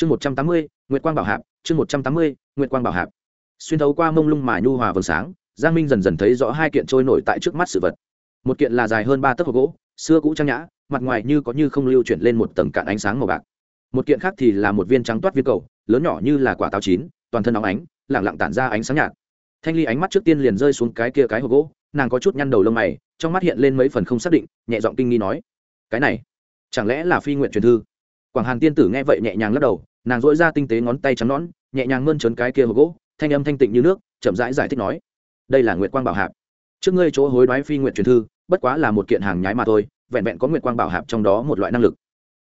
chương một trăm tám mươi, nguyệt quang bảo hạp, chương một trăm tám mươi, nguyệt quang bảo hạp. Xuyên thấu qua mông lung mà nhu hòa vầng sáng, giang minh dần dần thấy rõ hai kiện trôi nổi tại trước mắt sự vật. Một kiện là dài hơn ba tấc hộp gỗ, xưa cũ trang nhã, mặt ngoài như có như không lưu chuyển lên một tầng cạn ánh sáng màu bạc. Một kiện khác thì là một viên trắng toát viên cầu, lớn nhỏ như là quả táo chín, toàn thân óng ánh, lẳng lặng tản ra ánh sáng nhạt. Thanh ly ánh mắt trước tiên liền rơi xuống cái kia cái hộp gỗ, nàng có chút nhăn đầu lông mày, trong mắt hiện lên mấy phần không xác định, nhẹ giọng kinh nghi nói, cái này, chẳng lẽ là phi nguyện truyền thư? Quảng hàn tiên tử nghe vậy nhẹ nhàng lắc đầu, nàng dỗi ra tinh tế ngón tay trắng nón nhẹ nhàng mơn trớn cái kia hộp gỗ, thanh âm thanh tịnh như nước, chậm rãi giải thích nói, đây là nguyệt quang bảo hạp. Trước ngươi chỗ hối đoái phi nguyện truyền thư, bất quá là một kiện hàng nhái mà thôi, vẹn vẹn có nguyệt quang bảo hạp trong đó một loại năng lực.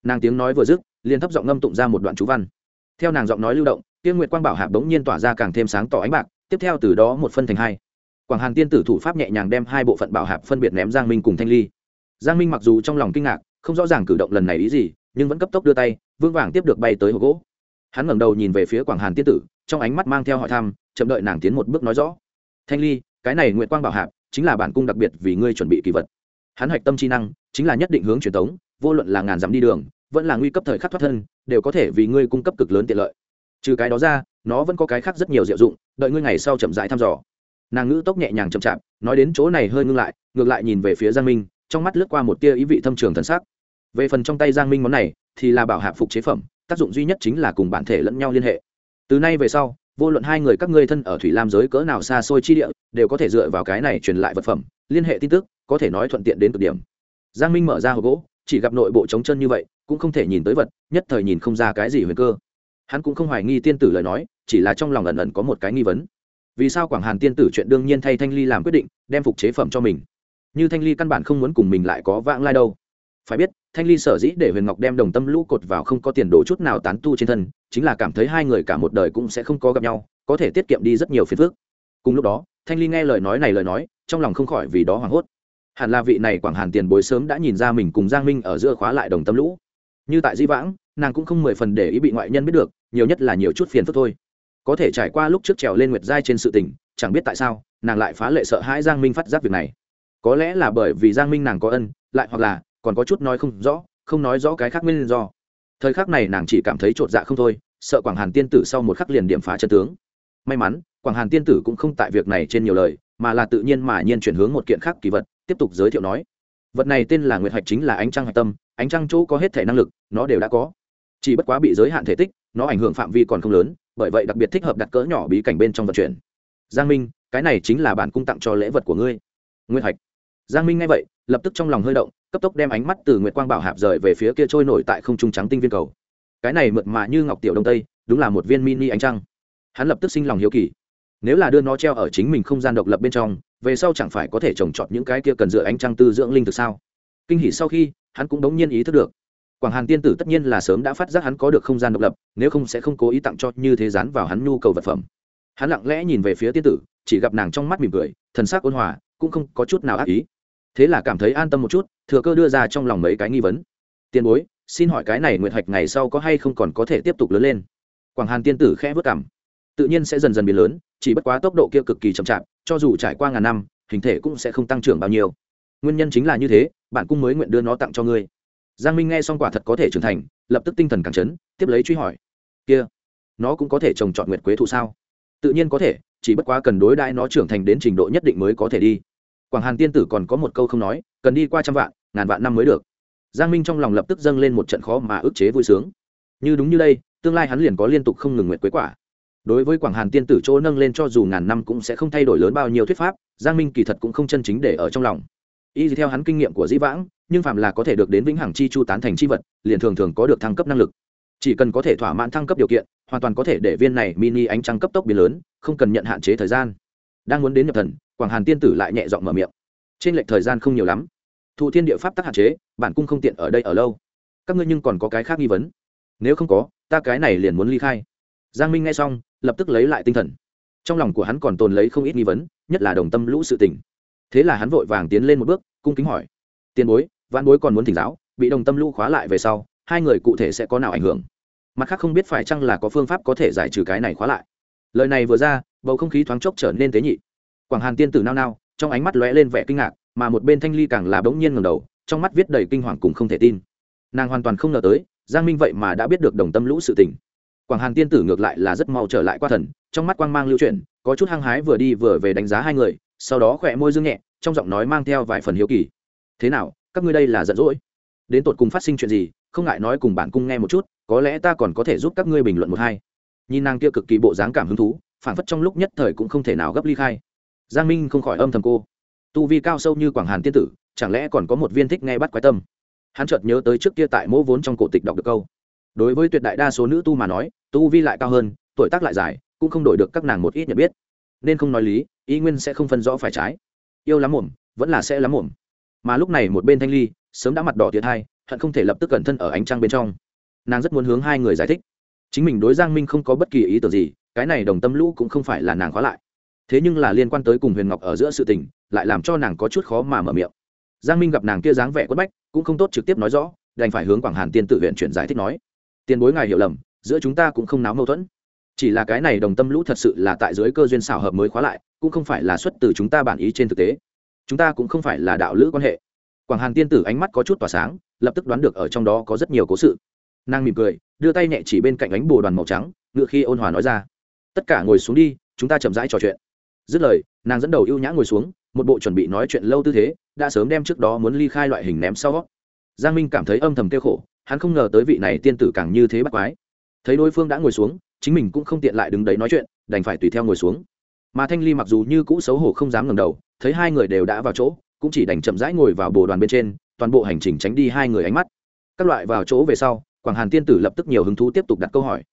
Nàng tiếng nói vừa dứt, liền thấp giọng ngâm tụng ra một đoạn chú văn. Theo nàng giọng nói lưu động tiên nguyệt quang bảo hạp bỗng nhiên tỏa ra càng thêm sáng tỏ ánh bạc, tiếp theo từ đó một phân thành hai. Quảng hàn tiên tử thủ pháp nhẹ nhàng đem hai bộ phận bảo hạp phân biệt ném giang minh cùng thanh ly. Giang minh mặc dù trong lòng kinh ngạc, không rõ ràng cử động lần này ý gì nhưng vẫn cấp tốc đưa tay vương vàng tiếp được bay tới hộp gỗ. Hắn ngẩng đầu nhìn về phía quảng hàn tiên tử, trong ánh mắt mang theo hỏi thăm, chậm đợi nàng tiến một bước nói rõ. Thanh ly, cái này nguyệt quang bảo hạp chính là bản cung đặc biệt vì ngươi chuẩn bị kỳ vật. Hắn hạch tâm chi năng chính là nhất định hướng truyền thống vô luận là ngàn dặm đi đường, vẫn là nguy cấp thời khắc thoát thân, đều có thể vì ngươi cung cấp cực lớn tiện lợi. Trừ cái đó ra, nó vẫn có cái khác rất nhiều diệu dụng, đợi ngươi ngày sau chậm rãi thăm dò. Nàng ngữ tốc nhẹ nhàng chậm chạp, nói đến chỗ này hơi ngưng lại, ngược lại nhìn về phía giang minh, trong mắt lướt qua một tia ý vị thâm trường thần sắc về phần trong tay giang minh món này, thì là bảo hạp phục chế phẩm, tác dụng duy nhất chính là cùng bản thể lẫn nhau liên hệ. Từ nay về sau, vô luận hai người các ngươi thân ở thủy lam giới cỡ nào xa xôi chi địa, đều có thể dựa vào cái này truyền lại vật phẩm, liên hệ tin tức, có thể nói thuận tiện đến cực điểm. Giang minh mở ra hộp gỗ, chỉ gặp nội bộ trống chân như vậy, cũng không thể nhìn tới vật, nhất thời nhìn không ra cái gì huyền cơ. Hắn cũng không hoài nghi tiên tử lời nói, chỉ là trong lòng ẩn ẩn có một cái nghi vấn. Vì sao quảng hàn tiên tử chuyện đương nhiên thay thanh ly làm quyết định, đem phục chế phẩm cho mình? Như thanh ly căn bản không muốn cùng mình lại có vãng lai đâu phải biết, thanh ly sở dĩ để huyền ngọc đem đồng tâm lũ cột vào không có tiền đồ chút nào tán tu trên thân, chính là cảm thấy hai người cả một đời cũng sẽ không có gặp nhau, có thể tiết kiệm đi rất nhiều phiền phức. Cùng lúc đó, thanh ly nghe lời nói này lời nói, trong lòng không khỏi vì đó hoảng hốt. Hẳn là vị này quảng hàn tiền bối sớm đã nhìn ra mình cùng giang minh ở giữa khóa lại đồng tâm lũ. Như tại di vãng, nàng cũng không mười phần để ý bị ngoại nhân biết được, nhiều nhất là nhiều chút phiền phức thôi. Có thể trải qua lúc trước trèo lên nguyệt giai trên sự tình, chẳng biết tại sao, nàng lại phá lệ sợ hãi giang minh phát giác việc này. Có lẽ là bởi vì giang minh nàng có ân, lại hoặc là còn có chút nói không rõ, không nói rõ cái khác nguyên do. Thời khắc này nàng chỉ cảm thấy t r ộ t dạ không thôi, sợ quảng hàn tiên tử sau một khắc liền điểm phá chân tướng. May mắn, quảng hàn tiên tử cũng không tại việc này trên nhiều lời, mà là tự nhiên mà nhiên chuyển hướng một kiện khác kỳ vật, tiếp tục giới thiệu nói. Vật này tên là nguyệt hạch chính là ánh trăng hạch tâm, ánh trăng chỗ có hết thể năng lực, nó đều đã có. Chỉ bất quá bị giới hạn thể tích, nó ảnh hưởng phạm vi còn không lớn, bởi vậy đặc biệt thích hợp đặt cỡ nhỏ bí cảnh bên trong vận chuyển. Giang minh, cái này chính là bản cung tặng cho lễ vật của ngươi. Nguyệt hạch giang minh nghe vậy, lập tức trong lòng hơi động, cấp tốc đem ánh mắt từ nguyệt quang bảo hạp rời về phía kia trôi nổi tại không trung trắng tinh viên cầu. Cái này mượt mà như ngọc tiểu đông tây, đúng là một viên mini ánh trăng. Hắn lập tức sinh lòng hiếu kỳ. Nếu là đưa nó treo ở chính mình không gian độc lập bên trong, về sau chẳng phải có thể trồng trọt những cái kia cần dựa ánh trăng tư dưỡng linh thực sao? Kinh hỉ sau khi, hắn cũng đống nhiên ý thức được. Quảng hàn tiên tử tất nhiên là sớm đã phát giác hắn có được không gian độc lập, nếu không sẽ không cố ý tặng cho như thế dán vào hắn nhu cầu vật phẩm. Hắn lặng lẽ nhìn về phía tiên tử, chỉ gặp nàng trong mắt mỉm cười, thần sắc ôn hòa, cũng không có chút nào ác ý thế là cảm thấy an tâm một chút, thừa cơ đưa ra trong lòng mấy cái nghi vấn. Tiền bối, xin hỏi cái này nguyệt hạch ngày sau có hay không còn có thể tiếp tục lớn lên? Quảng hàn tiên tử khẽ vất cảm. Tự nhiên sẽ dần dần biến lớn, chỉ bất quá tốc độ kia cực kỳ chậm chạp, cho dù trải qua ngàn năm, hình thể cũng sẽ không tăng trưởng bao nhiêu. Nguyên nhân chính là như thế, bạn cũng mới nguyện đưa nó tặng cho ngươi. Giang minh nghe xong quả thật có thể trưởng thành, lập tức tinh thần càng chấn, tiếp lấy truy hỏi. Kia, nó cũng có thể trồng trọt nguyệt quế thụ sao? Tự nhiên có thể, chỉ bất quá cần đối đãi nó trưởng thành đến trình độ nhất định mới có thể đi quảng hàn tiên tử còn có một câu không nói, cần đi qua trăm vạn, ngàn vạn năm mới được. Giang minh trong lòng lập tức dâng lên một trận khó mà ức chế vui sướng. Như đúng như đây, tương lai hắn liền có liên tục không ngừng nguyện quế quả. Đối với quảng hàn tiên tử chỗ nâng lên cho dù ngàn năm cũng sẽ không thay đổi lớn bao nhiêu thuyết pháp, giang minh kỳ thật cũng không chân chính để ở trong lòng. Y theo hắn kinh nghiệm của dĩ vãng, nhưng phạm là có thể được đến vĩnh hằng chi chu tán thành chi vật, liền thường thường có được thăng cấp năng lực. Chỉ cần có thể thỏa mãn thăng cấp điều kiện, hoàn toàn có thể để viên này mini ánh trăng cấp tốc biến lớn, không cần nhận hạn chế thời gian đang muốn đến nhập thần, quảng hàn tiên tử lại nhẹ giọng mở miệng. Trên lệch thời gian không nhiều lắm. Thụ thiên địa pháp tắc hạn chế, bản cung không tiện ở đây ở lâu. Các ngươi nhưng còn có cái khác nghi vấn. Nếu không có, ta cái này liền muốn ly khai. Giang minh nghe xong, lập tức lấy lại tinh thần. Trong lòng của hắn còn tồn lấy không ít nghi vấn, nhất là đồng tâm lũ sự tình. Thế là hắn vội vàng tiến lên một bước, cung kính hỏi. Tiền bối văn bối còn muốn thỉnh giáo, bị đồng tâm lũ khóa lại về sau, hai người cụ thể sẽ có nào ảnh hưởng? Mặt khác không biết phải chăng là có phương pháp có thể giải trừ cái này khóa lại lời này vừa ra, bầu không khí thoáng chốc trở nên tế nhị. Quảng hàn tiên tử nao nao, trong ánh mắt lóe lên vẻ kinh ngạc, mà một bên thanh ly càng là bỗng nhiên ngầm đầu, trong mắt viết đầy kinh hoàng cùng không thể tin. Nàng hoàn toàn không ngờ tới, giang minh vậy mà đã biết được đồng tâm lũ sự tình. Quảng hàn tiên tử ngược lại là rất mau trở lại qua thần, trong mắt quang mang lưu chuyển, có chút hăng hái vừa đi vừa về đánh giá hai người, sau đó khỏe môi dương nhẹ, trong giọng nói mang theo vài phần hiếu kỳ. Thế nào, các ngươi đây là giận dỗi? Đến tột cùng phát sinh chuyện gì, không ngại nói cùng bản cung nghe một chút, có lẽ ta còn có thể giúp các ngươi bình luận một hai nhìn nàng kia cực kỳ bộ dáng cảm hứng thú phản phất trong lúc nhất thời cũng không thể nào gấp ly khai. Giang minh không khỏi âm thầm cô. Tu vi cao sâu như quảng hàn tiên tử, chẳng lẽ còn có một viên thích nghe bắt quái tâm? Hắn chợt nhớ tới trước kia tại mỗ vốn trong cổ tịch đọc được câu. Đối với tuyệt đại đa số nữ tu mà nói, tu vi lại cao hơn, tuổi tác lại dài, cũng không đổi được các nàng một ít nhận biết. Nên không nói lý, ý nguyên sẽ không phân rõ phải trái. Yêu lắm mồm, vẫn là sẽ lắm mồm. Mà lúc này một bên thanh ly, sớm đã mặt đỏ tiệt hai hận không thể lập tức cẩn thân ở ánh trăng bên trong. Nàng rất muốn hướng hai người giải thích chính mình đối giang minh không có bất kỳ ý tưởng gì, cái này đồng tâm lũ cũng không phải là nàng khóa lại. Thế nhưng là liên quan tới cùng huyền ngọc ở giữa sự tình, lại làm cho nàng có chút khó mà mở miệng. Giang minh gặp nàng kia dáng vẻ quất bách, cũng không tốt trực tiếp nói rõ, đành phải hướng quảng hàn tiên tự viện chuyển giải thích nói, tiền bối ngài hiểu lầm, giữa chúng ta cũng không náo mâu thuẫn. Chỉ là cái này đồng tâm lũ thật sự là tại dưới cơ duyên xảo hợp mới khóa lại, cũng không phải là xuất từ chúng ta bản ý trên thực tế. Chúng ta cũng không phải là đạo lữ quan hệ. Quảng hàn tiên tử ánh mắt có chút tỏa sáng, lập tức đoán được ở trong đó có rất nhiều cố sự nàng mỉm cười, đưa tay nhẹ chỉ bên cạnh ánh bồ đoàn màu trắng ngựa khi ôn hòa nói ra. Tất cả ngồi xuống đi, chúng ta chậm rãi trò chuyện. Dứt lời, nàng dẫn đầu ưu nhã ngồi xuống, một bộ chuẩn bị nói chuyện lâu tư thế, đã sớm đem trước đó muốn ly khai loại hình ném sau. Giang minh cảm thấy âm thầm kêu khổ, hắn không ngờ tới vị này tiên tử càng như thế bắt quái. Thấy đối phương đã ngồi xuống, chính mình cũng không tiện lại đứng đấy nói chuyện, đành phải tùy theo ngồi xuống. Mà thanh ly mặc dù như cũ xấu hổ không dám ngẩng đầu, thấy hai người đều đã vào chỗ, cũng chỉ đành chậm rãi ngồi vào bồ đoàn bên trên, toàn bộ hành trình tránh đi hai người ánh mắt. Các loại vào chỗ về sau quảng hàn tiên tử lập tức nhiều hứng thú tiếp tục đặt câu hỏi.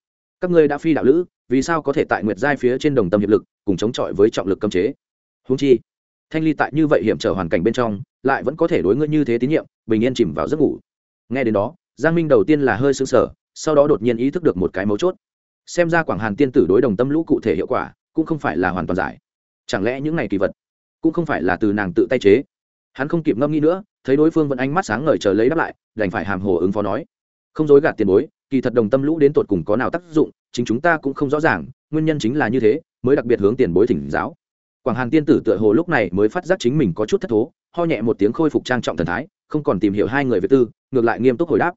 Các ngươi đã phi đạo lữ, vì sao có thể tại nguyệt giai phía trên đồng tâm hiệp lực, cùng chống chọi với trọng lực cấm chế? Húng chi, thanh ly tại như vậy hiểm trở hoàn cảnh bên trong, lại vẫn có thể đối ngươi như thế tín nhiệm, bình yên chìm vào giấc ngủ. Nghe đến đó, giang minh đầu tiên là hơi sững sờ, sau đó đột nhiên ý thức được một cái mấu chốt. Xem ra quảng hàn tiên tử đối đồng tâm lũ cụ thể hiệu quả, cũng không phải là hoàn toàn giải. Chẳng lẽ những ngày kỳ vật, cũng không phải là từ nàng tự tay chế? Hắn không kịp ngâm nghĩ nữa, thấy đối phương vẫn ánh mắt sáng ngời chờ lấy đáp lại, đành phải hàm hồ ứng phó nói không dối gạt tiền bối, kỳ thật đồng tâm lũ đến tột cùng có nào tác dụng, chính chúng ta cũng không rõ ràng, nguyên nhân chính là như thế, mới đặc biệt hướng tiền bối thỉnh giáo. Quảng hàn tiên tử tựa hồ lúc này mới phát giác chính mình có chút thất thố, ho nhẹ một tiếng khôi phục trang trọng thần thái, không còn tìm hiểu hai người về tư, ngược lại nghiêm túc hồi đáp.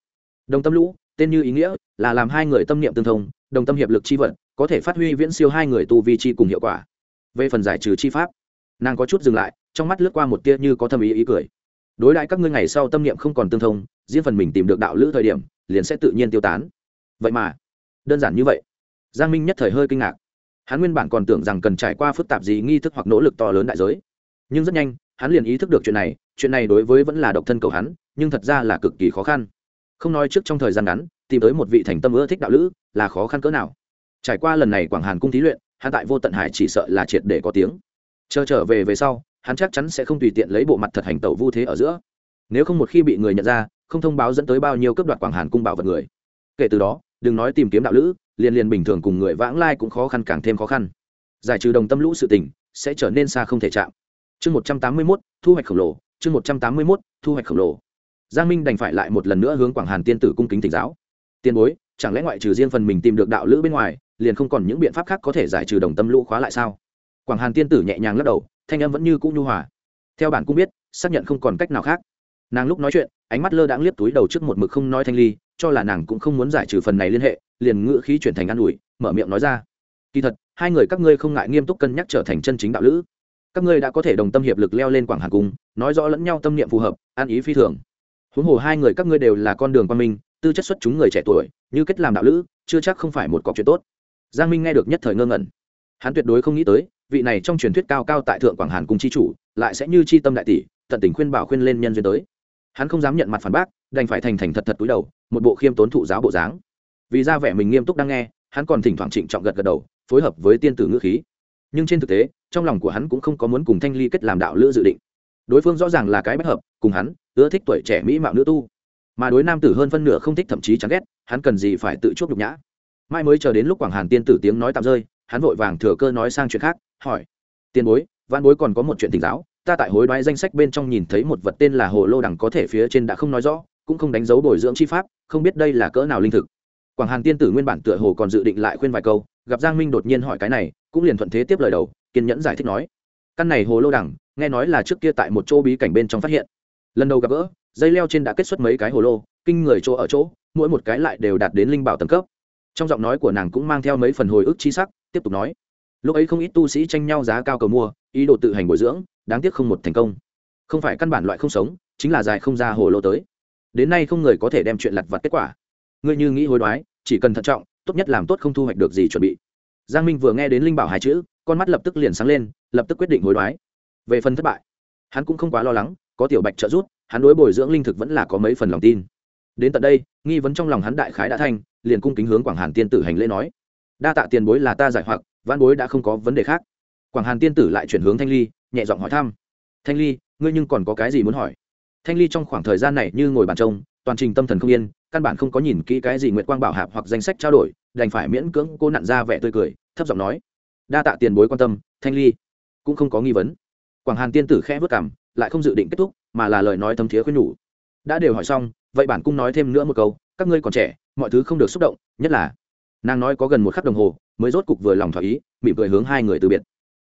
Đồng tâm lũ, tên như ý nghĩa, là làm hai người tâm niệm tương thông, đồng tâm hiệp lực chi vận, có thể phát huy viễn siêu hai người tu vi chi cùng hiệu quả. Về phần giải trừ chi pháp, nàng có chút dừng lại, trong mắt lướt qua một tia như có thâm ý ý cười. Đối đãi các ngươi ngày sau tâm niệm không còn tương thông riêng phần mình tìm được đạo lữ thời điểm liền sẽ tự nhiên tiêu tán. Vậy mà, đơn giản như vậy, giang minh nhất thời hơi kinh ngạc. Hắn nguyên bản còn tưởng rằng cần trải qua phức tạp gì nghi thức hoặc nỗ lực to lớn đại giới. Nhưng rất nhanh, hắn liền ý thức được chuyện này chuyện này đối với vẫn là độc thân cầu hắn, nhưng thật ra là cực kỳ khó khăn. Không nói trước trong thời gian ngắn, tìm tới một vị thành tâm ưa thích đạo lữ, là khó khăn cỡ nào. Trải qua lần này quảng hàn cung thí luyện, hắn tại vô tận hải chỉ sợ là triệt để có tiếng. Chờ trở về về sau, hắn chắc chắn sẽ không tùy tiện lấy bộ mặt thật hành tẩu vu thế ở giữa. Nếu không một khi bị người nhận ra không thông báo dẫn tới bao nhiêu cấp đoạt quảng hàn cung bảo vật người. Kể từ đó, đừng nói tìm kiếm đạo lữ, liền liền bình thường cùng người vãng lai cũng khó khăn càng thêm khó khăn. Giải trừ đồng tâm lũ sự tình, sẽ trở nên xa không thể chạm. Chương một trăm tám mươi mốt, thu hoạch khổng lồ, chương một trăm tám mươi mốt, thu hoạch khổng lồ. Giang minh đành phải lại một lần nữa hướng quảng hàn tiên tử cung kính thỉnh giáo. Tiền bối, chẳng lẽ ngoại trừ riêng phần mình tìm được đạo lữ bên ngoài, liền không còn những biện pháp khác có thể giải trừ đồng tâm lũ khóa lại sao? Quảng hàn tiên tử nhẹ nhàng lắc đầu, thanh âm vẫn như cũ nhu hòa. Theo bản cũng biết, xác nhận không còn cách nào khác nàng lúc nói chuyện, ánh mắt lơ đãng liếc túi đầu trước một mực không nói thanh ly, cho là nàng cũng không muốn giải trừ phần này liên hệ, liền ngữ khí chuyển thành an ủi, mở miệng nói ra. Kỳ thật, hai người các ngươi không ngại nghiêm túc cân nhắc trở thành chân chính đạo lữ. Các ngươi đã có thể đồng tâm hiệp lực leo lên quảng hà cung, nói rõ lẫn nhau tâm niệm phù hợp, an ý phi thường. Huống hồ hai người các ngươi đều là con đường quan minh, tư chất xuất chúng người trẻ tuổi, như kết làm đạo lữ, chưa chắc không phải một cọc chuyện tốt. Giang minh nghe được nhất thời ngơ ngẩn. Hắn tuyệt đối không nghĩ tới, vị này trong truyền thuyết cao cao tại thượng quảng hàn cung chi chủ, lại sẽ như chi tâm đại tỷ, tận tình khuyên bảo khuyên lên nhân duyên tới hắn không dám nhận mặt phản bác, đành phải thành thành thật thật túi đầu, một bộ khiêm tốn thụ giáo bộ dáng. Vì ra vẻ mình nghiêm túc đang nghe, hắn còn thỉnh thoảng trịnh trọng gật gật đầu, phối hợp với tiên tử ngữ khí. Nhưng trên thực tế, trong lòng của hắn cũng không có muốn cùng thanh ly kết làm đạo lữ dự định. Đối phương rõ ràng là cái bất hợp, cùng hắn, ưa thích tuổi trẻ mỹ mạo nữ tu. Mà đối nam tử hơn phân nửa không thích thậm chí chán ghét, hắn cần gì phải tự chuốc nhục nhã. Mai mới chờ đến lúc quảng hàn tiên tử tiếng nói tạm rơi, hắn vội vàng thừa cơ nói sang chuyện khác, hỏi tiền bối văn bối còn có một chuyện tình giáo ta tại hối đoái danh sách bên trong nhìn thấy một vật tên là hồ lô đằng có thể phía trên đã không nói rõ, cũng không đánh dấu bồi dưỡng chi pháp, không biết đây là cỡ nào linh thực. Quảng hàn tiên tử nguyên bản tựa hồ còn dự định lại khuyên vài câu, gặp giang minh đột nhiên hỏi cái này, cũng liền thuận thế tiếp lời đầu, kiên nhẫn giải thích nói. Căn này hồ lô đằng, nghe nói là trước kia tại một chỗ bí cảnh bên trong phát hiện. Lần đầu gặp gỡ, dây leo trên đã kết xuất mấy cái hồ lô, kinh người chỗ ở chỗ, mỗi một cái lại đều đạt đến linh bảo tầng cấp. Trong giọng nói của nàng cũng mang theo mấy phần hồi ức chi sắc, tiếp tục nói. Lúc ấy không ít tu sĩ tranh nhau giá cao cầu mua, ý đồ tự hành bồi dưỡng đáng tiếc không một thành công. Không phải căn bản loại không sống, chính là dài không ra hồ lô tới. Đến nay không người có thể đem chuyện lặt vặt kết quả. Ngươi như nghĩ hối đoái, chỉ cần thận trọng, tốt nhất làm tốt không thu hoạch được gì chuẩn bị. Giang minh vừa nghe đến linh bảo hai chữ, con mắt lập tức liền sáng lên, lập tức quyết định hối đoái. Về phần thất bại, hắn cũng không quá lo lắng, có tiểu bạch trợ giúp, hắn đối bồi dưỡng linh thực vẫn là có mấy phần lòng tin. Đến tận đây, nghi vấn trong lòng hắn đại khái đã thanh liền cung kính hướng quảng hàn tiên tử hành lễ nói. Đa tạ tiền bối là ta giải hoặc văn bối đã không có vấn đề khác. Quảng hàn tiên tử lại chuyển hướng thanh ly nhẹ giọng hỏi thăm. Thanh ly, ngươi nhưng còn có cái gì muốn hỏi? Thanh ly trong khoảng thời gian này như ngồi bàn trông, toàn trình tâm thần không yên, căn bản không có nhìn kỹ cái gì nguyệt quang bảo hạp hoặc danh sách trao đổi, đành phải miễn cưỡng cô nặn ra vẻ tươi cười, thấp giọng nói, đa tạ tiền bối quan tâm, thanh ly. Cũng không có nghi vấn. Quảng hàn tiên tử khẽ vất cảm lại không dự định kết thúc, mà là lời nói thấm thiế khuyên nhủ. Đã đều hỏi xong, vậy bản cung nói thêm nữa một câu, các ngươi còn trẻ, mọi thứ không được xúc động, nhất là nàng nói có gần một khắc đồng hồ, mới rốt cục vừa lòng thỏa ý, mỉm cười hướng hai người từ biệt.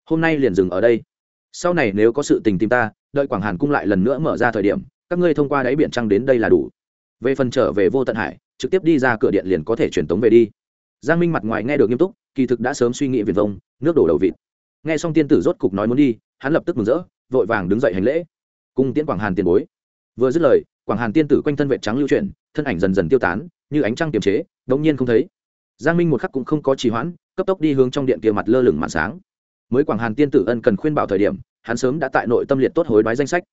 Hôm nay liền dừng ở đây sau này nếu có sự tình tìm ta, đợi quảng hàn cung lại lần nữa mở ra thời điểm, các ngươi thông qua đáy biển trăng đến đây là đủ. Về phần trở về vô tận hải, trực tiếp đi ra cửa điện liền có thể truyền tống về đi. Giang minh mặt ngoài nghe được nghiêm túc, kỳ thực đã sớm suy nghĩ viền vông, nước đổ đầu vịt. Nghe xong tiên tử rốt cục nói muốn đi, hắn lập tức mừng rỡ, vội vàng đứng dậy hành lễ. Cung tiễn quảng hàn tiền bối. Vừa dứt lời, quảng hàn tiên tử quanh thân vệ trắng lưu chuyển, thân ảnh dần dần tiêu tán, như ánh trăng kiềm chế, đống nhiên không thấy. Giang minh một khắc cũng không có trì hoãn, cấp tốc đi hướng trong điện kia mặt lơ lửng màn sáng mới quảng hàn tiên tử ân cần khuyên bảo thời điểm hắn sớm đã tại nội tâm liệt tốt hối đoái danh sách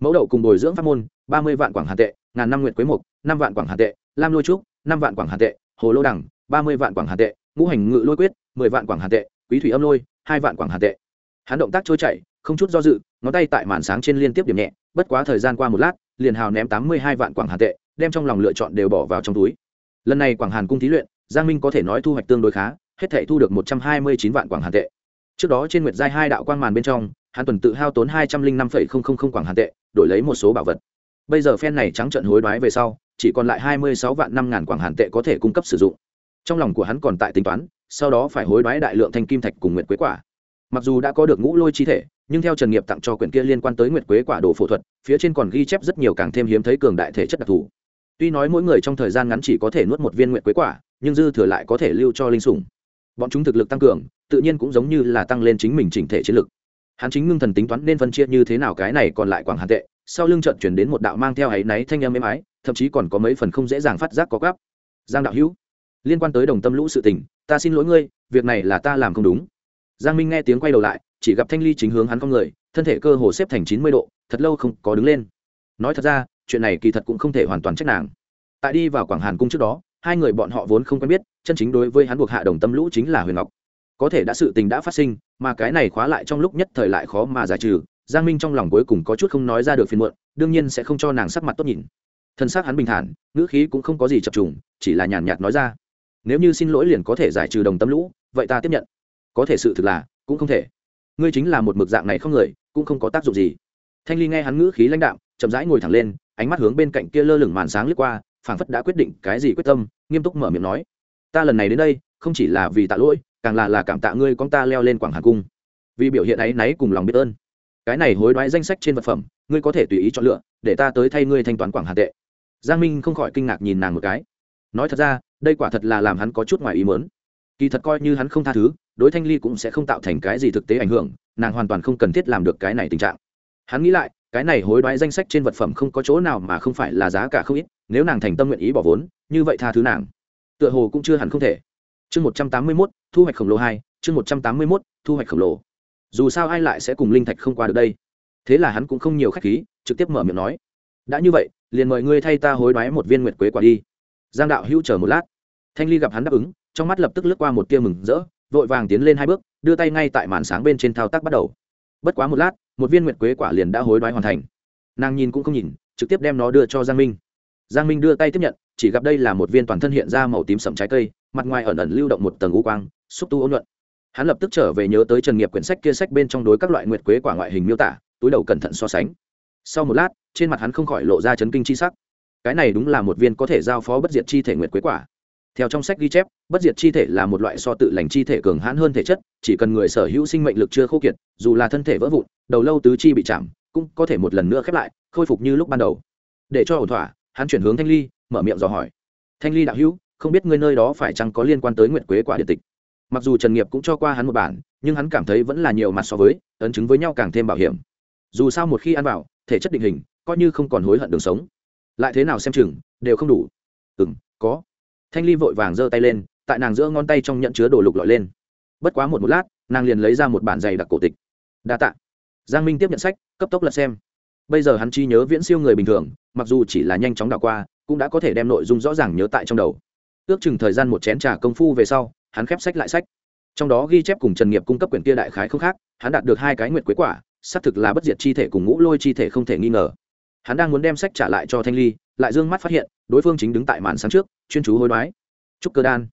mẫu đậu cùng bồi dưỡng pháp môn ba mươi vạn quảng hàn tệ ngàn năm nguyện quế mục năm vạn quảng hàn tệ lam lôi trúc năm vạn quảng hàn tệ hồ lô đẳng ba mươi vạn quảng hàn tệ ngũ hành ngự lôi quyết mười vạn quảng hàn tệ quý thủy âm lôi hai vạn quảng hàn tệ hắn động tác trôi chảy không chút do dự ngón tay tại màn sáng trên liên tiếp điểm nhẹ bất quá thời gian qua một lát liền hào ném tám mươi hai vạn quảng hàn tệ đem trong lòng lựa chọn đều bỏ vào trong túi lần này quảng hàn cung thí luyện giang minh có thể nói thu hoạch tương đối khá hết thể thu được một trăm hai mươi chín vạn quảng hàn tệ trước đó trên nguyệt giai hai đạo quang màn bên trong, hắn tuần tự hao tốn hai trăm linh năm quảng hàn tệ, đổi lấy một số bảo vật. Bây giờ phen này trắng trận hối đoái về sau, chỉ còn lại hai mươi sáu vạn năm ngàn quảng hàn tệ có thể cung cấp sử dụng. Trong lòng của hắn còn tại tính toán, sau đó phải hối đoái đại lượng thanh kim thạch cùng nguyệt quế quả. Mặc dù đã có được ngũ lôi chi thể, nhưng theo trần nghiệp tặng cho quyển kia liên quan tới nguyệt quế quả đồ phẫu thuật, phía trên còn ghi chép rất nhiều càng thêm hiếm thấy cường đại thể chất đặc thù. Tuy nói mỗi người trong thời gian ngắn chỉ có thể nuốt một viên nguyệt quế quả, nhưng dư thừa lại có thể lưu cho linh sủng. Bọn chúng thực lực tăng cường tự nhiên cũng giống như là tăng lên chính mình chỉnh thể chiến lực. Hắn chính ngưng thần tính toán nên phân chia như thế nào cái này còn lại quảng hàn tệ, sau lưng trận chuyển đến một đạo mang theo áy náy thanh âm êm ái, thậm chí còn có mấy phần không dễ dàng phát giác có gấp giang đạo hữu, liên quan tới đồng tâm lũ sự tình, ta xin lỗi ngươi, việc này là ta làm không đúng. Giang minh nghe tiếng quay đầu lại, chỉ gặp thanh ly chính hướng hắn con người, thân thể cơ hồ xếp thành chín mươi độ, thật lâu không có đứng lên. Nói thật ra, chuyện này kỳ thật cũng không thể hoàn toàn trách nàng. Tại đi vào quảng hàn cung trước đó, hai người bọn họ vốn không quen biết, chân chính đối với hắn buộc hạ đồng tâm lũ chính là huyền ngọc có thể đã sự tình đã phát sinh, mà cái này khóa lại trong lúc nhất thời lại khó mà giải trừ. Giang minh trong lòng cuối cùng có chút không nói ra được phiền muộn, đương nhiên sẽ không cho nàng sắc mặt tốt nhìn. Thân xác hắn bình thản, ngữ khí cũng không có gì chập trùng, chỉ là nhàn nhạt nói ra. Nếu như xin lỗi liền có thể giải trừ đồng tâm lũ, vậy ta tiếp nhận. Có thể sự thực là, cũng không thể. Ngươi chính là một mực dạng này không người, cũng không có tác dụng gì. Thanh ly nghe hắn ngữ khí lãnh đạo chậm rãi ngồi thẳng lên, ánh mắt hướng bên cạnh kia lơ lửng màn sáng lướt qua, phảng phất đã quyết định cái gì quyết tâm, nghiêm túc mở miệng nói. Ta lần này đến đây, không chỉ là vì tạ lỗi càng là là cảm tạ ngươi con ta leo lên quảng hà cung. Vì biểu hiện ấy náy cùng lòng biết ơn. Cái này hối đoái danh sách trên vật phẩm, ngươi có thể tùy ý chọn lựa, để ta tới thay ngươi thanh toán quảng hà tệ. Giang minh không khỏi kinh ngạc nhìn nàng một cái. Nói thật ra, đây quả thật là làm hắn có chút ngoài ý mớn kỳ thật coi như hắn không tha thứ, đối thanh ly cũng sẽ không tạo thành cái gì thực tế ảnh hưởng, nàng hoàn toàn không cần thiết làm được cái này tình trạng. Hắn nghĩ lại, cái này hối đoái danh sách trên vật phẩm không có chỗ nào mà không phải là giá cả không ít, nếu nàng thành tâm nguyện ý bỏ vốn, như vậy tha thứ nàng. Tựa hồ cũng chưa hẳn không thể. Chương một trăm tám mươi mốt thu hoạch khổng lồ hai, chương một trăm tám mươi mốt, thu hoạch khổng lồ. Dù sao ai lại sẽ cùng linh thạch không qua được đây? Thế là hắn cũng không nhiều k h á c h khí, trực tiếp mở miệng nói. Đã như vậy, liền mời ngươi thay ta hối đoái một viên nguyệt quế quả đi. Giang đạo hữu chờ một lát. Thanh ly gặp hắn đáp ứng, trong mắt lập tức lướt qua một tia mừng rỡ, vội vàng tiến lên hai bước, đưa tay ngay tại màn sáng bên trên thao tác bắt đầu. Bất quá một lát, một viên nguyệt quế quả liền đã hối đoái hoàn thành. Nàng nhìn cũng không nhìn, trực tiếp đem nó đưa cho giang minh. Giang minh đưa tay tiếp nhận, chỉ gặp đây là một viên toàn thân hiện ra màu tím sậm trái cây, mặt ngoài ẩn ẩn lưu động một tầng u quang xúc tu ôn luận, hắn lập tức trở về nhớ tới trần nghiệp quyển sách kia sách bên trong đối các loại nguyệt quế quả ngoại hình miêu tả túi đầu cẩn thận so sánh. Sau một lát trên mặt hắn không khỏi lộ ra chấn kinh chi sắc. Cái này đúng là một viên có thể giao phó bất diệt chi thể nguyệt quế quả. Theo trong sách ghi chép bất diệt chi thể là một loại so tự lành chi thể cường hãn hơn thể chất chỉ cần người sở hữu sinh mệnh lực chưa khô kiệt dù là thân thể vỡ vụn đầu lâu tứ chi bị chạm cũng có thể một lần nữa khép lại khôi phục như lúc ban đầu. Để cho ổn thỏa hắn chuyển hướng thanh ly mở miệng dò hỏi. Thanh ly đạo hữu không biết ngươi nơi đó phải chăng có liên quan tới nguyệt quế quả điện tịch? Mặc dù trần nghiệp cũng cho qua hắn một bản, nhưng hắn cảm thấy vẫn là nhiều mặt so với, ấn chứng với nhau càng thêm bảo hiểm. Dù sao một khi ăn vào, thể chất định hình, coi như không còn hối hận đường sống. Lại thế nào xem chừng, đều không đủ. Ừ m có. Thanh ly vội vàng giơ tay lên, tại nàng giữa ngón tay trong nhận chứa đồ lục lọi lên. Bất quá một một lát, nàng liền lấy ra một bản giày đặc cổ tịch. Đa t ạ giang minh tiếp nhận sách, cấp tốc lật xem. Bây giờ hắn chi nhớ viễn siêu người bình thường, mặc dù chỉ là nhanh chóng đảo qua, cũng đã có thể đem nội dung rõ ràng nhớ tại trong đầu. Ước chừng thời gian một chén trà công phu về sau hắn khép sách lại sách. Trong đó ghi chép cùng trần nghiệp cung cấp quyển kia đại khái không khác, hắn đạt được hai cái nguyện quế quả, xác thực là bất diệt chi thể cùng ngũ lôi chi thể không thể nghi ngờ. Hắn đang muốn đem sách trả lại cho thanh ly, lại d ư ơ n g mắt phát hiện, đối phương chính đứng tại màn sáng trước, chuyên chú hối đoái. Trúc cơ đan.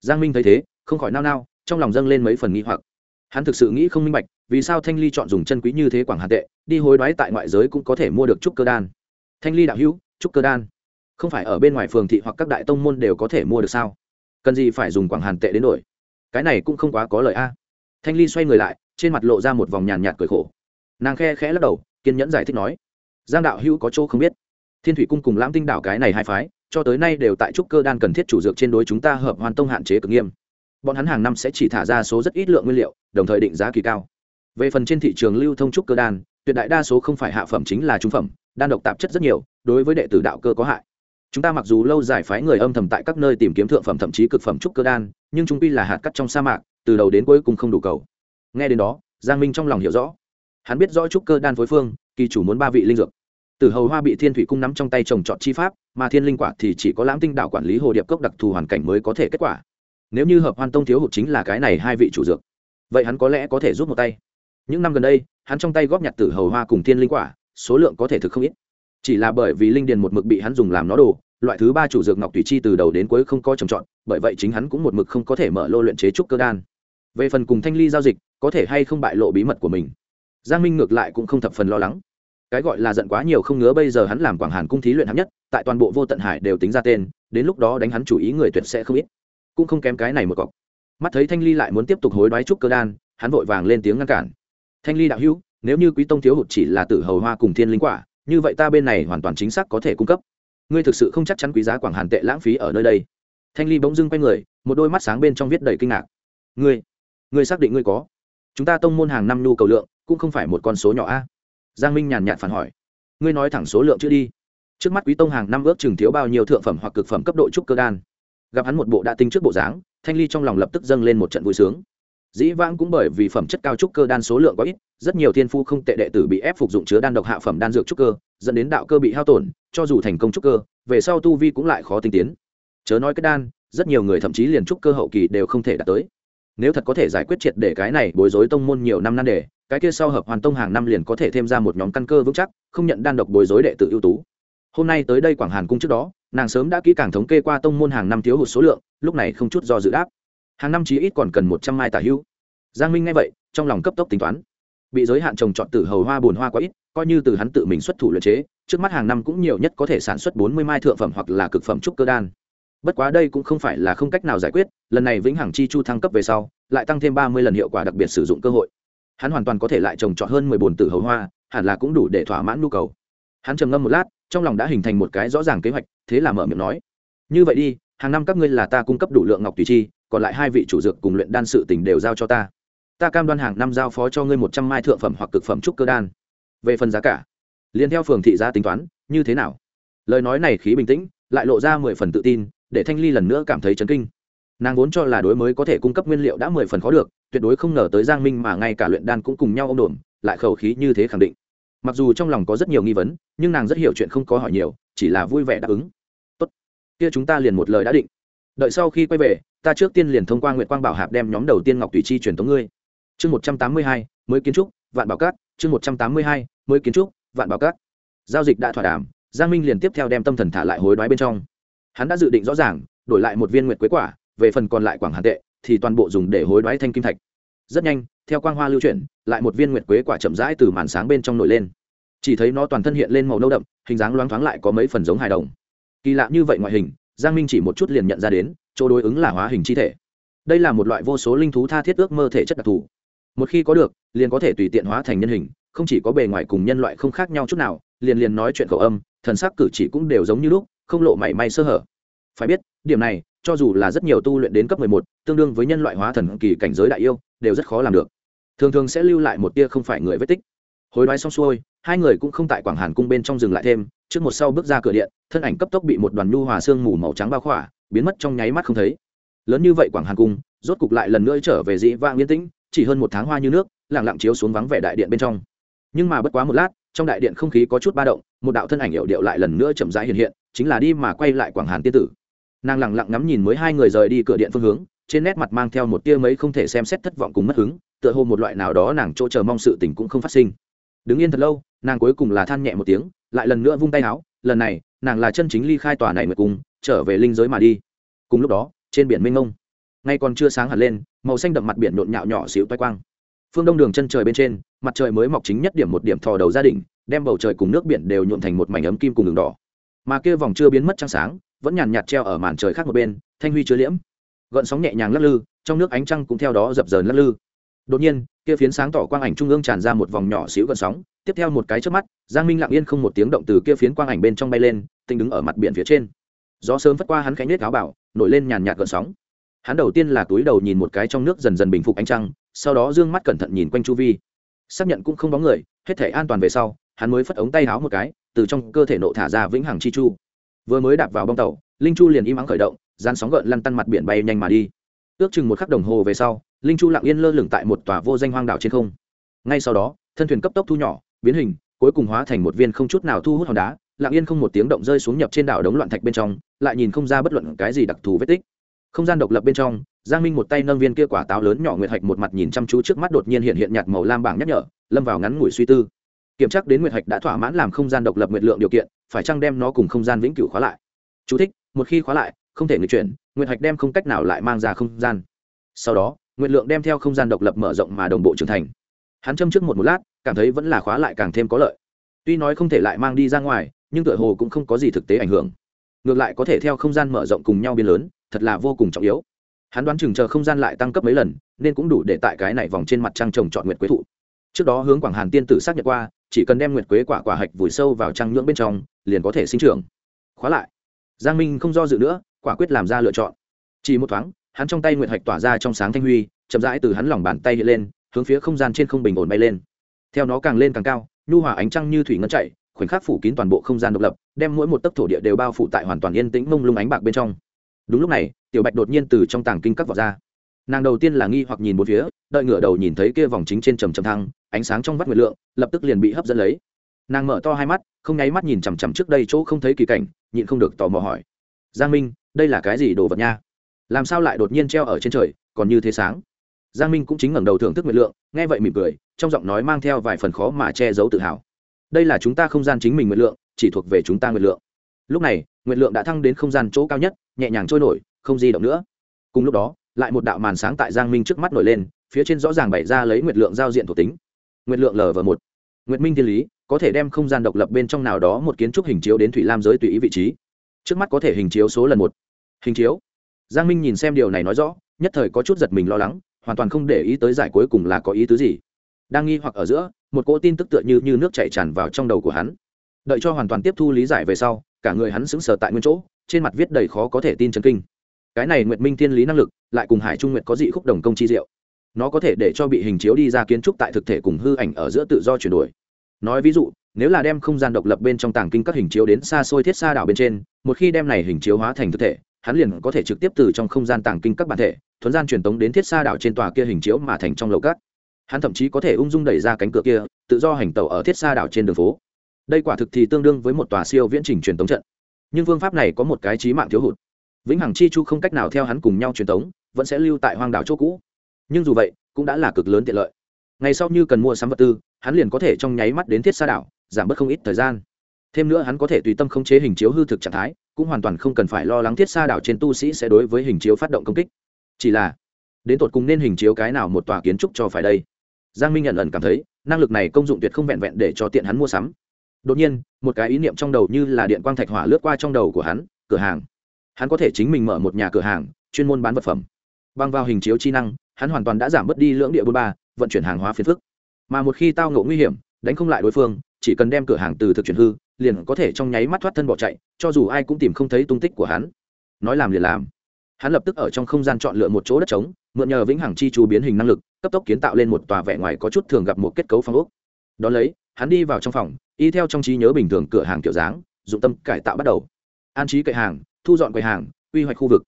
Giang minh thấy thế, không khỏi nao nao, trong lòng dâng lên mấy phần nghi hoặc. Hắn thực sự nghĩ không minh bạch, vì sao thanh ly chọn dùng chân quý như thế quảng hàn tệ, đi hối đoái tại ngoại giới cũng có thể mua được trúc cơ đan. Thanh ly đạo hữu trúc cơ đan. Không phải ở bên ngoài phường thị hoặc các đại tông môn đều có thể mua được sao? Cần gì phải dùng quảng hàn tệ đến đổi. Cái này cũng không quá có lời a. Thanh ly xoay người lại, trên mặt lộ ra một vòng nhàn nhạt cười khổ. Nàng khe khẽ lắc đầu, kiên nhẫn giải thích nói, giang đạo hữu có chỗ không biết. Thiên thủy cung cùng lãm tinh đảo cái này hai phái, cho tới nay đều tại trúc cơ đan cần thiết chủ dược trên đối chúng ta hợp hoàn tông hạn chế cực nghiêm. Bọn hắn hàng năm sẽ chỉ thả ra số rất ít lượng nguyên liệu, đồng thời định giá kỳ cao. Về phần trên thị trường lưu thông trúc cơ đan, tuyệt đại đa số không phải hạ phẩm chính là trung phẩm, đan độc tạp chất rất nhiều, đối với đệ tử đạo cơ có hại chúng ta mặc dù lâu dài phái người âm thầm tại các nơi tìm kiếm thượng phẩm thậm chí cực phẩm trúc cơ đan, nhưng chúng pi là hạt cắt trong sa mạc, từ đầu đến cuối cùng không đủ cầu. Nghe đến đó, giang minh trong lòng hiểu rõ. Hắn biết rõ trúc cơ đan phối phương, kỳ chủ muốn ba vị linh dược. Từ hầu hoa bị thiên thủy cung nắm trong tay trồng trọt chi pháp, mà thiên linh quả thì chỉ có lãm tinh đạo quản lý hồ điệp cốc đặc thù hoàn cảnh mới có thể kết quả. Nếu như hợp hoan tông thiếu hụt chính là cái này hai vị chủ dược, vậy hắn có lẽ có thể rút một tay. Những năm gần đây, hắn trong tay góp nhặt tử hầu hoa cùng thiên linh quả, số lượng có thể thực không ít chỉ là bởi vì linh điền một mực bị hắn dùng làm nó đồ, loại thứ ba chủ dược ngọc thủy chi từ đầu đến cuối không có trồng trọt, bởi vậy chính hắn cũng một mực không có thể mở lô luyện chế trúc cơ đan. Về phần cùng thanh ly giao dịch, có thể hay không bại lộ bí mật của mình? Giang minh ngược lại cũng không thập phần lo lắng. Cái gọi là giận quá nhiều không ngứa, bây giờ hắn làm quảng hàn cung thí luyện hạng nhất, tại toàn bộ vô tận hải đều tính ra tên, đến lúc đó đánh hắn chủ ý người tuyệt sẽ không ít. Cũng không kém cái này một cọc. Mắt thấy thanh ly lại muốn tiếp tục hối đoái trúc cơ đan, hắn vội vàng lên tiếng ngăn cản. Thanh ly đạo hữu, nếu như quý tông thiếu hụt chỉ là tử hầu hoa cùng thiên linh quả như vậy ta bên này hoàn toàn chính xác có thể cung cấp. Ngươi thực sự không chắc chắn quý giá quảng hàn tệ lãng phí ở nơi đây. Thanh ly bỗng dưng quay người, một đôi mắt sáng bên trong viết đầy kinh ngạc. Ngươi ngươi xác định ngươi có? Chúng ta tông môn hàng năm nhu cầu lượng, cũng không phải một con số nhỏ a. Giang minh nhàn nhạt phản hỏi. Ngươi nói thẳng số lượng chưa đi. Trước mắt quý tông hàng năm ước chừng thiếu bao nhiêu thượng phẩm hoặc cực phẩm cấp độ trúc cơ đan? Gặp hắn một bộ đã tinh trước bộ dáng, thanh ly trong lòng lập tức dâng lên một trận vui sướng dĩ vãng cũng bởi vì phẩm chất cao trúc cơ đan số lượng có ít, rất nhiều thiên phu không tệ đệ tử bị ép phục dụng chứa đan độc hạ phẩm đan dược trúc cơ, dẫn đến đạo cơ bị hao tổn, cho dù thành công trúc cơ, về sau tu vi cũng lại khó tinh tiến. Chớ nói cái đan, rất nhiều người thậm chí liền trúc cơ hậu kỳ đều không thể đạt tới. Nếu thật có thể giải quyết triệt để cái này bối rối tông môn nhiều năm nan đề, cái kia sau hợp hoàn tông hàng năm liền có thể thêm ra một nhóm căn cơ vững chắc, không nhận đan độc bối rối đệ tử ưu tú. Hôm nay tới đây quảng hàn cung trước đó, nàng sớm đã kỹ càng thống kê qua tông môn hàng năm thiếu hụt số lượng, lúc này không chút do dự đáp hàng năm chí ít còn cần một trăm mai tả hữu. Giang minh nghe vậy, trong lòng cấp tốc tính toán. Bị giới hạn trồng trọt tử hầu hoa bồn hoa quá ít, coi như từ hắn tự mình xuất thủ luyện chế, trước mắt hàng năm cũng nhiều nhất có thể sản xuất bốn mươi mai thượng phẩm hoặc là cực phẩm trúc cơ đan. Bất quá đây cũng không phải là không cách nào giải quyết, lần này vĩnh hằng chi chu thăng cấp về sau, lại tăng thêm ba mươi lần hiệu quả đặc biệt sử dụng cơ hội. Hắn hoàn toàn có thể lại trồng trọt hơn mười bồn tử hầu hoa, hẳn là cũng đủ để thỏa mãn nhu cầu. Hắn trầm ngâm một lát, trong lòng đã hình thành một cái rõ ràng kế hoạch, thế là mở miệng nói. Như vậy đi, hàng năm các ngươi là ta cung cấp đủ lượng ngọc tùy chi còn lại hai vị chủ dược cùng luyện đan sự tình đều giao cho ta. Ta cam đoan hàng năm giao phó cho ngươi một trăm mai thượng phẩm hoặc cực phẩm trúc cơ đan. Về phần giá cả, liền theo phường thị gia tính toán, như thế nào? Lời nói này khí bình tĩnh, lại lộ ra mười phần tự tin, để thanh ly lần nữa cảm thấy chấn kinh. Nàng vốn cho là đối mới có thể cung cấp nguyên liệu đã mười phần khó được, tuyệt đối không ngờ tới giang minh mà ngay cả luyện đan cũng cùng nhau ông đồn lại khẩu khí như thế khẳng định. Mặc dù trong lòng có rất nhiều nghi vấn, nhưng nàng rất hiểu chuyện không có hỏi nhiều, chỉ là vui vẻ đáp ứng. Tốt, kia chúng ta liền một lời đã định. Đợi sau khi quay về ta trước tiên liền thông qua nguyệt quang bảo hạp đem nhóm đầu tiên ngọc thủy chi truyền tống ngươi. Chương một trăm tám mươi hai, mới kiến trúc, vạn bảo cát. Chương một trăm tám mươi hai, mới kiến trúc, vạn bảo cát. Giao dịch đã thỏa đàm, giang minh liền tiếp theo đem tâm thần thả lại hối đoái bên trong. Hắn đã dự định rõ ràng, đổi lại một viên nguyệt quế quả, về phần còn lại quảng hàn tệ, thì toàn bộ dùng để hối đoái thanh kim thạch. Rất nhanh, theo quang hoa lưu chuyển, lại một viên nguyệt quế quả chậm rãi từ màn sáng bên trong nổi lên. Chỉ thấy nó toàn thân hiện lên màu nâu đậm, hình dáng loáng thoáng lại có mấy phần giống hài đồng. Kỳ lạ như vậy ngoại hình, giang minh chỉ một chút liền nhận ra đến chỗ đối ứng là hóa hình chi thể. Đây là một loại vô số linh thú tha thiết ước mơ thể chất đặc thù. Một khi có được, liền có thể tùy tiện hóa thành nhân hình, không chỉ có bề ngoài cùng nhân loại không khác nhau chút nào, liền liền nói chuyện khẩu âm, thần sắc cử chỉ cũng đều giống như lúc, không lộ mảy may sơ hở. Phải biết, điểm này, cho dù là rất nhiều tu luyện đến cấp mười một, tương đương với nhân loại hóa thần kỳ cảnh giới đại yêu, đều rất khó làm được. Thường thường sẽ lưu lại một tia không phải người vết tích. Hối đoái xong xuôi, hai người cũng không tại quảng hàn cung bên trong dừng lại thêm, trước một sau bước ra cửa điện, thân ảnh cấp tốc bị một đoàn nhu hòa sương mù màu trắng bao khỏa biến mất trong nháy mắt không thấy. Lớn như vậy quảng hàn cung, rốt cục lại lần nữa trở về dĩ vang yên tĩnh, chỉ hơn một tháng hoa như nước lẳng lặng chiếu xuống vắng vẻ đại điện bên trong. Nhưng mà bất quá một lát, trong đại điện không khí có chút ba động, một đạo thân ảnh hiệu điệu lại lần nữa chậm rãi hiện hiện, chính là đi mà quay lại quảng hàn tiên tử. Nàng lẳng lặng ngắm nhìn mới hai người rời đi cửa điện phương hướng, trên nét mặt mang theo một tia mấy không thể xem xét thất vọng cùng mất hứng, tựa hồ một loại nào đó nàng chỗ chờ mong sự tình cũng không phát sinh. Đứng yên thật lâu, nàng cuối cùng là than nhẹ một tiếng, lại lần nữa vung tay áo, lần này, nàng là chân chính ly khai tòa này mượt cùng trở về linh giới mà đi. Cùng lúc đó, trên biển mênh mông, ngay còn chưa sáng hẳn lên, màu xanh đậm mặt biển nhộn nhạo nhỏ xíu toay quang. Phương đông đường chân trời bên trên, mặt trời mới mọc chính nhất điểm một điểm thò đầu gia đình đem bầu trời cùng nước biển đều nhuộn thành một mảnh ấm kim cùng đường đỏ. Mà kia vòng chưa biến mất trăng sáng, vẫn nhàn nhạt treo ở màn trời khác một bên, thanh huy chứa liễm. Gợn sóng nhẹ nhàng lắc lư, trong nước ánh trăng cũng theo đó dập dờn lắc lư. Đột nhiên, kia phiến sáng tỏ quang ảnh trung ương tràn ra một vòng nhỏ xíu gợn sóng, tiếp theo một cái trước mắt, giang minh lặng yên không một tiếng động từ kia phiến quang ảnh bên trong bay lên tinh đứng ở mặt biển phía trên gió sớm phất qua hắn khánh nết áo bảo, nổi lên nhàn nhạt gợn sóng. Hắn đầu tiên là túi đầu nhìn một cái trong nước dần dần bình phục ánh trăng, sau đó d ư ơ n g mắt cẩn thận nhìn quanh chu vi. Xác nhận cũng không bóng người, hết thể an toàn về sau, hắn mới phất ống tay háo một cái, từ trong cơ thể nộ thả ra vĩnh hằng chi chu. Vừa mới đạp vào bong tàu, linh chu liền im ắng khởi động, dán sóng gợn lăn tăn mặt biển bay nhanh mà đi. Ước chừng một khắc đồng hồ về sau, linh chu lặng yên lơ lửng tại một tòa vô danh hoang đảo trên không. Ngay sau đó, thân thuyền cấp tốc thu nhỏ, biến hình, cuối cùng hóa thành một viên không chút nào thu hút hòn đá lặng yên không một tiếng động rơi xuống nhập trên đảo đống loạn thạch bên trong lại nhìn không ra bất luận cái gì đặc thù vết tích. Không gian độc lập bên trong giang minh một tay nâng viên kia quả táo lớn nhỏ nguyệt hạch một mặt nhìn chăm chú trước mắt đột nhiên hiện hiện nhạt màu lam bảng nhắc nhở lâm vào ngắn ngủi suy tư. Kiểm tra đến nguyệt hạch đã thỏa mãn làm không gian độc lập nguyệt lượng điều kiện phải chăng đem nó cùng không gian vĩnh cửu khóa lại? Chú thích, một khi khóa lại không thể nghịch chuyển nguyệt hạch đem không cách nào lại mang ra không gian. Sau đó nguyệt lượng đem theo không gian độc lập mở rộng mà đồng bộ trưởng thành. Hắn châm trước một một lát cảm thấy vẫn là khóa lại càng thêm có lợi. Tuy nói không thể lại mang đi ra ngoài nhưng tựa hồ cũng không có gì thực tế ảnh hưởng. Ngược lại có thể theo không gian mở rộng cùng nhau biên lớn, thật là vô cùng trọng yếu. Hắn đoán chừng chờ không gian lại tăng cấp mấy lần, nên cũng đủ để tại cái này vòng trên mặt trăng trồng chọn nguyệt quế thụ. Trước đó hướng quảng hàn tiên tử xác nhận qua, chỉ cần đem nguyệt quế quả quả hạch vùi sâu vào trăng nhưỡng bên trong, liền có thể sinh trưởng. Khóa lại. Giang minh không do dự nữa, quả quyết làm ra lựa chọn. Chỉ một thoáng, hắn trong tay nguyệt hạch tỏa ra trong sáng thanh huy, chậm rãi từ hắn lòng bàn tay hiện lên, hướng phía không gian trên không bình ổn bay lên. Theo nó càng lên càng cao, nhu hòa ánh trăng như thủy ngân chạy khoảnh khắc phủ kín toàn bộ không gian độc lập, đem mỗi một tấc thổ địa đều bao phủ tại hoàn toàn yên tĩnh mông lung ánh bạc bên trong. Đúng lúc này, tiểu bạch đột nhiên từ trong tàng kinh các vọt ra. Nàng đầu tiên là nghi hoặc nhìn một phía, đợi ngửa đầu nhìn thấy kia vòng chính trên trầm trầm thăng, ánh sáng trong vắt nguyệt lượng, lập tức liền bị hấp dẫn lấy. Nàng mở to hai mắt, không nháy mắt nhìn chằm chằm trước đây chỗ không thấy kỳ cảnh, nhịn không được tò mò hỏi. Giang minh, đây là cái gì đồ vật nha? Làm sao lại đột nhiên treo ở trên trời, còn như thế sáng? Giang minh cũng chính ngẩng đầu thưởng thức nguyệt lượng, nghe vậy mỉm cười, trong giọng nói mang theo vài phần khó mà che giấu tự hào đây là chúng ta không gian chính mình nguyệt lượng, chỉ thuộc về chúng ta nguyệt lượng. Lúc này nguyệt lượng đã thăng đến không gian chỗ cao nhất, nhẹ nhàng trôi nổi, không di động nữa. Cùng lúc đó, lại một đạo màn sáng tại giang minh trước mắt nổi lên, phía trên rõ ràng bày ra lấy nguyệt lượng giao diện thuộc tính. Nguyệt lượng lv một. Nguyệt minh thiên lý, có thể đem không gian độc lập bên trong nào đó một kiến trúc hình chiếu đến thủy lam giới tùy ý vị trí. Trước mắt có thể hình chiếu số lần một. Hình chiếu. Giang minh nhìn xem điều này nói rõ, nhất thời có chút giật mình lo lắng, hoàn toàn không để ý tới giải cuối cùng là có ý tứ gì đang nghi hoặc ở giữa một cỗ tin tức tựa như, như nước chảy tràn vào trong đầu của hắn. Đợi cho hoàn toàn tiếp thu lý giải về sau cả người hắn sững sờ tại nguyên chỗ trên mặt viết đầy khó có thể tin chấn kinh. Cái này nguyệt minh thiên lý năng lực lại cùng hải trung nguyệt có dị khúc đồng công chi diệu. Nó có thể để cho bị hình chiếu đi ra kiến trúc tại thực thể cùng hư ảnh ở giữa tự do chuyển đổi. Nói ví dụ nếu là đem không gian độc lập bên trong tàng kinh các hình chiếu đến xa xôi thiết xa đảo bên trên một khi đem này hình chiếu hóa thành thực thể hắn liền có thể trực tiếp từ trong không gian tàng kinh các bản thể thuấn gian truyền tống đến thiết xa đảo trên tòa kia hình chiếu mà thành trong lầu cát hắn thậm chí có thể ung dung đẩy ra cánh cửa kia, tự do hành tẩu ở thiết xa đảo trên đường phố. Đây quả thực thì tương đương với một tòa siêu viễn trình truyền tống trận. Nhưng phương pháp này có một cái trí mạng thiếu hụt. Vĩnh hằng chi chu không cách nào theo hắn cùng nhau truyền tống, vẫn sẽ lưu tại hoang đảo chỗ cũ. Nhưng dù vậy, cũng đã là cực lớn tiện lợi. Ngày sau như cần mua sắm vật tư, hắn liền có thể trong nháy mắt đến thiết xa đảo, giảm bớt không ít thời gian. Thêm nữa hắn có thể tùy tâm khống chế hình chiếu hư thực trạng thái, cũng hoàn toàn không cần phải lo lắng thiết xa đảo trên tu sĩ sẽ đối với hình chiếu phát động công kích. Chỉ là, đến tột cùng nên hình chiếu cái nào một tòa kiến trúc cho phải đây? Giang minh nhận ẩn cảm thấy, năng lực này công dụng tuyệt không vẹn vẹn để cho tiện hắn mua sắm. Đột nhiên, một cái ý niệm trong đầu như là điện quang thạch hỏa lướt qua trong đầu của hắn, cửa hàng. Hắn có thể chính mình mở một nhà cửa hàng, chuyên môn bán vật phẩm. Băng vào hình chiếu chi năng, hắn hoàn toàn đã giảm bớt đi lưỡng địa bôn ba, vận chuyển hàng hóa phiền phức. Mà một khi tao ngộ nguy hiểm, đánh không lại đối phương, chỉ cần đem cửa hàng từ thực chuyển hư, liền có thể trong nháy mắt thoát thân bỏ chạy, cho dù ai cũng tìm không thấy tung tích của hắn. Nói làm liền làm. Hắn lập tức ở trong không gian chọn lựa một chỗ đất trống, mượn nhờ vĩnh hằng chi chú biến hình năng lực cấp tốc kiến tạo lên một tòa vẻ ngoài có chút thường gặp một kết cấu phong ốc. Đón lấy, hắn đi vào trong phòng, y theo trong trí nhớ bình thường cửa hàng kiểu dáng, dụng tâm cải tạo bắt đầu. An trí cậy hàng, thu dọn quầy hàng, quy hoạch khu vực.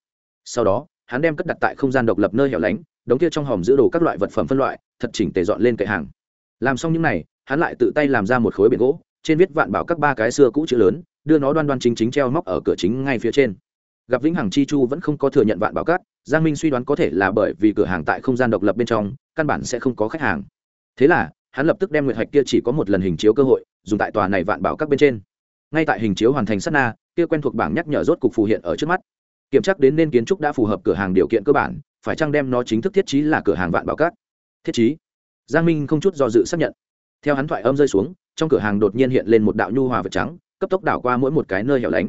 Sau đó, hắn đem cất đặt tại không gian độc lập nơi hẻo lánh, đống kia trong hòm giữ đồ các loại vật phẩm phân loại, thật chỉnh tề dọn lên cậy hàng. Làm xong những này, hắn lại tự tay làm ra một khối biển gỗ, trên viết vạn bảo các ba cái xưa cũ chữ lớn, đưa nó đoan đoan chính chính treo móc ở cửa chính ngay phía trên. Gặp vĩnh hằng chi chu vẫn không có thừa nhận vạn bảo các giang minh suy đoán có thể là bởi vì cửa hàng tại không gian độc lập bên trong, căn bản sẽ không có khách hàng. Thế là, hắn lập tức đem nguyệt hạch kia chỉ có một lần hình chiếu cơ hội, dùng tại tòa này vạn bảo các bên trên. Ngay tại hình chiếu hoàn thành sát na, kia quen thuộc bảng nhắc nhở rốt cục phù hiện ở trước mắt. Kiểm tra đến nên kiến trúc đã phù hợp cửa hàng điều kiện cơ bản, phải chăng đem nó chính thức thiết trí là cửa hàng vạn bảo các? Thiết trí? Giang minh không chút do dự xác nhận. Theo hắn thoại âm rơi xuống, trong cửa hàng đột nhiên hiện lên một đạo nhu hòa vật trắng, cấp tốc đảo qua mỗi một cái nơi hẻo lánh.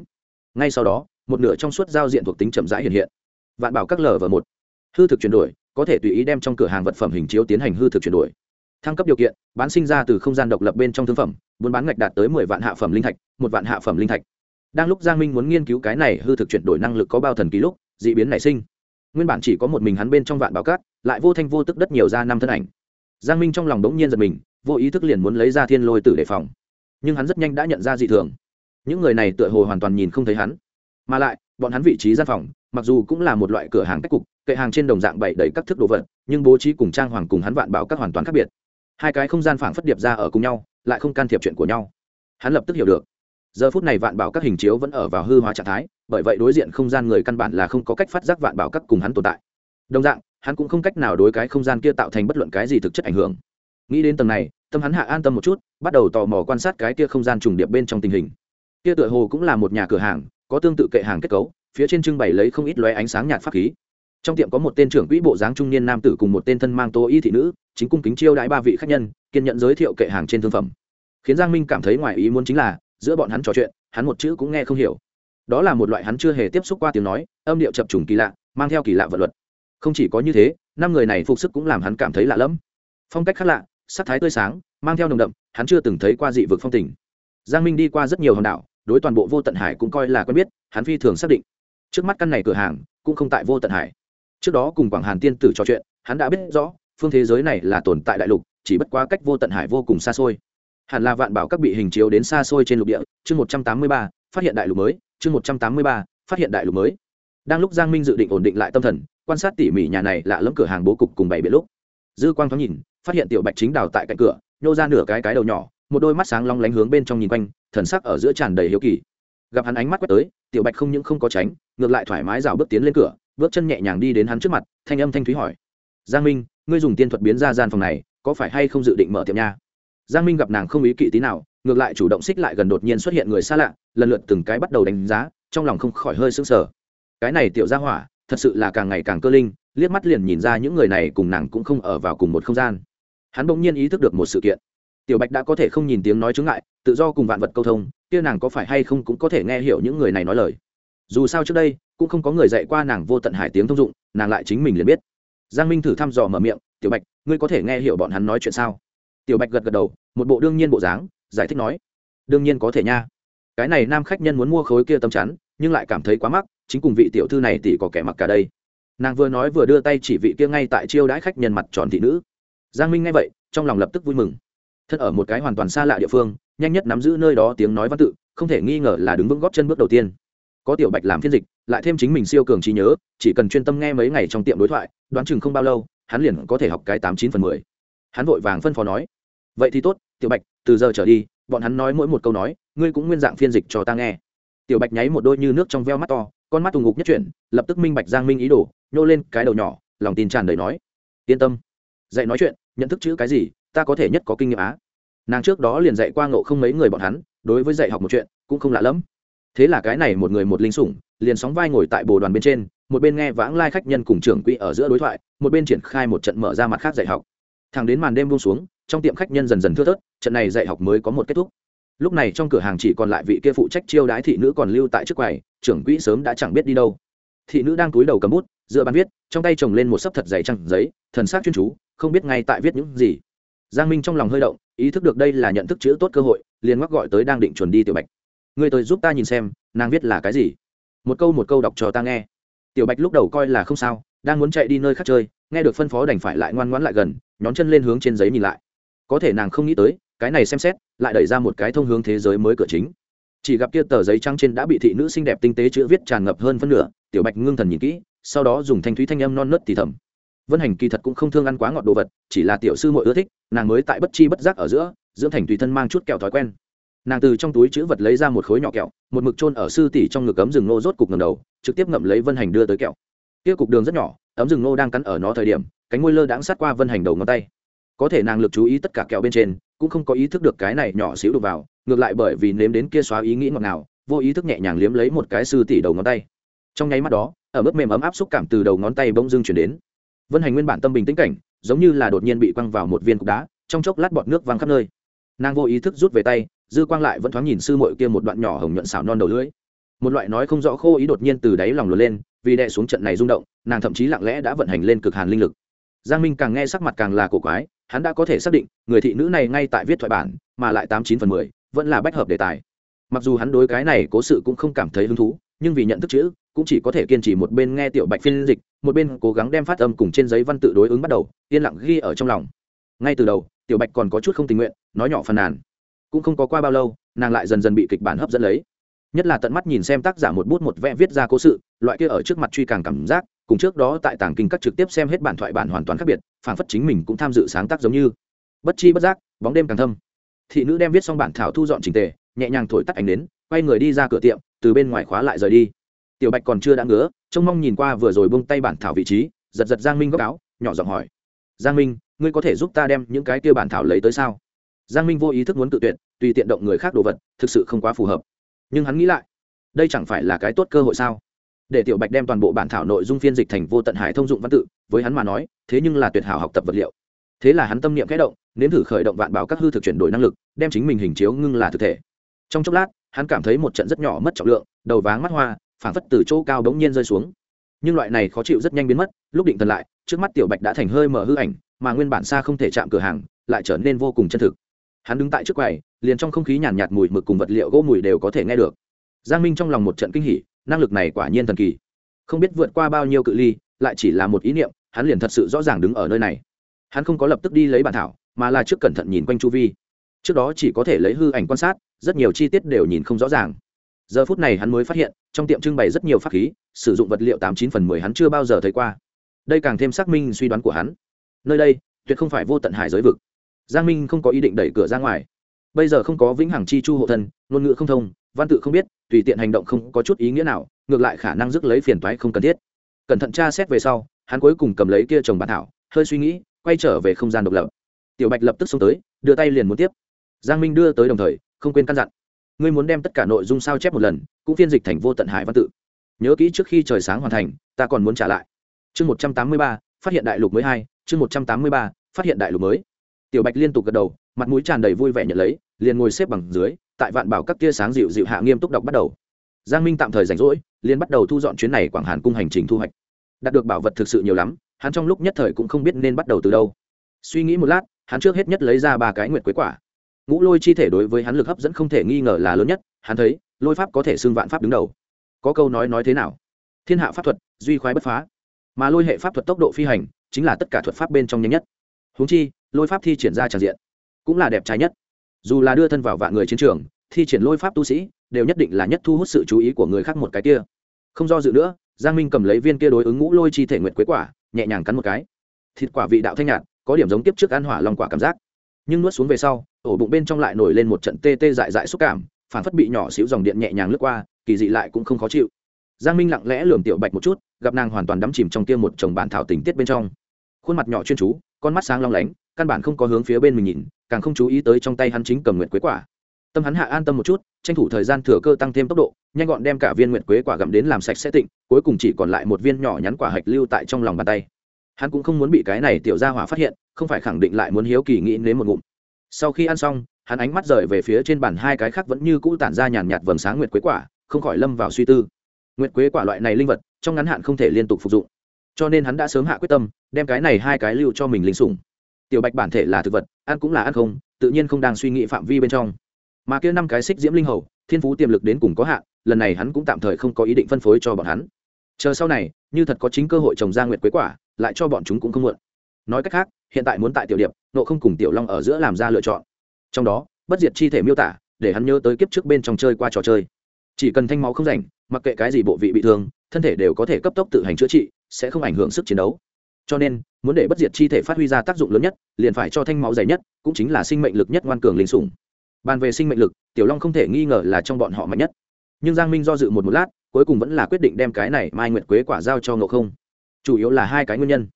Ngay sau đó, một nửa trong suốt giao diện thuộc tính chậm rãi hiện hiện vạn bảo các lờ và một. Hư thực chuyển đổi, có thể tùy ý đem trong cửa hàng vật phẩm hình chiếu tiến hành hư thực chuyển đổi. Thăng cấp điều kiện, bán sinh ra từ không gian độc lập bên trong thương phẩm buôn bán ngạch đạt tới mười vạn hạ phẩm linh thạch, một vạn hạ phẩm linh thạch. Đang lúc giang minh muốn nghiên cứu cái này hư thực chuyển đổi năng lực có bao thần ký lúc, d ị biến nảy sinh. Nguyên bản chỉ có một mình hắn bên trong vạn bảo cát, lại vô thanh vô tức đất nhiều ra năm thân ảnh. Giang minh trong lòng đống nhiên giật mình, vô ý thức liền muốn lấy ra thiên lôi tử đề phòng. Nhưng hắn rất nhanh đã nhận ra dị thường. Những người này tựa hồ hoàn toàn nhìn không thấy hắn. Mà lại, bọn hắn vị trí gian phòng mặc dù cũng là một loại cửa hàng cách cục, kệ hàng trên đồng dạng bày đầy các thức đồ vật, nhưng bố trí cùng trang hoàng cùng hắn vạn bảo các hoàn toàn khác biệt. Hai cái không gian phảng phất điệp ra ở cùng nhau, lại không can thiệp chuyện của nhau. Hắn lập tức hiểu được. Giờ phút này vạn bảo các hình chiếu vẫn ở vào hư hóa trạng thái, bởi vậy đối diện không gian người căn bản là không có cách phát giác vạn bảo các cùng hắn tồn tại. Đồng dạng, hắn cũng không cách nào đối cái không gian kia tạo thành bất luận cái gì thực chất ảnh hưởng. Nghĩ đến tầng này, tâm hắn hạ an tâm một chút, bắt đầu tò mò quan sát cái kia không gian trùng điệp bên trong tình hình. Kia tựa hồ cũng là một nhà cửa hàng, có tương tự kệ hàng kết cấu phía trên trưng bày lấy không ít lóe ánh sáng nhạt pháp khí. Trong tiệm có một tên trưởng quỹ bộ dáng trung niên nam tử cùng một tên thân mang tô y thị nữ, chính cung kính chiêu đãi ba vị khách nhân, kiên nhận giới thiệu kệ hàng trên thương phẩm. Khiến giang minh cảm thấy ngoài ý muốn chính là, giữa bọn hắn trò chuyện, hắn một chữ cũng nghe không hiểu. Đó là một loại hắn chưa hề tiếp xúc qua tiếng nói, âm điệu chập trùng kỳ lạ, mang theo kỳ lạ vật luật. Không chỉ có như thế, năm người này phục sức cũng làm hắn cảm thấy lạ lẫm. Phong cách khác lạ, sắc thái tươi sáng, mang theo nồng đậm, hắn chưa từng thấy qua dị vực phong tình. Giang minh đi qua rất nhiều hòn đảo, đối toàn bộ vô tận hải cũng coi là quen biết, hắn phi thường xác định trước mắt căn này cửa hàng cũng không tại vô tận hải. Trước đó cùng quảng hàn tiên tử trò chuyện, hắn đã biết rõ, phương thế giới này là tồn tại đại lục, chỉ bất quá cách vô tận hải vô cùng xa xôi. Hẳn là vạn bảo các bị hình chiếu đến xa xôi trên lục địa, chương một trăm tám mươi ba, phát hiện đại lục mới, chương một trăm tám mươi ba, phát hiện đại lục mới. Đang lúc giang minh dự định ổn định lại tâm thần, quan sát tỉ mỉ nhà này lạ lẫm cửa hàng bố cục cùng bảy biển lúc. Dư quang thoáng nhìn, phát hiện tiểu bạch chính đào tại cạnh cửa, nhô ra nửa cái cái đầu nhỏ, một đôi mắt sáng long lánh hướng bên trong nhìn quanh, thần sắc ở giữa tràn đầy hiếu kỳ. Gặp hắn ánh mắt quét tới tiểu bạch không những không có tránh, ngược lại thoải mái rào bước tiến lên cửa, bước chân nhẹ nhàng đi đến hắn trước mặt, thanh âm thanh thúy hỏi. Giang minh, ngươi dùng tiên thuật biến ra gian phòng này, có phải hay không dự định mở tiệm nha? Giang minh gặp nàng không ý kỵ tí nào, ngược lại chủ động xích lại gần đột nhiên xuất hiện người xa lạ, lần lượt từng cái bắt đầu đánh giá, trong lòng không khỏi hơi sững sờ. Cái này tiểu gia hỏa, thật sự là càng ngày càng cơ linh, liếc mắt liền nhìn ra những người này cùng nàng cũng không ở vào cùng một không gian. Hắn bỗng nhiên ý thức được một sự kiện. Tiểu bạch đã có thể không nhìn tiếng nói chứng ngại, tự do cùng vạn vật câu thông kia nàng có phải hay không cũng có thể nghe hiểu những người này nói lời. Dù sao trước đây, cũng không có người dạy qua nàng vô tận hải tiếng thông dụng, nàng lại chính mình liền biết. Giang minh thử thăm dò mở miệng, tiểu bạch, ngươi có thể nghe hiểu bọn hắn nói chuyện sao? Tiểu bạch gật gật đầu, một bộ đương nhiên bộ dáng, giải thích nói, đương nhiên có thể nha. Cái này nam khách nhân muốn mua khối kia tâm chắn, nhưng lại cảm thấy quá mắc, chính cùng vị tiểu thư này tỷ có kẻ mặc cả đây. Nàng vừa nói vừa đưa tay chỉ vị kia ngay tại chiêu đãi khách nhân mặt tròn thị nữ. Giang minh nghe vậy, trong lòng lập tức vui mừng. Thân ở một cái hoàn toàn xa lạ địa phương nhanh nhất nắm giữ nơi đó tiếng nói văn tự, không thể nghi ngờ là đứng vững góp chân bước đầu tiên. Có tiểu bạch làm phiên dịch, lại thêm chính mình siêu cường trí nhớ, chỉ cần chuyên tâm nghe mấy ngày trong tiệm đối thoại, đoán chừng không bao lâu, hắn liền có thể học cái tám chín phần mười. Hắn vội vàng phân phó nói, vậy thì tốt, tiểu bạch, từ giờ trở đi, bọn hắn nói mỗi một câu nói, ngươi cũng nguyên dạng phiên dịch cho ta nghe. Tiểu bạch nháy một đôi như nước trong veo mắt to, con mắt tù ngục nhất chuyển, lập tức minh bạch giang minh ý đồ, nhô lên cái đầu nhỏ, lòng tin tràn đầy nói, yên tâm, dạy nói chuyện, nhận thức chữ cái gì, ta có thể nhất có kinh nghiệm á nàng trước đó liền dạy qua ngộ không mấy người bọn hắn, đối với dạy học một chuyện cũng không lạ lẫm. Thế là cái này một người một linh sủng, liền sóng vai ngồi tại bồ đoàn bên trên, một bên nghe vãng lai khách nhân cùng trưởng quỹ ở giữa đối thoại, một bên triển khai một trận mở ra mặt khác dạy học. Thẳng đến màn đêm buông xuống, trong tiệm khách nhân dần dần thưa thớt, trận này dạy học mới có một kết thúc. Lúc này trong cửa hàng chỉ còn lại vị kia phụ trách chiêu đái thị nữ còn lưu tại trước quầy, trưởng quỹ sớm đã chẳng biết đi đâu. Thị nữ đang túi đầu cầm bút dựa bàn viết, trong tay chồng lên một sấp thật dày trăng giấy, thần sắc chuyên chú, không biết ngay tại viết những gì giang minh trong lòng hơi động, ý thức được đây là nhận thức chữ tốt cơ hội, liền ngoắc gọi tới đang định chuẩn đi tiểu bạch. Ngươi tới giúp ta nhìn xem, nàng viết là cái gì? Một câu một câu đọc cho ta nghe. Tiểu bạch lúc đầu coi là không sao, đang muốn chạy đi nơi khác chơi, nghe được phân phó đành phải lại ngoan ngoãn lại gần, nhón chân lên hướng trên giấy nhìn lại. Có thể nàng không nghĩ tới, cái này xem xét, lại đẩy ra một cái thông hướng thế giới mới cửa chính. Chỉ gặp kia tờ giấy trắng trên đã bị thị nữ xinh đẹp tinh tế chữ viết tràn ngập hơn phân nửa, tiểu bạch ngưng thần nhìn kỹ, sau đó dùng thanh thúy thanh âm non nớt thì thầm vân hành kỳ thật cũng không thương ăn quá ngọt đồ vật, chỉ là tiểu sư muội ưa thích, nàng mới tại bất chi bất giác ở giữa, dưỡng thành tùy thân mang chút kẹo thói quen. Nàng từ trong túi chữ vật lấy ra một khối nhỏ kẹo, một mực trôn ở sư tỷ trong ngực ấm rừng nô rốt cục ngầm đầu, trực tiếp ngậm lấy vân hành đưa tới kẹo. Kia cục đường rất nhỏ, ấm rừng nô đang cắn ở nó thời điểm, cánh môi lơ đãng sát qua vân hành đầu ngón tay. Có thể nàng lực chú ý tất cả kẹo bên trên, cũng không có ý thức được cái này nhỏ xíu đục vào, ngược lại bởi vì nếm đến kia xóa ý nghĩ ngọt nào vô ý thức nhẹ nhàng liếm lấy một cái sư tỷ đầu ngón tay. Trong nháy mắt đó, ở mức mềm ấm áp xúc cảm từ đầu ngón tay bỗng dưng chuyển đến vân hành nguyên bản tâm bình tĩnh cảnh, giống như là đột nhiên bị quăng vào một viên cục đá, trong chốc lát bọt nước văng khắp nơi. Nàng vô ý thức rút về tay, dư quang lại vẫn thoáng nhìn sư mội kia một đoạn nhỏ hồng nhuận xảo non đầu lưỡi. Một loại nói không rõ khô ý đột nhiên từ đáy lòng lùa lên, vì đệ xuống trận này rung động, nàng thậm chí lặng lẽ đã vận hành lên cực hàn linh lực. Giang minh càng nghe sắc mặt càng là cổ quái, hắn đã có thể xác định, người thị nữ này ngay tại viết thoại bản, mà lại tám chín phần mười, vẫn là bách hợp đề tài. Mặc dù hắn đối cái này cố sự cũng không cảm thấy hứng thú, nhưng vì nhận thức chữ, cũng chỉ có thể kiên trì một bên nghe tiểu bạch phiên dịch một bên cố gắng đem phát âm cùng trên giấy văn tự đối ứng bắt đầu, yên lặng ghi ở trong lòng. Ngay từ đầu, tiểu bạch còn có chút không tình nguyện, nói nhỏ phàn nàn. Cũng không có qua bao lâu, nàng lại dần dần bị kịch bản hấp dẫn lấy. Nhất là tận mắt nhìn xem tác giả một bút một vẽ viết ra cố sự, loại kia ở trước mặt truy càng cảm giác, cùng trước đó tại tàng kinh các trực tiếp xem hết bản thoại bản hoàn toàn khác biệt phản phất chính mình cũng tham dự sáng tác giống như. Bất chi bất giác, bóng đêm càng thâm. Thị nữ đem viết xong bản thảo thu dọn trình tề, nhẹ nhàng thổi tắt ánh đến quay người đi ra cửa tiệm, từ bên ngoài khóa lại rời đi tiểu bạch còn chưa đã ngứa, trông mong nhìn qua vừa rồi bông tay bản thảo vị trí, giật giật giang minh góc áo, nhỏ giọng hỏi. Giang minh, ngươi có thể giúp ta đem những cái kia bản thảo lấy tới sao? Giang minh vô ý thức muốn tự tuyệt, tùy tiện động người khác đồ vật, thực sự không quá phù hợp. Nhưng hắn nghĩ lại, đây chẳng phải là cái tốt cơ hội sao? Để tiểu bạch đem toàn bộ bản thảo nội dung phiên dịch thành vô tận hải thông dụng văn tự, với hắn mà nói, thế nhưng là tuyệt hảo học tập vật liệu. Thế là hắn tâm niệm kẽ động, nếm thử khởi động vạn bảo các hư thực chuyển đổi năng lực, đem chính mình hình chiếu ngưng là thực thể. Trong chốc lát, hắn cảm thấy một trận rất nhỏ mất trọng lượng, đầu váng mắt hoa phảng phất từ chỗ cao bỗng nhiên rơi xuống. Nhưng loại này khó chịu rất nhanh biến mất lúc định thần lại trước mắt tiểu bạch đã thành hơi mở hư ảnh mà nguyên bản xa không thể chạm cửa hàng lại trở nên vô cùng chân thực. Hắn đứng tại trước quầy liền trong không khí nhàn nhạt, nhạt mùi mực cùng vật liệu gỗ mùi đều có thể nghe được. Giang minh trong lòng một trận kinh hỉ năng lực này quả nhiên thần kỳ. Không biết vượt qua bao nhiêu cự ly lại chỉ là một ý niệm hắn liền thật sự rõ ràng đứng ở nơi này. Hắn không có lập tức đi lấy bản thảo mà là trước cẩn thận nhìn quanh chu vi. Trước đó chỉ có thể lấy hư ảnh quan sát rất nhiều chi tiết đều nhìn không rõ ràng giờ phút này hắn mới phát hiện, trong tiệm trưng bày rất nhiều pháp khí, sử dụng vật liệu tám chín phần mười hắn chưa bao giờ thấy qua. Đây càng thêm xác minh suy đoán của hắn. Nơi đây, tuyệt không phải vô tận hải giới vực. Giang minh không có ý định đẩy cửa ra ngoài. Bây giờ không có vĩnh hằng chi chu hộ thân, ngôn ngữ không thông, văn tự không biết, tùy tiện hành động không có chút ý nghĩa nào, ngược lại khả năng rước lấy phiền toái không cần thiết. Cẩn thận tra xét về sau, hắn cuối cùng cầm lấy kia chồng bản thảo, hơi suy nghĩ, quay trở về không gian độc lập. Tiểu bạch lập tức xông tới, đưa tay liền muốn tiếp. Giang minh đưa tới đồng thời, không quên căn dặn ngươi muốn đem tất cả nội dung sao chép một lần, cũng phiên dịch thành vô tận hải văn tự. Nhớ kỹ trước khi trời sáng hoàn thành, ta còn muốn trả lại. Chương một trăm tám mươi ba, phát hiện đại lục mới hai, chương một trăm tám mươi ba, phát hiện đại lục mới. Tiểu bạch liên tục gật đầu, mặt mũi tràn đầy vui vẻ nhận lấy, liền ngồi xếp bằng dưới, tại vạn bảo các tia sáng dịu dịu hạ nghiêm túc đọc bắt đầu. Giang minh tạm thời rảnh rỗi, liền bắt đầu thu dọn chuyến này quảng hàn cung hành trình thu hoạch. Đạt được bảo vật thực sự nhiều lắm, hắn trong lúc nhất thời cũng không biết nên bắt đầu từ đâu. Suy nghĩ một lát, hắn trước hết nhất lấy ra ba cái nguyệt quế quả ngũ lôi chi thể đối với hắn lực hấp dẫn không thể nghi ngờ là lớn nhất, hắn thấy, lôi pháp có thể xưng vạn pháp đứng đầu. Có câu nói nói thế nào? Thiên hạ pháp thuật, duy khoái bất phá. Mà lôi hệ pháp thuật tốc độ phi hành, chính là tất cả thuật pháp bên trong nhanh nhất. Húng chi, lôi pháp thi triển ra tràn diện, cũng là đẹp trai nhất. Dù là đưa thân vào vạn người chiến trường, thi triển lôi pháp tu sĩ, đều nhất định là nhất thu hút sự chú ý của người khác một cái kia. Không do dự nữa, giang minh cầm lấy viên kia đối ứng ngũ lôi chi thể nguyện quế quả, nhẹ nhàng cắn một cái. Thịt quả vị đạo thanh nhạt, có điểm giống tiếp trước ăn hỏa lòng quả cảm giác. Nhưng nuốt xuống về sau ổ bụng bên trong lại nổi lên một trận tê tê dại dại xúc cảm, phản phất bị nhỏ xíu dòng điện nhẹ nhàng lướt qua, kỳ dị lại cũng không khó chịu. Giang minh lặng lẽ lườm tiểu bạch một chút, gặp nàng hoàn toàn đắm chìm trong tiêm một chồng bản thảo tình tiết bên trong. Khuôn mặt nhỏ chuyên chú, con mắt sáng long lánh, căn bản không có hướng phía bên mình nhìn, càng không chú ý tới trong tay hắn chính cầm nguyện quế quả. Tâm hắn hạ an tâm một chút, tranh thủ thời gian thừa cơ tăng thêm tốc độ, nhanh gọn đem cả viên nguyện quế quả gặm đến làm sạch sẽ tịnh, cuối cùng chỉ còn lại một viên nhỏ nhắn quả hạch lưu tại trong lòng bàn tay. Hắn cũng không muốn bị cái này tiểu ra hỏa phát hiện, không phải khẳng định lại muốn hiếu kỳ nghĩ đến một ngụm sau khi ăn xong, hắn ánh mắt rời về phía trên bàn, hai cái khác vẫn như cũ tản ra nhàn nhạt vầng sáng nguyệt quế quả, không khỏi lâm vào suy tư. Nguyệt quế quả loại này linh vật, trong ngắn hạn không thể liên tục phục dụng. Cho nên hắn đã sớm hạ quyết tâm, đem cái này hai cái lưu cho mình linh sủng. Tiểu bạch bản thể là thực vật, ăn cũng là ăn không, tự nhiên không đang suy nghĩ phạm vi bên trong. Mà kia năm cái xích diễm linh hầu, thiên phú tiềm lực đến cùng có hạn, lần này hắn cũng tạm thời không có ý định phân phối cho bọn hắn. Chờ sau này, như thật có chính cơ hội trồng ra nguyệt quế quả, lại cho bọn chúng cũng không muộn. Nói cách khác hiện tại muốn tại tiểu điệp, nộ không cùng tiểu long ở giữa làm ra lựa chọn. Trong đó, bất diệt chi thể miêu tả, để hắn nhớ tới kiếp trước bên trong chơi qua trò chơi. Chỉ cần thanh máu không rảnh, mặc kệ cái gì bộ vị bị thương, thân thể đều có thể cấp tốc tự hành chữa trị, sẽ không ảnh hưởng sức chiến đấu. Cho nên, muốn để bất diệt chi thể phát huy ra tác dụng lớn nhất, liền phải cho thanh máu dày nhất, cũng chính là sinh mệnh lực nhất ngoan cường linh sủng. Bàn về sinh mệnh lực, tiểu long không thể nghi ngờ là trong bọn họ mạnh nhất. Nhưng giang minh do dự một một lát, cuối cùng vẫn là quyết định đem cái này mai nguyệt quế quả giao cho ngộ không. Chủ yếu là hai cái nguyên nhân.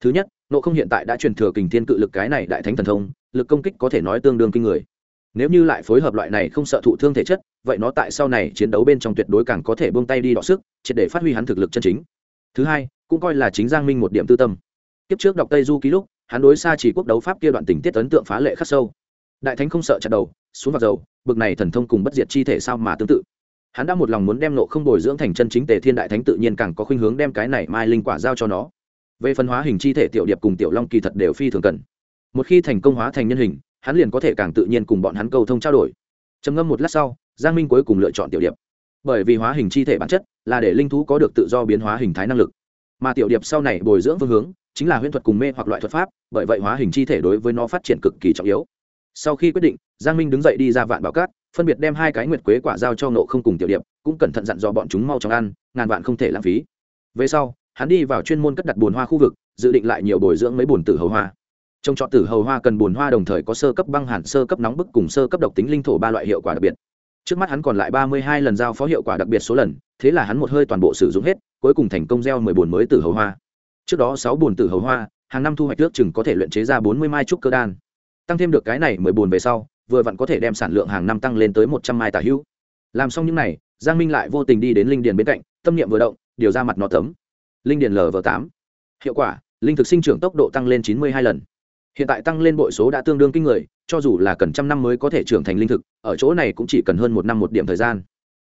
Thứ nhất nộ không hiện tại đã truyền thừa kình thiên cự lực cái này đại thánh thần thông, lực công kích có thể nói tương đương kinh người. Nếu như lại phối hợp loại này không sợ thụ thương thể chất, vậy nó tại sau này chiến đấu bên trong tuyệt đối càng có thể buông tay đi đọ sức, triệt để phát huy hắn thực lực chân chính. Thứ hai, cũng coi là chính giang minh một điểm tư tâm. Kiếp trước đọc tây du ký lúc, hắn đối xa chỉ quốc đấu pháp kia đoạn tình tiết ấn tượng phá lệ khắc sâu. Đại thánh không sợ chặt đầu, xuống vào dầu, bực này thần thông cùng bất diệt chi thể sao mà tương tự. Hắn đã một lòng muốn đem nộ không bồi dưỡng thành chân chính tề thiên đại thánh tự nhiên càng có khuynh hướng đem cái này mai linh quả giao cho nó về phân hóa hình chi thể tiểu điệp cùng tiểu long kỳ thật đều phi thường cần. Một khi thành công hóa thành nhân hình, hắn liền có thể càng tự nhiên cùng bọn hắn câu thông trao đổi. Trầm ngâm một lát sau, giang minh cuối cùng lựa chọn tiểu điệp. Bởi vì hóa hình chi thể bản chất là để linh thú có được tự do biến hóa hình thái năng lực. Mà tiểu điệp sau này bồi dưỡng phương hướng chính là huyễn thuật cùng mê hoặc loại thuật pháp, bởi vậy hóa hình chi thể đối với nó phát triển cực kỳ trọng yếu. Sau khi quyết định, giang minh đứng dậy đi ra vạn bảo cát, phân biệt đem hai cái nguyệt quế quả giao cho nộ không cùng tiểu điệp, cũng cẩn thận dặn dò bọn chúng mau chóng ăn, ngàn vạn không thể lãng phí. Về sau hắn đi vào chuyên môn cất đặt bồn hoa khu vực, dự định lại nhiều bồi dưỡng mấy bồn tử hầu hoa. Trồng trọt tử hầu hoa cần bồn hoa đồng thời có sơ cấp băng hẳn sơ cấp nóng bức cùng sơ cấp độc tính linh thổ ba loại hiệu quả đặc biệt. Trước mắt hắn còn lại ba mươi hai lần giao phó hiệu quả đặc biệt số lần, thế là hắn một hơi toàn bộ sử dụng hết, cuối cùng thành công gieo mười bồn mới tử hầu hoa. Trước đó sáu bồn tử hầu hoa, hàng năm thu hoạch nước chừng có thể luyện chế ra bốn mươi mai trúc cơ đan. Tăng thêm được cái này mười bồn về sau, vừa vặn có thể đem sản lượng hàng năm tăng lên tới một trăm mai tả hữu. Làm xong những n à y giang minh lại vô tình đi đến linh điền bên cạnh, tâm niệm vừa động, điều ra mặt nó tấm linh điền lv tám. Hiệu quả, linh thực sinh trưởng tốc độ tăng lên chín mươi hai lần. Hiện tại tăng lên bội số đã tương đương kinh người, cho dù là cần trăm năm mới có thể trưởng thành linh thực, ở chỗ này cũng chỉ cần hơn một năm một điểm thời gian.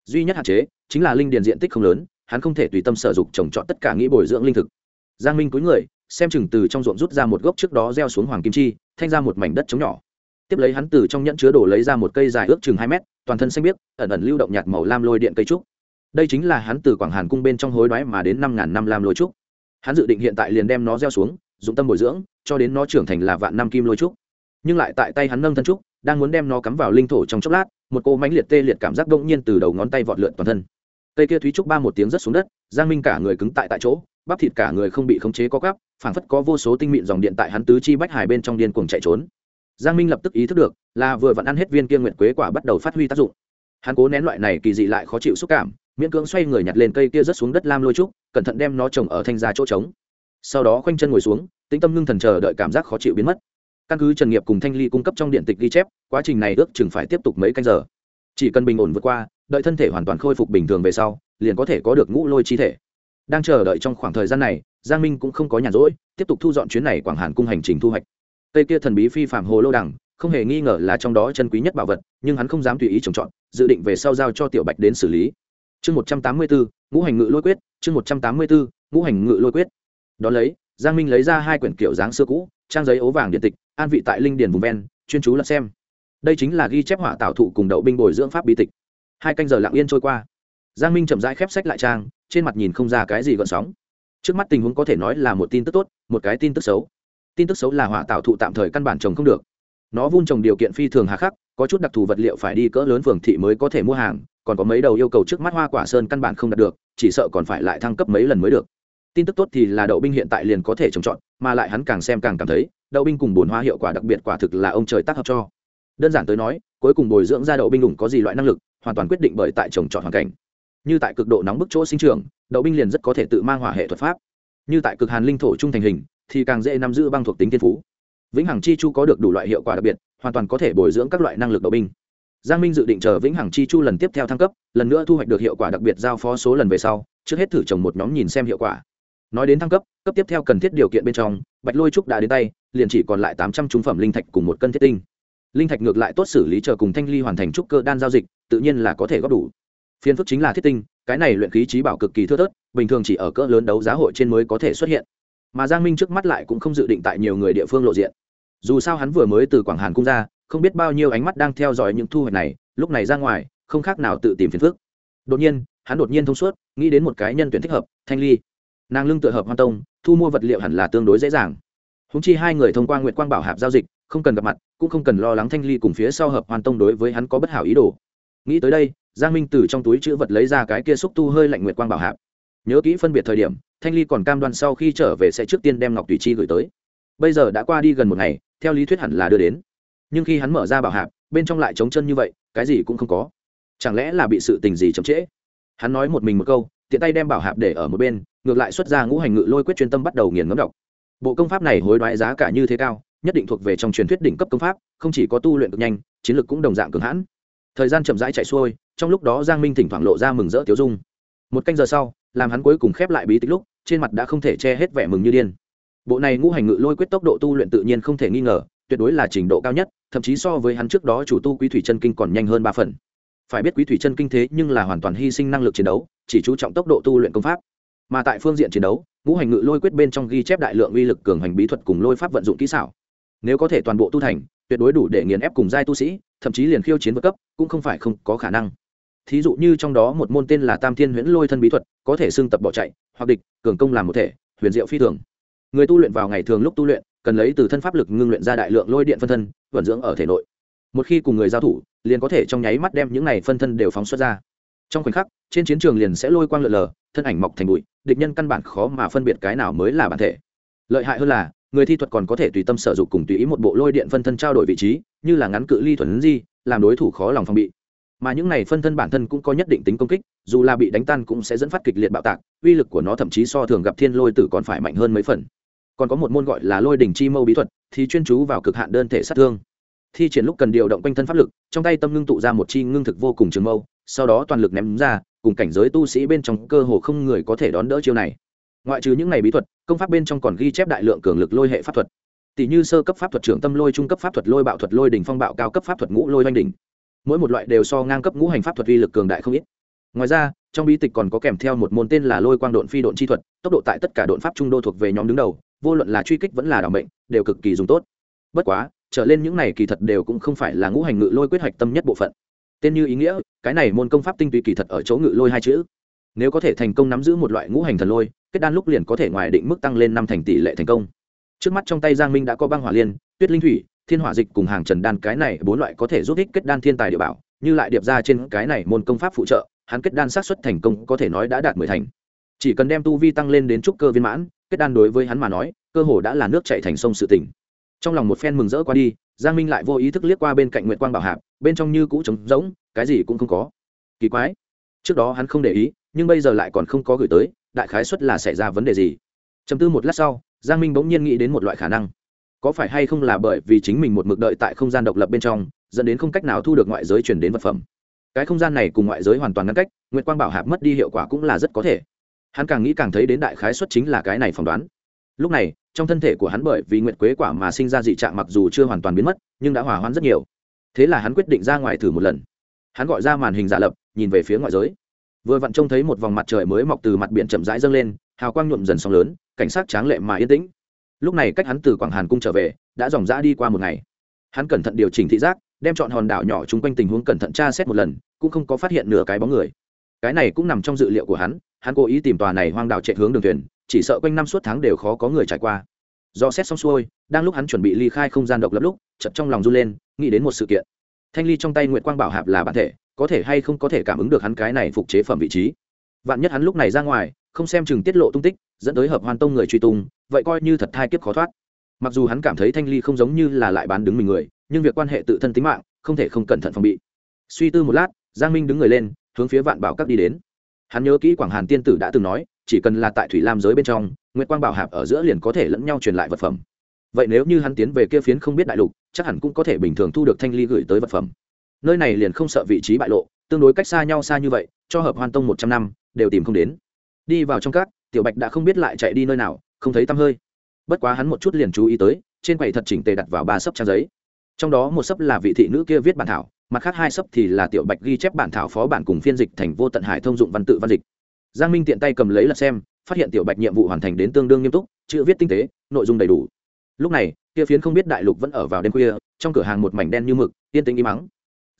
Duy nhất hạn chế, chính là linh điền diện tích không lớn, hắn không thể tùy tâm sở dục trồng trọt tất cả nghĩ bồi dưỡng linh thực. Giang minh cúi người, xem chừng từ trong ruộng rút ra một gốc trước đó gieo xuống hoàng kim chi, thanh ra một mảnh đất trống nhỏ. Tiếp lấy hắn từ trong nhẫn chứa đổ lấy ra một cây dài ước chừng hai mét, toàn thân xanh biếc, ẩn ẩn lưu động nhạt màu lam lôi điện cây trúc đây chính là hắn từ quảng hàn cung bên trong hối đoái mà đến năm ngàn năm lam lôi trúc. Hắn dự định hiện tại liền đem nó gieo xuống, dụng tâm bồi dưỡng, cho đến nó trưởng thành là vạn năm kim lôi trúc. Nhưng lại tại tay hắn nâng thân trúc, đang muốn đem nó cắm vào linh thổ trong chốc lát, một cô mánh liệt tê liệt cảm giác đông nhiên từ đầu ngón tay vọt lượn toàn thân. Cây kia thúy trúc ba một tiếng rất xuống đất, giang minh cả người cứng tại tại chỗ, bắp thịt cả người không bị khống chế có gắp phảng phất có vô số tinh mịn dòng điện tại hắn tứ chi bách hải bên trong điên cuồng chạy trốn. Giang minh lập tức ý thức được, là vừa vặn ăn hết viên kiên nguyện quế quả bắt đầu phát huy tác dụng. Hắn cố nén loại này kỳ dị lại khó chịu xúc cảm miễn cưỡng xoay người nhặt lên cây kia rớt xuống đất lam lôi trúc, cẩn thận đem nó trồng ở thanh ra chỗ trống. Sau đó khoanh chân ngồi xuống, tĩnh tâm ngưng thần chờ đợi cảm giác khó chịu biến mất. Căn cứ trần nghiệp cùng thanh ly cung cấp trong điện tịch ghi chép, quá trình này ước chừng phải tiếp tục mấy canh giờ. Chỉ cần bình ổn vượt qua, đợi thân thể hoàn toàn khôi phục bình thường về sau, liền có thể có được ngũ lôi chi thể. Đang chờ đợi trong khoảng thời gian này, giang minh cũng không có nhàn rỗi, tiếp tục thu dọn chuyến này quảng hàn cung hành trình thu hoạch. Cây kia thần bí phi phạm hồ lô đằng, không hề nghi ngờ là trong đó chân quý nhất bảo vật, nhưng hắn không dám tùy ý trồng trọt, dự định về sau giao cho tiểu bạch đến xử lý chương một trăm tám mươi bốn ngũ hành ngự lôi quyết, chương một trăm tám mươi bốn ngũ hành ngự lôi quyết. Đón lấy, giang minh lấy ra hai quyển kiểu dáng xưa cũ, trang giấy ố vàng điện tịch, an vị tại linh điền vùng ven, chuyên chú lật xem. Đây chính là ghi chép họa tạo thụ cùng đậu binh bồi dưỡng pháp bi tịch. Hai canh giờ lặng yên trôi qua. Giang minh chậm rãi khép sách lại trang, trên mặt nhìn không ra cái gì gợn sóng. Trước mắt tình huống có thể nói là một tin tức tốt, một cái tin tức xấu. Tin tức xấu là họa tạo thụ tạm thời căn bản trồng không được. Nó vun trồng điều kiện phi thường hà khắc, có chút đặc thù vật liệu phải đi cỡ lớn phường thị mới có thể mua hàng còn có mấy đầu yêu cầu trước mắt hoa quả sơn căn bản không đạt được, chỉ sợ còn phải lại thăng cấp mấy lần mới được. Tin tức tốt thì là đậu binh hiện tại liền có thể trồng trọt, mà lại hắn càng xem càng cảm thấy, đậu binh cùng bồn hoa hiệu quả đặc biệt quả thực là ông trời tác hợp cho. Đơn giản tới nói, cuối cùng bồi dưỡng ra đậu binh đủng có gì loại năng lực, hoàn toàn quyết định bởi tại trồng trọt hoàn cảnh. Như tại cực độ nóng bức chỗ sinh trường đậu binh liền rất có thể tự mang hỏa hệ thuật pháp. Như tại cực hàn linh thổ trung thành hình, thì càng dễ nắm giữ băng thuộc tính thiên phú. Vĩnh hằng chi chu có được đủ loại hiệu quả đặc biệt, hoàn toàn có thể bồi dưỡng các loại năng lực đậu binh giang minh dự định chờ vĩnh hằng chi chu lần tiếp theo thăng cấp, lần nữa thu hoạch được hiệu quả đặc biệt giao phó số lần về sau, trước hết thử trồng một nhóm nhìn xem hiệu quả. Nói đến thăng cấp cấp tiếp theo cần thiết điều kiện bên trong, bạch lôi trúc đã đến tay, liền chỉ còn lại tám trăm trúng phẩm linh thạch cùng một cân thiết tinh. Linh thạch ngược lại tốt xử lý chờ cùng thanh ly hoàn thành trúc cơ đan giao dịch, tự nhiên là có thể góp đủ. Phiên phức chính là thiết tinh, cái này luyện khí trí bảo cực kỳ thưa thớt, bình thường chỉ ở cỡ lớn đấu giá hội trên mới có thể xuất hiện. Mà giang minh trước mắt lại cũng không dự định tại nhiều người địa phương lộ diện. Dù sao hắn vừa mới từ quảng hàn cung ra không biết bao nhiêu ánh mắt đang theo dõi những thu hoạch này, lúc này ra ngoài, không khác nào tự tìm phiền phức. Đột nhiên, hắn đột nhiên thông suốt, nghĩ đến một cái nhân tuyển thích hợp, thanh ly. Nàng lưng tự hợp hoa tông, thu mua vật liệu hẳn là tương đối dễ dàng. Húng chi hai người thông qua nguyệt quang bảo hạp giao dịch, không cần gặp mặt, cũng không cần lo lắng thanh ly cùng phía sau hợp hoàn tông đối với hắn có bất hảo ý đồ. Nghĩ tới đây, giang minh từ trong túi chữ vật lấy ra cái kia xúc tu hơi lạnh nguyệt quang bảo hạp. Nhớ kỹ phân biệt thời điểm, thanh ly còn cam đoan sau khi trở về sẽ trước tiên đem ngọc tùy chi gửi tới. Bây giờ đã qua đi gần một ngày, theo lý thuyết hẳn là đưa đến nhưng khi hắn mở ra bảo hạp, bên trong lại trống chân như vậy, cái gì cũng không có. Chẳng lẽ là bị sự tình gì chậm trễ? Hắn nói một mình một câu, tiện tay đem bảo hạp để ở một bên, ngược lại xuất ra ngũ hành ngự lôi quyết chuyên tâm bắt đầu nghiền ngấm đọc. Bộ công pháp này hối đoái giá cả như thế cao, nhất định thuộc về trong truyền thuyết đỉnh cấp công pháp, không chỉ có tu luyện cực nhanh, chiến lược cũng đồng dạng cường hãn. Thời gian chậm rãi chạy xuôi, trong lúc đó giang minh thỉnh thoảng lộ ra mừng rỡ tiếu dung. Một canh giờ sau, làm hắn cuối cùng khép lại bí tích lúc, trên mặt đã không thể che hết vẻ mừng như điên. Bộ này ngũ hành ngự lôi quyết tốc độ tu luyện tự nhiên không thể nghi ngờ tuyệt đối là trình độ cao nhất, thậm chí so với hắn trước đó chủ tu quý thủy chân kinh còn nhanh hơn ba phần. Phải biết quý thủy chân kinh thế nhưng là hoàn toàn hy sinh năng lực chiến đấu, chỉ chú trọng tốc độ tu luyện công pháp. Mà tại phương diện chiến đấu, ngũ hành ngự lôi quyết bên trong ghi chép đại lượng uy lực cường hành bí thuật cùng lôi pháp vận dụng kỹ xảo. Nếu có thể toàn bộ tu thành, tuyệt đối đủ để nghiền ép cùng giai tu sĩ, thậm chí liền khiêu chiến vượt cấp, cũng không phải không có khả năng. Thí dụ như trong đó một môn tên là tam thiên huyễn lôi thân bí thuật, có thể xưng tập bỏ chạy, hoặc địch, cường công làm một thể, huyền diệu phi thường. Người tu luyện vào ngày thường lúc tu luyện cần lấy từ thân pháp lực ngưng luyện ra đại lượng lôi điện phân thân, vận dưỡng ở thể nội. Một khi cùng người giao thủ, liền có thể trong nháy mắt đem những này phân thân đều phóng xuất ra. Trong khoảnh khắc, trên chiến trường liền sẽ lôi quang lượn lờ, thân ảnh mọc thành bụi, địch nhân căn bản khó mà phân biệt cái nào mới là bản thể. Lợi hại hơn là, người thi thuật còn có thể tùy tâm sở dụng cùng tùy ý một bộ lôi điện phân thân trao đổi vị trí, như là ngắn cự ly thuần di, làm đối thủ khó lòng phòng bị. Mà những này phân thân bản thân cũng có nhất định tính công kích, dù là bị đánh tan cũng sẽ dẫn phát kịch liệt bạo tạc, uy lực của nó thậm chí so thường gặp thiên lôi tử còn phải mạnh hơn mấy phần còn có một môn gọi là lôi đỉnh chi mâu bí thuật, thì chuyên chú vào cực hạn đơn thể sát thương. Thi triển lúc cần điều động quanh thân pháp lực, trong tay tâm ngưng tụ ra một chi ngưng thực vô cùng trường mâu, sau đó toàn lực ném ra, cùng cảnh giới tu sĩ bên trong cơ hồ không người có thể đón đỡ chiêu này. Ngoại trừ những này bí thuật, công pháp bên trong còn ghi chép đại lượng cường lực lôi hệ pháp thuật. Tỷ như sơ cấp pháp thuật trưởng tâm lôi, trung cấp pháp thuật lôi bạo thuật, lôi đỉnh phong bạo, cao cấp pháp thuật ngũ lôi oanh đỉnh. Mỗi một loại đều so ngang cấp ngũ hành pháp thuật uy lực cường đại không ít. Ngoài ra, trong bí tịch còn có kèm theo một môn tên là lôi quang độn phi độn chi thuật, tốc độ tại tất cả độn pháp trung đô thuộc về nhóm đứng đầu vô luận là truy kích vẫn là đảm bệnh đều cực kỳ dùng tốt. Bất quá, trở lên những này kỳ thật đều cũng không phải là ngũ hành ngự lôi quyết hoạch tâm nhất bộ phận. Tên như ý nghĩa, cái này môn công pháp tinh túy kỳ thật ở chỗ ngự lôi hai chữ. Nếu có thể thành công nắm giữ một loại ngũ hành thần lôi, kết đan lúc liền có thể ngoài định mức tăng lên năm thành tỷ lệ thành công. Trước mắt trong tay giang minh đã có băng hỏa liên, tuyết linh thủy, thiên hỏa dịch cùng hàng trần đan cái này bốn loại có thể giúp ích kết đan thiên tài địa bảo, như lại điệp ra trên cái này môn công pháp phụ trợ, hắn kết đan xác suất thành công có thể nói đã đạt mười thành. Chỉ cần đem tu vi tăng lên đến trúc cơ viên mãn kết đan đối với hắn mà nói, cơ hồ đã là nước chạy thành sông sự tỉnh trong lòng một phen mừng rỡ qua đi, giang minh lại vô ý thức liếc qua bên cạnh nguyệt quang bảo hạp, bên trong như cũ trống rỗng, cái gì cũng không có. Kỳ quái. Trước đó hắn không để ý, nhưng bây giờ lại còn không có gửi tới, đại khái xuất là xảy ra vấn đề gì? Chầm tư một lát sau, giang minh bỗng nhiên nghĩ đến một loại khả năng. Có phải hay không là bởi vì chính mình một mực đợi tại không gian độc lập bên trong, dẫn đến không cách nào thu được ngoại giới chuyển đến vật phẩm? Cái không gian này cùng ngoại giới hoàn toàn ngăn cách, nguyệt quang bảo hạp mất đi hiệu quả cũng là rất có thể hắn càng nghĩ càng thấy đến đại khái xuất chính là cái này phỏng đoán. Lúc này, trong thân thể của hắn bởi vì nguyệt quế quả mà sinh ra dị trạng mặc dù chưa hoàn toàn biến mất, nhưng đã hỏa hoãn rất nhiều. Thế là hắn quyết định ra ngoài thử một lần. Hắn gọi ra màn hình giả lập, nhìn về phía ngoại giới. Vừa vặn trông thấy một vòng mặt trời mới mọc từ mặt biển chậm rãi dâng lên, hào quang nhuộm dần sóng lớn, cảnh sát tráng lệ mà yên tĩnh. Lúc này cách hắn từ quảng hàn cung trở về, đã dòng dã đi qua một ngày. Hắn cẩn thận điều chỉnh thị giác, đem chọn hòn đảo nhỏ chung quanh tình huống cẩn thận tra xét một lần, cũng không có phát hiện nửa cái bóng người. Cái này cũng nằm trong dự liệu của hắn hắn cố ý tìm tòa này hoang đảo chạy hướng đường thuyền, chỉ sợ quanh năm suốt tháng đều khó có người trải qua. Do xét xong xuôi, đang lúc hắn chuẩn bị ly khai không gian độc lập lúc chật trong lòng run lên, nghĩ đến một sự kiện. Thanh ly trong tay nguyện quang bảo hạp là bản thể, có thể hay không có thể cảm ứng được hắn cái này phục chế phẩm vị trí. Vạn nhất hắn lúc này ra ngoài, không xem chừng tiết lộ tung tích, dẫn tới hợp hoàn tông người truy tung, vậy coi như thật thai kiếp khó thoát. Mặc dù hắn cảm thấy thanh ly không giống như là lại bán đứng mình người, nhưng việc quan hệ tự thân tính mạng, không thể không cẩn thận phòng bị. Suy tư một lát, giang minh đứng người lên, hướng phía vạn bảo các đi đến hắn nhớ kỹ quảng hàn tiên tử đã từng nói chỉ cần là tại thủy lam giới bên trong nguyệt quang bảo hạp ở giữa liền có thể lẫn nhau truyền lại vật phẩm. Vậy nếu như hắn tiến về kia phiến không biết đại lục chắc hẳn cũng có thể bình thường thu được thanh ly gửi tới vật phẩm. Nơi này liền không sợ vị trí bại lộ tương đối cách xa nhau xa như vậy cho hợp hoan tông một trăm năm đều tìm không đến. Đi vào trong cát, tiểu bạch đã không biết lại chạy đi nơi nào không thấy tăm hơi. Bất quá hắn một chút liền chú ý tới trên quầy thật chỉnh tề đặt vào ba sấp trang giấy. Trong đó một sấp là vị thị nữ kia viết bản thảo mặt khác hai sấp thì là tiểu bạch ghi chép bản thảo phó bản cùng phiên dịch thành vô tận hải thông dụng văn tự văn dịch. Giang minh tiện tay cầm lấy là xem, phát hiện tiểu bạch nhiệm vụ hoàn thành đến tương đương nghiêm túc, chữ viết tinh tế, nội dung đầy đủ. Lúc này, kia phiến không biết đại lục vẫn ở vào đêm khuya, trong cửa hàng một mảnh đen như mực, yên tĩnh im mắng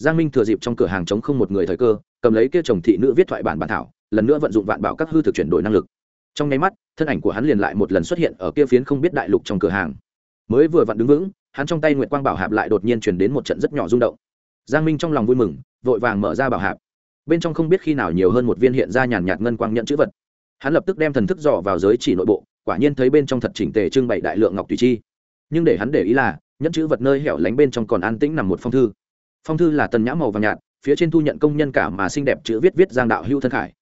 giang minh thừa dịp trong cửa hàng chống không một người thời cơ, cầm lấy kia chồng thị nữ viết thoại bản bản thảo, lần nữa vận dụng vạn bảo các hư thực chuyển đổi năng lực. Trong nháy mắt, thân ảnh của hắn liền lại một lần xuất hiện ở kia phiến không biết đại lục trong cửa hàng. Mới vừa vặn đứng vững, hắn trong tay nguyệt quang bảo hạp lại đột nhiên chuyển đến một trận rất nhỏ rung động giang minh trong lòng vui mừng, vội vàng mở ra bảo hạp. Bên trong không biết khi nào nhiều hơn một viên hiện ra nhàn nhạt ngân quang nhận chữ vật. Hắn lập tức đem thần thức dò vào giới chỉ nội bộ, quả nhiên thấy bên trong thật chỉnh tề trưng bày đại lượng ngọc tùy chi. Nhưng để hắn để ý là, nhẫn chữ vật nơi hẻo lánh bên trong còn an tĩnh nằm một phong thư. Phong thư là tần nhã màu vàng nhạt, phía trên thu nhận công nhân cả mà xinh đẹp chữ viết viết giang đạo hữu thân khải.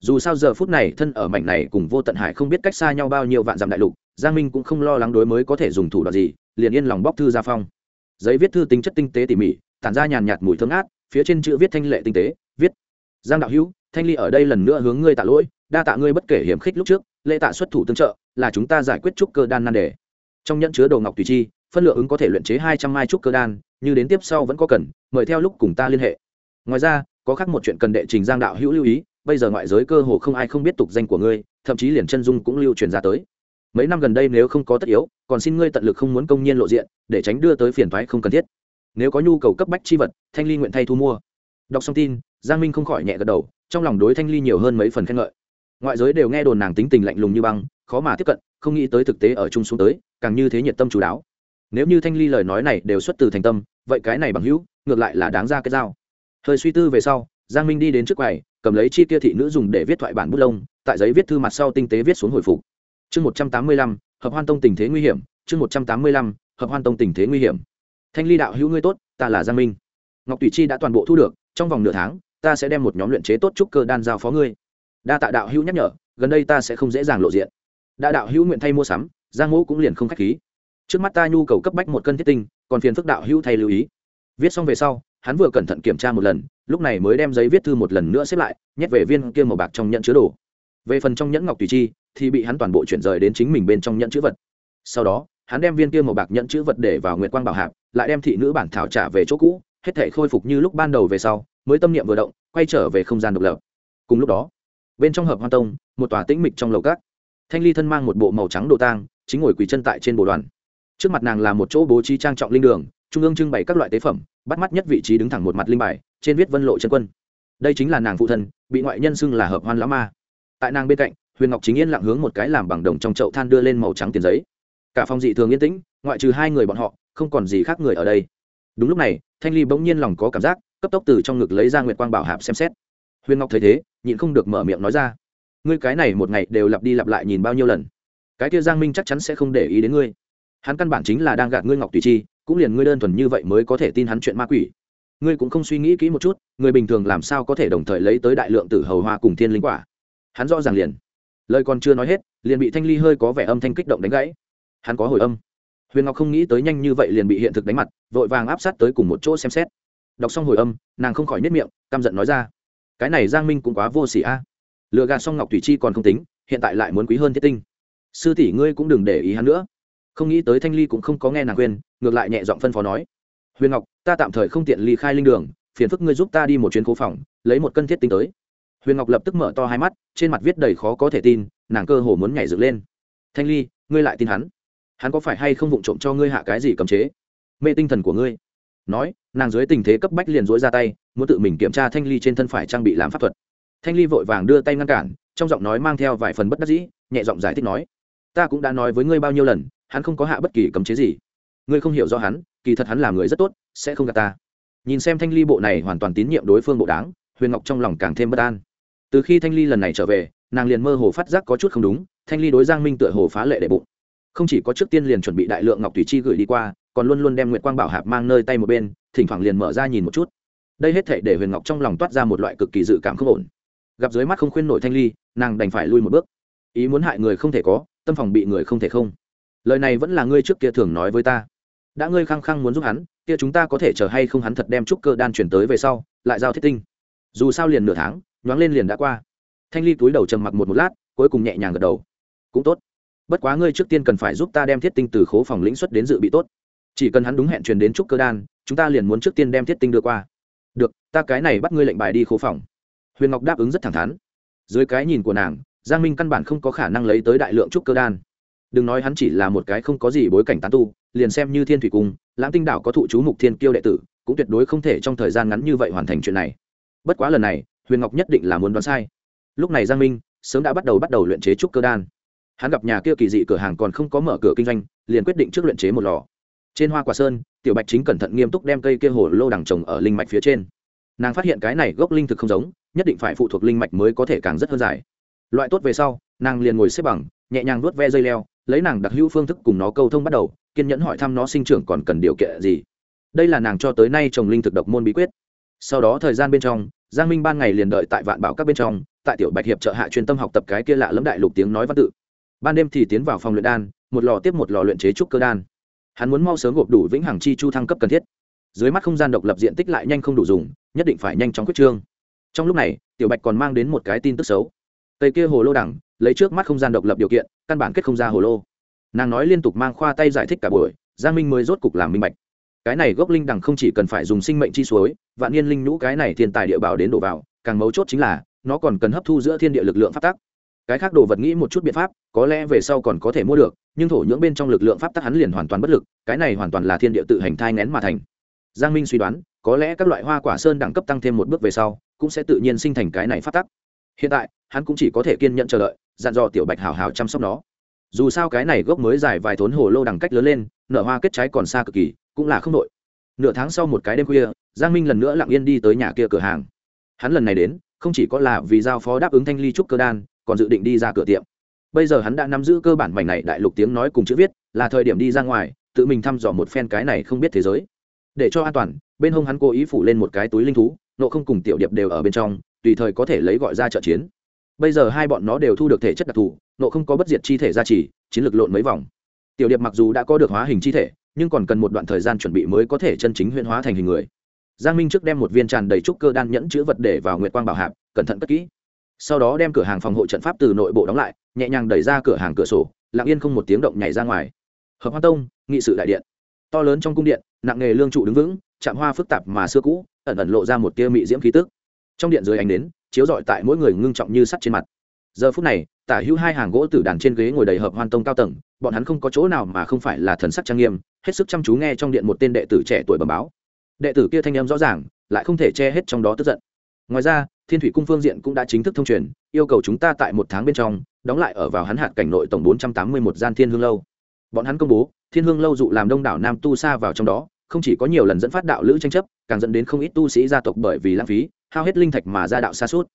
Dù sao giờ phút này thân ở mảnh này cùng vô tận hải không biết cách xa nhau bao nhiêu vạn dặm đại lục, giang minh cũng không lo lắng đối mới có thể dùng thủ đoạn gì, liền yên lòng bóc thư ra phong. Giấy viết thư tính chất tinh tế tỉ mỉ tản ra nhàn nhạt mùi thơm ngát, phía trên chữ viết thanh lệ tinh tế, viết, giang đạo hữu, thanh ly ở đây lần nữa hướng ngươi tạ lỗi, đa tạ ngươi bất kể hiểm khích lúc trước, lễ tạ xuất thủ tương trợ, là chúng ta giải quyết trúc cơ đan nan đề. Trong nhẫn chứa đồ ngọc tùy chi, phân lượng ứng có thể luyện chế hai trăm mai trúc cơ đan, như đến tiếp sau vẫn có cần, mời theo lúc cùng ta liên hệ. Ngoài ra, có khác một chuyện cần đệ trình giang đạo hữu lưu ý, bây giờ ngoại giới cơ hồ không ai không biết tục danh của ngươi, thậm chí liền chân dung cũng lưu truyền ra tới. Mấy năm gần đây nếu không có tất yếu, còn xin ngươi tận lực không muốn công nhiên lộ diện, để tránh đưa tới phiền thoái không cần thiết nếu có nhu cầu cấp bách chi vật, thanh ly nguyện thay thu mua. Đọc xong tin, giang minh không khỏi nhẹ gật đầu, trong lòng đối thanh ly nhiều hơn mấy phần khen ngợi. Ngoại giới đều nghe đồn nàng tính tình lạnh lùng như băng, khó mà tiếp cận, không nghĩ tới thực tế ở chung xuống tới, càng như thế nhiệt tâm chú đáo. Nếu như thanh ly lời nói này đều xuất từ thành tâm, vậy cái này bằng hữu, ngược lại là đáng ra cái dao. Thời suy tư về sau, giang minh đi đến trước quầy, cầm lấy chi kia thị nữ dùng để viết thoại bản bút lông, tại giấy viết thư mặt sau tinh tế viết xuống hồi phục. Chương một trăm tám mươi lăm, hợp hoan tông tình thế nguy hiểm, chương một trăm tám mươi lăm, hợp hoan tông tình thế nguy hiểm thanh ly đạo hữu ngươi tốt, ta là giang minh. Ngọc tùy chi đã toàn bộ thu được, trong vòng nửa tháng, ta sẽ đem một nhóm luyện chế tốt trúc cơ đan giao phó ngươi. Đa tạ đạo hữu nhắc nhở, gần đây ta sẽ không dễ dàng lộ diện. Đa đạo hữu nguyện thay mua sắm, giang mẫu cũng liền không k h á c h khí. Trước mắt ta nhu cầu cấp bách một cân thiết tinh, còn phiền phức đạo hữu thay lưu ý. Viết xong về sau, hắn vừa cẩn thận kiểm tra một lần, lúc này mới đem giấy viết thư một lần nữa xếp lại, nhét về viên kia màu bạc trong nhẫn chứa đồ. Về phần trong nhẫn ngọc tùy chi, thì bị hắn toàn bộ chuyển rời đến chính mình bên trong nhẫn chữ vật. Sau đó hắn đem viên kia màu bạc nhận chữ vật để vào nguyệt quang bảo hạp, lại đem thị nữ bản thảo trả về chỗ cũ, hết thể khôi phục như lúc ban đầu về sau, mới tâm niệm vừa động, quay trở về không gian độc lập. Cùng lúc đó, bên trong hợp hoa tông, một tòa tĩnh mịch trong lầu cát thanh ly thân mang một bộ màu trắng đồ tang, chính ngồi quỳ chân tại trên bồ đoàn. Trước mặt nàng là một chỗ bố trí trang trọng linh đường, trung ương trưng bày các loại tế phẩm, bắt mắt nhất vị trí đứng thẳng một mặt linh bài, trên viết vân lộ chân quân. Đây chính là nàng phụ thân, bị ngoại nhân xưng là hợp hoan lão ma. Tại nàng bên cạnh, huyền ngọc chính yên lặng hướng một cái làm bằng đồng trong chậu than đưa lên màu trắng tiền giấy cả phòng dị thường yên tĩnh, ngoại trừ hai người bọn họ, không còn gì khác người ở đây. Đúng lúc này, thanh ly bỗng nhiên lòng có cảm giác, cấp tốc từ trong ngực lấy ra nguyệt quang bảo hạp xem xét. Huyền ngọc thấy thế, nhịn không được mở miệng nói ra, ngươi cái này một ngày đều lặp đi lặp lại nhìn bao nhiêu lần? Cái kia giang minh chắc chắn sẽ không để ý đến ngươi. Hắn căn bản chính là đang gạt ngươi ngọc tùy chi, cũng liền ngươi đơn thuần như vậy mới có thể tin hắn chuyện ma quỷ. Ngươi cũng không suy nghĩ kỹ một chút, người bình thường làm sao có thể đồng thời lấy tới đại lượng tử hầu hoa cùng thiên linh quả? Hắn rõ ràng liền. Lời còn chưa nói hết, liền bị thanh ly hơi có vẻ âm thanh kích động đánh gãy hắn có hồi âm. Huyền ngọc không nghĩ tới nhanh như vậy liền bị hiện thực đánh mặt, vội vàng áp sát tới cùng một chỗ xem xét. Đọc xong hồi âm, nàng không khỏi nếp miệng, căm giận nói ra, cái này giang minh cũng quá vô s ỉ a. À. lựa gạt xong ngọc thủy chi còn không tính, hiện tại lại muốn quý hơn thiết tinh. Sư tỷ ngươi cũng đừng để ý hắn nữa. Không nghĩ tới thanh ly cũng không có nghe nàng khuyên, ngược lại nhẹ giọng phân phó nói, huyền ngọc, ta tạm thời không tiện ly khai linh đường, phiền phức ngươi giúp ta đi một chuyến cố phòng, lấy một cân thiết tinh tới. Huyền ngọc lập tức mở to hai mắt, trên mặt viết đầy khó có thể tin, nàng cơ hồ muốn nhảy dựng lên. Thanh ly, ngươi lại tin hắn? Hắn có phải hay không vụng trộm cho ngươi hạ cái gì cấm chế? Mê tinh thần của ngươi. Nói, nàng dưới tình thế cấp bách liền dối ra tay, muốn tự mình kiểm tra thanh ly trên thân phải trang bị làm pháp thuật. Thanh ly vội vàng đưa tay ngăn cản, trong giọng nói mang theo vài phần bất đắc dĩ, nhẹ giọng giải thích nói, ta cũng đã nói với ngươi bao nhiêu lần, hắn không có hạ bất kỳ cấm chế gì. Ngươi không hiểu do hắn, kỳ thật hắn là người rất tốt, sẽ không gạt ta. Nhìn xem thanh ly bộ này hoàn toàn tín nhiệm đối phương bộ đáng, huyền ngọc trong lòng càng thêm bất an. Từ khi thanh ly lần này trở về, nàng liền mơ hồ phát giác có chút không đúng, thanh ly đối giang minh tựa hồ phá lệ đệ bụng không chỉ có trước tiên liền chuẩn bị đại lượng ngọc thủy chi gửi đi qua, còn luôn luôn đem nguyệt quang bảo hạp mang nơi tay một bên, thỉnh thoảng liền mở ra nhìn một chút. Đây hết thể để huyền ngọc trong lòng toát ra một loại cực kỳ dự cảm không ổn. Gặp dưới mắt không khuyên nổi thanh ly, nàng đành phải lui một bước. Ý muốn hại người không thể có, tâm phòng bị người không thể không. Lời này vẫn là ngươi trước kia thường nói với ta. Đã ngươi khăng khăng muốn giúp hắn, kia chúng ta có thể chờ hay không hắn thật đem trúc cơ đan chuyển tới về sau, lại giao thiết tinh. Dù sao liền nửa tháng, nhoáng lên liền đã qua. Thanh ly túi đầu trầm mặc một một lát, cuối cùng nhẹ nhàng gật đầu. Cũng tốt bất quá ngươi trước tiên cần phải giúp ta đem thiết tinh từ khố phòng lĩnh xuất đến dự bị tốt. Chỉ cần hắn đúng hẹn truyền đến trúc cơ đan, chúng ta liền muốn trước tiên đem thiết tinh đưa qua. Được, ta cái này bắt ngươi lệnh bài đi khố phòng. Huyền ngọc đáp ứng rất thẳng thắn. Dưới cái nhìn của nàng, giang minh căn bản không có khả năng lấy tới đại lượng trúc cơ đan. Đừng nói hắn chỉ là một cái không có gì bối cảnh tán tu, liền xem như thiên thủy cung, lãng tinh đảo có thụ chú mục thiên kiêu đệ tử, cũng tuyệt đối không thể trong thời gian ngắn như vậy hoàn thành chuyện này. Bất quá lần này, huyền ngọc nhất định là muốn đoán sai. Lúc này giang minh sớm đã bắt đầu bắt đầu luyện chế trúc cơ đan hắn gặp nhà kia kỳ dị cửa hàng còn không có mở cửa kinh doanh, liền quyết định trước luyện chế một lò. Trên hoa quả sơn, tiểu bạch chính cẩn thận nghiêm túc đem cây kia hồ lô đằng trồng ở linh mạch phía trên. Nàng phát hiện cái này gốc linh thực không giống, nhất định phải phụ thuộc linh mạch mới có thể càng rất hơn dài. Loại tốt về sau, nàng liền ngồi xếp bằng, nhẹ nhàng nuốt ve dây leo, lấy nàng đặc hữu phương thức cùng nó câu thông bắt đầu, kiên nhẫn hỏi thăm nó sinh trưởng còn cần điều kiện gì. Đây là nàng cho tới nay trồng linh thực độc môn bí quyết. Sau đó thời gian bên trong, giang minh ban ngày liền đợi tại vạn bảo các bên trong, tại tiểu bạch hiệp trợ hạ chuyên tâm học tập cái kia lạ lẫm đại lục tiếng nói văn tự ban đêm thì tiến vào phòng luyện đan, một lò tiếp một lò luyện chế trúc cơ đan. Hắn muốn mau sớm gộp đủ vĩnh hằng chi chu thăng cấp cần thiết. Dưới mắt không gian độc lập diện tích lại nhanh không đủ dùng, nhất định phải nhanh chóng quyết trương. Trong lúc này, tiểu bạch còn mang đến một cái tin tức xấu. Tây kia hồ lô đẳng, lấy trước mắt không gian độc lập điều kiện, căn bản kết không ra hồ lô. Nàng nói liên tục mang khoa tay giải thích cả buổi, giang minh mới rốt cục làm minh bạch. Cái này gốc linh đằng không chỉ cần phải dùng sinh mệnh chi suối, vạn niên linh nhũ cái này thiên tài địa bảo đến đổ vào, càng mấu chốt chính là, nó còn cần hấp thu giữa thiên địa lực lượng phát tắc cái khác đồ vật nghĩ một chút biện pháp, có lẽ về sau còn có thể mua được, nhưng thổ nhưỡng bên trong lực lượng pháp tắc hắn liền hoàn toàn bất lực, cái này hoàn toàn là thiên địa tự hành thai nén mà thành. Giang minh suy đoán, có lẽ các loại hoa quả sơn đẳng cấp tăng thêm một bước về sau, cũng sẽ tự nhiên sinh thành cái này pháp tắc. Hiện tại, hắn cũng chỉ có thể kiên nhẫn chờ đợi, dặn dò tiểu bạch hào hào chăm sóc nó. Dù sao cái này gốc mới dài vài thốn hồ lô đằng cách lớn lên, nở hoa kết trái còn xa cực kỳ, cũng là không đội nửa tháng sau một cái đêm khuya, giang minh lần nữa lặng yên đi tới nhà kia cửa hàng. Hắn lần này đến, không chỉ có là vì giao phó đáp ứng thanh ly trúc cơ đan còn dự định đi ra cửa tiệm. Bây giờ hắn đã nắm giữ cơ bản mảnh này đại lục tiếng nói cùng chữ viết, là thời điểm đi ra ngoài, tự mình thăm dò một phen cái này không biết thế giới. Để cho an toàn, bên hông hắn cố ý phủ lên một cái túi linh thú, nộ không cùng tiểu điệp đều ở bên trong, tùy thời có thể lấy gọi ra trợ chiến. Bây giờ hai bọn nó đều thu được thể chất đặc thù, nộ không có bất diệt chi thể gia trì, chiến lược lộn mấy vòng. Tiểu điệp mặc dù đã có được hóa hình chi thể, nhưng còn cần một đoạn thời gian chuẩn bị mới có thể chân chính huyễn hóa thành hình người. Giang minh trước đem một viên tràn đầy trúc cơ đan nhẫn chữ vật để vào nguyệt quang bảo hạp, cẩn thận cất kỹ sau đó đem cửa hàng phòng hộ trận pháp từ nội bộ đóng lại, nhẹ nhàng đẩy ra cửa hàng cửa sổ, lặng yên không một tiếng động nhảy ra ngoài. Hợp hoa tông, nghị sự đại điện. To lớn trong cung điện, nặng nghề lương trụ đứng vững chạm hoa phức tạp mà xưa cũ, ẩn ẩn lộ ra một tia mị diễm khí tức. Trong điện dưới ánh đến chiếu rọi tại mỗi người ngưng trọng như sắt trên mặt. Giờ phút này, tả hữu hai hàng gỗ tử đàn trên ghế ngồi đầy hợp hoan tông cao tầng, bọn hắn không có chỗ nào mà không phải là thần sắc trang nghiêm, hết sức chăm chú nghe trong điện một tên đệ tử trẻ tuổi bẩm báo. Đệ tử kia thanh âm rõ ràng, lại không thể che hết trong đó tức giận ngoài ra, thiên thủy cung phương diện cũng đã chính thức thông truyền, yêu cầu chúng ta tại một tháng bên trong, đóng lại ở vào hắn hạt cảnh nội tổng bốn trăm tám mươi một gian thiên hương lâu. Bọn hắn công bố, thiên hương lâu dụ làm đông đảo nam tu xa vào trong đó, không chỉ có nhiều lần dẫn phát đạo lữ tranh chấp, càng dẫn đến không ít tu sĩ gia tộc bởi vì lãng phí, hao hết linh thạch mà ra đạo xa suốt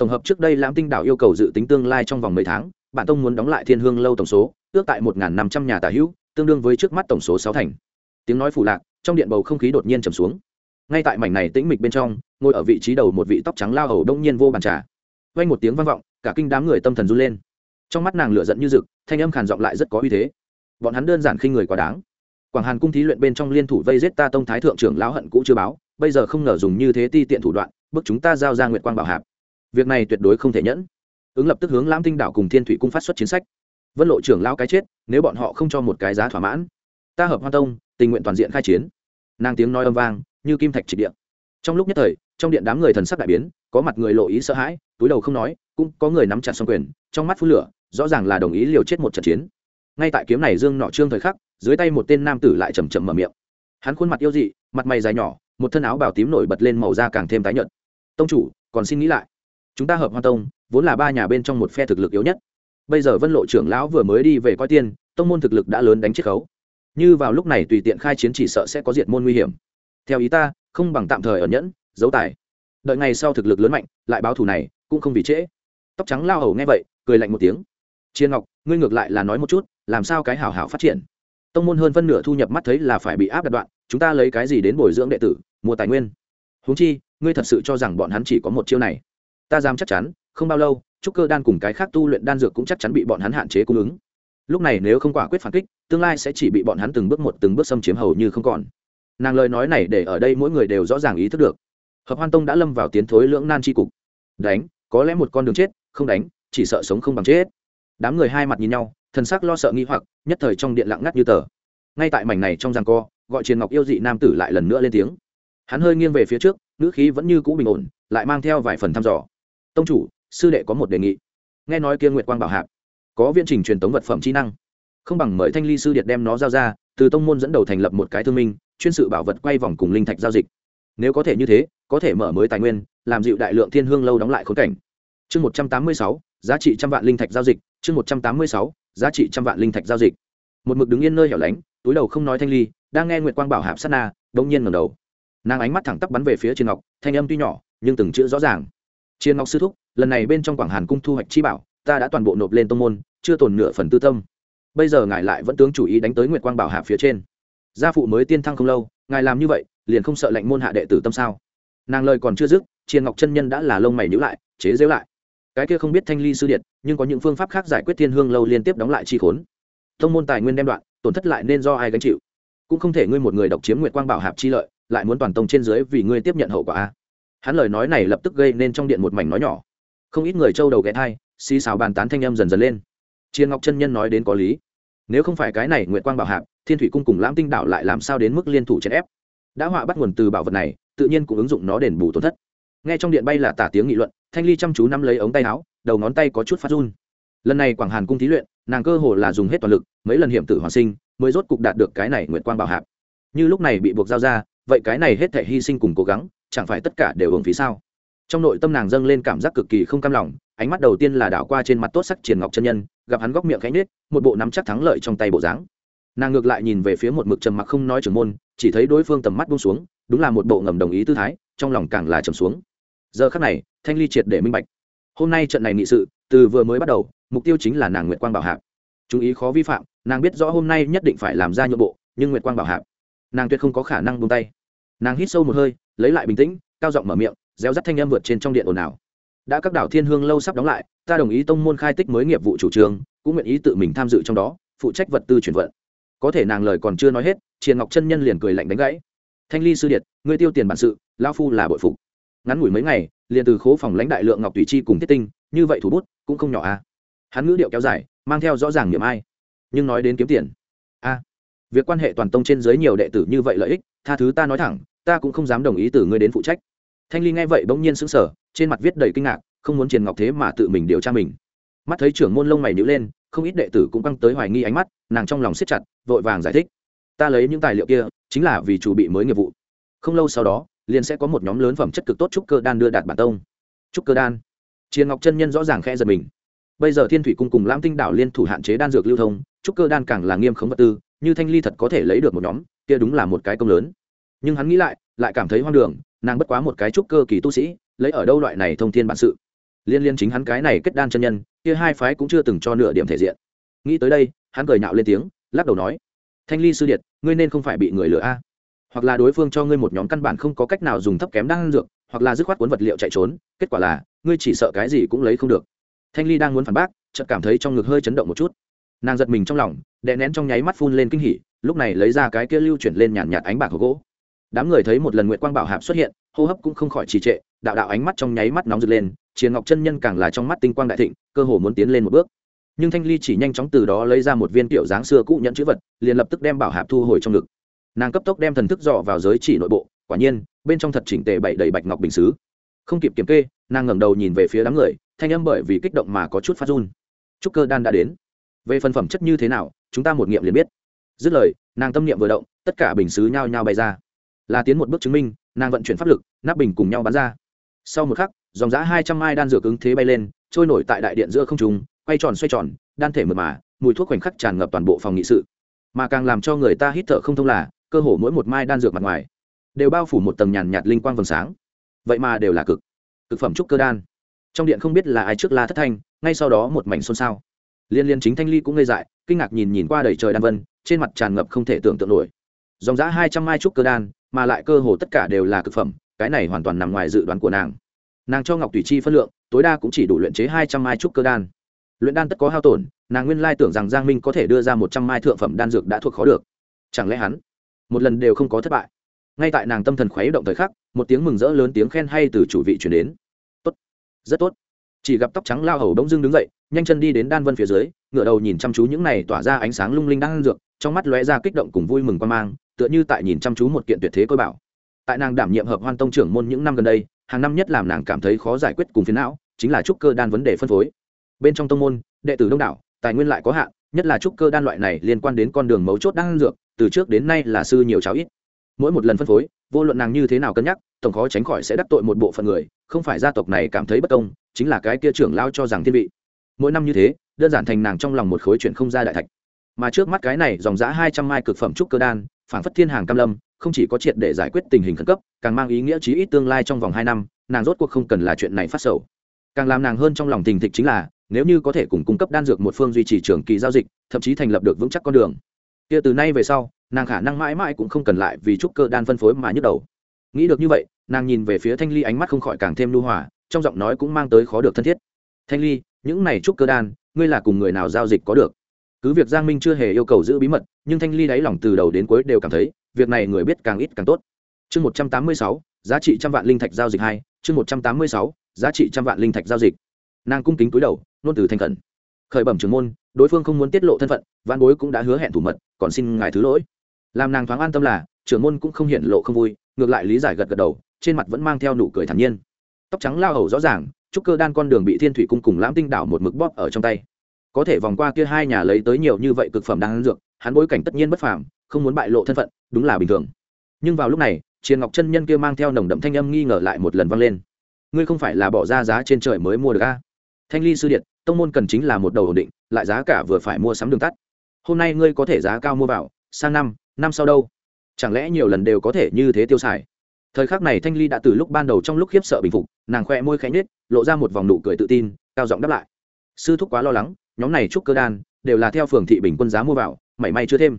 tổng hợp trước đây lãm tinh đảo yêu cầu dự tính tương lai trong vòng mấy tháng, bản tông muốn đóng lại thiên hương lâu tổng số, ước tại một năm trăm nhà tà hữu, tương đương với trước mắt tổng số sáu thành. Tiếng nói phủ lạc, trong điện bầu không khí đột nhiên trầm xuống. Ngay tại mảnh này tĩnh mịch bên trong ngồi ở vị trí đầu một vị tóc trắng lao hầu đông nhiên vô bàn trà. Vang một tiếng vang vọng, cả kinh đám người tâm thần run lên. Trong mắt nàng lửa giận như rực, thanh âm khàn giọng lại rất có uy thế. Bọn hắn đơn giản khinh người quá đáng. Quảng hàn cung thí luyện bên trong liên thủ vây giết ta tông thái thượng trưởng lão hận cũ chưa báo, bây giờ không ngờ dùng như thế ti tiện thủ đoạn bức chúng ta giao ra nguyệt quang bảo hạp. Việc này tuyệt đối không thể nhẫn. Ứng lập tức hướng lãm tinh đảo cùng thiên thủy cung phát xuất chiến sách. Vân lộ trưởng lão cái chết, nếu bọn họ không cho một cái giá thỏa mãn. Ta hợp hoa tông, tình nguyện toàn diện khai chiến. Nàng tiếng nói âm vang, như kim thạch trị điện trong lúc nhất thời trong điện đám người thần sắc đại biến, có mặt người lộ ý sợ hãi, túi đầu không nói, cũng có người nắm chặt xong quyền, trong mắt phú lửa, rõ ràng là đồng ý liều chết một trận chiến. Ngay tại kiếm này dương nọ trương thời khắc, dưới tay một tên nam tử lại chầm chậm mở miệng. Hắn khuôn mặt yêu dị, mặt mày dài nhỏ, một thân áo bào tím nổi bật lên màu da càng thêm tái nhợt. Tông chủ, còn xin nghĩ lại. Chúng ta hợp hoa tông, vốn là ba nhà bên trong một phe thực lực yếu nhất. Bây giờ vân lộ trưởng lão vừa mới đi về coi tiên, tông môn thực lực đã lớn đánh chiết khấu. Như vào lúc này tùy tiện khai chiến chỉ sợ sẽ có diệt môn nguy hiểm. Theo ý ta, không bằng tạm thời ở nhẫn dấu tài. Đợi ngày sau thực lực lớn mạnh, lại báo thù này, cũng không vì trễ. Tóc trắng lao hầu nghe vậy, cười lạnh một tiếng. Chiên ngọc, ngươi ngược lại là nói một chút, làm sao cái hảo hảo phát triển? Tông môn hơn phân nửa thu nhập mắt thấy là phải bị áp đặt đoạn, chúng ta lấy cái gì đến bồi dưỡng đệ tử, mua tài nguyên? Huống chi, ngươi thật sự cho rằng bọn hắn chỉ có một chiêu này. Ta dám chắc chắn, không bao lâu, trúc cơ đan cùng cái khác tu luyện đan dược cũng chắc chắn bị bọn hắn hạn chế cung ứng. Lúc này nếu không quả quyết phản kích, tương lai sẽ chỉ bị bọn hắn từng bước một, từng bước xâm chiếm hầu như không còn. Nàng lời nói này để ở đây mỗi người đều rõ ràng ý thức được hợp hoan tông đã lâm vào tiến thối lưỡng nan tri cục. Đánh, có lẽ một con đường chết, không đánh, chỉ sợ sống không bằng chết. Đám người hai mặt nhìn nhau, thần sắc lo sợ nghi hoặc, nhất thời trong điện lặng ngắt như tờ. Ngay tại mảnh này trong giang co, gọi triền ngọc yêu dị nam tử lại lần nữa lên tiếng. Hắn hơi nghiêng về phía trước, ngữ khí vẫn như cũ bình ổn, lại mang theo vài phần thăm dò. Tông chủ, sư đệ có một đề nghị. Nghe nói kia nguyệt quang bảo hạc, có viễn trình truyền tống vật phẩm trí năng. Không bằng mời thanh ly sư điện đem nó giao ra, từ tông môn dẫn đầu thành lập một cái thương minh, chuyên sự bảo vật quay vòng cùng linh thạch giao dịch. Nếu có thể như thế có thể mở mới tài nguyên, làm dịu đại lượng thiên hương lâu đóng lại khốn cảnh. Chương một trăm tám mươi sáu, giá trị trăm vạn linh thạch giao dịch. Chương một trăm tám mươi sáu, giá trị trăm vạn linh thạch giao dịch. Một mực đứng yên nơi hẻo lánh, túi đầu không nói thanh ly, đang nghe nguyệt quang bảo hạp sát na bỗng nhiên ngẩng đầu. Nàng ánh mắt thẳng tắp bắn về phía triền ngọc, thanh âm tuy nhỏ, nhưng từng chữ rõ ràng. Triền ngọc sư thúc, lần này bên trong quảng hàn cung thu hoạch chi bảo, ta đã toàn bộ nộp lên tông môn, chưa tồn nửa phần tư tâm. Bây giờ ngài lại vẫn tướng chủ ý đánh tới nguyệt quang bảo hạp phía trên. Gia phụ mới tiên thăng không lâu, ngài làm như vậy, liền không sợ lệnh môn hạ đệ tử tâm sao? Nàng lời còn chưa dứt, triền ngọc chân nhân đã là lông mày nhữ lại, chế dễu lại. Cái kia không biết thanh ly sư điện nhưng có những phương pháp khác giải quyết thiên hương lâu liên tiếp đóng lại chi khốn. Thông môn tài nguyên đem đoạn, tổn thất lại nên do ai gánh chịu? Cũng không thể ngươi một người độc chiếm nguyệt quang bảo hạp chi lợi, lại muốn toàn tông trên dưới vì ngươi tiếp nhận hậu quả a. Hắn lời nói này lập tức gây nên trong điện một mảnh nói nhỏ. Không ít người trâu đầu ghé thai, xì xào bàn tán thanh âm dần dần lên. Chiên ngọc chân nhân nói đến có lý. Nếu không phải cái này nguyệt quang bảo hạp, thiên thủy cung cùng lãm tinh đạo lại làm sao đến mức liên thủ chèn ép? Đã họa bắt nguồn từ bảo vật này tự nhiên cũng ứng dụng nó đền bù tổn thất. Nghe trong điện bay là tả tiếng nghị luận, thanh ly chăm chú nắm lấy ống tay áo, đầu ngón tay có chút phát run. Lần này quảng hàn cung thí luyện, nàng cơ hồ là dùng hết toàn lực, mấy lần hiểm tử hoàn sinh, mới rốt cục đạt được cái này nguyệt quang bảo hạp. Như lúc này bị buộc giao ra, vậy cái này hết thể hy sinh cùng cố gắng, chẳng phải tất cả đều hưởng phí sao? Trong nội tâm nàng dâng lên cảm giác cực kỳ không cam lòng, ánh mắt đầu tiên là đảo qua trên mặt tốt sắc triển ngọc chân nhân, gặp hắn góc miệng khẽ nết một bộ nắm chắc thắng lợi trong tay bộ dáng. Nàng ngược lại nhìn về phía một mực trầm mặc không nói trưởng môn, chỉ thấy đối phương tầm mắt buông xuống đúng là một bộ ngầm đồng ý tư thái, trong lòng càng là trầm xuống. Giờ khắc này, thanh ly triệt để minh bạch. Hôm nay trận này nghị sự, từ vừa mới bắt đầu, mục tiêu chính là nàng nguyệt quang bảo hạc chú ý khó vi phạm, nàng biết rõ hôm nay nhất định phải làm ra nhượng bộ, nhưng nguyệt quang bảo hạc nàng tuyệt không có khả năng buông tay. Nàng hít sâu một hơi, lấy lại bình tĩnh, cao giọng mở miệng reo rắt thanh em vượt trên trong điện ồn ào. Đã các đảo thiên hương lâu sắp đóng lại, ta đồng ý tông môn khai tích mới nghiệp vụ chủ trương, cũng nguyện ý tự mình tham dự trong đó, phụ trách vật tư chuyển vận. Có thể nàng lời còn chưa nói hết, triền ngọc chân nhân liền cười lạnh đánh gãy thanh ly sư điệt người tiêu tiền bản sự lao phu là bội phục. Ngắn ngủi mấy ngày, liền từ khố phòng lãnh đại lượng ngọc tùy chi cùng thiết tinh, như vậy thủ bút, cũng không nhỏ a à. hắn ngữ điệu kéo dài, mang theo rõ ràng niệm ai. Nhưng nói đến kiếm tiền. A việc quan hệ toàn tông trên dưới nhiều đệ tử như vậy lợi ích, tha thứ ta nói thẳng, ta cũng không dám đồng ý từ ngươi đến phụ trách. Thanh ly nghe vậy bỗng nhiên sững sờ, trên mặt viết đầy kinh ngạc, không muốn triền ngọc thế mà tự mình điều tra mình. Mắt thấy trưởng môn lông mày nhữ lên, không ít đệ tử cũng căng tới hoài nghi ánh mắt, nàng trong lòng siết chặt, vội vàng giải thích ta lấy những tài liệu kia, chính là vì chủ bị mới nghiệp vụ. Không lâu sau đó, liền sẽ có một nhóm lớn phẩm chất cực tốt trúc cơ đan đưa đạt bản tông. Trúc cơ đan. Chiến ngọc chân nhân rõ ràng khẽ giật mình. Bây giờ thiên thủy cung cùng lãm tinh đảo liên thủ hạn chế đan dược lưu thông, trúc cơ đan càng là nghiêm khống vật tư, như thanh ly thật có thể lấy được một nhóm, kia đúng là một cái công lớn. Nhưng hắn nghĩ lại lại cảm thấy hoang đường, nàng bất quá một cái trúc cơ kỳ tu sĩ, lấy ở đâu loại này thông thiên bản sự. Liên liên chính hắn cái này kết đan chân nhân, kia hai phái cũng chưa từng cho nửa điểm thể diện. Nghĩ tới đây, hắn cười nhạo lên tiếng, lắc đầu nói thanh ly sư điệt, ngươi nên không phải bị người lừa a. Hoặc là đối phương cho ngươi một nhóm căn bản không có cách nào dùng thấp kém đan dược, hoặc là dứt khoát cuốn vật liệu chạy trốn, kết quả là, ngươi chỉ sợ cái gì cũng lấy không được. Thanh ly đang muốn phản bác, chợt cảm thấy trong ngực hơi chấn động một chút. Nàng giật mình trong lòng, đè nén trong nháy mắt phun lên kinh hỉ, lúc này lấy ra cái kia lưu chuyển lên nhàn nhạt ánh bạc gỗ. Đám người thấy một lần nguyệt quang bảo hạp xuất hiện, hô hấp cũng không khỏi trì trệ, đạo đạo ánh mắt trong nháy mắt nóng rực lên chiến ngọc chân nhân càng là trong mắt tinh quang đại thịnh, cơ hồ muốn tiến lên một bước nhưng thanh ly chỉ nhanh chóng từ đó lấy ra một viên kiểu dáng xưa cũ nhận chữ vật, liền lập tức đem bảo hạp thu hồi trong ngực. Nàng cấp tốc đem thần thức dọ vào giới chỉ nội bộ, quả nhiên, bên trong thật chỉnh tề bảy đầy bạch ngọc bình xứ. Không kịp kiểm kê, nàng ngẩng đầu nhìn về phía đám người, thanh âm bởi vì kích động mà có chút phát run. Trúc cơ đan đã đến. Về phần phẩm chất như thế nào, chúng ta một nghiệm liền biết. Dứt lời, nàng tâm niệm vừa động, tất cả bình xứ nhao nhao bay ra. Là tiến một bước chứng minh, nàng vận chuyển pháp lực, nắp bình cùng nhau bắn ra. Sau một khắc, dòng giã hai trăm mai đan dược ứng thế bay lên, trôi nổi tại đại điện giữa không trùng quay tròn xoay tròn, đan thể mượt mà, mùi thuốc khoảnh khắc tràn ngập toàn bộ phòng nghị sự. Mà càng làm cho người ta hít thở không thông là, cơ hồ mỗi một mai đan dược mặt ngoài, đều bao phủ một tầng nhàn nhạt linh quang vầng sáng. Vậy mà đều là cực cực phẩm trúc cơ đan. Trong điện không biết là ai trước la thất thanh, ngay sau đó một mảnh xôn xao. Liên liên chính thanh ly cũng ngây dại, kinh ngạc nhìn nhìn qua đầy trời đan vân, trên mặt tràn ngập không thể tưởng tượng nổi. Dòng giã hai trăm mai trúc cơ đan, mà lại cơ hồ tất cả đều là cực phẩm, cái này hoàn toàn nằm ngoài dự đoán của nàng. Nàng cho ngọc thủy chi phân lượng, tối đa cũng chỉ đủ luyện chế hai trăm mai trúc cơ đan luyện đan tất có hao tổn, nàng nguyên lai tưởng rằng giang minh có thể đưa ra một trăm mai thượng phẩm đan dược đã thuộc khó được. Chẳng lẽ hắn một lần đều không có thất bại? Ngay tại nàng tâm thần khuấy động thời khắc, một tiếng mừng rỡ lớn tiếng khen hay từ chủ vị chuyển đến. Tốt, rất tốt. Chỉ gặp tóc trắng lao hầu đông dưng đứng dậy, nhanh chân đi đến đan vân phía dưới ngựa đầu nhìn chăm chú những này tỏa ra ánh sáng lung linh đang dược, trong mắt lóe ra kích động cùng vui mừng quan mang, tựa như tại nhìn chăm chú một kiện tuyệt thế cơ bảo. Tại nàng đảm nhiệm hợp hoan tông trưởng môn những năm gần đây, hàng năm nhất làm nàng cảm thấy khó giải quyết cùng phiến não, chính là trúc cơ đan vấn đề phân phối bên trong tông môn, đệ tử đông đảo, tài nguyên lại có hạn, nhất là trúc cơ đan loại này liên quan đến con đường mấu chốt đang dược, từ trước đến nay là sư nhiều cháu ít. Mỗi một lần phân phối, vô luận nàng như thế nào cân nhắc, tổng khó tránh khỏi sẽ đắc tội một bộ phận người, không phải gia tộc này cảm thấy bất công, chính là cái kia trưởng lao cho rằng thiên vị. Mỗi năm như thế, đơn giản thành nàng trong lòng một khối chuyện không ra đại thạch. Mà trước mắt cái này dòng giã hai trăm mai cực phẩm trúc cơ đan phản phất thiên hàng cam lâm, không chỉ có triệt để giải quyết tình hình khẩn cấp, càng mang ý nghĩa chí ít tương lai trong vòng hai năm, nàng rốt cuộc không cần là chuyện này phát sầu. Càng làm nàng hơn trong lòng tình thịch chính là nếu như có thể cùng cung cấp đan dược một phương duy trì trường kỳ giao dịch, thậm chí thành lập được vững chắc con đường. Kia từ nay về sau, nàng khả năng mãi mãi cũng không cần lại vì trúc cơ đan phân phối mà nhức đầu. Nghĩ được như vậy, nàng nhìn về phía thanh ly ánh mắt không khỏi càng thêm lưu hòa, trong giọng nói cũng mang tới khó được thân thiết. Thanh ly, những này trúc cơ đan, ngươi là cùng người nào giao dịch có được? Cứ việc giang minh chưa hề yêu cầu giữ bí mật, nhưng thanh ly đáy lòng từ đầu đến cuối đều cảm thấy, việc này người biết càng ít càng tốt. Chương một trăm tám mươi sáu, giá trị trăm vạn linh thạch giao dịch hai, chương một trăm tám mươi sáu, giá trị trăm vạn linh thạch giao dịch. Nàng cung kính túi đầu nôn từ thanh khẩn. Khởi bẩm trưởng môn, đối phương không muốn tiết lộ thân phận văn bối cũng đã hứa hẹn thủ mật, còn xin ngài thứ lỗi. Làm nàng thoáng an tâm là, trưởng môn cũng không hiện lộ không vui, ngược lại lý giải gật gật đầu, trên mặt vẫn mang theo nụ cười thản nhiên. Tóc trắng lao hầu rõ ràng, trúc cơ đan con đường bị thiên thủy cung cùng lãm tinh đảo một mực bóp ở trong tay. Có thể vòng qua kia hai nhà lấy tới nhiều như vậy cực phẩm đang dược, hắn bối cảnh tất nhiên bất phàm, không muốn bại lộ thân phận, đúng là bình thường. Nhưng vào lúc này, triền ngọc chân nhân kia mang theo nồng đậm thanh âm nghi ngờ lại một lần vang lên. Ngươi không phải là bỏ ra giá trên trời mới mua được a thanh ly sư điện tông môn cần chính là một đầu ổn định, lại giá cả vừa phải mua sắm đường tắt. Hôm nay ngươi có thể giá cao mua vào, sang năm năm sau đâu? Chẳng lẽ nhiều lần đều có thể như thế tiêu xài? Thời khắc này thanh ly đã từ lúc ban đầu trong lúc khiếp sợ bình phục, nàng khoe môi khẽ nhết lộ ra một vòng nụ cười tự tin, cao giọng đáp lại. Sư thúc quá lo lắng, nhóm này trúc cơ đan, đều là theo phường thị bình quân giá mua vào, mảy may chưa thêm.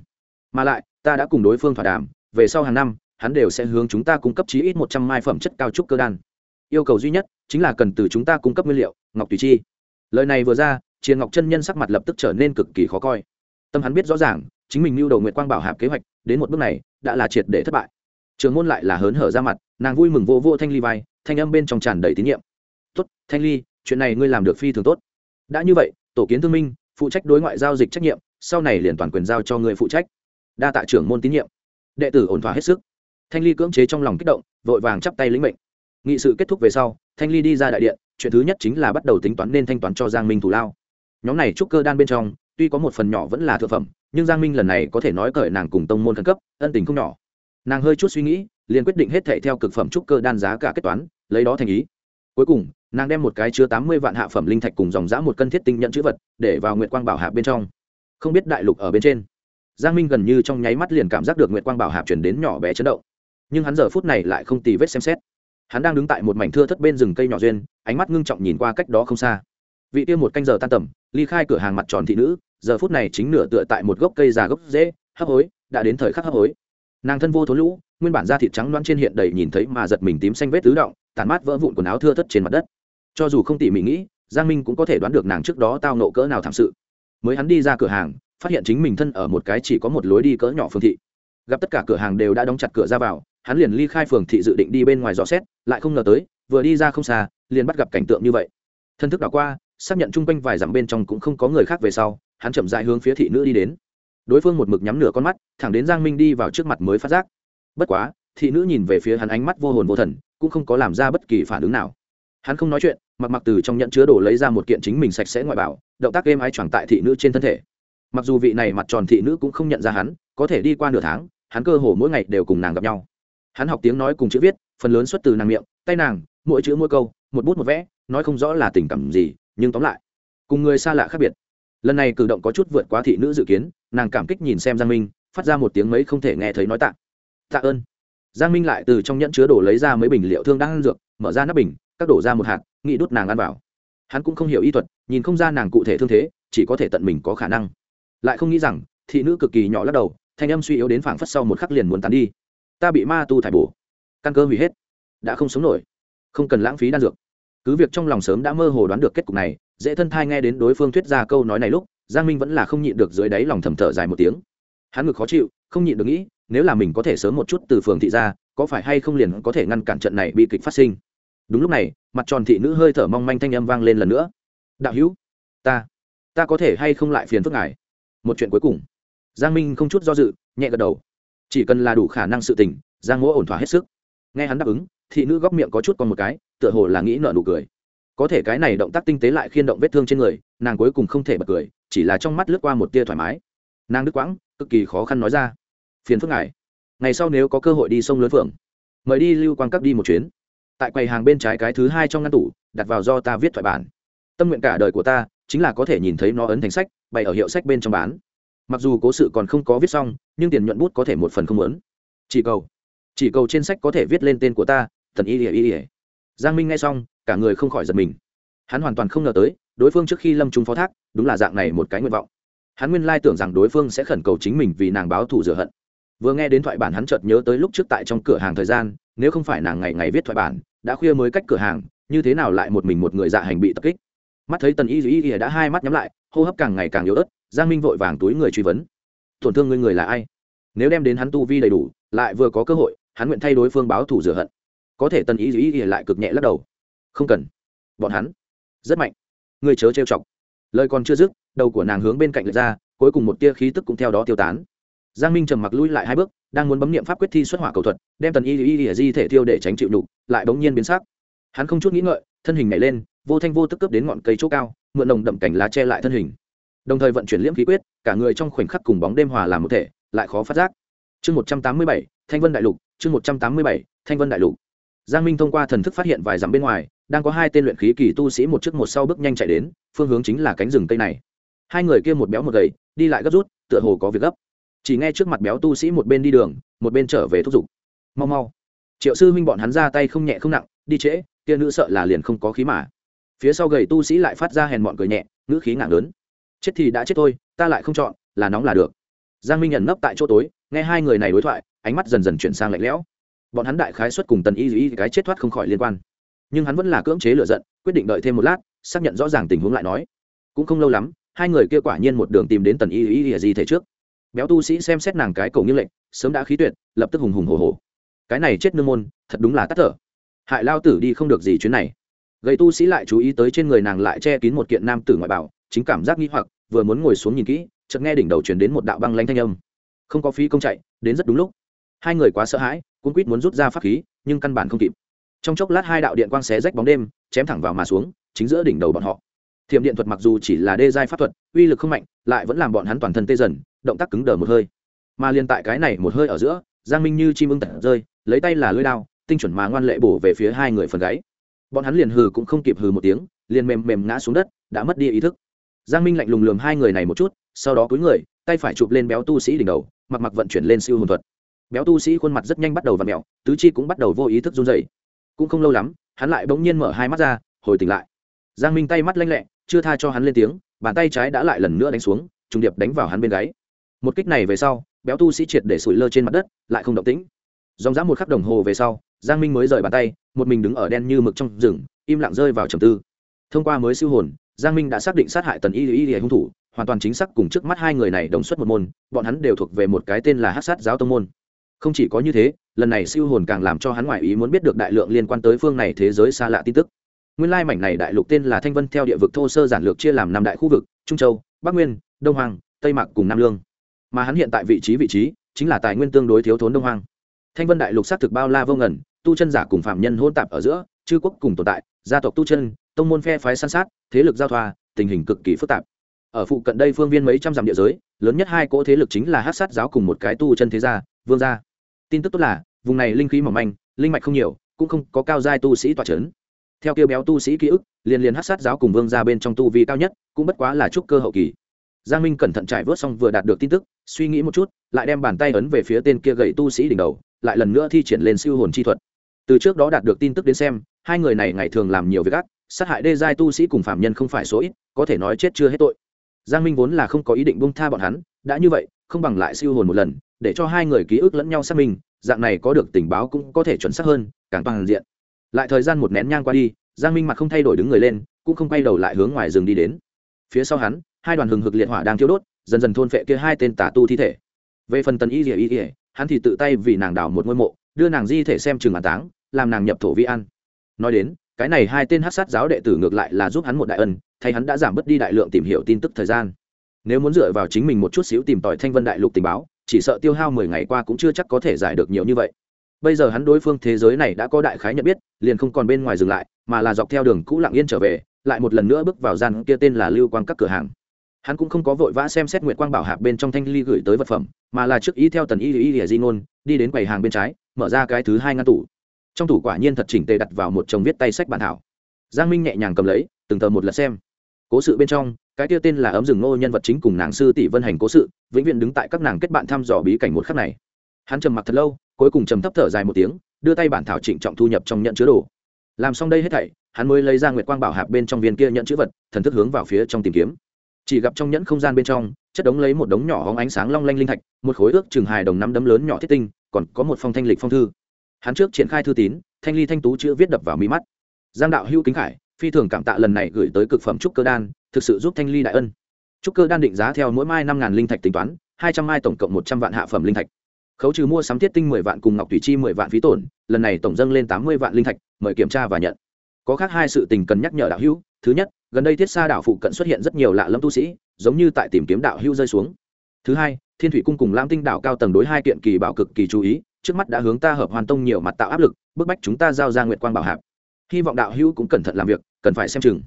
Mà lại, ta đã cùng đối phương thỏa đàm, về sau hàng năm, hắn đều sẽ hướng chúng ta cung cấp chí ít một trăm mai phẩm chất cao trúc cơ đan. Yêu cầu duy nhất, chính là cần từ chúng ta cung cấp nguyên liệu, ngọc tùy chi lời này vừa ra, triền ngọc chân nhân sắc mặt lập tức trở nên cực kỳ khó coi. Tâm hắn biết rõ ràng, chính mình lưu đầu nguyện quang bảo hạp kế hoạch, đến một bước này, đã là triệt để thất bại. Trường môn lại là hớn hở ra mặt, nàng vui mừng vô vô thanh ly vai, thanh âm bên trong tràn đầy tín nhiệm. Tốt, thanh ly, chuyện này ngươi làm được phi thường tốt. Đã như vậy, tổ kiến thương minh, phụ trách đối ngoại giao dịch trách nhiệm, sau này liền toàn quyền giao cho người phụ trách. Đa tạ trưởng môn tín nhiệm. Đệ tử ổn thỏa hết sức. Thanh ly cưỡng chế trong lòng kích động, vội vàng chắp tay lĩnh mệnh. Nghị sự kết thúc về sau, thanh ly đi ra đại điện chuyện thứ nhất chính là bắt đầu tính toán nên thanh toán cho giang minh thủ lao. Nhóm này trúc cơ đan bên trong, tuy có một phần nhỏ vẫn là thượng phẩm, nhưng giang minh lần này có thể nói cởi nàng cùng tông môn khẩn cấp, ân tình không nhỏ. Nàng hơi chút suy nghĩ, liền quyết định hết thệ theo cực phẩm trúc cơ đan giá cả kết toán, lấy đó thành ý. Cuối cùng, nàng đem một cái chứa tám mươi vạn hạ phẩm linh thạch cùng dòng giã một cân thiết tinh nhận chữ vật, để vào nguyệt quang bảo hạ bên trong. Không biết đại lục ở bên trên, giang minh gần như trong nháy mắt liền cảm giác được nguyệt quang bảo hạp chuyển đến nhỏ bé chấn động. Nhưng hắn giờ phút này lại không tì vết xem xét hắn đang đứng tại một mảnh thưa thất bên rừng cây nhỏ duyên, ánh mắt ngưng trọng nhìn qua cách đó không xa. Vị tiêu một canh giờ tan tầm, ly khai cửa hàng mặt tròn thị nữ, giờ phút này chính nửa tựa tại một gốc cây già gốc dễ, hấp hối, đã đến thời khắc hấp hối. Nàng thân vô thố lũ, nguyên bản da thịt trắng loãng trên hiện đầy nhìn thấy mà giật mình tím xanh vết tứ động, tàn mát vỡ vụn quần áo thưa thất trên mặt đất. Cho dù không tỉ mỉ nghĩ, giang minh cũng có thể đoán được nàng trước đó tao nộ cỡ nào thảm sự. Mới hắn đi ra cửa hàng, phát hiện chính mình thân ở một cái chỉ có một lối đi cỡ nhỏ phương thị. Gặp tất cả cửa hàng đều đã đóng chặt cửa ra vào hắn liền ly khai phường thị dự định đi bên ngoài dò xét, lại không ngờ tới, vừa đi ra không xa, liền bắt gặp cảnh tượng như vậy. Thân thức đảo qua, xác nhận chung quanh vài dặm bên trong cũng không có người khác về sau, hắn chậm dại hướng phía thị nữ đi đến. Đối phương một mực nhắm nửa con mắt, thẳng đến giang minh đi vào trước mặt mới phát giác. Bất quá, thị nữ nhìn về phía hắn ánh mắt vô hồn vô thần, cũng không có làm ra bất kỳ phản ứng nào. Hắn không nói chuyện, mặc mặc từ trong nhận chứa đồ lấy ra một kiện chính mình sạch sẽ ngoại bảo, động tác êm ái choàng tại thị nữ trên thân thể. Mặc dù vị này mặt tròn thị nữ cũng không nhận ra hắn, có thể đi qua nửa tháng, hắn cơ hồ mỗi ngày đều cùng nàng gặp nhau hắn học tiếng nói cùng chữ viết, phần lớn xuất từ nàng miệng, tay nàng, mỗi chữ mỗi câu, một bút một vẽ, nói không rõ là tình cảm gì, nhưng tóm lại, cùng người xa lạ khác biệt. Lần này cử động có chút vượt quá thị nữ dự kiến, nàng cảm kích nhìn xem giang minh, phát ra một tiếng mấy không thể nghe thấy nói tạ. Tạ ơn. Giang minh lại từ trong nhẫn chứa đổ lấy ra mấy bình liệu thương đang ăn dược, mở ra nắp bình, các đổ ra một hạt nghĩ đút nàng ăn vào. Hắn cũng không hiểu y thuật, nhìn không ra nàng cụ thể thương thế, chỉ có thể tận mình có khả năng. Lại không nghĩ rằng, thị nữ cực kỳ nhỏ lắc đầu, thanh âm suy yếu đến phảng phất sau một khắc liền muốn tán đi ta bị ma tu thải bổ. Căn cơ hủy hết. Đã không sống nổi. Không cần lãng phí đan dược. Cứ việc trong lòng sớm đã mơ hồ đoán được kết cục này, dễ thân thai nghe đến đối phương thuyết ra câu nói này lúc, giang minh vẫn là không nhịn được dưới đáy lòng thầm thở dài một tiếng. Hắn ngực khó chịu, không nhịn được nghĩ, nếu là mình có thể sớm một chút từ phường thị ra, có phải hay không liền có thể ngăn cản trận này bị kịch phát sinh? Đúng lúc này, mặt tròn thị nữ hơi thở mong manh thanh âm vang lên lần nữa. Đạo hữu, ta ta có thể hay không lại phiền phức ngài? Một chuyện cuối cùng. Giang minh không chút do dự, nhẹ gật đầu chỉ cần là đủ khả năng sự tình, giang mỗ ổn thỏa hết sức. Nghe hắn đáp ứng, thị nữ góc miệng có chút còn một cái, tựa hồ là nghĩ nợ nụ cười. Có thể cái này động tác tinh tế lại khiên động vết thương trên người, nàng cuối cùng không thể bật cười, chỉ là trong mắt lướt qua một tia thoải mái. Nàng đứt quãng, cực kỳ khó khăn nói ra. Phiền phức ngài. Ngày sau nếu có cơ hội đi sông lớn phượng, mời đi lưu quang các đi một chuyến. Tại quầy hàng bên trái cái thứ hai trong ngăn tủ, đặt vào do ta viết thoại bản. Tâm nguyện cả đời của ta, chính là có thể nhìn thấy nó ấn thành sách, bày ở hiệu sách bên trong bán mặc dù cố sự còn không có viết xong, nhưng tiền nhuận bút có thể một phần không lớn chỉ cầu chỉ cầu trên sách có thể viết lên tên của ta thần y ỉa ỉa giang minh nghe xong, cả người không khỏi giật mình. Hắn hoàn toàn không ngờ tới, đối phương trước khi lâm trung phó thác, đúng là dạng này một cái nguyện vọng. Hắn nguyên lai tưởng rằng đối phương sẽ khẩn cầu chính mình vì nàng báo thù rửa hận. Vừa nghe đến thoại bản hắn chợt nhớ tới lúc trước tại trong cửa hàng thời gian, nếu không phải nàng ngày ngày viết thoại bản, đã khuya mới cách cửa hàng, như thế nào lại một mình một người dạ hành bị tập kích. Mắt thấy tần y dĩ ỉa đã hai mắt nhắm lại, hô hấp càng ngày càng yếu ớt giang minh vội vàng túi người truy vấn. Tổn thương ngươi người là ai? Nếu đem đến hắn tu vi đầy đủ, lại vừa có cơ hội, hắn nguyện thay đối phương báo thù rửa hận. Có thể tần y ý y lại cực nhẹ lắc đầu. Không cần. Bọn hắn rất mạnh. Ngươi chớ trêu chọc. Lời còn chưa dứt, đầu của nàng hướng bên cạnh lệch ra, cuối cùng một tia khí tức cũng theo đó tiêu tán. Giang minh trầm mặc lui lại hai bước, đang muốn bấm niệm pháp quyết thi xuất hỏa cầu thuật, đem tần y y y di thể tiêu để tránh chịu đục lại bỗng nhiên biến sắc. Hắn không chút nghĩ ngợi, thân hình nhảy lên, vô thanh vô tức cướp đến ngọn cây chỗ cao, mượn nồng đậm cảnh lá che lại thân hình đồng thời vận chuyển liễm khí quyết, cả người trong khoảnh khắc cùng bóng đêm hòa làm một thể, lại khó phát giác. Chương một trăm tám mươi bảy, thanh vân đại lục, chương một trăm tám mươi bảy, thanh vân đại lục. Giang minh thông qua thần thức phát hiện vài dặm bên ngoài, đang có hai tên luyện khí kỳ tu sĩ một trước một sau bước nhanh chạy đến, phương hướng chính là cánh rừng cây này. Hai người kia một béo một gầy, đi lại gấp rút, tựa hồ có việc gấp. Chỉ nghe trước mặt béo tu sĩ một bên đi đường, một bên trở về thúc giục. Mau mau. Triệu sư huynh bọn hắn ra tay không nhẹ không nặng, đi trễ, kia nữ sợ là liền không có khí mà. Phía sau gầy tu sĩ lại phát ra hèn mọn cười nhẹ, ngữ khí ngạc lớn chết thì đã chết thôi, ta lại không chọn, là nóng là được. Giang minh nhận nấp tại chỗ tối, nghe hai người này đối thoại, ánh mắt dần dần chuyển sang lạnh lẽo. Bọn hắn đại khái xuất cùng tần y y cái chết thoát không khỏi liên quan. Nhưng hắn vẫn là cưỡng chế lựa giận, quyết định đợi thêm một lát, xác nhận rõ ràng tình huống lại nói. Cũng không lâu lắm, hai người kia quả nhiên một đường tìm đến tần y y y gì thể trước. Béo tu sĩ xem xét nàng cái cầu như lệnh, sớm đã khí tuyệt, lập tức hùng hùng hồ hồ cái này chết nương môn, thật đúng là tắt thở. Hại lao tử đi không được gì chuyến này. Gầy tu sĩ lại chú ý tới trên người nàng lại che kín một kiện nam tử ngoại bảo chính cảm giác nghi hoặc, vừa muốn ngồi xuống nhìn kỹ, chợt nghe đỉnh đầu chuyển đến một đạo băng lanh thanh âm. Không có phí công chạy, đến rất đúng lúc. Hai người quá sợ hãi cuốn quýt muốn rút ra pháp khí, nhưng căn bản không kịp. Trong chốc lát hai đạo điện quang xé rách bóng đêm, chém thẳng vào mà xuống, chính giữa đỉnh đầu bọn họ. Thiểm điện thuật mặc dù chỉ là đê giai pháp thuật, uy lực không mạnh, lại vẫn làm bọn hắn toàn thân tê dần, động tác cứng đờ một hơi. Mà liên tại cái này một hơi ở giữa, giang minh như chim ưng tật rơi, lấy tay là lưỡi đao, tinh chuẩn mà ngoan lệ bổ về phía hai người phần gáy. Bọn hắn liền hừ cũng không kịp hừ một tiếng, liền mềm mềm ngã xuống đất, đã mất đi ý thức giang minh lạnh lùng lườm hai người này một chút, sau đó cúi người, tay phải chụp lên béo tu sĩ đỉnh đầu, mặc mặc vận chuyển lên siêu hồn thuật. Béo tu sĩ khuôn mặt rất nhanh bắt đầu v ặ mẹo tứ chi cũng bắt đầu vô ý thức run dày cũng không lâu lắm, hắn lại bỗng nhiên mở hai mắt ra, hồi tỉnh lại. Giang minh tay mắt lanh lẹ, chưa tha cho hắn lên tiếng, bàn tay trái đã lại lần nữa đánh xuống, trùng điệp đánh vào hắn bên gáy. Một kích này về sau, béo tu sĩ triệt để sủi lơ trên mặt đất, lại không động tĩnh. Dòng dã một khắc đồng hồ về sau, giang minh mới rời bàn tay, một mình đứng ở đen như mực trong rừng, im lặng rơi vào trầm tư. Thông qua mới siêu hồn giang minh đã xác định sát hại tần y y y hung thủ, hoàn toàn chính xác cùng trước mắt hai người này đồng xuất một môn, bọn hắn đều thuộc về một cái tên là hát sát giáo tông môn. Không chỉ có như thế, lần này siêu hồn càng làm cho hắn ngoại ý muốn biết được đại lượng liên quan tới phương này thế giới xa lạ tin tức. Nguyên lai mảnh này đại lục tên là thanh vân theo địa vực thô sơ giản lược chia làm năm đại khu vực, trung châu, bắc nguyên, đông hoàng tây mạc cùng nam lương. Mà hắn hiện tại vị trí vị trí chính là tài nguyên tương đối thiếu thốn đông hoàng thanh vân đại lục xác thực bao la vô ngần, tu chân giả cùng phạm nhân hôn tạp ở giữa, chư quốc cùng tồn tại, gia tộc tu chân, tông môn phe phái san sát, thế lực giao thoa, tình hình cực kỳ phức tạp. Ở phụ cận đây phương viên mấy trăm dặm địa giới, lớn nhất hai cỗ thế lực chính là hát sát giáo cùng một cái tu chân thế gia, vương gia. Tin tức tốt là, vùng này linh khí mỏng manh, linh mạch không nhiều, cũng không có cao giai tu sĩ tọa trấn theo kêu béo tu sĩ ký ức, liền liền hát sát giáo cùng vương gia bên trong tu vi cao nhất, cũng bất quá là trúc cơ hậu kỳ. Giang minh cẩn thận trải vớt xong vừa đạt được tin tức, suy nghĩ một chút, lại đem bàn tay ấn về phía tên kia gậy tu sĩ đỉnh đầu lại lần nữa thi triển lên siêu hồn chi thuật. Từ trước đó đạt được tin tức đến xem, hai người này ngày thường làm nhiều việc ác, sát hại đê giai tu sĩ cùng phạm nhân không phải số ít, có thể nói chết chưa hết tội. Giang minh vốn là không có ý định bông tha bọn hắn, đã như vậy, không bằng lại siêu hồn một lần, để cho hai người ký ức lẫn nhau xác minh, dạng này có được tình báo cũng có thể chuẩn xác hơn, càng toàn diện. Lại thời gian một nén nhang qua đi, giang minh mặt không thay đổi đứng người lên, cũng không quay đầu lại hướng ngoài rừng đi đến. Phía sau hắn, hai đoàn hừng hực liệt hỏa đang thiêu đốt, dần dần thôn phệ kia hai tên tà tu thi thể. Về phần tần y dỉa y dỉa hắn thì tự tay vì nàng đào một ngôi mộ, đưa nàng di thể xem chừng an táng, làm nàng nhập thổ vi ăn nói đến, cái này hai tên hát sát giáo đệ tử ngược lại là giúp hắn một đại ân, thay hắn đã giảm bớt đi đại lượng tìm hiểu tin tức thời gian. Nếu muốn dựa vào chính mình một chút xíu tìm tòi thanh vân đại lục tình báo, chỉ sợ tiêu hao mười ngày qua cũng chưa chắc có thể giải được nhiều như vậy. Bây giờ hắn đối phương thế giới này đã có đại khái nhận biết, liền không còn bên ngoài dừng lại, mà là dọc theo đường cũ lặng yên trở về, lại một lần nữa bước vào gian kia tên là lưu quang các cửa hàng hắn cũng không có vội vã xem xét nguyệt quang bảo hạp bên trong thanh ly gửi tới vật phẩm, mà là trước ý theo tần y y y di ngôn, đi đến quầy hàng bên trái, mở ra cái thứ hai ngăn tủ. Trong tủ quả nhiên thật chỉnh tề đặt vào một chồng viết tay sách bản thảo. Giang minh nhẹ nhàng cầm lấy, từng tờ một lật xem. Cố sự bên trong, cái tiêu tên là ấm rừng ngô nhân vật chính cùng nàng sư tỷ vân hành cố sự, vĩnh viễn đứng tại các nàng kết bạn thăm dò bí cảnh một khắc này. Hắn trầm mặc thật lâu, cuối cùng trầm thấp thở dài một tiếng, đưa tay bản thảo trịnh trọng thu nhập trong nhận chứa đồ. Làm xong đây hết thảy, hắn mới lấy ra nguyệt quang bảo hạp bên trong viên kia nhận chữ vật, thần thức hướng vào phía trong tìm kiếm chỉ gặp trong nhẫn không gian bên trong, chất đống lấy một đống nhỏ hóng ánh sáng long lanh linh thạch, một khối ước chừng hài đồng năm đấm lớn nhỏ thiết tinh, còn có một phong thanh lịch phong thư. Hắn trước triển khai thư tín, thanh ly thanh tú chữ viết đập vào mi mắt. Giang đạo hữu kính khải, phi thường cảm tạ lần này gửi tới cực phẩm trúc cơ đan, thực sự giúp thanh ly đại ân. Trúc cơ đan định giá theo mỗi mai năm ngàn linh thạch tính toán, hai trăm mai tổng cộng một trăm vạn hạ phẩm linh thạch. Khấu trừ mua sắm thiết tinh mười vạn cùng ngọc thủy chi mười vạn phí tổn, lần này tổng dâng lên tám mươi vạn linh thạch, mời kiểm tra và nhận. Có khác hai sự tình cần nhắc nhở đạo hữu thứ nhất, gần đây thiết xa đảo phụ cận xuất hiện rất nhiều lạ lâm tu sĩ, giống như tại tìm kiếm đạo hưu rơi xuống. Thứ hai, thiên thủy cung cùng lam tinh đảo cao tầng đối hai kiện kỳ bảo cực kỳ chú ý, trước mắt đã hướng ta hợp hoàn tông nhiều mặt tạo áp lực, bức bách chúng ta giao ra nguyệt quang bảo hạp. Hy vọng đạo hữu cũng cẩn thận làm việc, cần phải xem chừng.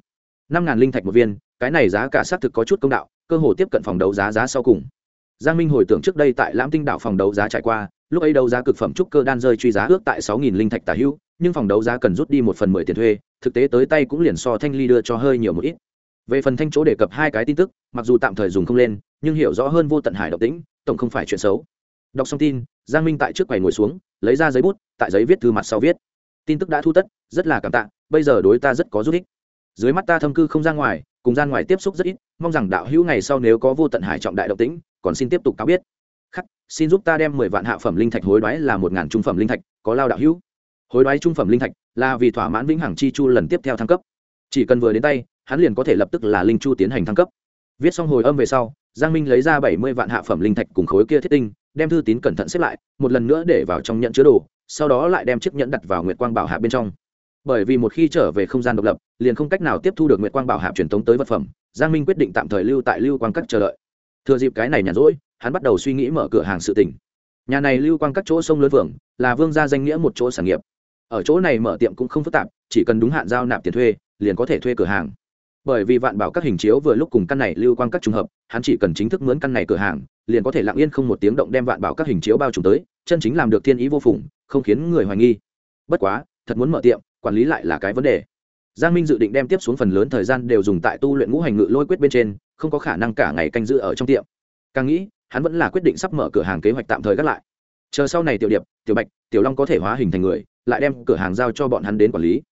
Năm ngàn linh thạch một viên, cái này giá cả xác thực có chút công đạo, cơ hồ tiếp cận phòng đấu giá giá sau cùng. Giang minh hồi tưởng trước đây tại lãm tinh đảo phòng đấu giá trải qua, lúc ấy đấu giá cực phẩm trúc cơ đan rơi truy giá ước tại sáu nghìn linh thạch tả hữu, nhưng phòng đấu giá cần rút đi một phần mười tiền thuê thực tế tới tay cũng liền so thanh ly đưa cho hơi nhiều một ít. Về phần thanh chỗ đề cập hai cái tin tức, mặc dù tạm thời dùng không lên, nhưng hiểu rõ hơn vô tận hải độc tĩnh, tổng không phải chuyện xấu. Đọc xong tin, giang minh tại trước quầy ngồi xuống, lấy ra giấy bút, tại giấy viết thư mặt sau viết. Tin tức đã thu tất, rất là cảm tạ, bây giờ đối ta rất có giúp ích. Dưới mắt ta thâm cư không ra ngoài, cùng gian ngoài tiếp xúc rất ít, mong rằng đạo hữu ngày sau nếu có vô tận hải trọng đại động tĩnh, còn xin tiếp tục cáo biết. Khắc, xin giúp ta đem mười vạn hạ phẩm linh thạch hối đoái là một ngàn trung phẩm linh thạch, có lao đạo hữu hối đoái trung phẩm linh thạch là vì thỏa mãn vĩnh hằng chi chu lần tiếp theo thăng cấp. Chỉ cần vừa đến tay, hắn liền có thể lập tức là linh chu tiến hành thăng cấp. Viết xong hồi âm về sau, giang minh lấy ra bảy mươi vạn hạ phẩm linh thạch cùng khối kia thiết tinh, đem thư tín cẩn thận xếp lại, một lần nữa để vào trong nhận chứa đồ, sau đó lại đem chiếc nhẫn đặt vào nguyệt quang bảo hạ bên trong. Bởi vì một khi trở về không gian độc lập, liền không cách nào tiếp thu được nguyệt quang bảo hạ truyền tống tới vật phẩm, giang minh quyết định tạm thời lưu tại lưu quang các chờ đợi. Thừa dịp cái này nhàn rỗi, hắn bắt đầu suy nghĩ mở cửa hàng sự tỉnh nhà này lưu quang các chỗ sông lớn vườn là vương gia danh nghĩa một chỗ sản nghiệp ở chỗ này mở tiệm cũng không phức tạp, chỉ cần đúng hạn giao nạp tiền thuê, liền có thể thuê cửa hàng. Bởi vì vạn bảo các hình chiếu vừa lúc cùng căn này lưu quang các trùng hợp, hắn chỉ cần chính thức mướn căn này cửa hàng, liền có thể lặng yên không một tiếng động đem vạn bảo các hình chiếu bao trùm tới, chân chính làm được thiên ý vô phùng, không khiến người hoài nghi. Bất quá, thật muốn mở tiệm, quản lý lại là cái vấn đề. Giang minh dự định đem tiếp xuống phần lớn thời gian đều dùng tại tu luyện ngũ hành ngự lôi quyết bên trên, không có khả năng cả ngày canh giữ ở trong tiệm. Càng nghĩ, hắn vẫn là quyết định sắp mở cửa hàng kế hoạch tạm thời gác lại. Chờ sau này tiểu điệp, tiểu bạch, tiểu long có thể hóa hình thành người lại đem cửa hàng giao cho bọn hắn đến quản lý.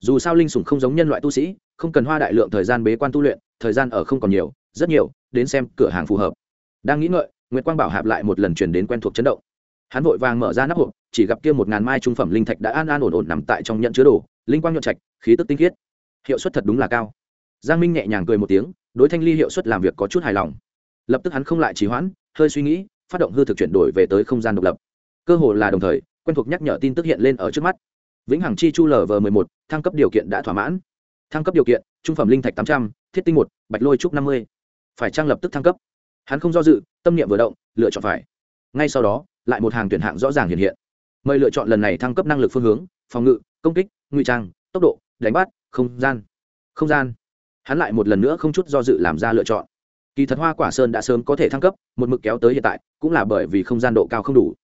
Dù sao linh sủng không giống nhân loại tu sĩ, không cần hoa đại lượng thời gian bế quan tu luyện, thời gian ở không còn nhiều, rất nhiều, đến xem cửa hàng phù hợp. Đang nghĩ ngợi nguyễn quang bảo hạp lại một lần chuyển đến quen thuộc chấn động. Hắn vội vàng mở ra nắp hộp, chỉ gặp kia một ngàn mai trung phẩm linh thạch đã an an ổn ổn nằm tại trong nhận chứa đồ, linh quang nhuận trạch, khí tức tinh khiết. Hiệu suất thật đúng là cao. Giang minh nhẹ nhàng cười một tiếng, đối thanh ly hiệu suất làm việc có chút hài lòng. Lập tức hắn không lại trì hoãn, hơi suy nghĩ, phát động hư thực chuyển đổi về tới không gian độc lập. Cơ hồ là đồng thời quen thuộc nhắc nhở tin tức hiện lên ở trước mắt. Vĩnh hằng chi chu lv m một, thăng cấp điều kiện đã thỏa mãn. Thăng cấp điều kiện, trung phẩm linh thạch tám trăm, thiết tinh một, bạch lôi trúc năm mươi. Phải trang lập tức thăng cấp? Hắn không do dự, tâm niệm vừa động, lựa chọn phải. Ngay sau đó, lại một hàng tuyển hạng rõ ràng hiện hiện. Mời lựa chọn lần này thăng cấp năng lực phương hướng, phòng ngự, công kích, ngụy trang, tốc độ, đánh bắt, không gian. Không gian. Hắn lại một lần nữa không chút do dự làm ra lựa chọn. Kỳ thật hoa quả sơn đã sớm có thể thăng cấp, một mực kéo tới hiện tại, cũng là bởi vì không gian độ cao không đủ.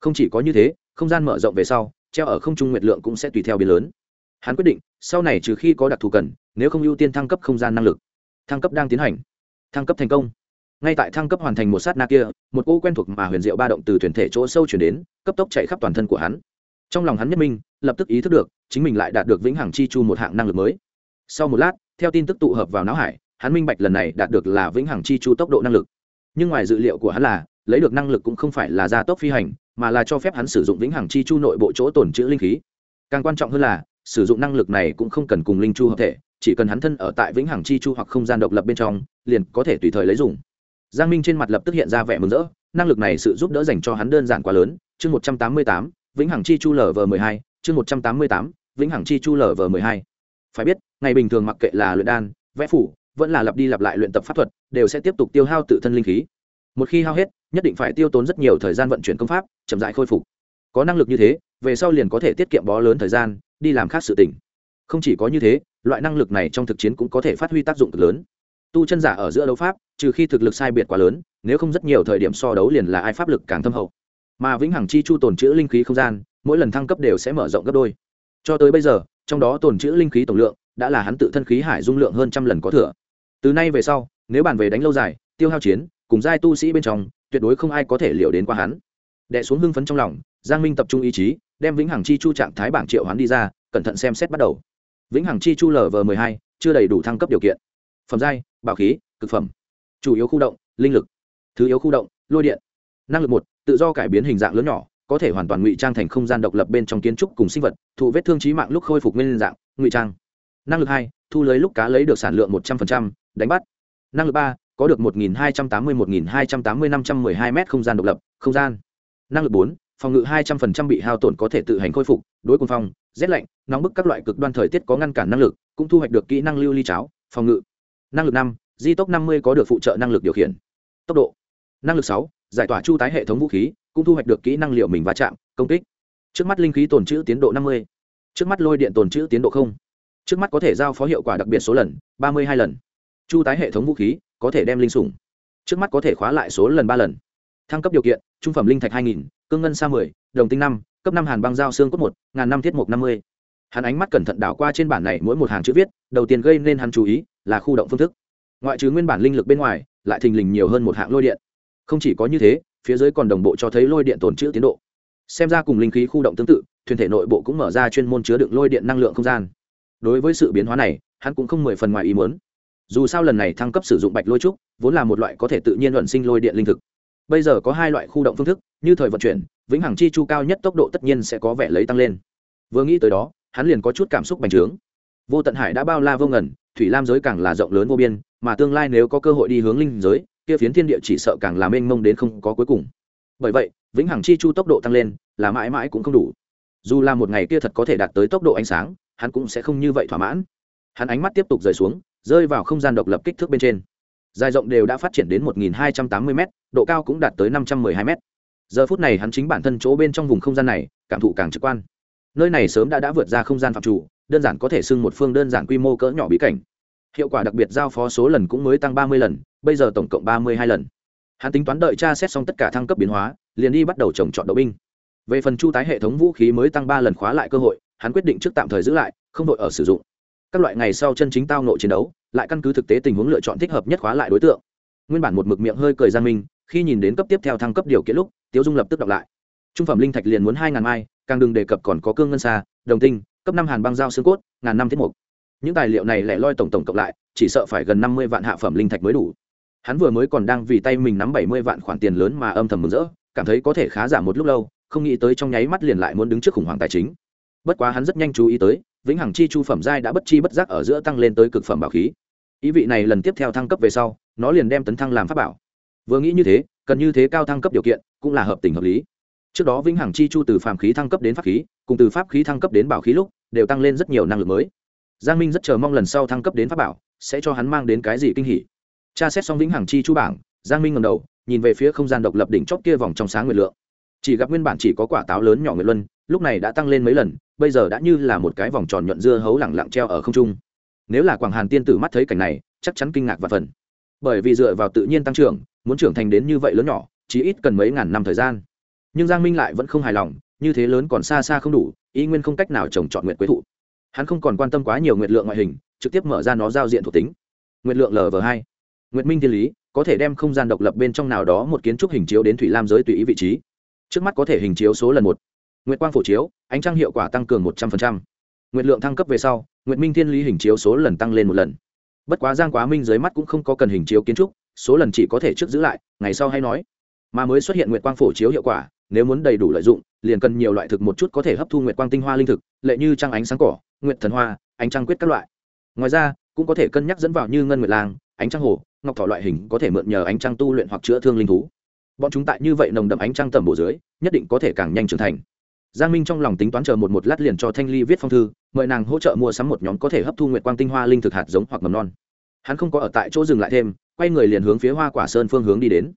Không chỉ có như thế không gian mở rộng về sau, treo ở không trung nguyệt lượng cũng sẽ tùy theo biến lớn. Hắn quyết định, sau này trừ khi có đặc thù cần, nếu không ưu tiên thăng cấp không gian năng lực. Thăng cấp đang tiến hành. Thăng cấp thành công. Ngay tại thăng cấp hoàn thành một sát na kia, một cô quen thuộc mà huyền diệu ba động từ thuyền thể chỗ sâu chuyển đến, cấp tốc chạy khắp toàn thân của hắn. Trong lòng hắn nhất minh, lập tức ý thức được, chính mình lại đạt được vĩnh hằng chi chu một hạng năng lực mới. Sau một lát, theo tin tức tụ hợp vào não hải, hắn minh bạch lần này đạt được là vĩnh hằng chi chu tốc độ năng lực. Nhưng ngoài dự liệu của hắn là lấy được năng lực cũng không phải là gia tốc phi hành, mà là cho phép hắn sử dụng vĩnh hằng chi chu nội bộ chỗ tồn chữ linh khí. Càng quan trọng hơn là, sử dụng năng lực này cũng không cần cùng linh chu hợp thể, chỉ cần hắn thân ở tại vĩnh hằng chi chu hoặc không gian độc lập bên trong, liền có thể tùy thời lấy dùng. Giang minh trên mặt lập tức hiện ra vẻ mừng rỡ, năng lực này sự giúp đỡ dành cho hắn đơn giản quá lớn, chương một trăm tám mươi tám, vĩnh hằng chi chu lv mười hai, chương một trăm tám mươi tám, vĩnh hằng chi chu lv mười hai. Phải biết, ngày bình thường mặc kệ là luyện đan, vẽ phủ, vẫn là lặp đi lặp lại luyện tập pháp thuật, đều sẽ tiếp tục tiêu hao tự thân linh khí một khi hao hết, nhất định phải tiêu tốn rất nhiều thời gian vận chuyển công pháp, chậm dại khôi phục. Có năng lực như thế, về sau liền có thể tiết kiệm bó lớn thời gian, đi làm khác sự tỉnh không chỉ có như thế, loại năng lực này trong thực chiến cũng có thể phát huy tác dụng cực lớn. Tu chân giả ở giữa đấu pháp, trừ khi thực lực sai biệt quá lớn, nếu không rất nhiều thời điểm so đấu liền là ai pháp lực càng thâm hậu. Mà vĩnh hằng chi chu tồn chữ linh khí không gian, mỗi lần thăng cấp đều sẽ mở rộng gấp đôi. Cho tới bây giờ, trong đó tồn chữ linh khí tổng lượng đã là hắn tự thân khí hải dung lượng hơn trăm lần có thừa. Từ nay về sau, nếu bàn về đánh lâu dài, tiêu hao chiến cùng giai tu sĩ bên trong, tuyệt đối không ai có thể liều đến qua hắn. Đệ xuống hưng phấn trong lòng, giang minh tập trung ý chí, đem vĩnh hằng chi chu trạng thái bảng triệu hoán đi ra, cẩn thận xem xét bắt đầu. Vĩnh hằng chi chu lv m hai, chưa đầy đủ thăng cấp điều kiện. Phẩm giai, bảo khí, cực phẩm. Chủ yếu khu động, linh lực. Thứ yếu khu động, lôi điện. Năng lực một, tự do cải biến hình dạng lớn nhỏ, có thể hoàn toàn ngụy trang thành không gian độc lập bên trong kiến trúc cùng sinh vật, thụ vết thương trí mạng lúc khôi phục nguyên dạng, ngụy trang. Năng lực hai, thu lưới lúc cá lấy được sản lượng một trăm linh đánh bắt. Năng lực ba có được một nghìn hai trăm tám mươi, một nghìn hai trăm tám mươi năm trăm m hai không gian độc lập, không gian. Năng lực bốn, phòng ngự hai trăm linh bị hao tổn có thể tự hành khôi phục, đối quân phong, rét lạnh, nóng bức các loại cực đoan thời tiết có ngăn cản năng lực, cũng thu hoạch được kỹ năng lưu ly cháo, phòng ngự. Năng lực năm, di tốc năm mươi có được phụ trợ năng lực điều khiển. Tốc độ. Năng lực sáu, giải tỏa chu tái hệ thống vũ khí, cũng thu hoạch được kỹ năng liệu mình va chạm, công kích. Trước mắt linh khí tồn trữ tiến độ năm mươi. Trước mắt lôi điện tồn trữ tiến độ không. Trước mắt có thể giao phó hiệu quả đặc biệt số lần, ba mươi hai lần. Chu tái hệ thống vũ khí có thể đem linh sủng. Trước mắt có thể khóa lại số lần ba lần. Thăng cấp điều kiện, trung phẩm linh thạch hai nghìn, cương ngân sa mười, đồng tinh năm, cấp năm hàn băng giao xương cốt một, ngàn năm thiết mục năm mươi. Hắn ánh mắt cẩn thận đảo qua trên bản này mỗi một hàng chữ viết, đầu tiên gây nên hắn chú ý là khu động phương thức. Ngoại trừ nguyên bản linh lực bên ngoài, lại thình lình nhiều hơn một hạng lôi điện. Không chỉ có như thế, phía dưới còn đồng bộ cho thấy lôi điện tồn trữ tiến độ. Xem ra cùng linh khí khu động tương tự, thuyền thể nội bộ cũng mở ra chuyên môn chứa đựng lôi điện năng lượng không gian. Đối với sự biến hóa này, hắn cũng không mười phần ngoài ý muốn dù sao lần này thăng cấp sử dụng bạch lôi trúc, vốn là một loại có thể tự nhiên luận sinh lôi điện linh thực. Bây giờ có hai loại khu động phương thức, như thời vận chuyển, vĩnh hằng chi chu cao nhất tốc độ tất nhiên sẽ có vẻ lấy tăng lên. Vừa nghĩ tới đó, hắn liền có chút cảm xúc bành trướng. Vô tận hải đã bao la vô ngần, thủy lam giới càng là rộng lớn vô biên, mà tương lai nếu có cơ hội đi hướng linh giới, kia phiến thiên địa chỉ sợ càng làm mênh mông đến không có cuối cùng. Bởi vậy, vĩnh hằng chi chu tốc độ tăng lên, là mãi mãi cũng không đủ. Dù là một ngày kia thật có thể đạt tới tốc độ ánh sáng, hắn cũng sẽ không như vậy thỏa mãn. Hắn ánh mắt tiếp tục rời xuống rơi vào không gian độc lập kích thước bên trên. Dài rộng đều đã phát triển đến 1280 m độ cao cũng đạt tới 512 m giờ phút này hắn chính bản thân chỗ bên trong vùng không gian này, cảm thụ càng trực quan. Nơi này sớm đã đã vượt ra không gian phạm chủ, đơn giản có thể xưng một phương đơn giản quy mô cỡ nhỏ bí cảnh. Hiệu quả đặc biệt giao phó số lần cũng mới tăng 30 lần, bây giờ tổng cộng 32 lần. Hắn tính toán đợi tra xét xong tất cả thăng cấp biến hóa, liền đi bắt đầu trồng trọt đậu binh. Về phần chu tái hệ thống vũ khí mới tăng ba lần khóa lại cơ hội, hắn quyết định trước tạm thời giữ lại, không đội ở sử dụng các loại ngày sau chân chính tao nội chiến đấu, lại căn cứ thực tế tình huống lựa chọn thích hợp nhất khóa lại đối tượng. Nguyên bản một mực miệng hơi cười giang minh, khi nhìn đến cấp tiếp theo thăng cấp điều kiện lúc, tiếu dung lập tức đọc lại. Trung phẩm linh thạch liền muốn hai ngàn mai, càng đừng đề cập còn có cương ngân xa, đồng tinh, cấp năm hàn băng giao xương cốt, ngàn năm thiết mục. Những tài liệu này lẻ loi tổng tổng cộng lại, chỉ sợ phải gần năm mươi vạn hạ phẩm linh thạch mới đủ. Hắn vừa mới còn đang vì tay mình nắm bảy mươi vạn khoản tiền lớn mà âm thầm mừng rỡ, cảm thấy có thể khá giảm một lúc lâu, không nghĩ tới trong nháy mắt liền lại muốn đứng trước khủng hoảng tài chính. Bất quá hắn rất nhanh chú ý tới vĩnh hằng chi chu phẩm giai đã bất chi bất giác ở giữa tăng lên tới cực phẩm bảo khí. Ý vị này lần tiếp theo thăng cấp về sau, nó liền đem tấn thăng làm pháp bảo. Vừa nghĩ như thế, cần như thế cao thăng cấp điều kiện, cũng là hợp tình hợp lý. Trước đó vĩnh hằng chi chu từ phàm khí thăng cấp đến pháp khí, cùng từ pháp khí thăng cấp đến bảo khí lúc, đều tăng lên rất nhiều năng lực mới. Giang minh rất chờ mong lần sau thăng cấp đến pháp bảo, sẽ cho hắn mang đến cái gì kinh hỉ. Tra xét xong vĩnh hằng chi chu bảng, giang minh ngầm đầu, nhìn về phía không gian độc lập đỉnh chót kia vòng trong sáng nguyệt lượng. Chỉ gặp nguyên bản chỉ có quả táo lớn nhỏ nguyệt luân, lúc này đã tăng lên mấy lần bây giờ đã như là một cái vòng tròn nhuận dưa hấu lẳng lặng treo ở không trung. Nếu là quảng hàn tiên tử mắt thấy cảnh này, chắc chắn kinh ngạc và phần. Bởi vì dựa vào tự nhiên tăng trưởng, muốn trưởng thành đến như vậy lớn nhỏ, chỉ ít cần mấy ngàn năm thời gian. Nhưng giang minh lại vẫn không hài lòng, như thế lớn còn xa xa không đủ, ý nguyên không cách nào trồng trọt nguyện quế thụ. Hắn không còn quan tâm quá nhiều nguyện lượng ngoại hình, trực tiếp mở ra nó giao diện thuộc tính. Nguyện lượng lv hai. Nguyện minh thiên lý, có thể đem không gian độc lập bên trong nào đó một kiến trúc hình chiếu đến thủy lam giới tùy ý vị trí. Trước mắt có thể hình chiếu số lần một. Nguyệt quang phổ chiếu, ánh trăng hiệu quả tăng cường một trăm linh nguyệt lượng thăng cấp về sau, Nguyệt minh thiên lý hình chiếu số lần tăng lên một lần. Bất quá giang quá minh dưới mắt cũng không có cần hình chiếu kiến trúc, số lần chỉ có thể trước giữ lại, ngày sau hay nói. Mà mới xuất hiện Nguyệt quang phổ chiếu hiệu quả, nếu muốn đầy đủ lợi dụng, liền cần nhiều loại thực một chút có thể hấp thu Nguyệt quang tinh hoa linh thực, lệ như trăng ánh sáng cỏ, Nguyệt thần hoa, ánh trăng quyết các loại. Ngoài ra, cũng có thể cân nhắc dẫn vào như ngân nguyệt lang, ánh trăng hồ, ngọc thỏ loại hình có thể mượn nhờ ánh trăng tu luyện hoặc chữa thương linh thú. Bọn chúng tại như vậy nồng đậm ánh trăng tầm bộ dưới, nhất định có thể càng nhanh trưởng thành giang minh trong lòng tính toán chờ một một lát liền cho thanh ly viết phong thư, mời nàng hỗ trợ mua sắm một nhóm có thể hấp thu nguyệt quang tinh hoa linh thực hạt giống hoặc mầm non. Hắn không có ở tại chỗ dừng lại thêm, quay người liền hướng phía hoa quả sơn phương hướng đi đến.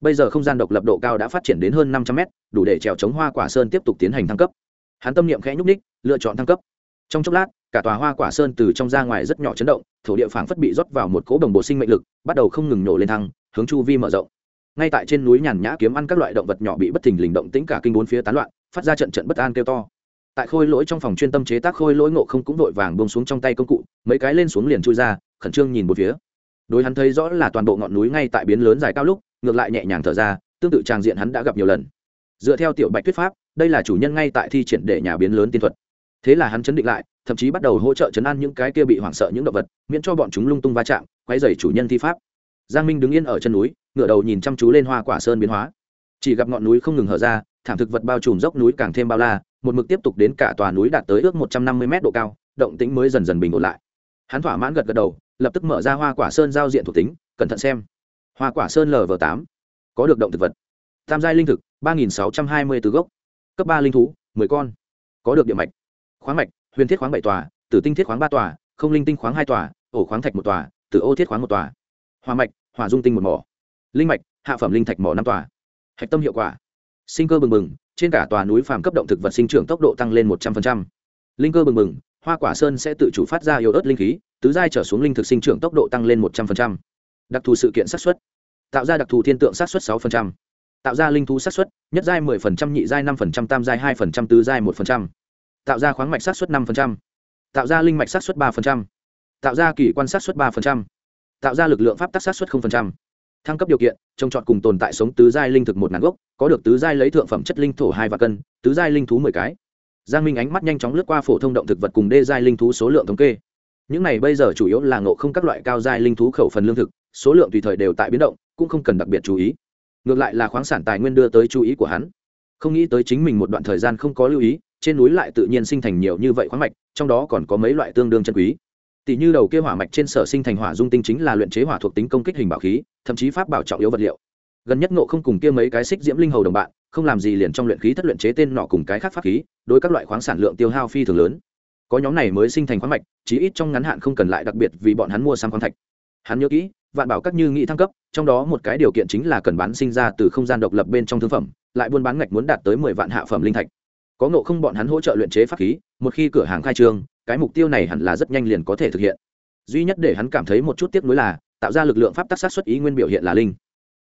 Bây giờ không gian độc lập độ cao đã phát triển đến hơn năm trăm mét, đủ để trèo chống hoa quả sơn tiếp tục tiến hành thăng cấp. Hắn tâm niệm khẽ nhúc ních lựa chọn thăng cấp. Trong chốc lát, cả tòa hoa quả sơn từ trong ra ngoài rất nhỏ chấn động, thổ địa phảng phất bị rót vào một cỗ đồng bộ sinh mệnh lực, bắt đầu không ngừng nổ lên thăng, hướng chu vi mở rộng. Ngay tại trên núi nhàn nhã kiếm ăn các loại động vật nhỏ bị bất thình lình động tĩnh cả kinh bốn phía tán loạn phát ra trận trận bất an kêu to. Tại khôi lỗi trong phòng chuyên tâm chế tác khôi lỗi ngộ không cũng vội vàng bông xuống trong tay công cụ, mấy cái lên xuống liền chui ra, khẩn trương nhìn một phía. Đối hắn thấy rõ là toàn bộ ngọn núi ngay tại biến lớn dài cao lúc, ngược lại nhẹ nhàng thở ra, tương tự tràng diện hắn đã gặp nhiều lần. Dựa theo tiểu bạch thuyết pháp, đây là chủ nhân ngay tại thi triển để nhà biến lớn tiên thuật. Thế là hắn chấn định lại, thậm chí bắt đầu hỗ trợ chấn an những cái kia bị hoảng sợ những động vật, miễn cho bọn chúng lung tung va chạm quay dày chủ nhân thi pháp. Giang minh đứng yên ở chân núi, ngửa đầu nhìn chăm chú lên hoa quả sơn biến hóa. Chỉ gặp ngọn núi không ngừng hở ra thảm thực vật bao trùm dốc núi càng thêm bao la, một mực tiếp tục đến cả tòa núi đạt tới ước một trăm năm mươi m độ cao, động tĩnh mới dần dần bình ổn lại. Hắn thỏa mãn gật gật đầu, lập tức mở ra hoa quả sơn giao diện thuộc tính, cẩn thận xem. Hoa quả sơn lv tám, có được động thực vật. Tam giai linh thực, ba nghìn sáu trăm hai mươi từ gốc. Cấp ba linh thú, mười con. Có được địa mạch. Khoáng mạch, huyền thiết khoáng bảy tòa, tử tinh thiết khoáng ba tòa, không linh tinh khoáng hai tòa, ổ khoáng thạch một tòa, tử ô thiết khoáng một tòa. Hòa mạch hòa dung tinh một mỏ. Linh mạch, hạ phẩm linh thạch mỏ năm tòa. Hạch tâm hiệu quả sinh cơ bừng bừng trên cả tòa núi phàm cấp động thực vật sinh trưởng tốc độ tăng lên một trăm linh linh cơ bừng bừng hoa quả sơn sẽ tự chủ phát ra yếu ớt linh khí tứ giai trở xuống linh thực sinh trưởng tốc độ tăng lên một trăm linh đặc thù sự kiện sát xuất, tạo ra đặc thù thiên tượng sát xuất sáu tạo ra linh thú sát xuất, nhất giai mười phần trăm nhị giai năm phần trăm tam giai hai phần trăm tứ giai một phần trăm. Tạo ra khoáng mạch sát xuất năm phần trăm. Tạo ra linh mạch sát xuất ba phần trăm. Tạo ra kỳ quan sát xuất ba phần trăm. Tạo ra lực lượng pháp tắc sát xuất không phần trăm thăng cấp điều kiện, trồng trọt cùng tồn tại sống tứ giai linh thực một ngàn gốc, có được tứ giai lấy thượng phẩm chất linh thổ hai và cân, tứ giai linh thú mười cái. Giang minh ánh mắt nhanh chóng lướt qua phổ thông động thực vật cùng đê giai linh thú số lượng thống kê. Những này bây giờ chủ yếu là ngộ không các loại cao giai linh thú khẩu phần lương thực, số lượng tùy thời đều tại biến động, cũng không cần đặc biệt chú ý. Ngược lại là khoáng sản tài nguyên đưa tới chú ý của hắn. Không nghĩ tới chính mình một đoạn thời gian không có lưu ý, trên núi lại tự nhiên sinh thành nhiều như vậy khoáng mạch, trong đó còn có mấy loại tương đương chân quý tỷ như đầu kia hỏa mạch trên sở sinh thành hỏa dung tinh chính là luyện chế hỏa thuộc tính công kích hình bảo khí, thậm chí pháp bảo trọng yếu vật liệu. Gần nhất nộ không cùng kia mấy cái xích diễm linh hầu đồng bạn, không làm gì liền trong luyện khí thất luyện chế tên nọ cùng cái khác pháp khí, đối các loại khoáng sản lượng tiêu hao phi thường lớn. Có nhóm này mới sinh thành khoáng mạch, chí ít trong ngắn hạn không cần lại đặc biệt vì bọn hắn mua sang khoáng thạch. Hắn nhớ kỹ, vạn bảo các như nghị thăng cấp, trong đó một cái điều kiện chính là cần bán sinh ra từ không gian độc lập bên trong thương phẩm, lại buôn bán ngạch muốn đạt tới mười vạn hạ phẩm linh thạch. Có nộ không bọn hắn hỗ trợ luyện chế pháp khí, một khi cửa hàng khai trương cái mục tiêu này hẳn là rất nhanh liền có thể thực hiện. Duy nhất để hắn cảm thấy một chút tiếc nuối là, tạo ra lực lượng pháp tắc sát xuất ý nguyên biểu hiện là linh.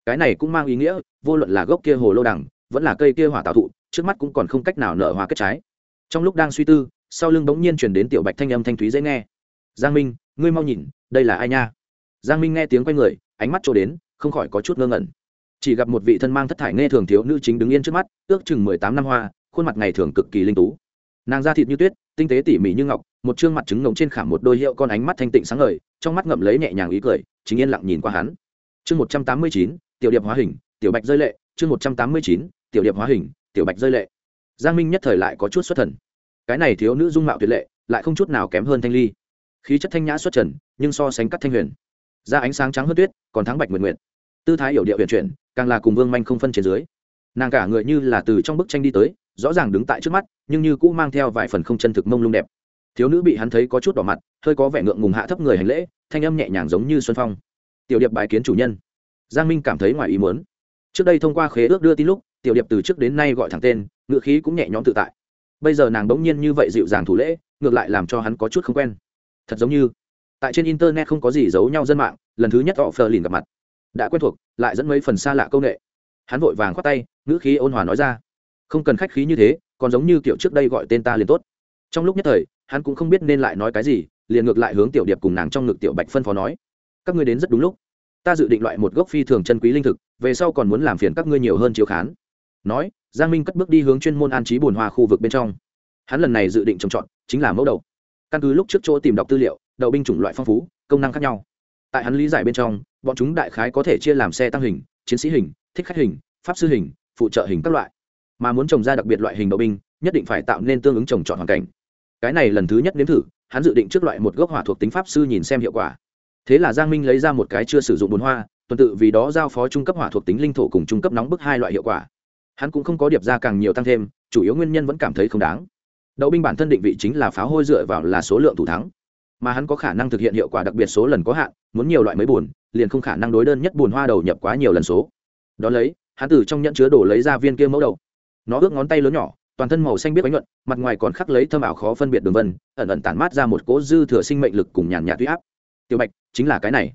Cái này cũng mang ý nghĩa, vô luận là gốc kia hồ lô đằng, vẫn là cây kia hỏa tạo thụ, trước mắt cũng còn không cách nào nở hoa kết trái. Trong lúc đang suy tư, sau lưng bỗng nhiên chuyển đến tiểu bạch thanh âm thanh thúy dễ nghe. Giang minh, ngươi mau nhìn, đây là ai nha? Giang minh nghe tiếng quay người, ánh mắt trôi đến, không khỏi có chút ngơ ngẩn. Chỉ gặp một vị thân mang thất thải nghe thường thiếu nữ chính đứng yên trước mắt, ước chừng mười tám năm hoa, khuôn mặt ngày thường cực kỳ linh tú nàng da thịt như tuyết, tinh tế tỉ mỉ như ngọc, một chương mặt trứng ngống trên khảm một đôi hiệu con ánh mắt thanh tịnh sáng ngời, trong mắt ngậm lấy nhẹ nhàng ý cười, chính yên lặng nhìn qua hắn. Chương một trăm tám mươi chín, tiểu điệp hóa hình, tiểu bạch rơi lệ. Chương một trăm tám mươi chín, tiểu điệp hóa hình, tiểu bạch rơi lệ. Giang minh nhất thời lại có chút xuất thần. Cái này thiếu nữ dung mạo tuyệt lệ, lại không chút nào kém hơn thanh ly. Khí chất thanh nhã xuất trần, nhưng so sánh các thanh huyền. Da ánh sáng trắng hơn tuyết, còn thắng bạch nguyện nguyện tư thái hiểu điệu huyền chuyển, càng là cùng vương manh không phân trên dưới. Nàng cả người như là từ trong bức tranh đi tới rõ ràng đứng tại trước mắt, nhưng như cũ mang theo vài phần không chân thực mông lung đẹp. Thiếu nữ bị hắn thấy có chút đỏ mặt, hơi có vẻ ngượng ngùng hạ thấp người hành lễ, thanh âm nhẹ nhàng giống như xuân phong. Tiểu điệp bài kiến chủ nhân. Giang minh cảm thấy ngoài ý muốn. Trước đây thông qua khế ước đưa tin lúc, tiểu điệp từ trước đến nay gọi thẳng tên, ngựa khí cũng nhẹ nhõm tự tại. Bây giờ nàng bỗng nhiên như vậy dịu dàng thủ lễ, ngược lại làm cho hắn có chút không quen. Thật giống như, tại trên internet không có gì giấu nhau dân mạng, lần thứ nhất họ phờ lìn gặp mặt. Đã quen thuộc, lại dẫn mấy phần xa lạ công nghệ hắn vội vàng khoát tay, ngữ khí ôn hòa nói ra không cần khách khí như thế, còn giống như kiểu trước đây gọi tên ta liền tốt. Trong lúc nhất thời, hắn cũng không biết nên lại nói cái gì, liền ngược lại hướng tiểu điệp cùng nàng trong ngực tiểu bạch phân phó nói. Các ngươi đến rất đúng lúc. Ta dự định loại một gốc phi thường chân quý linh thực, về sau còn muốn làm phiền các ngươi nhiều hơn chiếu khán. Nói, giang minh cất bước đi hướng chuyên môn an trí bồn hoa khu vực bên trong. Hắn lần này dự định trồng trọt, chính là mẫu đậu. Căn cứ lúc trước chỗ tìm đọc tư liệu, đậu binh chủng loại phong phú, công năng khác nhau. Tại hắn lý giải bên trong, bọn chúng đại khái có thể chia làm xe tăng hình, chiến sĩ hình, thích khách hình, pháp sư hình, phụ trợ hình các loại mà muốn trồng ra đặc biệt loại hình đậu binh, nhất định phải tạo nên tương ứng trồng trọt hoàn cảnh. Cái này lần thứ nhất nếm thử, hắn dự định trước loại một gốc hỏa thuộc tính pháp sư nhìn xem hiệu quả. Thế là giang minh lấy ra một cái chưa sử dụng bồn hoa, tuần tự vì đó giao phó trung cấp hỏa thuộc tính linh thổ cùng trung cấp nóng bức hai loại hiệu quả. Hắn cũng không có điệp ra càng nhiều tăng thêm, chủ yếu nguyên nhân vẫn cảm thấy không đáng. Đậu binh bản thân định vị chính là pháo hôi dựa vào là số lượng thủ thắng. Mà hắn có khả năng thực hiện hiệu quả đặc biệt số lần có hạn, muốn nhiều loại mới buồn, liền không khả năng đối đơn nhất buồn hoa đầu nhập quá nhiều lần số. Đón lấy, hắn từ trong nhẫn chứa đổ lấy ra viên kia mẫu đầu nó ước ngón tay lớn nhỏ, toàn thân màu xanh biết bánh nhuận, mặt ngoài còn khắc lấy thâm ảo khó phân biệt đường vân, ẩn ẩn tản mát ra một cỗ dư thừa sinh mệnh lực cùng nhàn nhạt huy áp. Tiểu bạch, chính là cái này.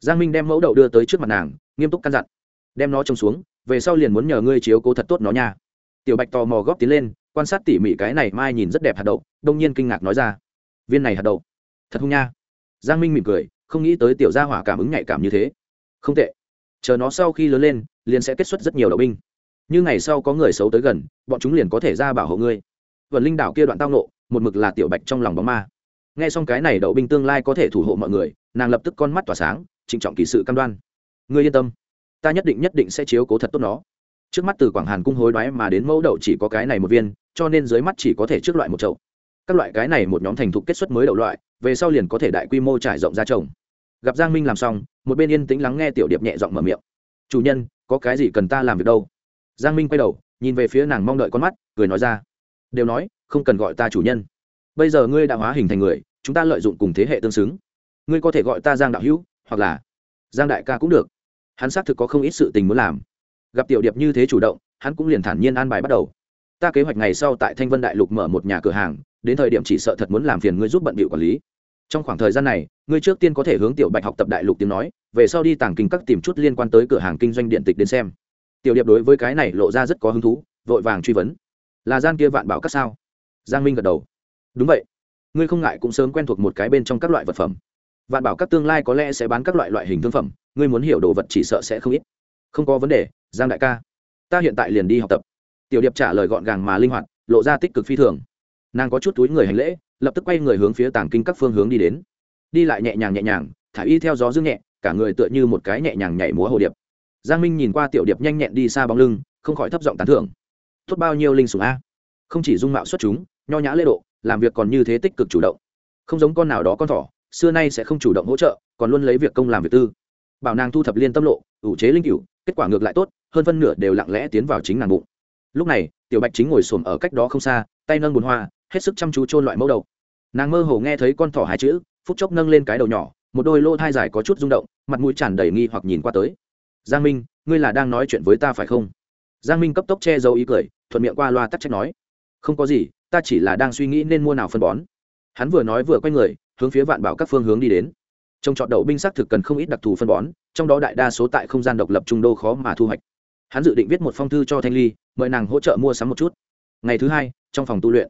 Giang minh đem mẫu đậu đưa tới trước mặt nàng, nghiêm túc căn dặn. Đem nó trông xuống, về sau liền muốn nhờ ngươi chiếu cố thật tốt nó nha. Tiểu bạch tò mò góp tiến lên, quan sát tỉ mỉ cái này mai nhìn rất đẹp hạt đậu, đông nhiên kinh ngạc nói ra. Viên này hạt đậu, thật không nha. Giang minh mỉm cười, không nghĩ tới tiểu gia hỏa cảm ứng nhạy cảm như thế. Không tệ. Chờ nó sau khi lớn lên, liền sẽ kết xuất rất nhiều đậu binh như ngày sau có người xấu tới gần, bọn chúng liền có thể ra bảo hộ ngươi. Vần linh đảo kia đoạn tao nộ một mực là tiểu bạch trong lòng bóng ma. Nghe xong cái này, đậu binh tương lai có thể thủ hộ mọi người, nàng lập tức con mắt tỏa sáng, trịnh trọng kỳ sự cam đoan. Ngươi yên tâm, ta nhất định nhất định sẽ chiếu cố thật tốt nó. Trước mắt từ quảng hàn cung hối đoái mà đến mẫu đậu chỉ có cái này một viên, cho nên dưới mắt chỉ có thể trước loại một chậu. Các loại cái này một nhóm thành thục kết xuất mới đậu loại, về sau liền có thể đại quy mô trải rộng ra trồng. Gặp giang minh làm xong, một bên yên tĩnh lắng nghe tiểu điệp nhẹ giọng mở miệng. Chủ nhân, có cái gì cần ta làm việc đâu? Giang minh quay đầu, nhìn về phía nàng mong đợi con mắt, cười nói ra. Đều nói, không cần gọi ta chủ nhân. Bây giờ ngươi đã hóa hình thành người, chúng ta lợi dụng cùng thế hệ tương xứng. Ngươi có thể gọi ta giang đạo hữu, hoặc là giang đại ca cũng được. Hắn xác thực có không ít sự tình muốn làm. Gặp tiểu điệp như thế chủ động, hắn cũng liền thản nhiên an bài bắt đầu. Ta kế hoạch ngày sau tại thanh vân đại lục mở một nhà cửa hàng, đến thời điểm chỉ sợ thật muốn làm phiền ngươi giúp bận bịu quản lý. Trong khoảng thời gian này, ngươi trước tiên có thể hướng tiểu bạch học tập đại lục tiếng nói, về sau đi tàng kinh các tìm chút liên quan tới cửa hàng kinh doanh điện tịch đến xem tiểu điệp đối với cái này lộ ra rất có hứng thú, vội vàng truy vấn. Là gian kia vạn bảo các sao? Giang minh gật đầu. Đúng vậy. Ngươi không ngại cũng sớm quen thuộc một cái bên trong các loại vật phẩm. Vạn bảo các tương lai có lẽ sẽ bán các loại loại hình thương phẩm, ngươi muốn hiểu đồ vật chỉ sợ sẽ không ít. Không có vấn đề, giang đại ca. Ta hiện tại liền đi học tập. Tiểu điệp trả lời gọn gàng mà linh hoạt, lộ ra tích cực phi thường. Nàng có chút túi người hành lễ, lập tức quay người hướng phía tàng kinh các phương hướng đi đến. Đi lại nhẹ nhàng nhẹ nhàng, thả y theo gió dương nhẹ, cả người tựa như một cái nhẹ nhàng nhảy múa hồ điệp giang minh nhìn qua tiểu điệp nhanh nhẹn đi xa bóng lưng, không khỏi thấp giọng tán thưởng. Tốt bao nhiêu linh sủng a. Không chỉ dung mạo xuất chúng, nho nhã lễ độ, làm việc còn như thế tích cực chủ động. Không giống con nào đó con thỏ, xưa nay sẽ không chủ động hỗ trợ, còn luôn lấy việc công làm việc tư. Bảo nàng thu thập liên tâm lộ, ủ chế linh cựu kết quả ngược lại tốt, hơn phân nửa đều lặng lẽ tiến vào chính nàng bụng. Lúc này, tiểu bạch chính ngồi xổm ở cách đó không xa, tay nâng bùn hoa, hết sức chăm chú chôn loại mẫu đầu. Nàng mơ hồ nghe thấy con thỏ hai chữ, phút chốc nâng lên cái đầu nhỏ, một đôi lô thai dài có chút rung động, mặt mũi tràn đầy nghi hoặc nhìn qua tới giang minh, ngươi là đang nói chuyện với ta phải không? Giang minh cấp tốc che giấu ý cười, thuận miệng qua loa tắc trách nói. Không có gì, ta chỉ là đang suy nghĩ nên mua nào phân bón. Hắn vừa nói vừa quay người, hướng phía vạn bảo các phương hướng đi đến. Trong trọt đậu binh xác thực cần không ít đặc thù phân bón, trong đó đại đa số tại không gian độc lập trung đô khó mà thu hoạch. Hắn dự định viết một phong thư cho thanh ly, mời nàng hỗ trợ mua sắm một chút. Ngày thứ hai, trong phòng tu luyện,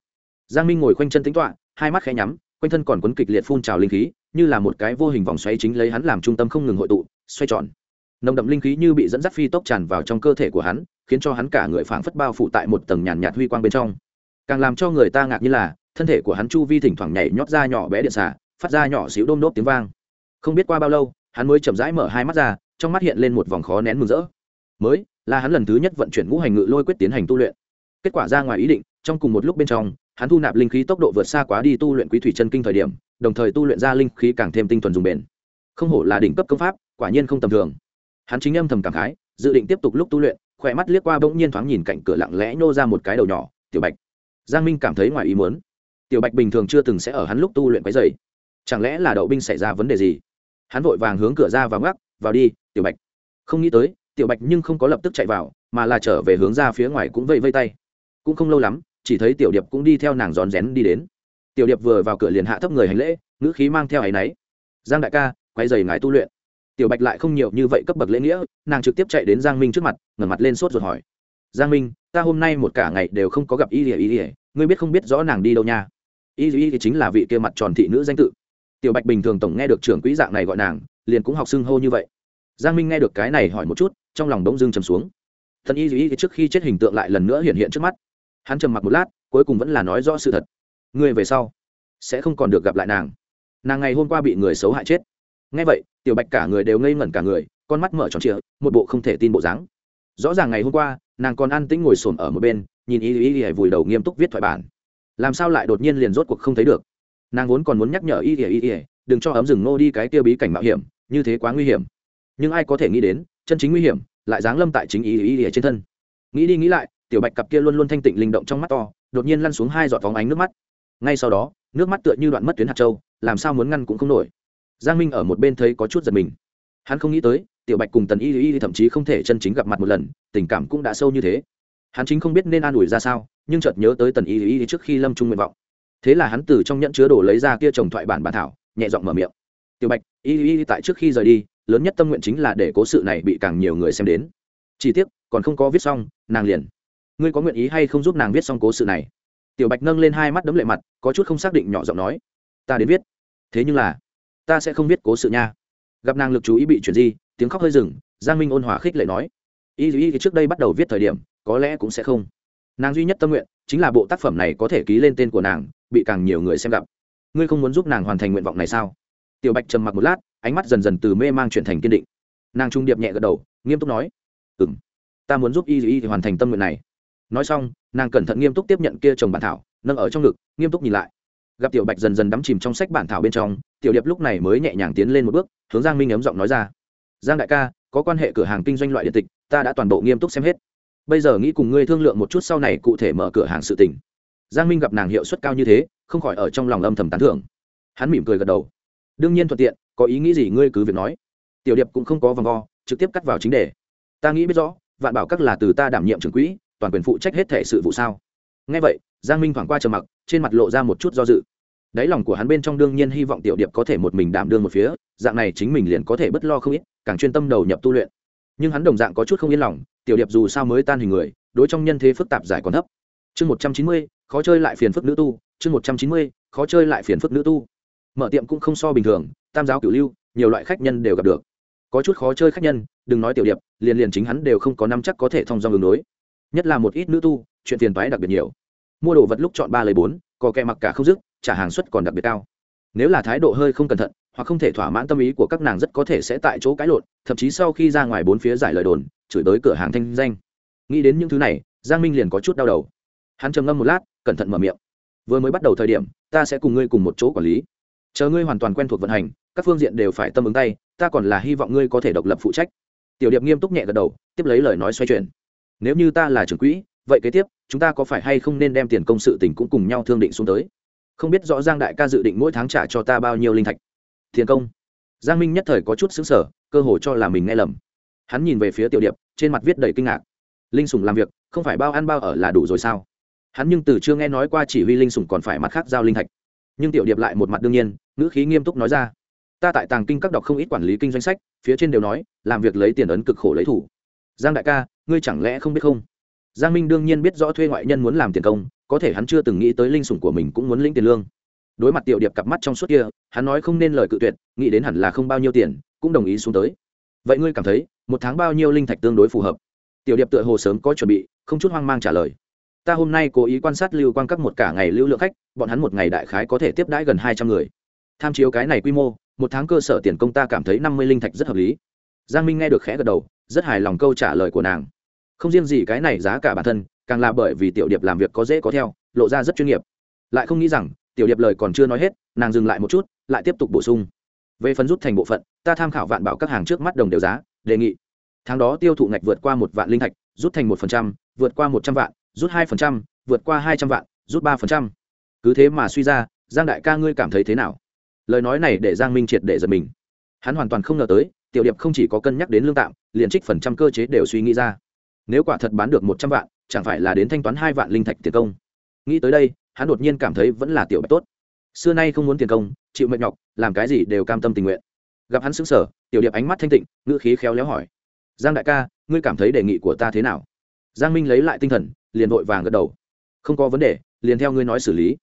giang minh ngồi khoanh chân tính toạ hai mắt khẽ nhắm, quanh thân còn quấn kịch liệt phun trào linh khí, như là một cái vô hình vòng xoáy chính lấy hắn làm trung tâm không ngừng hội tụ, xoay tròn nồng đậm linh khí như bị dẫn dắt phi tốc tràn vào trong cơ thể của hắn, khiến cho hắn cả người phảng phất bao phủ tại một tầng nhàn nhạt huy quang bên trong. Càng làm cho người ta ngạc như là, thân thể của hắn chu vi thỉnh thoảng nhảy nhót ra nhỏ bé điện xả phát ra nhỏ xíu đôm đốp tiếng vang. Không biết qua bao lâu, hắn mới chậm rãi mở hai mắt ra, trong mắt hiện lên một vòng khó nén mừng rỡ. Mới, là hắn lần thứ nhất vận chuyển ngũ hành ngự lôi quyết tiến hành tu luyện. Kết quả ra ngoài ý định, trong cùng một lúc bên trong, hắn thu nạp linh khí tốc độ vượt xa quá đi tu luyện quý thủy chân kinh thời điểm, đồng thời tu luyện ra linh khí càng thêm tinh thuần dùng bền. Không hổ là đỉnh cấp công pháp, quả nhiên không tầm thường hắn chính âm thầm cảm khái, dự định tiếp tục lúc tu luyện, khỏe mắt liếc qua bỗng nhiên thoáng nhìn cạnh cửa lặng lẽ nhô ra một cái đầu nhỏ, tiểu bạch. Giang minh cảm thấy ngoài ý muốn. Tiểu bạch bình thường chưa từng sẽ ở hắn lúc tu luyện cái dày chẳng lẽ là đậu binh xảy ra vấn đề gì? Hắn vội vàng hướng cửa ra và ngắc vào đi, tiểu bạch. Không nghĩ tới, tiểu bạch nhưng không có lập tức chạy vào, mà là trở về hướng ra phía ngoài cũng vây vây tay. Cũng không lâu lắm, chỉ thấy tiểu điệp cũng đi theo nàng rón rén đi đến. Tiểu điệp vừa vào cửa liền hạ thấp người hành lễ, ngữ khí mang theo áy náy. Giang đại ca quay dày ngài tu luyện tiểu bạch lại không nhiều như vậy cấp bậc lễ nghĩa, nàng trực tiếp chạy đến giang minh trước mặt, ngẩng mặt lên sốt ruột hỏi. Giang minh, ta hôm nay một cả ngày đều không có gặp y ỉa y ỉa ngươi biết không biết rõ nàng đi đâu nha? Y y thì chính là vị kia mặt tròn thị nữ danh tự. Tiểu bạch bình thường tổng nghe được trưởng quỹ dạng này gọi nàng, liền cũng học xưng hô như vậy. Giang minh nghe được cái này hỏi một chút, trong lòng đống dưng trầm xuống. Thần y y trước khi chết hình tượng lại lần nữa hiện hiện trước mắt. Hắn trầm mặc một lát, cuối cùng vẫn là nói rõ sự thật. Ngươi về sau sẽ không còn được gặp lại nàng. Nàng ngày hôm qua bị người xấu hại chết ngay vậy, tiểu bạch cả người đều ngây ngẩn cả người, con mắt mở tròn trịa, một bộ không thể tin bộ dáng. Rõ ràng ngày hôm qua, nàng còn an tĩnh ngồi xổm ở một bên, nhìn y y y vùi đầu nghiêm túc viết thoại bản. Làm sao lại đột nhiên liền rốt cuộc không thấy được? Nàng vốn còn muốn nhắc nhở y y y đừng cho ấm rừng nô đi cái tiêu bí cảnh mạo hiểm, như thế quá nguy hiểm. Nhưng ai có thể nghĩ đến, chân chính nguy hiểm lại giáng lâm tại chính y y y trên thân. Nghĩ đi nghĩ lại, tiểu bạch cặp kia luôn luôn thanh tịnh linh động trong mắt to, đột nhiên lăn xuống hai giọt phóng ánh nước mắt. Ngay sau đó, nước mắt tựa như đoạn mất tuyến hạt châu, làm sao muốn ngăn cũng không nổi giang minh ở một bên thấy có chút giật mình. Hắn không nghĩ tới, tiểu bạch cùng tần y y thậm chí không thể chân chính gặp mặt một lần, tình cảm cũng đã sâu như thế. Hắn chính không biết nên an ủi ra sao, nhưng chợt nhớ tới tần y y trước khi lâm trung nguyện vọng. Thế là hắn từ trong nhẫn chứa đồ lấy ra kia chồng thoại bản bản thảo, nhẹ giọng mở miệng. Tiểu bạch, y y tại trước khi rời đi, lớn nhất tâm nguyện chính là để cố sự này bị càng nhiều người xem đến. Chi tiết còn không có viết xong, nàng liền. Ngươi có nguyện ý hay không giúp nàng viết xong cố sự này? Tiểu bạch nâng lên hai mắt đấm lệ mặt, có chút không xác định nhỏ giọng nói. Ta đến viết. Thế nhưng là ta sẽ không viết cố sự nha. Gặp nàng lực chú ý bị chuyển di, tiếng khóc hơi rừng giang minh ôn hòa khích lệ nói. Y y trước đây bắt đầu viết thời điểm, có lẽ cũng sẽ không. Nàng duy nhất tâm nguyện, chính là bộ tác phẩm này có thể ký lên tên của nàng, bị càng nhiều người xem gặp. Ngươi không muốn giúp nàng hoàn thành nguyện vọng này sao? Tiểu bạch trầm mặc một lát, ánh mắt dần dần từ mê mang chuyển thành kiên định. Nàng trung điệp nhẹ gật đầu, nghiêm túc nói. Ừ m ta muốn giúp y y hoàn thành tâm nguyện này. Nói xong, nàng cẩn thận nghiêm túc tiếp nhận kia chồng bản thảo, nâng ở trong ngực, nghiêm túc nhìn lại. Gặp tiểu bạch dần dần đắm chìm trong sách bản thảo bên trong tiểu điệp lúc này mới nhẹ nhàng tiến lên một bước, hướng giang minh ấm giọng nói ra. Giang đại ca, có quan hệ cửa hàng kinh doanh loại điện tịch, ta đã toàn bộ nghiêm túc xem hết. Bây giờ nghĩ cùng ngươi thương lượng một chút sau này cụ thể mở cửa hàng sự tình. Giang minh gặp nàng hiệu suất cao như thế, không khỏi ở trong lòng âm thầm tán thưởng. Hắn mỉm cười gật đầu. Đương nhiên thuận tiện, có ý nghĩ gì ngươi cứ việc nói. Tiểu điệp cũng không có vòng vo, trực tiếp cắt vào chính đề. Ta nghĩ biết rõ, vạn bảo các là từ ta đảm nhiệm trưởng quỹ, toàn quyền phụ trách hết thể sự vụ sao? Ngay vậy, giang minh thoảng qua trầm mặc, trên mặt lộ ra một chút do dự đáy lòng của hắn bên trong đương nhiên hy vọng tiểu điệp có thể một mình đảm đương một phía, dạng này chính mình liền có thể bất lo không ít, càng chuyên tâm đầu nhập tu luyện. Nhưng hắn đồng dạng có chút không yên lòng, tiểu điệp dù sao mới tan hình người, đối trong nhân thế phức tạp giải còn thấp. Chương một trăm chín mươi, khó chơi lại phiền phức nữ tu, chương một trăm chín mươi, khó chơi lại phiền phức nữ tu. Mở tiệm cũng không so bình thường, tam giáo cửu lưu, nhiều loại khách nhân đều gặp được. Có chút khó chơi khách nhân, đừng nói tiểu điệp, liền liền chính hắn đều không có năm chắc có thể thông do ngừng đối. Nhất là một ít nữ tu, chuyện tiền toái đặc biệt nhiều. Mua đồ vật lúc chọn ba lấy bốn có kẻ mặc cả không dứt trả hàng suất còn đặc biệt cao. Nếu là thái độ hơi không cẩn thận, hoặc không thể thỏa mãn tâm ý của các nàng rất có thể sẽ tại chỗ cãi lộn, thậm chí sau khi ra ngoài bốn phía giải lời đồn, chửi tới cửa hàng thanh danh. Nghĩ đến những thứ này, giang minh liền có chút đau đầu. Hắn trầm ngâm một lát, cẩn thận mở miệng. Vừa mới bắt đầu thời điểm, ta sẽ cùng ngươi cùng một chỗ quản lý. Chờ ngươi hoàn toàn quen thuộc vận hành, các phương diện đều phải tâm ứng tay, ta còn là hy vọng ngươi có thể độc lập phụ trách. Tiểu điệp nghiêm túc nhẹ gật đầu, tiếp lấy lời nói xoay chuyển. Nếu như ta là trưởng quỹ, vậy kế tiếp, chúng ta có phải hay không nên đem tiền công sự tỉnh cũng cùng nhau thương định xuống tới? Không biết rõ giang đại ca dự định mỗi tháng trả cho ta bao nhiêu linh thạch. Thiền công. Giang minh nhất thời có chút xứng sở cơ hội cho là mình nghe lầm. Hắn nhìn về phía tiểu điệp, trên mặt viết đầy kinh ngạc. Linh sùng làm việc, không phải bao ăn bao ở là đủ rồi sao? Hắn nhưng từ chưa nghe nói qua chỉ huy linh sùng còn phải mặt khác giao linh thạch. Nhưng tiểu điệp lại một mặt đương nhiên, ngữ khí nghiêm túc nói ra. Ta tại tàng kinh các đọc không ít quản lý kinh doanh sách, phía trên đều nói, làm việc lấy tiền ấn cực khổ lấy thủ. Giang đại ca, ngươi chẳng lẽ không biết không? Giang minh đương nhiên biết rõ thuê ngoại nhân muốn làm tiền công có thể hắn chưa từng nghĩ tới linh sủng của mình cũng muốn lĩnh tiền lương. Đối mặt tiểu điệp cặp mắt trong suốt kia, hắn nói không nên lời cự tuyệt, nghĩ đến hẳn là không bao nhiêu tiền, cũng đồng ý xuống tới. Vậy ngươi cảm thấy, một tháng bao nhiêu linh thạch tương đối phù hợp? Tiểu điệp tựa hồ sớm có chuẩn bị, không chút hoang mang trả lời. Ta hôm nay cố ý quan sát lưu quan các một cả ngày lưu lượng khách, bọn hắn một ngày đại khái có thể tiếp đãi gần hai trăm người. Tham chiếu cái này quy mô, một tháng cơ sở tiền công ta cảm thấy năm mươi linh thạch rất hợp lý. Giang minh nghe được khẽ gật đầu, rất hài lòng câu trả lời của nàng. Không riêng gì cái này giá cả bản thân càng là bởi vì tiểu điệp làm việc có dễ có theo, lộ ra rất chuyên nghiệp. Lại không nghĩ rằng, tiểu điệp lời còn chưa nói hết, nàng dừng lại một chút, lại tiếp tục bổ sung. Về phần rút thành bộ phận, ta tham khảo vạn bảo các hàng trước mắt đồng đều giá, đề nghị. Tháng đó tiêu thụ ngạch vượt qua một vạn linh thạch, rút thành một phần trăm, vượt qua một trăm vạn, rút hai phần trăm, vượt qua hai trăm vạn, rút ba phần trăm. Cứ thế mà suy ra, giang đại ca ngươi cảm thấy thế nào? Lời nói này để giang minh triệt để giật mình. Hắn hoàn toàn không ngờ tới, tiểu điệp không chỉ có cân nhắc đến lương tạm, liền trích phần trăm cơ chế đều suy nghĩ ra. Nếu quả thật bán được một trăm vạn chẳng phải là đến thanh toán hai vạn linh thạch tiền công. Nghĩ tới đây, hắn đột nhiên cảm thấy vẫn là tiểu bạch tốt. Xưa nay không muốn tiền công, chịu mệt nhọc, làm cái gì đều cam tâm tình nguyện. Gặp hắn xứng sở tiểu điệp ánh mắt thanh tịnh, ngữ khí khéo léo hỏi. Giang đại ca, ngươi cảm thấy đề nghị của ta thế nào? Giang minh lấy lại tinh thần, liền vội vàng gật đầu. Không có vấn đề, liền theo ngươi nói xử lý.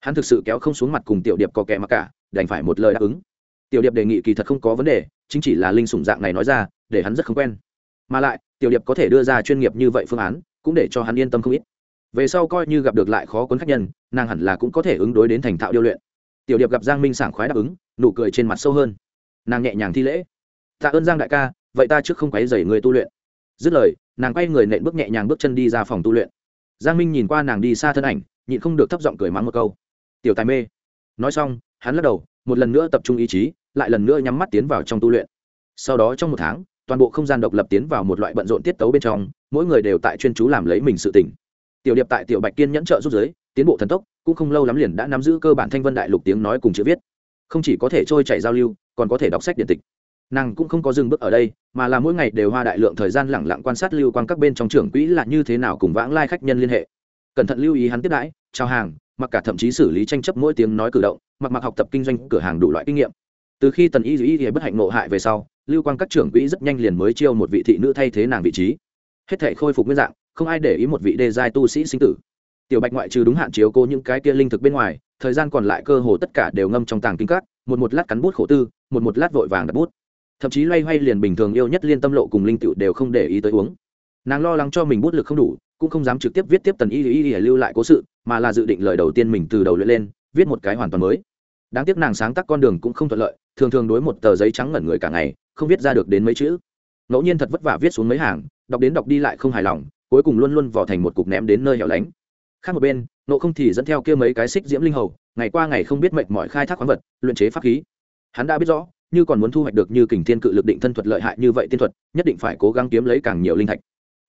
Hắn thực sự kéo không xuống mặt cùng tiểu điệp có kẻ mặc cả, đành phải một lời đáp ứng. Tiểu điệp đề nghị kỳ thật không có vấn đề, chính chỉ là linh sủng dạng này nói ra, để hắn rất không quen. Mà lại, tiểu điệp có thể đưa ra chuyên nghiệp như vậy phương án cũng để cho hắn yên tâm không ít. Về sau coi như gặp được lại khó cuốn khách nhân, nàng hẳn là cũng có thể ứng đối đến thành thạo điêu luyện. Tiểu điệp gặp giang minh sảng khoái đáp ứng, nụ cười trên mặt sâu hơn. Nàng nhẹ nhàng thi lễ. Tạ ơn giang đại ca, vậy ta trước không quấy dày người tu luyện. Dứt lời, nàng quay người nện bước nhẹ nhàng bước chân đi ra phòng tu luyện. Giang minh nhìn qua nàng đi xa thân ảnh, nhịn không được thấp giọng cười mắng một câu. Tiểu tài mê. Nói xong, hắn lắc đầu, một lần nữa tập trung ý chí, lại lần nữa nhắm mắt tiến vào trong tu luyện. Sau đó trong một tháng, toàn bộ không gian độc lập tiến vào một loại bận rộn tiết tấu bên trong mỗi người đều tại chuyên chú làm lấy mình sự tỉnh tiểu điệp tại tiểu bạch kiên nhẫn trợ giúp giới tiến bộ thần tốc, cũng không lâu lắm liền đã nắm giữ cơ bản thanh vân đại lục tiếng nói cùng chữ viết. Không chỉ có thể trôi chảy giao lưu, còn có thể đọc sách điện tịch. Nàng cũng không có dừng bước ở đây, mà là mỗi ngày đều hoa đại lượng thời gian lẳng lặng quan sát lưu quan các bên trong trưởng quỹ là như thế nào cùng vãng lai khách nhân liên hệ. Cẩn thận lưu ý hắn tiếp đãi, trao hàng, mặc cả thậm chí xử lý tranh chấp mỗi tiếng nói cử động, mặc mặc học tập kinh doanh cửa hàng đủ loại kinh nghiệm. Từ khi tần y dĩ bất hạnh nộ hại về sau, lưu quan các trưởng quỹ rất nhanh liền mới chiêu một vị thị nữ thay thế nàng vị trí hết thể khôi phục nguyên dạng, không ai để ý một vị đê giai tu sĩ sinh tử. Tiểu bạch ngoại trừ đúng hạn chiếu cố những cái kia linh thực bên ngoài, thời gian còn lại cơ hồ tất cả đều ngâm trong tàng kinh các, một một lát cắn bút khổ tư, một một lát vội vàng đặt bút. Thậm chí loay hoay liền bình thường yêu nhất liên tâm lộ cùng linh tựu đều không để ý tới uống. Nàng lo lắng cho mình bút lực không đủ, cũng không dám trực tiếp viết tiếp tần y y y lưu lại cố sự, mà là dự định lời đầu tiên mình từ đầu luyện lên, viết một cái hoàn toàn mới. Đáng tiếc nàng sáng tác con đường cũng không thuận lợi, thường thường đối một tờ giấy trắng ngẩn người cả ngày, không viết ra được đến mấy chữ. Ngẫu nhiên thật vất vả viết xuống mấy hàng đọc đến đọc đi lại không hài lòng, cuối cùng luôn luôn vò thành một cục ném đến nơi hẻo lánh. Khác một bên, nộ không thì dẫn theo kia mấy cái xích diễm linh hầu, ngày qua ngày không biết mệnh mọi khai thác khoáng vật, luyện chế pháp khí. Hắn đã biết rõ, như còn muốn thu hoạch được như kình thiên cự lực định thân thuật lợi hại như vậy tiên thuật, nhất định phải cố gắng kiếm lấy càng nhiều linh thạch.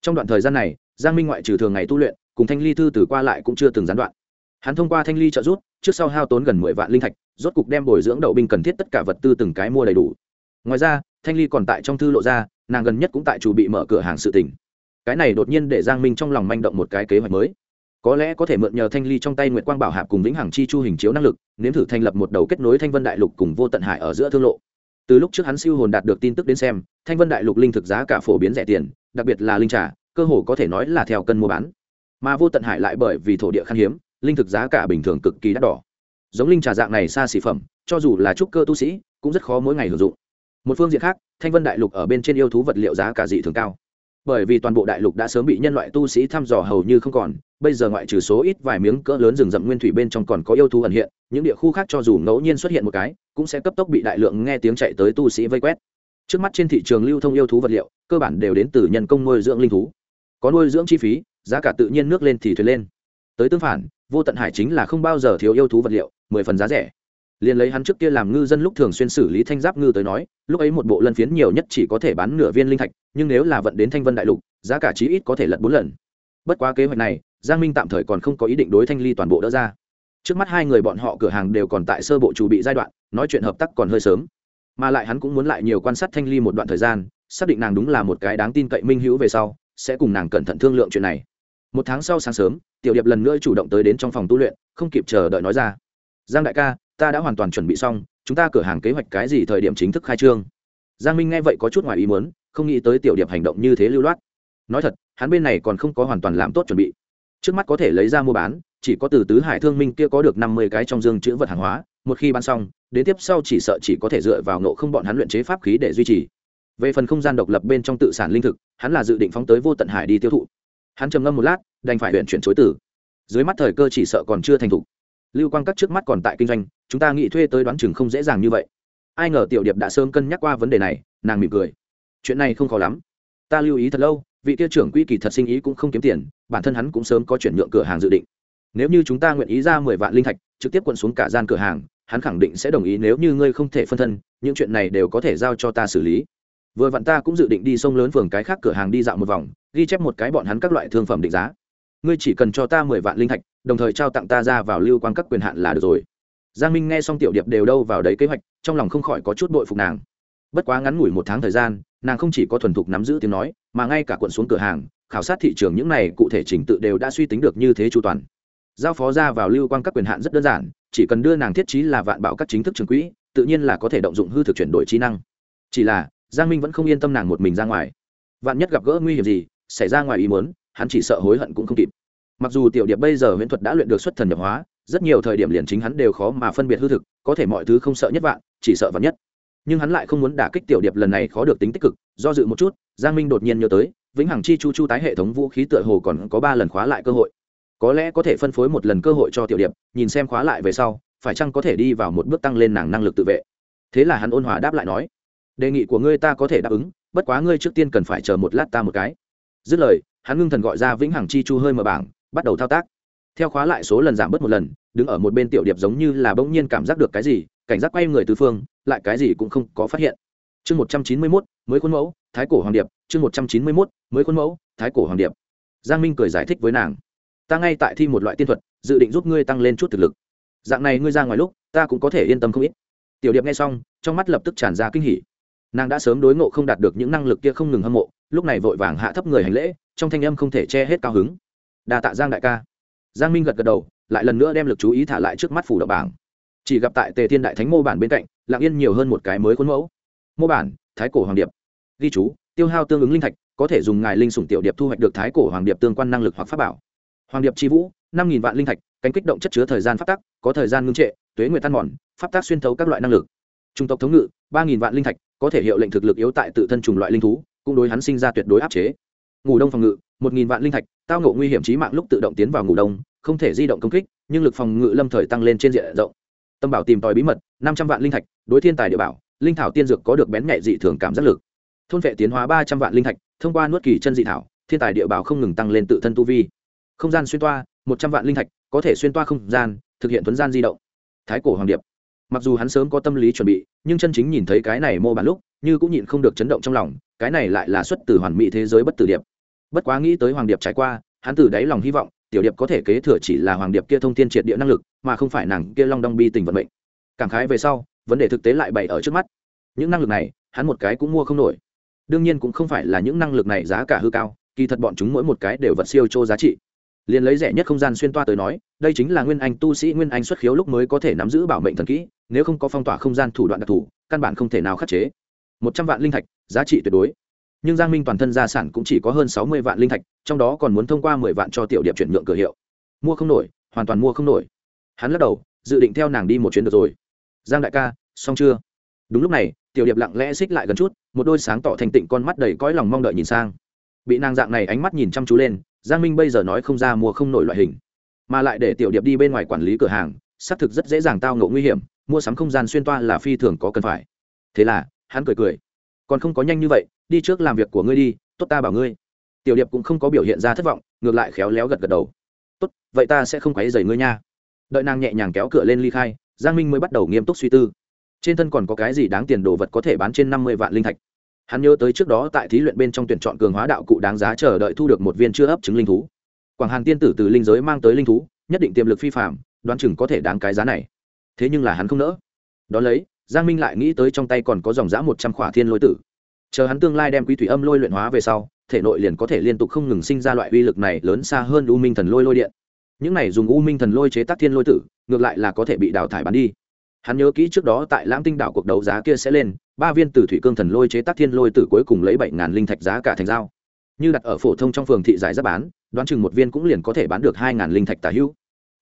Trong đoạn thời gian này, giang minh ngoại trừ thường ngày tu luyện, cùng thanh ly thư từ qua lại cũng chưa từng gián đoạn. Hắn thông qua thanh ly trợ rút trước sau hao tốn gần mười vạn linh thạch, rốt cục đem bồi dưỡng đậu binh cần thiết tất cả vật tư từng cái mua đầy đủ. Ngoài ra thanh ly còn tại trong thư lộ ra, nàng gần nhất cũng tại chủ bị mở cửa hàng sự tỉnh cái này đột nhiên để giang minh trong lòng manh động một cái kế hoạch mới. Có lẽ có thể mượn nhờ thanh ly trong tay nguyệt quang bảo hạp cùng vĩnh hằng chi chu hình chiếu năng lực, nếm thử thành lập một đầu kết nối thanh vân đại lục cùng vô tận hải ở giữa thương lộ. Từ lúc trước hắn siêu hồn đạt được tin tức đến xem, thanh vân đại lục linh thực giá cả phổ biến rẻ tiền, đặc biệt là linh trà, cơ hồ có thể nói là theo cân mua bán. Mà vô tận hải lại bởi vì thổ địa khan hiếm, linh thực giá cả bình thường cực kỳ đắt đỏ. Giống linh trà dạng này xa xỉ phẩm, cho dù là trúc cơ tu sĩ, cũng rất khó mỗi ngày hưởng dụng một phương diện khác, thanh vân đại lục ở bên trên yêu thú vật liệu giá cả dị thường cao. Bởi vì toàn bộ đại lục đã sớm bị nhân loại tu sĩ thăm dò hầu như không còn, bây giờ ngoại trừ số ít vài miếng cỡ lớn rừng rậm nguyên thủy bên trong còn có yêu thú ẩn hiện, những địa khu khác cho dù ngẫu nhiên xuất hiện một cái, cũng sẽ cấp tốc bị đại lượng nghe tiếng chạy tới tu sĩ vây quét. Trước mắt trên thị trường lưu thông yêu thú vật liệu, cơ bản đều đến từ nhân công nuôi dưỡng linh thú. Có nuôi dưỡng chi phí, giá cả tự nhiên nước lên thì thuyền lên. Tới tương phản, vô tận hải chính là không bao giờ thiếu yêu thú vật liệu, mười phần giá rẻ liền lấy hắn trước kia làm ngư dân lúc thường xuyên xử lý thanh giáp ngư tới nói, lúc ấy một bộ lân phiến nhiều nhất chỉ có thể bán nửa viên linh thạch, nhưng nếu là vận đến thanh vân đại lục, giá cả chí ít có thể lật bốn lần. Bất quá kế hoạch này, giang minh tạm thời còn không có ý định đối thanh ly toàn bộ đỡ ra. Trước mắt hai người bọn họ cửa hàng đều còn tại sơ bộ chủ bị giai đoạn, nói chuyện hợp tác còn hơi sớm. Mà lại hắn cũng muốn lại nhiều quan sát thanh ly một đoạn thời gian, xác định nàng đúng là một cái đáng tin cậy minh hữu về sau, sẽ cùng nàng cẩn thận thương lượng chuyện này. Một tháng sau sáng sớm, tiểu điệp lần nữa chủ động tới đến trong phòng tu luyện, không kịp chờ đợi nói ra. Giang đại ca ta đã hoàn toàn chuẩn bị xong, chúng ta cửa hàng kế hoạch cái gì thời điểm chính thức khai trương. Giang minh nghe vậy có chút ngoài ý muốn, không nghĩ tới tiểu điệp hành động như thế lưu loát. Nói thật, hắn bên này còn không có hoàn toàn làm tốt chuẩn bị. Trước mắt có thể lấy ra mua bán, chỉ có từ tứ hải thương minh kia có được năm mươi cái trong dương chữ vật hàng hóa, một khi bán xong, đến tiếp sau chỉ sợ chỉ có thể dựa vào nộ không bọn hắn luyện chế pháp khí để duy trì. Về phần không gian độc lập bên trong tự sản linh thực, hắn là dự định phóng tới vô tận hải đi tiêu thụ. Hắn trầm ngâm một lát, đành phải huyện chuyển chối tử dưới mắt thời cơ chỉ sợ còn chưa thành thục. Lưu quang các trước mắt còn tại kinh doanh chúng ta nghĩ thuê tới đoán chừng không dễ dàng như vậy. Ai ngờ tiểu điệp đã sớm cân nhắc qua vấn đề này, nàng mỉm cười. Chuyện này không khó lắm. Ta lưu ý thật lâu, vị tiêu trưởng quỹ kỳ thật sinh ý cũng không kiếm tiền, bản thân hắn cũng sớm có chuyển nhượng cửa hàng dự định. Nếu như chúng ta nguyện ý ra mười vạn linh thạch, trực tiếp quận xuống cả gian cửa hàng, hắn khẳng định sẽ đồng ý nếu như ngươi không thể phân thân, những chuyện này đều có thể giao cho ta xử lý. Vừa vặn ta cũng dự định đi sông lớn phường cái khác cửa hàng đi dạo một vòng, ghi chép một cái bọn hắn các loại thương phẩm định giá. Ngươi chỉ cần cho ta mười vạn linh thạch, đồng thời trao tặng ta ra vào lưu quan các quyền hạn là được rồi giang minh nghe xong tiểu điệp đều đâu vào đấy kế hoạch, trong lòng không khỏi có chút bội phục nàng. Bất quá ngắn ngủi một tháng thời gian, nàng không chỉ có thuần thục nắm giữ tiếng nói, mà ngay cả quận xuống cửa hàng, khảo sát thị trường những này cụ thể trình tự đều đã suy tính được như thế chu toàn. Giao phó ra vào lưu quan các quyền hạn rất đơn giản, chỉ cần đưa nàng thiết trí là vạn bảo các chính thức trường quỹ, tự nhiên là có thể động dụng hư thực chuyển đổi trí năng. Chỉ là, giang minh vẫn không yên tâm nàng một mình ra ngoài. Vạn nhất gặp gỡ nguy hiểm gì, xảy ra ngoài ý muốn, hắn chỉ sợ hối hận cũng không kịp. Mặc dù tiểu điệp bây giờ huyễn thuật đã luyện được xuất thần nhập hóa rất nhiều thời điểm liền chính hắn đều khó mà phân biệt hư thực, có thể mọi thứ không sợ nhất vạn, chỉ sợ vạn nhất. Nhưng hắn lại không muốn đả kích tiểu điệp lần này khó được tính tích cực, do dự một chút, giang minh đột nhiên nhớ tới, vĩnh hằng chi chu chu tái hệ thống vũ khí tựa hồ còn có ba lần khóa lại cơ hội. Có lẽ có thể phân phối một lần cơ hội cho tiểu điệp, nhìn xem khóa lại về sau, phải chăng có thể đi vào một bước tăng lên nàng năng lực tự vệ. Thế là hắn ôn hòa đáp lại nói, đề nghị của ngươi ta có thể đáp ứng, bất quá ngươi trước tiên cần phải chờ một lát ta một cái. Dứt lời, hắn ngưng thần gọi ra vĩnh hằng chi chu hơi mở bảng, bắt đầu thao tác theo khóa lại số lần giảm bớt một lần, đứng ở một bên tiểu điệp giống như là bỗng nhiên cảm giác được cái gì, cảnh giác quay người tứ phương, lại cái gì cũng không có phát hiện. Chương một trăm chín mươi mốt, mới khuôn mẫu, thái cổ hoàng điệp. Chương một trăm chín mươi mốt, mới khuôn mẫu, thái cổ hoàng điệp. Giang minh cười giải thích với nàng. Ta ngay tại thi một loại tiên thuật, dự định giúp ngươi tăng lên chút thực lực. Dạng này ngươi ra ngoài lúc, ta cũng có thể yên tâm không ít. Tiểu điệp nghe xong, trong mắt lập tức tràn ra kinh hỉ. Nàng đã sớm đối ngộ không đạt được những năng lực kia không ngừng hâm mộ, lúc này vội vàng hạ thấp người hành lễ, trong thanh âm không thể che hết cao hứng. Đa tạ giang đại ca giang minh gật gật đầu, lại lần nữa đem lực chú ý thả lại trước mắt phủ động bảng. Chỉ gặp tại tề thiên đại thánh mô bản bên cạnh lạng yên nhiều hơn một cái mới khuôn mẫu. Mô bản, thái cổ hoàng điệp. Ghi chú, tiêu hao tương ứng linh thạch, có thể dùng ngài linh sủng tiểu điệp thu hoạch được thái cổ hoàng điệp tương quan năng lực hoặc pháp bảo. Hoàng điệp tri vũ, năm nghìn vạn linh thạch, cánh kích động chất chứa thời gian pháp tắc, có thời gian ngưng trệ, tuế Nguyệt tan mòn, pháp tác xuyên thấu các loại năng lực. Trung tộc thống ngự, ba nghìn vạn linh thạch, có thể hiệu lệnh thực lực yếu tại tự thân trùng loại linh thú, cũng đối hắn sinh ra tuyệt đối áp chế. Ngủ đông phòng ngự một nghìn vạn linh thạch, tao ngộ nguy hiểm trí mạng lúc tự động tiến vào ngủ đông, không thể di động công kích, nhưng lực phòng ngự lâm thời tăng lên trên diện rộng. Tâm bảo tìm tòi bí mật, năm trăm vạn linh thạch, đối thiên tài địa bảo, linh thảo tiên dược có được bén nhạy dị thường cảm giác lực. Thôn vệ tiến hóa ba trăm vạn linh thạch, thông qua nuốt kỳ chân dị thảo, thiên tài địa bảo không ngừng tăng lên tự thân tu vi. Không gian xuyên toa, một trăm vạn linh thạch, có thể xuyên toa không gian, thực hiện thuấn gian di động. Thái cổ hoàng điệp. Mặc dù hắn sớm có tâm lý chuẩn bị, nhưng chân chính nhìn thấy cái này mô bản lúc, như cũng nhịn không được chấn động trong lòng, cái này lại là xuất từ hoàn mỹ thế giới bất tử điệp bất quá nghĩ tới hoàng điệp trải qua, hắn từ đáy lòng hy vọng, tiểu điệp có thể kế thừa chỉ là hoàng điệp kia thông tin triệt địa năng lực, mà không phải nàng kia long đong bi tình vận mệnh. Cảm khái về sau, vấn đề thực tế lại bày ở trước mắt. Những năng lực này, hắn một cái cũng mua không nổi. Đương nhiên cũng không phải là những năng lực này giá cả hư cao, kỳ thật bọn chúng mỗi một cái đều vật siêu chô giá trị. Liền lấy rẻ nhất không gian xuyên toa tới nói, đây chính là nguyên anh tu sĩ nguyên anh xuất khiếu lúc mới có thể nắm giữ bảo mệnh thần kỹ, nếu không có phong tỏa không gian thủ đoạn đặc thù, căn bản không thể nào khắc chế. Một trăm vạn linh thạch, giá trị tuyệt đối nhưng giang minh toàn thân gia sản cũng chỉ có hơn sáu mươi vạn linh thạch, trong đó còn muốn thông qua mười vạn cho tiểu điệp chuyển nhượng cửa hiệu. Mua không nổi, hoàn toàn mua không nổi. Hắn lắc đầu, dự định theo nàng đi một chuyến được rồi. Giang đại ca, xong chưa? Đúng lúc này, tiểu điệp lặng lẽ xích lại gần chút, một đôi sáng tỏ thành tịnh con mắt đầy cõi lòng mong đợi nhìn sang. Bị nàng dạng này ánh mắt nhìn chăm chú lên, giang minh bây giờ nói không ra mua không nổi loại hình. Mà lại để tiểu điệp đi bên ngoài quản lý cửa hàng, xác thực rất dễ dàng tao ngộ nguy hiểm, mua sắm không gian xuyên toa là phi thường có cần phải. Thế là, hắn cười cười còn không có nhanh như vậy, đi trước làm việc của ngươi đi, tốt ta bảo ngươi. Tiểu điệp cũng không có biểu hiện ra thất vọng, ngược lại khéo léo gật gật đầu. Tốt, vậy ta sẽ không quấy dày ngươi nha. Đợi nàng nhẹ nhàng kéo cửa lên ly khai, giang minh mới bắt đầu nghiêm túc suy tư. Trên thân còn có cái gì đáng tiền đồ vật có thể bán trên năm mươi vạn linh thạch? Hắn nhớ tới trước đó tại thí luyện bên trong tuyển chọn cường hóa đạo cụ đáng giá chờ đợi thu được một viên chưa ấp trứng linh thú. Quảng hàn tiên tử từ linh giới mang tới linh thú, nhất định tiềm lực phi phạm đoán chừng có thể đáng cái giá này. Thế nhưng là hắn không nỡ. Đón lấy giang minh lại nghĩ tới trong tay còn có dòng giã một trăm khỏa thiên lôi tử. Chờ hắn tương lai đem quý thủy âm lôi luyện hóa về sau, thể nội liền có thể liên tục không ngừng sinh ra loại uy lực này lớn xa hơn u minh thần lôi lôi điện. Những này dùng u minh thần lôi chế tác thiên lôi tử, ngược lại là có thể bị đào thải bán đi. Hắn nhớ kỹ trước đó tại lãng tinh đảo cuộc đấu giá kia sẽ lên, ba viên từ thủy cương thần lôi chế tác thiên lôi tử cuối cùng lấy bảy ngàn linh thạch giá cả thành dao như đặt ở phổ thông trong phường thị giải giá bán, đoán chừng một viên cũng liền có thể bán được hai ngàn linh thạch tả hữu.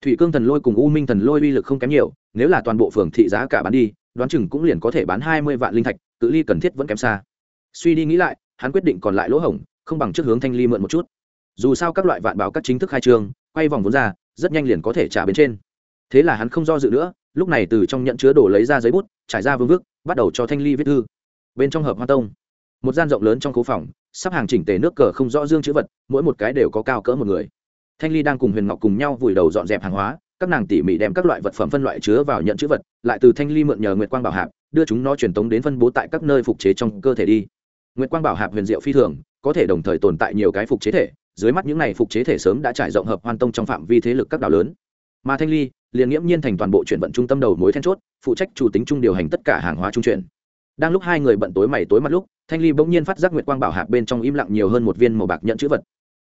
Thủy cương thần lôi cùng u minh thần lôi uy lực không kém nhiều, nếu là toàn bộ phường thị giá cả bán đi đoán chừng cũng liền có thể bán hai mươi vạn linh thạch, cự ly cần thiết vẫn kém xa. Suy đi nghĩ lại, hắn quyết định còn lại lỗ hổng, không bằng trước hướng thanh ly mượn một chút. Dù sao các loại vạn bảo các chính thức khai trương, quay vòng vốn ra, rất nhanh liền có thể trả bên trên. Thế là hắn không do dự nữa, lúc này từ trong nhận chứa đồ lấy ra giấy bút, trải ra vương vức bắt đầu cho thanh ly viết thư. Bên trong hợp hoa tông, một gian rộng lớn trong cố phòng, sắp hàng chỉnh tề nước cờ không rõ dương chữ vật, mỗi một cái đều có cao cỡ một người. Thanh ly đang cùng huyền ngọc cùng nhau vùi đầu dọn dẹp hàng hóa các nàng tỉ mỉ đem các loại vật phẩm phân loại chứa vào nhận chữ vật, lại từ thanh ly mượn nhờ nguyệt quang bảo hạp, đưa chúng nó truyền tống đến phân bố tại các nơi phục chế trong cơ thể đi. Nguyệt quang bảo hạp huyền diệu phi thường, có thể đồng thời tồn tại nhiều cái phục chế thể, dưới mắt những này phục chế thể sớm đã trải rộng hợp hoan tông trong phạm vi thế lực các đảo lớn. Mà thanh ly, liền nghiễm nhiên thành toàn bộ chuyển vận trung tâm đầu mối then chốt, phụ trách chủ tính trung điều hành tất cả hàng hóa trung chuyển. Đang lúc hai người bận tối mày tối mặt lúc, thanh ly bỗng nhiên phát giác nguyệt quang bảo hạp bên trong im lặng nhiều hơn một viên màu bạc nhận chữ vật.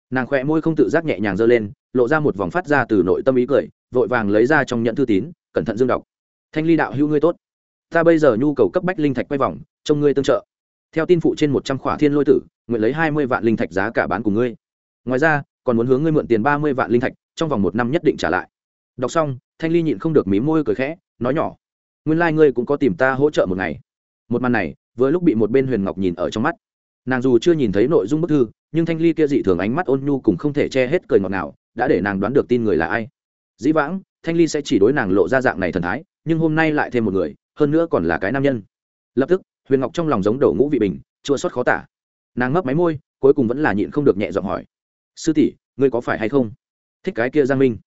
Nàng khỏe môi không tự giác nhẹ nhàng giơ lên, lộ ra một vòng phát ra từ nội tâm ý cười vội vàng lấy ra trong nhận thư tín, cẩn thận dương đọc. Thanh ly đạo hữu ngươi tốt. Ta bây giờ nhu cầu cấp bách linh thạch quay vòng, trông ngươi tương trợ. Theo tin phụ trên một trăm khỏa thiên lôi tử, nguyện lấy hai mươi vạn linh thạch giá cả bán của ngươi. Ngoài ra, còn muốn hướng ngươi mượn tiền ba mươi vạn linh thạch, trong vòng một năm nhất định trả lại. Đọc xong, thanh ly nhịn không được mí môi cười khẽ, nói nhỏ, nguyên lai、like、ngươi cũng có tìm ta hỗ trợ một ngày. Một màn này, vừa lúc bị một bên huyền ngọc nhìn ở trong mắt. Nàng dù chưa nhìn thấy nội dung bức thư, nhưng thanh ly kia dị thường ánh mắt ôn nhu cùng không thể che hết cười ngọt nào đã để nàng đoán được tin người là ai dĩ vãng, thanh ly sẽ chỉ đối nàng lộ ra dạng này thần thái, nhưng hôm nay lại thêm một người, hơn nữa còn là cái nam nhân. Lập tức, huyền ngọc trong lòng giống đầu ngũ vị bình, chua xót khó tả. Nàng mấp máy môi, cuối cùng vẫn là nhịn không được nhẹ giọng hỏi. Sư tỷ, ngươi có phải hay không? Thích cái kia giang minh.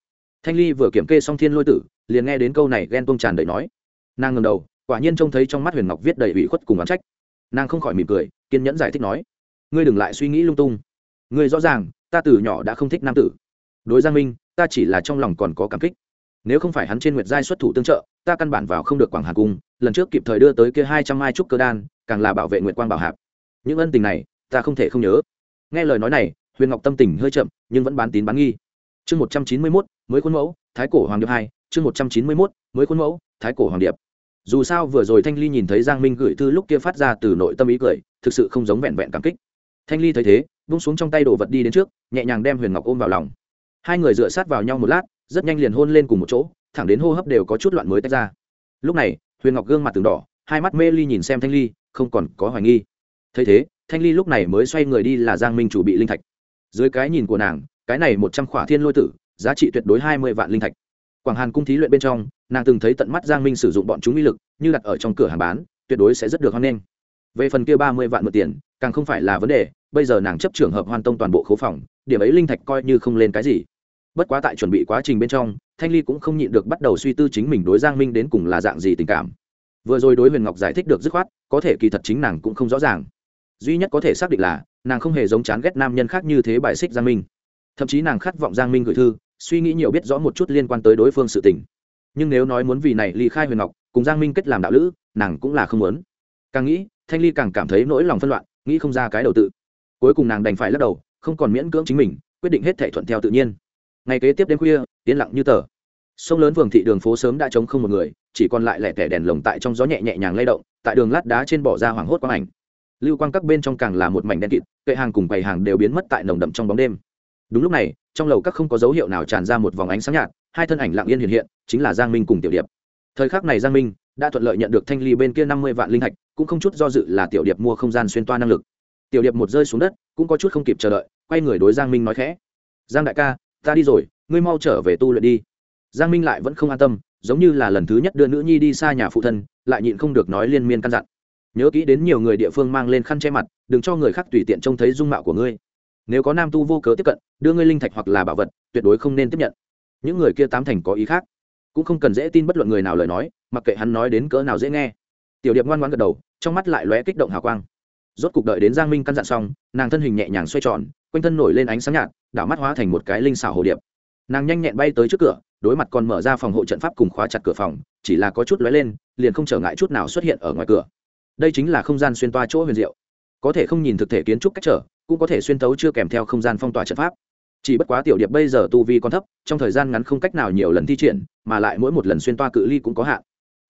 Thanh ly vừa kiểm kê xong thiên lôi tử, liền nghe đến câu này ghen tuông tràn đầy nói. Nàng ngầm đầu, quả nhiên trông thấy trong mắt huyền ngọc viết đầy ủy khuất cùng oán trách. Nàng không khỏi mỉm cười, kiên nhẫn giải thích nói. Ngươi đừng lại suy nghĩ lung tung. Ngươi rõ ràng, ta từ nhỏ đã không thích nam tử. Đối giang minh ta chỉ là trong lòng còn có cảm kích. Nếu không phải hắn trên nguyệt giai xuất thủ tương trợ, ta căn bản vào không được quảng hà cung, lần trước kịp thời đưa tới kia hai trăm mai trúc cơ đan, càng là bảo vệ nguyệt quang bảo hạp. Những ân tình này, ta không thể không nhớ. Nghe lời nói này, huyền ngọc tâm tình hơi chậm, nhưng vẫn bán tín bán nghi. Chương một trăm chín mươi mốt, mới khuôn mẫu, thái cổ hoàng điệp hai, chương một trăm chín mươi mốt, mới khuôn mẫu, thái cổ hoàng điệp. Dù sao vừa rồi thanh ly nhìn thấy giang minh gửi thư lúc kia phát ra từ nội tâm ý cười, thực sự không giống vẹn vẹn cảm kích. Thanh ly thấy thế bung xuống trong tay đồ vật đi đến trước, nhẹ nhàng đem huyền ngọc ôm vào lòng hai người dựa sát vào nhau một lát, rất nhanh liền hôn lên cùng một chỗ, thẳng đến hô hấp đều có chút loạn mới tách ra. Lúc này, huyền ngọc gương mặt từng đỏ, hai mắt mê ly nhìn xem thanh ly, không còn có hoài nghi. Thấy thế, thanh ly lúc này mới xoay người đi là giang minh chủ bị linh thạch. Dưới cái nhìn của nàng, cái này một trăm khỏa thiên lôi tử, giá trị tuyệt đối hai mươi vạn linh thạch. Quảng hàn cung thí luyện bên trong, nàng từng thấy tận mắt giang minh sử dụng bọn chúng uy lực, như đặt ở trong cửa hàng bán, tuyệt đối sẽ rất được hoan nghênh. Về phần kia ba mươi vạn một tiền, càng không phải là vấn đề bây giờ nàng chấp trường hợp hoàn tông toàn bộ khấu phòng, điểm ấy linh thạch coi như không lên cái gì. Bất quá tại chuẩn bị quá trình bên trong, thanh ly cũng không nhịn được bắt đầu suy tư chính mình đối giang minh đến cùng là dạng gì tình cảm. Vừa rồi đối huyền ngọc giải thích được dứt khoát, có thể kỳ thật chính nàng cũng không rõ ràng. Duy nhất có thể xác định là, nàng không hề giống chán ghét nam nhân khác như thế bài xích giang minh. Thậm chí nàng khát vọng giang minh gửi thư, suy nghĩ nhiều biết rõ một chút liên quan tới đối phương sự tình. Nhưng nếu nói muốn vì này ly khai huyền ngọc, cùng giang minh kết làm đạo lữ, nàng cũng là không muốn. Càng nghĩ, thanh ly càng cảm thấy nỗi lòng phân loạn, nghĩ không ra cái đầu tự cuối cùng nàng đành phải lắc đầu không còn miễn cưỡng chính mình quyết định hết thể thuận theo tự nhiên. Ngày kế tiếp đêm khuya yên lặng như tờ. Sông lớn phường thị đường phố sớm đã trống không một người chỉ còn lại lẻ tẻ đèn lồng tại trong gió nhẹ nhẹ nhàng lay động tại đường lát đá trên bỏ ra hoảng hốt quang ảnh. Lưu quang các bên trong càng là một mảnh đen kịt kệ hàng cùng bày hàng đều biến mất tại nồng đậm trong bóng đêm. Đúng lúc này trong lầu các không có dấu hiệu nào tràn ra một vòng ánh sáng nhạt hai thân ảnh lặng yên hiện hiện chính là giang minh cùng tiểu điệp. Thời khắc này giang minh đã thuận lợi nhận được thanh ly bên kia năm mươi vạn linh hạch, cũng không chút do dự là tiểu điệp mua không gian xuyên toa năng lực tiểu điệp một rơi xuống đất, cũng có chút không kịp chờ đợi, quay người đối giang minh nói khẽ. Giang đại ca, ta đi rồi, ngươi mau trở về tu luyện đi. Giang minh lại vẫn không an tâm, giống như là lần thứ nhất đưa nữ nhi đi xa nhà phụ thân, lại nhịn không được nói liên miên căn dặn. Nhớ kỹ đến nhiều người địa phương mang lên khăn che mặt, đừng cho người khác tùy tiện trông thấy dung mạo của ngươi. Nếu có nam tu vô cớ tiếp cận, đưa ngươi linh thạch hoặc là bảo vật, tuyệt đối không nên tiếp nhận. Những người kia tám thành có ý khác. Cũng không cần dễ tin bất luận người nào lời nói, mặc kệ hắn nói đến cỡ nào dễ nghe. Tiểu điệp ngoan ngoan gật đầu, trong mắt lại lóe kích động hào quang rốt cục đợi đến giang minh căn dặn xong, nàng thân hình nhẹ nhàng xoay tròn, quanh thân nổi lên ánh sáng nhạt, đảo mắt hóa thành một cái linh xảo hồ điệp. Nàng nhanh nhẹn bay tới trước cửa, đối mặt còn mở ra phòng hộ trận pháp cùng khóa chặt cửa phòng, chỉ là có chút lóe lên, liền không trở ngại chút nào xuất hiện ở ngoài cửa. Đây chính là không gian xuyên toa chỗ huyền diệu. Có thể không nhìn thực thể kiến trúc cách trở, cũng có thể xuyên tấu chưa kèm theo không gian phong tỏa trận pháp. Chỉ bất quá tiểu điệp bây giờ tu vi còn thấp, trong thời gian ngắn không cách nào nhiều lần thi triển, mà lại mỗi một lần xuyên toa cự ly cũng có hạn.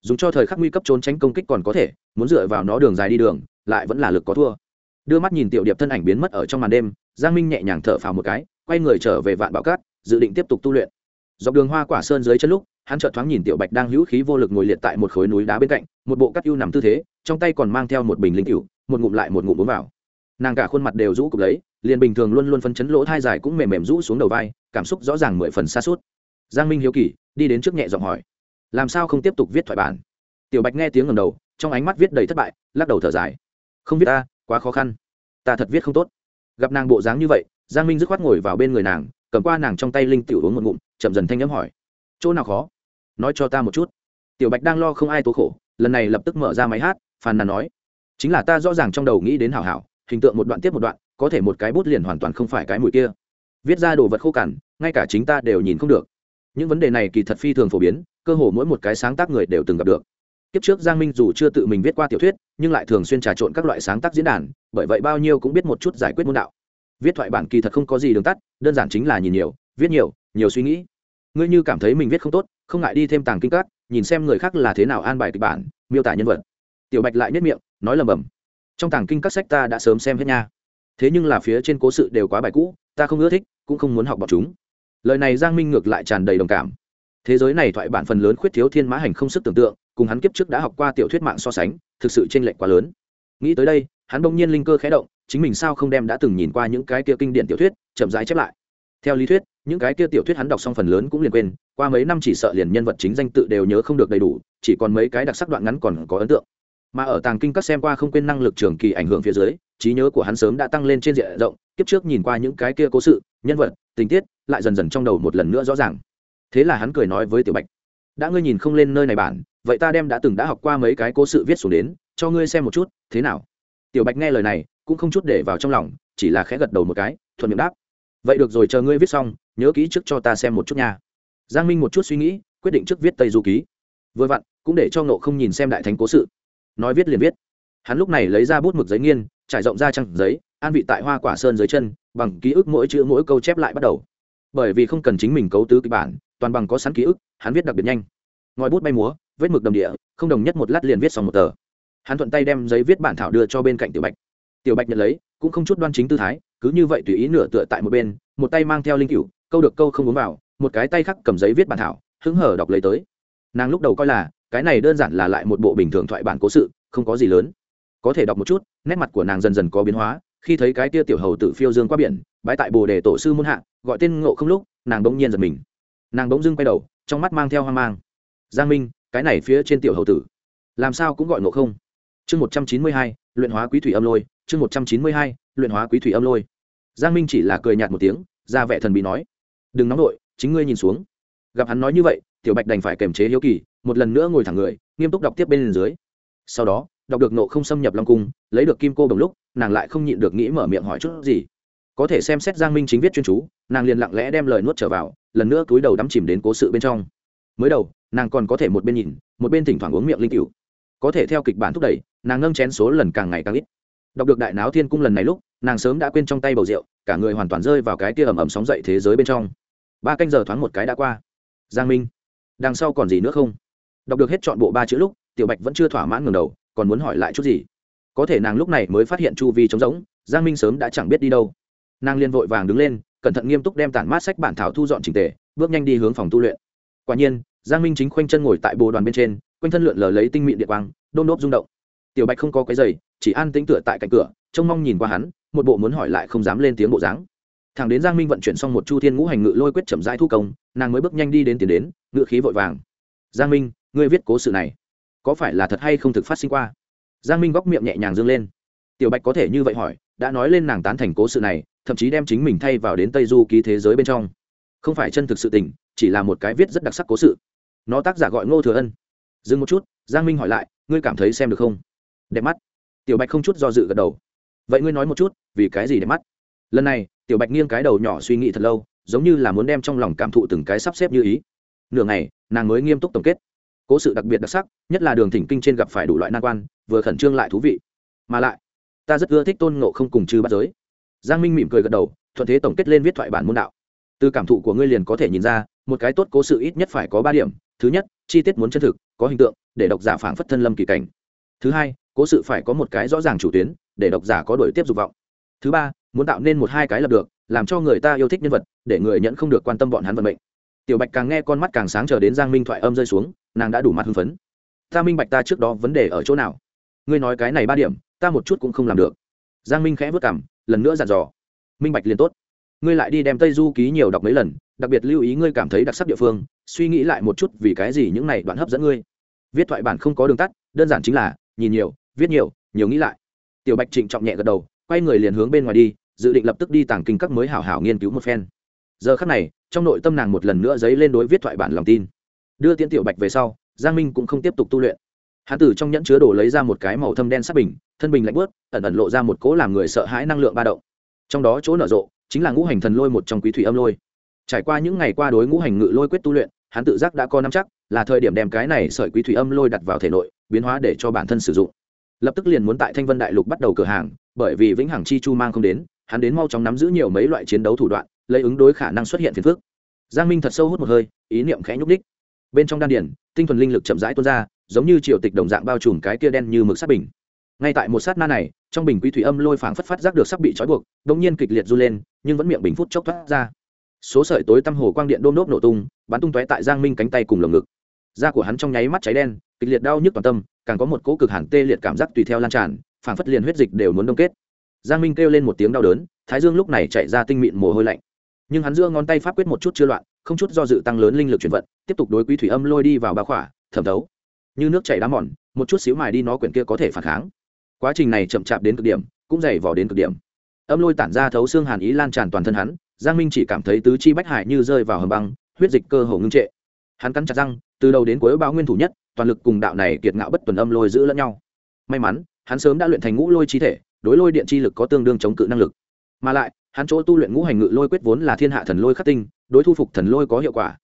Dùng cho thời khắc nguy cấp trốn tránh công kích còn có thể, muốn dựa vào nó đường dài đi đường lại vẫn là lực có thua. Đưa mắt nhìn tiểu điệp thân ảnh biến mất ở trong màn đêm, giang minh nhẹ nhàng thở phào một cái, quay người trở về vạn bảo cát, dự định tiếp tục tu luyện. Dọc đường hoa quả sơn dưới chân lúc, hắn chợt thoáng nhìn tiểu bạch đang hữu khí vô lực ngồi liệt tại một khối núi đá bên cạnh, một bộ cắt ưu nằm tư thế, trong tay còn mang theo một bình linh cựu một ngụm lại một ngụm uống vào. Nàng cả khuôn mặt đều rũ cục lấy, liền bình thường luôn luôn phân chấn lỗ thai dài cũng mềm mềm rũ xuống đầu vai, cảm xúc rõ ràng mười phần xa suốt. Giang minh hiếu kỳ, đi đến trước nhẹ giọng hỏi, làm sao không tiếp tục viết thoại bản? Tiểu bạch nghe tiếng ngầm đầu, trong ánh mắt viết đầy thất bại, lắc đầu thở dài không viết ta, quá khó khăn. Ta thật viết không tốt. Gặp nàng bộ dáng như vậy, giang minh dứt khoát ngồi vào bên người nàng, cầm qua nàng trong tay linh tiểu uống một ngụm, chậm dần thanh nhấm hỏi. Chỗ nào khó? Nói cho ta một chút. Tiểu bạch đang lo không ai tố khổ, lần này lập tức mở ra máy hát, phàn nàn nói. Chính là ta rõ ràng trong đầu nghĩ đến hảo hảo, hình tượng một đoạn tiếp một đoạn, có thể một cái bút liền hoàn toàn không phải cái mùi kia. Viết ra đồ vật khô cằn, ngay cả chính ta đều nhìn không được. Những vấn đề này kỳ thật phi thường phổ biến, cơ hồ mỗi một cái sáng tác người đều từng gặp được. Tiếp trước Giang Minh dù chưa tự mình viết qua tiểu thuyết, nhưng lại thường xuyên trà trộn các loại sáng tác diễn đàn, bởi vậy bao nhiêu cũng biết một chút giải quyết môn đạo. Viết thoại bản kỳ thật không có gì đường tắt, đơn giản chính là nhìn nhiều, viết nhiều, nhiều suy nghĩ. Ngươi như cảm thấy mình viết không tốt, không ngại đi thêm tàng kinh các, nhìn xem người khác là thế nào an bài kịch bản, miêu tả nhân vật. Tiểu Bạch lại nhếch miệng, nói lầm bầm. Trong tàng kinh các sách ta đã sớm xem hết nha. Thế nhưng là phía trên cố sự đều quá bài cũ, ta không ưa thích, cũng không muốn học bọn chúng. Lời này Giang Minh ngược lại tràn đầy đồng cảm. Thế giới này thoại bản phần lớn khuyết thiếu thiên mã hành không sức tưởng tượng, cùng hắn kiếp trước đã học qua tiểu thuyết mạng so sánh thực sự chênh lệch quá lớn. Nghĩ tới đây hắn bỗng nhiên linh cơ khẽ động chính mình sao không đem đã từng nhìn qua những cái kia kinh điển tiểu thuyết chậm rãi chép lại. Theo lý thuyết những cái kia tiểu thuyết hắn đọc xong phần lớn cũng liền quên qua mấy năm chỉ sợ liền nhân vật chính danh tự đều nhớ không được đầy đủ chỉ còn mấy cái đặc sắc đoạn ngắn còn có ấn tượng. Mà ở tàng kinh các xem qua không quên năng lực trường kỳ ảnh hưởng phía dưới trí nhớ của hắn sớm đã tăng lên trên diện rộng kiếp trước nhìn qua những cái kia cố sự nhân vật tình tiết lại dần dần trong đầu một lần nữa rõ ràng thế là hắn cười nói với tiểu bạch, đã ngươi nhìn không lên nơi này bản, vậy ta đem đã từng đã học qua mấy cái cố sự viết xuống đến, cho ngươi xem một chút, thế nào? Tiểu bạch nghe lời này, cũng không chút để vào trong lòng, chỉ là khẽ gật đầu một cái, thuận miệng đáp, vậy được rồi, chờ ngươi viết xong, nhớ kỹ trước cho ta xem một chút nha. Giang minh một chút suy nghĩ, quyết định trước viết tây du ký. Vừa vặn, cũng để cho nộ không nhìn xem đại thánh cố sự. Nói viết liền viết. Hắn lúc này lấy ra bút mực giấy nghiên, trải rộng ra trăng giấy, an vị tại hoa quả sơn dưới chân, bằng ký ức mỗi chữ mỗi câu chép lại bắt đầu. Bởi vì không cần chính mình cấu tứ kịch bản toàn bằng có sẵn ký ức, hắn viết đặc biệt nhanh. Ngòi bút bay múa, vết mực đầm địa, không đồng nhất một lát liền viết xong một tờ. Hắn thuận tay đem giấy viết bản thảo đưa cho bên cạnh tiểu bạch. Tiểu bạch nhận lấy, cũng không chút đoan chính tư thái, cứ như vậy tùy ý nửa tựa tại một bên, một tay mang theo linh cựu câu được câu không uống vào, một cái tay khác cầm giấy viết bản thảo, hứng hở đọc lấy tới. Nàng lúc đầu coi là, cái này đơn giản là lại một bộ bình thường thoại bản cố sự, không có gì lớn. Có thể đọc một chút, nét mặt của nàng dần dần có biến hóa, khi thấy cái tia tiểu hầu tử phiêu dương qua biển bãi tại bồ đề tổ sư muôn hạ, gọi tên ngộ không lúc, nàng bỗng nhiên giật mình nàng bỗng dưng quay đầu, trong mắt mang theo hoang mang. Giang minh, cái này phía trên tiểu hậu tử, làm sao cũng gọi ngộ không? Chương một trăm chín mươi hai, luyện hóa quý thủy âm lôi, chương một trăm chín mươi hai, luyện hóa quý thủy âm lôi. Giang minh chỉ là cười nhạt một tiếng, ra vẻ thần bị nói, đừng nóng đội chính ngươi nhìn xuống. Gặp hắn nói như vậy, tiểu bạch đành phải kềm chế hiếu kỳ, một lần nữa ngồi thẳng người, nghiêm túc đọc tiếp bên dưới. Sau đó, đọc được nộ không xâm nhập long cung, lấy được kim cô đồng lúc, nàng lại không nhịn được nghĩ mở miệng hỏi chút gì có thể xem xét giang minh chính viết chuyên chú, nàng liền lặng lẽ đem lời nuốt trở vào, lần nữa túi đầu đắm chìm đến cố sự bên trong. Mới đầu, nàng còn có thể một bên nhìn, một bên thỉnh thoảng uống miệng linh cựu có thể theo kịch bản thúc đẩy, nàng nâng chén số lần càng ngày càng ít. Đọc được đại náo thiên cung lần này lúc, nàng sớm đã quên trong tay bầu rượu, cả người hoàn toàn rơi vào cái tia ầm ầm sóng dậy thế giới bên trong. Ba canh giờ thoáng một cái đã qua. Giang minh, đằng sau còn gì nữa không? Đọc được hết chọn bộ ba chữ lúc, tiểu bạch vẫn chưa thỏa mãn ngầm đầu, còn muốn hỏi lại chút gì? Có thể nàng lúc này mới phát hiện chu vi trống rỗng, giang minh sớm đã chẳng biết đi đâu nàng liên vội vàng đứng lên, cẩn thận nghiêm túc đem tản mát sách bản thảo thu dọn trình tề, bước nhanh đi hướng phòng tu luyện. Quả nhiên, giang minh chính khoanh chân ngồi tại bồ đoàn bên trên, quanh thân lượn lờ lấy tinh mịn địa quang, đôn đốp rung động. Tiểu bạch không có cái giày, chỉ an tĩnh tựa tại cạnh cửa, trông mong nhìn qua hắn, một bộ muốn hỏi lại không dám lên tiếng bộ dáng. Thằng đến giang minh vận chuyển xong một chu thiên ngũ hành ngự lôi quyết chậm rãi thu công, nàng mới bước nhanh đi đến tiền đến ngự khí vội vàng. Giang minh, ngươi viết cố sự này, có phải là thật hay không thực phát sinh qua? Giang minh góc miệng nhẹ nhàng dâng lên. Tiểu bạch có thể như vậy hỏi, đã nói lên nàng tán thành cố sự này thậm chí đem chính mình thay vào đến tây du ký thế giới bên trong. Không phải chân thực sự tình, chỉ là một cái viết rất đặc sắc cố sự. Nó tác giả gọi ngô thừa ân. Dừng một chút, giang minh hỏi lại, ngươi cảm thấy xem được không? Đẹp mắt. Tiểu bạch không chút do dự gật đầu. Vậy ngươi nói một chút, vì cái gì đẹp mắt? Lần này, tiểu bạch nghiêng cái đầu nhỏ suy nghĩ thật lâu, giống như là muốn đem trong lòng cảm thụ từng cái sắp xếp như ý. Nửa ngày, nàng mới nghiêm túc tổng kết. Cố sự đặc biệt đặc sắc, nhất là đường thỉnh kinh trên gặp phải đủ loại nan quan, vừa khẩn trương lại thú vị. Mà lại, ta rất ưa thích tôn ngộ không cùng chư bắt giới giang minh mỉm cười gật đầu, thuận thế tổng kết lên viết thoại bản môn đạo. Từ cảm thụ của ngươi liền có thể nhìn ra, một cái tốt cố sự ít nhất phải có ba điểm. Thứ nhất, chi tiết muốn chân thực, có hình tượng, để độc giả phảng phất thân lâm kỳ cảnh. Thứ hai, cố sự phải có một cái rõ ràng chủ tuyến, để độc giả có đổi tiếp dục vọng. Thứ ba, muốn tạo nên một hai cái lập được, làm cho người ta yêu thích nhân vật, để người nhận không được quan tâm bọn hắn vận mệnh. Tiểu bạch càng nghe con mắt càng sáng chờ đến giang minh thoại âm rơi xuống, nàng đã đủ mặt hưng phấn. Ta minh bạch ta trước đó vấn đề ở chỗ nào. Ngươi nói cái này ba điểm, ta một chút cũng không làm được. Giang minh khẽ vất cảm lần nữa dặn dò. Minh bạch liền tốt. Ngươi lại đi đem tây du ký nhiều đọc mấy lần, đặc biệt lưu ý ngươi cảm thấy đặc sắc địa phương, suy nghĩ lại một chút vì cái gì những này đoạn hấp dẫn ngươi. Viết thoại bản không có đường tắt, đơn giản chính là, nhìn nhiều, viết nhiều nhiều nghĩ lại. Tiểu bạch trịnh trọng nhẹ gật đầu, quay người liền hướng bên ngoài đi, dự định lập tức đi tàng kinh các mới hảo hảo nghiên cứu một phen. Giờ khắc này, trong nội tâm nàng một lần nữa dấy lên đối viết thoại bản lòng tin. Đưa tiễn tiểu bạch về sau, giang minh cũng không tiếp tục tu luyện hắn tử trong nhẫn chứa đồ lấy ra một cái màu thâm đen sắc bình, thân bình lạnh bớt ẩn ẩn lộ ra một cỗ làm người sợ hãi năng lượng ba động. Trong đó chỗ nở rộ, chính là ngũ hành thần lôi một trong quý thủy âm lôi. Trải qua những ngày qua đối ngũ hành ngự lôi quyết tu luyện, hắn tự giác đã có nắm chắc, là thời điểm đem cái này sợi quý thủy âm lôi đặt vào thể nội, biến hóa để cho bản thân sử dụng. Lập tức liền muốn tại thanh vân đại lục bắt đầu cửa hàng, bởi vì vĩnh hằng chi chu mang không đến, hắn đến mau chóng nắm giữ nhiều mấy loại chiến đấu thủ đoạn, lấy ứng đối khả năng xuất hiện phiền phức. Giang minh thật sâu hút một hơi, ý niệm khẽ nhúc đích bên trong đan điển tinh thuần linh lực chậm rãi tuôn ra giống như triều tịch đồng dạng bao trùm cái kia đen như mực sắt bình. Ngay tại một sát na này, trong bình quý thủy âm lôi phảng phất phát giác được sắp bị trói buộc đông nhiên kịch liệt r u lên, nhưng vẫn miệng bình phút chốc thoát ra. Số sợi tối tăm hồ quang điện đôm nốt nổ tung, bắn tung tóe tại giang minh cánh tay cùng lồng ngực. Da của hắn trong nháy mắt cháy đen, kịch liệt đau nhức toàn tâm, càng có một cỗ cực hẳn tê liệt cảm giác tùy theo lan tràn, phảng phất liền huyết dịch đều muốn đông kết. Giang minh kêu lên một tiếng đau đớn, thái dương lúc này chạy ra tinh mịn mồ hôi lạnh. Nhưng hắn giữa ngón tay pháp quyết một chút chưa loạn, không chút do dự tăng lớn linh lực chuyển vận, tiếp tục đối quý thủy âm lôi đi vào bá khỏa, thẩm thấu như nước chảy đá mòn, một chút xíu mài đi nó quyển kia có thể phản kháng. Quá trình này chậm chạp đến cực điểm, cũng dày vò đến cực điểm. Âm lôi tản ra thấu xương hàn ý lan tràn toàn thân hắn, giang minh chỉ cảm thấy tứ chi bách hải như rơi vào hầm băng, huyết dịch cơ hồ ngưng trệ. Hắn cắn chặt răng, từ đầu đến cuối báo nguyên thủ nhất, toàn lực cùng đạo này kiệt ngạo bất tuần âm lôi giữ lẫn nhau. May mắn, hắn sớm đã luyện thành ngũ lôi chi thể, đối lôi điện chi lực có tương đương chống cự năng lực. Mà lại, hắn chỗ tu luyện ngũ hành ngự lôi quyết vốn là thiên hạ thần lôi khắc tinh, đối thu phục thần lôi có hiệu quả.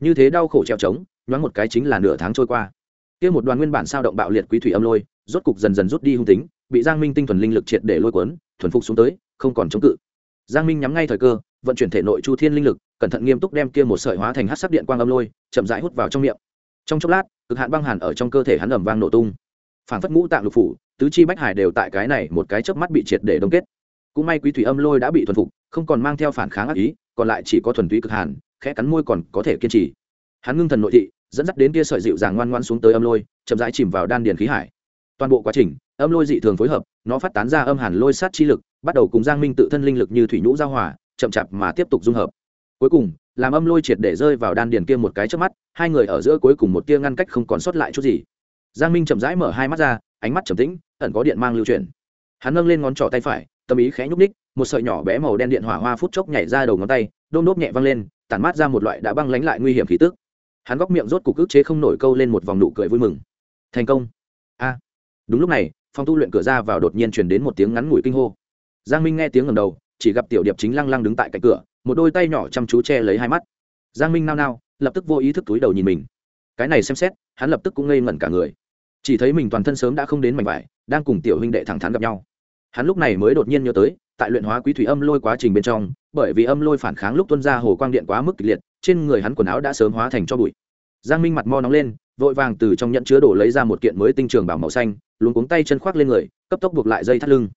Như thế đau khổ treo trống, nhoáng một cái chính là nửa tháng trôi qua kia một đoàn nguyên bản sao động bạo liệt quý thủy âm lôi, rốt cục dần dần rút đi hung tính, bị giang minh tinh thuần linh lực triệt để lôi cuốn, thuần phục xuống tới, không còn chống cự. Giang minh nhắm ngay thời cơ, vận chuyển thể nội chu thiên linh lực, cẩn thận nghiêm túc đem kia một sợi hóa thành hát sắc điện quang âm lôi, chậm rãi hút vào trong miệng. Trong chốc lát, cực hạn băng hàn ở trong cơ thể hắn ẩm vang nổ tung. Phản phất ngũ tạng lục phủ, tứ chi bách hải đều tại cái này một cái chớp mắt bị triệt để đông kết. Cũng may quý thủy âm lôi đã bị thuần phục, không còn mang theo phản kháng ác ý, còn lại chỉ có thuần túy cực hàn, khẽ cắn môi còn có thể kiên trì. Hắn ngưng thần nội thị dẫn dắt đến kia sợi dịu dàng ngoan ngoan xuống tới âm lôi, chậm rãi chìm vào đan điền khí hải. Toàn bộ quá trình, âm lôi dị thường phối hợp, nó phát tán ra âm hàn lôi sát chi lực, bắt đầu cùng giang minh tự thân linh lực như thủy nhũ giao hòa, chậm chạp mà tiếp tục dung hợp. Cuối cùng, làm âm lôi triệt để rơi vào đan điền kia một cái trước mắt, hai người ở giữa cuối cùng một tia ngăn cách không còn sót lại chút gì. Giang minh chậm rãi mở hai mắt ra, ánh mắt trầm tĩnh, ẩn có điện mang lưu chuyển. Hắn nâng lên ngón trỏ tay phải, tâm ý khẽ nhúc ních một sợi nhỏ bé màu đen điện hỏa hoa phút chốc nhảy ra đầu ngón tay, đôm đốp nhẹ văng lên, tản mát ra một loại đã băng lánh lại nguy hiểm khí tức hắn góc miệng rốt cục ức chế không nổi câu lên một vòng nụ cười vui mừng. Thành công. A. Đúng lúc này, phòng tu luyện cửa ra vào đột nhiên truyền đến một tiếng ngắn ngủi kinh hô. Giang minh nghe tiếng ngầm đầu, chỉ gặp tiểu điệp chính lăng lăng đứng tại cạnh cửa, một đôi tay nhỏ chăm chú che lấy hai mắt. Giang minh nao nao, lập tức vô ý thức túi đầu nhìn mình. Cái này xem xét, hắn lập tức cũng ngây ngẩn cả người. Chỉ thấy mình toàn thân sớm đã không đến mảnh vải, đang cùng tiểu huynh đệ thẳng thắn gặp nhau. Hắn lúc này mới đột nhiên nhớ tới tại luyện hóa quý thủy âm lôi quá trình bên trong, bởi vì âm lôi phản kháng lúc tuân ra hồ quang điện quá mức kịch liệt, trên người hắn quần áo đã sớm hóa thành cho bụi. Giang minh mặt mo nóng lên, vội vàng từ trong nhẫn chứa đổ lấy ra một kiện mới tinh trường bảo màu xanh, luống cuống tay chân khoác lên người, cấp tốc buộc lại dây thắt lưng.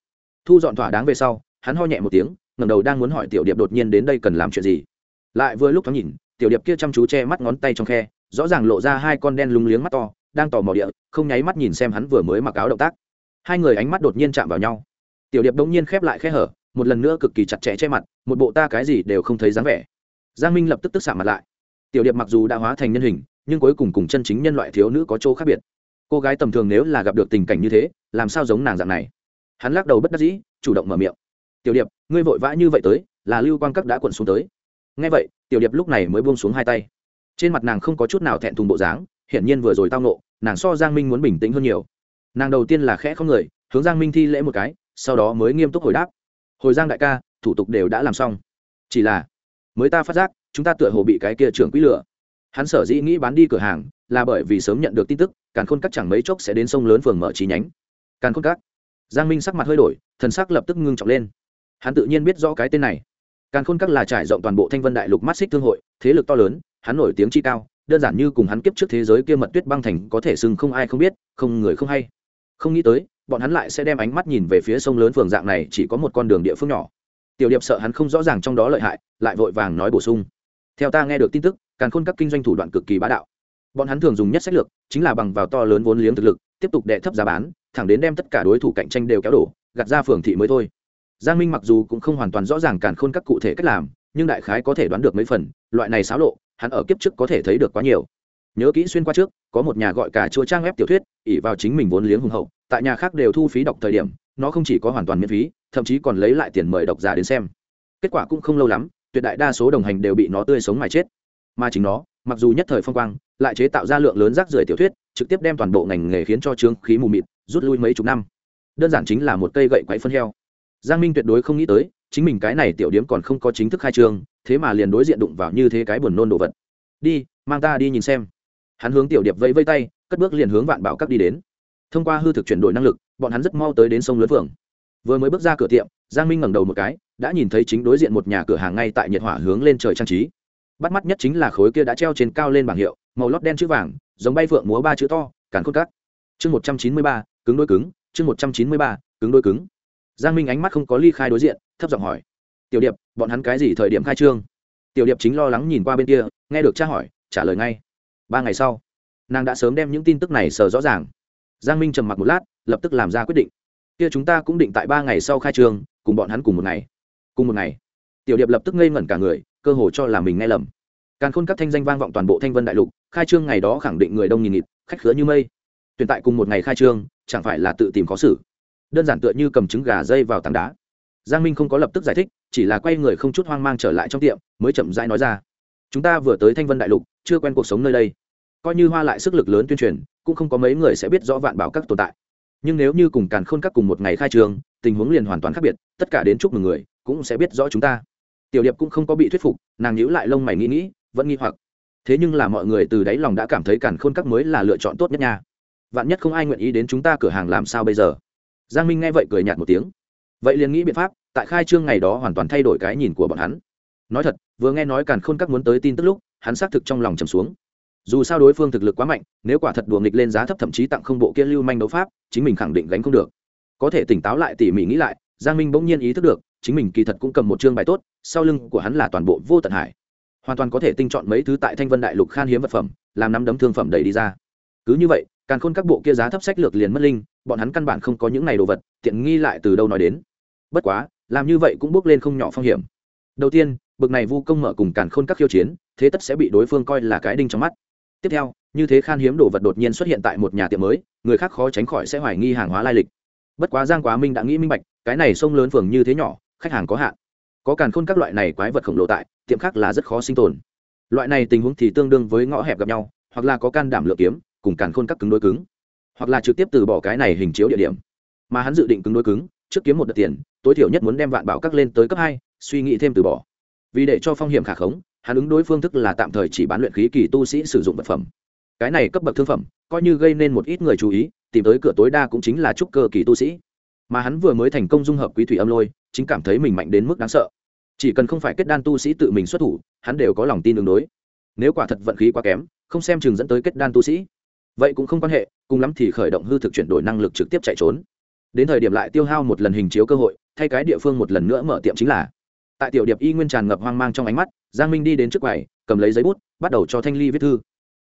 Thu dọn thỏa đáng về sau, hắn ho nhẹ một tiếng, ngẩng đầu đang muốn hỏi tiểu điệp đột nhiên đến đây cần làm chuyện gì. Lại vừa lúc thoáng nhìn, tiểu điệp kia chăm chú che mắt ngón tay trong khe, rõ ràng lộ ra hai con đen lúng liếng mắt to, đang tò mò địa, không nháy mắt nhìn xem hắn vừa mới mặc áo động tác. Hai người ánh mắt đột nhiên chạm vào nhau tiểu điệp đống nhiên khép lại khe hở, một lần nữa cực kỳ chặt chẽ che mặt, một bộ ta cái gì đều không thấy dáng vẻ. Giang minh lập tức tức xạ mặt lại. Tiểu điệp mặc dù đã hóa thành nhân hình, nhưng cuối cùng cùng chân chính nhân loại thiếu nữ có chỗ khác biệt. Cô gái tầm thường nếu là gặp được tình cảnh như thế, làm sao giống nàng dạng này? Hắn lắc đầu bất đắc dĩ, chủ động mở miệng. Tiểu điệp, ngươi vội vã như vậy tới, là lưu quang các đã quẩn xuống tới. Ngay vậy, tiểu điệp lúc này mới buông xuống hai tay. Trên mặt nàng không có chút nào thẹn thùng bộ dáng, hiển nhiên vừa rồi tao nộ nàng so giang minh muốn bình tĩnh hơn nhiều. Nàng đầu tiên là khẽ không người, hướng giang minh thi lễ một cái sau đó mới nghiêm túc hồi đáp. Hồi giang đại ca, thủ tục đều đã làm xong. Chỉ là, mới ta phát giác, chúng ta tựa hồ bị cái kia trưởng quỹ lửa hắn sở dĩ nghĩ bán đi cửa hàng, là bởi vì sớm nhận được tin tức, càn khôn cắt chẳng mấy chốc sẽ đến sông lớn phường mở chi nhánh. Càn khôn cắt giang minh sắc mặt hơi đổi, thần sắc lập tức ngưng trọng lên. Hắn tự nhiên biết rõ cái tên này. Càn khôn các là trải rộng toàn bộ thanh vân đại lục mắt xích thương hội, thế lực to lớn, hắn nổi tiếng chi cao, đơn giản như cùng hắn kiếp trước thế giới kia mật tuyết băng thành có thể sừng không ai không biết, không người không hay. Không nghĩ tới bọn hắn lại sẽ đem ánh mắt nhìn về phía sông lớn phường dạng này, chỉ có một con đường địa phương nhỏ. Tiểu điệp sợ hắn không rõ ràng trong đó lợi hại, lại vội vàng nói bổ sung. Theo ta nghe được tin tức, càn khôn các kinh doanh thủ đoạn cực kỳ bá đạo. Bọn hắn thường dùng nhất sách lược, chính là bằng vào to lớn vốn liếng thực lực, tiếp tục đệ thấp giá bán, thẳng đến đem tất cả đối thủ cạnh tranh đều kéo đổ, gạt ra phường thị mới thôi. Giang minh mặc dù cũng không hoàn toàn rõ ràng càn khôn các cụ thể cách làm, nhưng đại khái có thể đoán được mấy phần, loại này xáo lộ, hắn ở kiếp trước có thể thấy được quá nhiều. Nhớ kỹ xuyên qua trước, có một nhà gọi cả chua trang web tiểu thuyết ỉ vào chính mình vốn liếng hùng hậu tại nhà khác đều thu phí đọc thời điểm, nó không chỉ có hoàn toàn miễn phí, thậm chí còn lấy lại tiền mời độc giả đến xem. Kết quả cũng không lâu lắm, tuyệt đại đa số đồng hành đều bị nó tươi sống mà chết. Mà chính nó, mặc dù nhất thời phong quang, lại chế tạo ra lượng lớn rác rưởi tiểu thuyết, trực tiếp đem toàn bộ ngành nghề khiến cho trương khí mù mịt, rút lui mấy chục năm. Đơn giản chính là một cây gậy quậy phân heo. Giang minh tuyệt đối không nghĩ tới, chính mình cái này tiểu điếm còn không có chính thức khai trương, thế mà liền đối diện đụng vào như thế cái buồn nôn đồ vật. Đi, mang ta đi nhìn xem. Hắn hướng tiểu điệp vẫy vây tay, cất bước liền hướng vạn bảo các đi đến thông qua hư thực chuyển đổi năng lực, bọn hắn rất mau tới đến sông lớn phường. Vừa mới bước ra cửa tiệm, giang minh ngẩng đầu một cái, đã nhìn thấy chính đối diện một nhà cửa hàng ngay tại nhiệt hỏa hướng lên trời trang trí. Bắt mắt nhất chính là khối kia đã treo trên cao lên bảng hiệu, màu lót đen chữ vàng, giống bay phượng múa ba chữ to, càn khôn cắt chương một trăm chín mươi ba, cứng đôi cứng, chương một trăm chín mươi ba, cứng đôi cứng. Giang minh ánh mắt không có ly khai đối diện, thấp giọng hỏi. Tiểu điệp, bọn hắn cái gì thời điểm khai trương? Tiểu điệp chính lo lắng nhìn qua bên kia, nghe được cha hỏi, trả lời ngay. Ba ngày sau. Nàng đã sớm đem những tin tức này sờ rõ ràng giang minh trầm mặc một lát, lập tức làm ra quyết định. Kia chúng ta cũng định tại ba ngày sau khai trương cùng bọn hắn cùng một ngày. Cùng một ngày. Tiểu điệp lập tức ngây ngẩn cả người, cơ hồ cho là mình nghe lầm. Càn khôn các thanh danh vang vọng toàn bộ thanh vân đại lục, khai trương ngày đó khẳng định người đông nghìn nghịt, khách khứa như mây. Tuyển tại cùng một ngày khai trương, chẳng phải là tự tìm khó xử. Đơn giản tựa như cầm trứng gà dây vào tảng đá. Giang minh không có lập tức giải thích, chỉ là quay người không chút hoang mang trở lại trong tiệm, mới chậm rãi nói ra. Chúng ta vừa tới thanh vân đại lục, chưa quen cuộc sống nơi đây coi như hoa lại sức lực lớn tuyên truyền, cũng không có mấy người sẽ biết rõ vạn bảo các tồn tại. Nhưng nếu như cùng càn khôn các cùng một ngày khai trường, tình huống liền hoàn toàn khác biệt, tất cả đến chúc mừng người, cũng sẽ biết rõ chúng ta. Tiểu điệp cũng không có bị thuyết phục, nàng nhíu lại lông mày nghĩ nghĩ, vẫn nghi hoặc. Thế nhưng là mọi người từ đáy lòng đã cảm thấy càn khôn các mới là lựa chọn tốt nhất nha. Vạn nhất không ai nguyện ý đến chúng ta cửa hàng làm sao bây giờ? Giang minh nghe vậy cười nhạt một tiếng. Vậy liền nghĩ biện pháp, tại khai trương ngày đó hoàn toàn thay đổi cái nhìn của bọn hắn. Nói thật, vừa nghe nói càn khôn các muốn tới tin tức lúc, hắn xác thực trong lòng trầm xuống dù sao đối phương thực lực quá mạnh, nếu quả thật đùa nghịch lên giá thấp thậm chí tặng không bộ kia lưu manh đấu pháp, chính mình khẳng định gánh không được. Có thể tỉnh táo lại tỉ mỉ nghĩ lại, giang minh bỗng nhiên ý thức được, chính mình kỳ thật cũng cầm một chương bài tốt, sau lưng của hắn là toàn bộ vô tận hải. Hoàn toàn có thể tinh chọn mấy thứ tại thanh vân đại lục khan hiếm vật phẩm, làm năm đấm thương phẩm đầy đi ra. Cứ như vậy càng khôn các bộ kia giá thấp sách lược liền mất linh, bọn hắn căn bản không có những này đồ vật, tiện nghi lại từ đâu nói đến. Bất quá, làm như vậy cũng bước lên không nhỏ phong hiểm. Đầu tiên, bực này vu công mở cùng càn khôn các khiêu chiến, thế tất sẽ bị đối phương coi là cái đinh trong mắt tiếp theo, như thế khan hiếm đồ vật đột nhiên xuất hiện tại một nhà tiệm mới, người khác khó tránh khỏi sẽ hoài nghi hàng hóa lai lịch. Bất quá giang quá minh đã nghĩ minh bạch, cái này sông lớn phường như thế nhỏ, khách hàng có hạn. Có càn khôn các loại này quái vật khổng lồ tại, tiệm khác là rất khó sinh tồn. Loại này tình huống thì tương đương với ngõ hẹp gặp nhau, hoặc là có can đảm lựa kiếm, cùng càn khôn các cứng đối cứng. Hoặc là trực tiếp từ bỏ cái này hình chiếu địa điểm. Mà hắn dự định cứng đối cứng, trước kiếm một đợt tiền, tối thiểu nhất muốn đem vạn bảo các lên tới cấp hai, suy nghĩ thêm từ bỏ. Vì để cho phong hiểm khả khống hắn ứng đối phương thức là tạm thời chỉ bán luyện khí kỳ tu sĩ sử dụng vật phẩm. Cái này cấp bậc thương phẩm, coi như gây nên một ít người chú ý, tìm tới cửa tối đa cũng chính là trúc cơ kỳ tu sĩ. Mà hắn vừa mới thành công dung hợp quý thủy âm lôi, chính cảm thấy mình mạnh đến mức đáng sợ. Chỉ cần không phải kết đan tu sĩ tự mình xuất thủ, hắn đều có lòng tin ứng đối. Nếu quả thật vận khí quá kém, không xem chừng dẫn tới kết đan tu sĩ. Vậy cũng không quan hệ, cùng lắm thì khởi động hư thực chuyển đổi năng lực trực tiếp chạy trốn. Đến thời điểm lại tiêu hao một lần hình chiếu cơ hội, thay cái địa phương một lần nữa mở tiệm chính là tại tiểu điệp y nguyên tràn ngập hoang mang trong ánh mắt, giang minh đi đến trước quầy, cầm lấy giấy bút, bắt đầu cho thanh ly viết thư.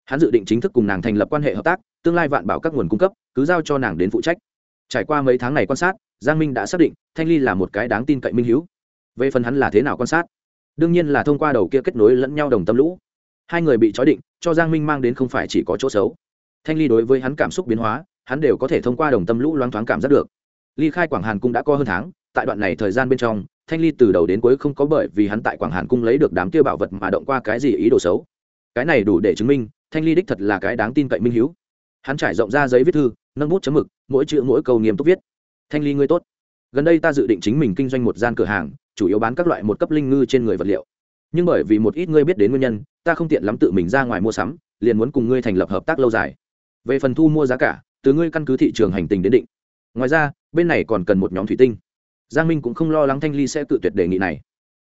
Hắn dự định chính thức cùng nàng thành lập quan hệ hợp tác, tương lai vạn bảo các nguồn cung cấp, cứ giao cho nàng đến phụ trách. Trải qua mấy tháng này quan sát, giang minh đã xác định thanh ly là một cái đáng tin cậy minh hữu về phần hắn là thế nào quan sát? Đương nhiên là thông qua đầu kia kết nối lẫn nhau đồng tâm lũ. Hai người bị trói định, cho giang minh mang đến không phải chỉ có chỗ xấu. Thanh ly đối với hắn cảm xúc biến hóa, hắn đều có thể thông qua đồng tâm lũ loáng thoáng cảm giác được. Ly khai quảng hàn cung đã có hơn tháng, tại đoạn này thời gian bên trong thanh ly từ đầu đến cuối không có bởi vì hắn tại quảng hàn cung lấy được đám kia bảo vật mà động qua cái gì ý đồ xấu. Cái này đủ để chứng minh, thanh ly đích thật là cái đáng tin cậy minh hữu hắn trải rộng ra giấy viết thư, nâng bút chấm mực, mỗi chữ mỗi câu nghiêm túc viết. Thanh ly ngươi tốt. Gần đây ta dự định chính mình kinh doanh một gian cửa hàng, chủ yếu bán các loại một cấp linh ngư trên người vật liệu. Nhưng bởi vì một ít ngươi biết đến nguyên nhân, ta không tiện lắm tự mình ra ngoài mua sắm, liền muốn cùng ngươi thành lập hợp tác lâu dài. Về phần thu mua giá cả, từ ngươi căn cứ thị trường hành tình đến định. Ngoài ra, bên này còn cần một nhóm thủy tinh giang minh cũng không lo lắng thanh ly sẽ tự tuyệt đề nghị này.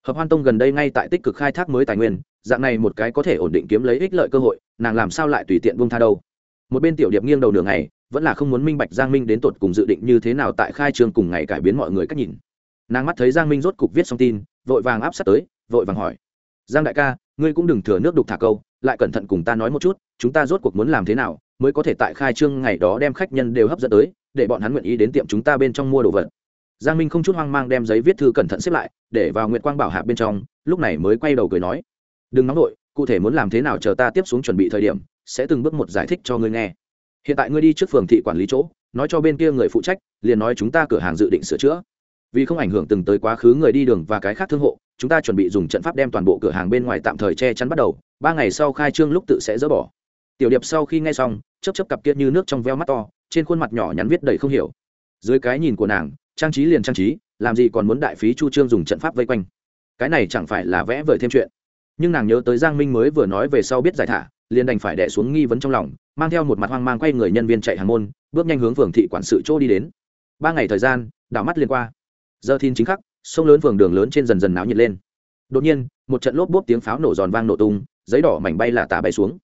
Hợp hoan tông gần đây ngay tại tích cực khai thác mới tài nguyên, dạng này một cái có thể ổn định kiếm lấy ích lợi cơ hội, nàng làm sao lại tùy tiện buông tha đâu. Một bên tiểu điệp nghiêng đầu đường này vẫn là không muốn minh bạch giang minh đến tột cùng dự định như thế nào tại khai trương cùng ngày cải biến mọi người cách nhìn. Nàng mắt thấy giang minh rốt cục viết xong tin, vội vàng áp sát tới, vội vàng hỏi. Giang đại ca, ngươi cũng đừng thừa nước đục thả câu, lại cẩn thận cùng ta nói một chút, chúng ta rốt cuộc muốn làm thế nào mới có thể tại khai trương ngày đó đem khách nhân đều hấp dẫn tới, để bọn hắn nguyện ý đến tiệm chúng ta bên trong mua đồ vật giang minh không chút hoang mang đem giấy viết thư cẩn thận xếp lại để vào Nguyệt quang bảo hạp bên trong lúc này mới quay đầu cười nói đừng nóng đội, cụ thể muốn làm thế nào chờ ta tiếp xuống chuẩn bị thời điểm sẽ từng bước một giải thích cho ngươi nghe. Hiện tại ngươi đi trước phường thị quản lý chỗ nói cho bên kia người phụ trách liền nói chúng ta cửa hàng dự định sửa chữa. Vì không ảnh hưởng từng tới quá khứ người đi đường và cái khác thương hộ chúng ta chuẩn bị dùng trận pháp đem toàn bộ cửa hàng bên ngoài tạm thời che chắn bắt đầu ba ngày sau khai trương lúc tự sẽ dỡ bỏ. Tiểu điệp sau khi nghe xong chấp chấp cặp kia như nước trong veo mắt to trên khuôn mặt nhỏ nhắn viết đầy không hiểu. Dưới cái nhìn của nàng trang trí liền trang trí, làm gì còn muốn đại phí chu trương dùng trận pháp vây quanh. Cái này chẳng phải là vẽ vời thêm chuyện. Nhưng nàng nhớ tới giang minh mới vừa nói về sau biết giải thả, liền đành phải đẻ xuống nghi vấn trong lòng, mang theo một mặt hoang mang quay người nhân viên chạy hàng môn, bước nhanh hướng phường thị quản sự chỗ đi đến. Ba ngày thời gian, đảo mắt liền qua. Giờ thiên chính khắc, sông lớn phường đường lớn trên dần dần náo nhiệt lên. Đột nhiên, một trận lốp bốp tiếng pháo nổ giòn vang nổ tung, giấy đỏ mảnh bay là tà bay xuống.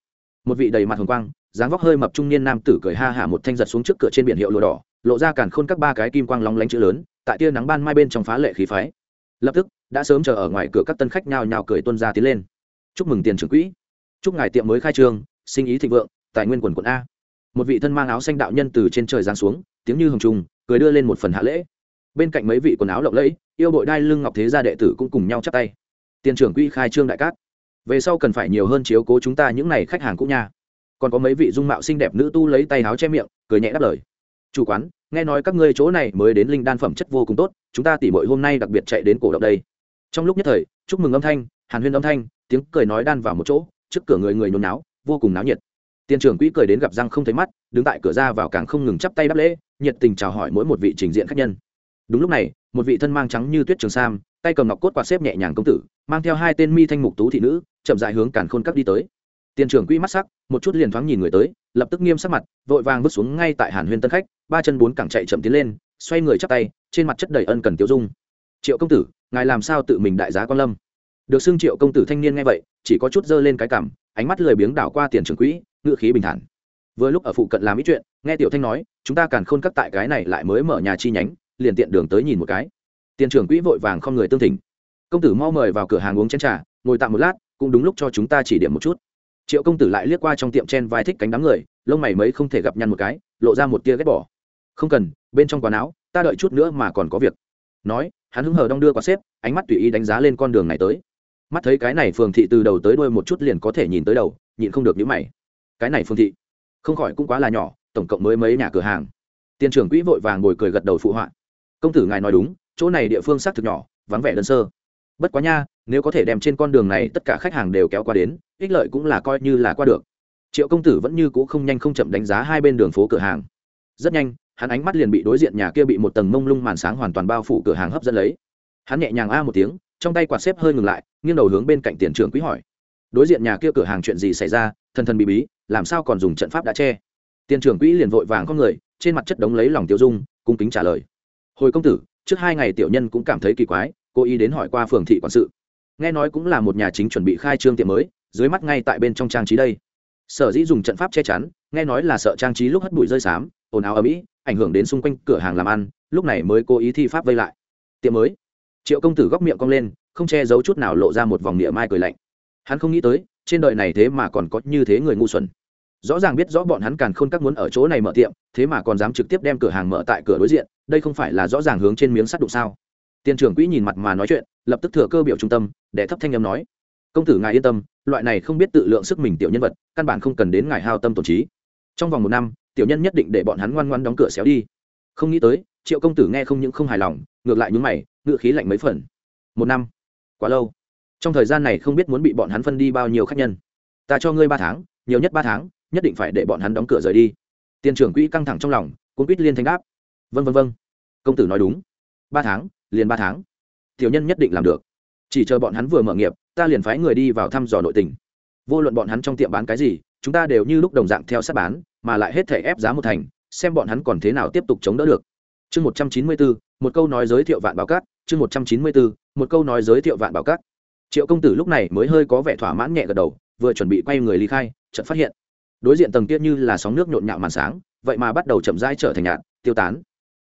Một vị đầy mặt hồng quang, dáng vóc hơi mập trung niên nam tử cười ha hả một thanh giật xuống trước cửa trên biển hiệu lụa đỏ lộ ra cản khôn các ba cái kim quang lóng lánh chữ lớn, tại tia nắng ban mai bên trong phá lệ khí phái. Lập tức, đã sớm chờ ở ngoài cửa các tân khách nhào nhào cười tuân ra tiến lên. Chúc mừng tiền trưởng quỹ. Chúc ngài tiệm mới khai trương, sinh ý thịnh vượng, tài nguyên quần quận a. Một vị thân mang áo xanh đạo nhân từ trên trời giáng xuống, tiếng như hồng trùng, cười đưa lên một phần hạ lễ. Bên cạnh mấy vị quần áo lộng lẫy, yêu bội đai lưng ngọc thế gia đệ tử cũng cùng nhau chắp tay. Tiền trưởng quỹ khai trương đại cát. Về sau cần phải nhiều hơn chiếu cố chúng ta những n à y khách hàng cũng nha. Còn có mấy vị dung mạo xinh đẹp nữ tu lấy tay áo che miệng, cười nhẹ đáp lời chủ quán, nghe nói các ngươi chỗ này mới đến linh đan phẩm chất vô cùng tốt, chúng ta tỉ mội hôm nay đặc biệt chạy đến cổ động đây. Trong lúc nhất thời, chúc mừng âm thanh, hàn huyên âm thanh, tiếng cười nói đan vào một chỗ, trước cửa người người nhốn náo, vô cùng náo nhiệt. Tiền trưởng quỹ cười đến gặp răng không thấy mắt, đứng tại cửa ra vào càng không ngừng chắp tay đáp lễ, nhiệt tình chào hỏi mỗi một vị trình diện khách nhân. Đúng lúc này, một vị thân mang trắng như tuyết trường sam, tay cầm ngọc cốt quạt xếp nhẹ nhàng công tử, mang theo hai tên mi thanh mục tú thị nữ, chậm dại hướng càn khôn các đi tới. Tiền trưởng quỹ mắt sắc, một chút liền thoáng nhìn người tới, lập tức nghiêm sắc mặt, vội vàng bước xuống ngay tại hàn huyên tân khách ba chân bốn cẳng chạy chậm tiến lên, xoay người chắp tay, trên mặt chất đầy ân cần tiêu dung. Triệu công tử, ngài làm sao tự mình đại giá quan lâm? Được xưng triệu công tử thanh niên nghe vậy, chỉ có chút dơ lên cái cảm, ánh mắt lười biếng đảo qua tiền trưởng quỹ ngựa khí bình thản. Vừa lúc ở phụ cận làm ít chuyện, nghe tiểu thanh nói, chúng ta càn khôn cắt tại cái này lại mới mở nhà chi nhánh, liền tiện đường tới nhìn một cái. Tiền trưởng quỹ vội vàng không người tương thỉnh. Công tử mau mời vào cửa hàng uống chén trà, ngồi tạm một lát, cũng đúng lúc cho chúng ta chỉ điểm một chút. Triệu công tử lại liếc qua trong tiệm chen vai thích cánh đám người, lông mày mấy không thể gặp nhăn một cái, lộ ra một tia ghét bỏ không cần, bên trong quán áo, ta đợi chút nữa mà còn có việc. Nói, hắn hứng hờ đong đưa qua xếp, ánh mắt tùy ý đánh giá lên con đường này tới. Mắt thấy cái này phường thị từ đầu tới đuôi một chút liền có thể nhìn tới đầu, nhịn không được những mày. Cái này phường thị, không khỏi cũng quá là nhỏ, tổng cộng mới mấy nhà cửa hàng. Tiền trưởng quỹ vội vàng ngồi cười gật đầu phụ họa. Công tử ngài nói đúng, chỗ này địa phương xác thực nhỏ, vắng vẻ đơn sơ. Bất quá nha, nếu có thể đem trên con đường này tất cả khách hàng đều kéo qua đến, ích lợi cũng là coi như là qua được. Triệu công tử vẫn như c ũ không nhanh không chậm đánh giá hai bên đường phố cửa hàng. Rất nhanh hắn ánh mắt liền bị đối diện nhà kia bị một tầng mông lung màn sáng hoàn toàn bao phủ cửa hàng hấp dẫn lấy. Hắn nhẹ nhàng a một tiếng, trong tay quạt xếp hơi ngừng lại, nghiêng đầu hướng bên cạnh tiền trưởng quý hỏi. Đối diện nhà kia cửa hàng chuyện gì xảy ra? Thần thần bị bí, làm sao còn dùng trận pháp đã che? Tiền trưởng quỹ liền vội vàng con người, trên mặt chất đống lấy lòng tiêu dung, cung kính trả lời. Hồi công tử, trước hai ngày tiểu nhân cũng cảm thấy kỳ quái cô ý đến hỏi qua phường thị quản sự. Nghe nói cũng là một nhà chính chuẩn bị khai trương tiệm mới, dưới mắt ngay tại bên trong trang trí đây. Sở dĩ dùng trận pháp che chắn, nghe nói là sợ trang trí lúc hất bụi rơi xám ồn ào ở mỹ ảnh hưởng đến xung quanh cửa hàng làm ăn, lúc này mới cố ý thi pháp vây lại. Tiệm mới. Triệu công tử góc miệng cong lên, không che giấu chút nào lộ ra một vòng địa mai cười lạnh. Hắn không nghĩ tới, trên đời này thế mà còn có như thế người ngu xuẩn. Rõ ràng biết rõ bọn hắn càn khôn các muốn ở chỗ này mở tiệm, thế mà còn dám trực tiếp đem cửa hàng mở tại cửa đối diện, đây không phải là rõ ràng hướng trên miếng sắt đụng sao? Tiền trưởng quỹ nhìn mặt mà nói chuyện, lập tức thừa cơ biểu trung tâm để thấp thanh âm nói, công tử ngài yên tâm, loại này không biết tự lượng sức mình tiểu nhân vật, căn bản không cần đến ngài hao tâm tổn trí. Trong vòng một năm tiểu nhân nhất định để bọn hắn ngoan ngoan đóng cửa xéo đi. Không nghĩ tới, triệu công tử nghe không những không hài lòng, ngược lại nhúng mày ngựa khí lạnh mấy phần. Một năm, quá lâu. Trong thời gian này không biết muốn bị bọn hắn phân đi bao nhiêu khách nhân. Ta cho ngươi ba tháng, nhiều nhất ba tháng, nhất định phải để bọn hắn đóng cửa rời đi. Tiền trưởng quỹ căng thẳng trong lòng cũng quýt liên thanh đáp. Vân vân vân công tử nói đúng. Ba tháng, liền ba tháng. Tiểu nhân nhất định làm được. Chỉ chờ bọn hắn vừa mở nghiệp, ta liền phái người đi vào thăm dò nội tình. Vô luận bọn hắn trong tiệm bán cái gì chúng ta đều như lúc đồng dạng theo sát bán, mà lại hết thể ép giá một thành, xem bọn hắn còn thế nào tiếp tục chống đỡ được. Chương một trăm chín mươi bốn, một câu nói giới thiệu vạn bảo cát, chương một trăm chín mươi bốn, một câu nói giới thiệu vạn bảo cát. Triệu công tử lúc này mới hơi có vẻ thỏa mãn nhẹ gật đầu, vừa chuẩn bị quay người ly khai, chợt phát hiện, đối diện tầng kia như là sóng nước nhộn nhạo màn sáng, vậy mà bắt đầu chậm rãi trở thành nhạt, tiêu tán.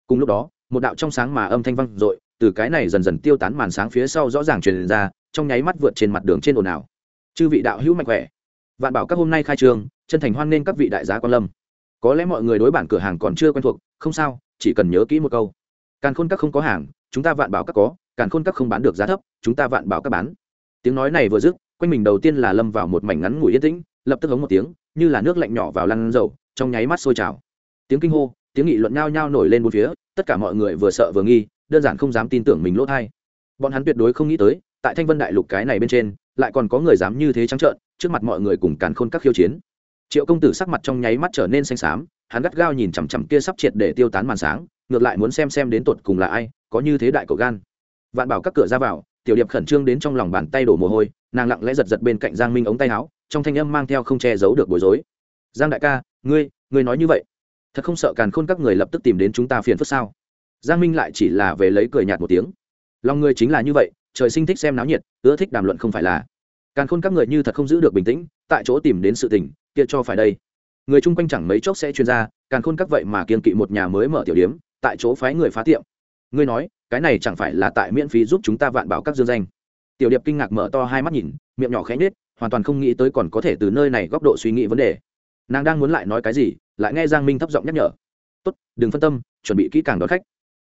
Cùng lúc đó, một đạo trong sáng mà âm thanh vang dội, từ cái này dần dần tiêu tán màn sáng phía sau rõ ràng truyền ra, trong nháy mắt vượt trên mặt đường trên ồn ào. Chư vị đạo hữu mạnh khỏe vạn bảo các hôm nay khai trương chân thành hoan nghênh các vị đại giá quan lâm. Có lẽ mọi người đối bản cửa hàng còn chưa quen thuộc, không sao, chỉ cần nhớ kỹ một câu. Càn khôn các không có hàng, chúng ta vạn bảo các có, càn khôn các không bán được giá thấp, chúng ta vạn bảo các bán. Tiếng nói này vừa dứt, quanh mình đầu tiên là lâm vào một mảnh ngắn ngủi yên tĩnh, lập tức hống một tiếng, như là nước lạnh nhỏ vào lăn dầu, trong nháy mắt sôi trào. Tiếng kinh hô, tiếng nghị luận nhao nhao nổi lên bốn phía, tất cả mọi người vừa sợ vừa nghi, đơn giản không dám tin tưởng mình lỗ thai. Bọn hắn tuyệt đối không nghĩ tới tại thanh vân đại lục cái này bên trên, lại còn có người dám như thế trắng trợn, trước mặt mọi người cùng càn khôn các khiêu chiến. Triệu công tử sắc mặt trong nháy mắt trở nên xanh xám, hắn gắt gao nhìn chằm chằm kia sắp triệt để tiêu tán màn sáng, ngược lại muốn xem xem đến tột cùng là ai, có như thế đại cậu gan. Vạn bảo các cửa ra vào, tiểu điệp khẩn trương đến trong lòng bàn tay đổ mồ hôi, nàng lặng lẽ giật giật bên cạnh giang minh ống tay áo, trong thanh âm mang theo không che giấu được bối rối. Giang đại ca, ngươi ngươi nói như vậy, thật không sợ càn khôn các người lập tức tìm đến chúng ta phiền phức sao? Giang minh lại chỉ là về lấy cười nhạt một tiếng. Lòng ngươi chính là như vậy trời sinh thích xem náo nhiệt, ưa thích đàm luận không phải là. Càn khôn các người như thật không giữ được bình tĩnh, tại chỗ tìm đến sự tình, kia cho phải đây. Người chung quanh chẳng mấy chốc sẽ chuyên gia, càn khôn các vậy mà kiên kỵ một nhà mới mở tiểu điếm, tại chỗ phái người phá tiệm. Ngươi nói, cái này chẳng phải là tại miễn phí giúp chúng ta vạn bảo các dương danh. Tiểu điệp kinh ngạc mở to hai mắt nhìn, miệng nhỏ khẽ nhết hoàn toàn không nghĩ tới còn có thể từ nơi này góc độ suy nghĩ vấn đề. Nàng đang muốn lại nói cái gì, lại nghe giang minh thấp giọng nhắc nhở. Tốt, đừng phân tâm, chuẩn bị kỹ càng đón khách.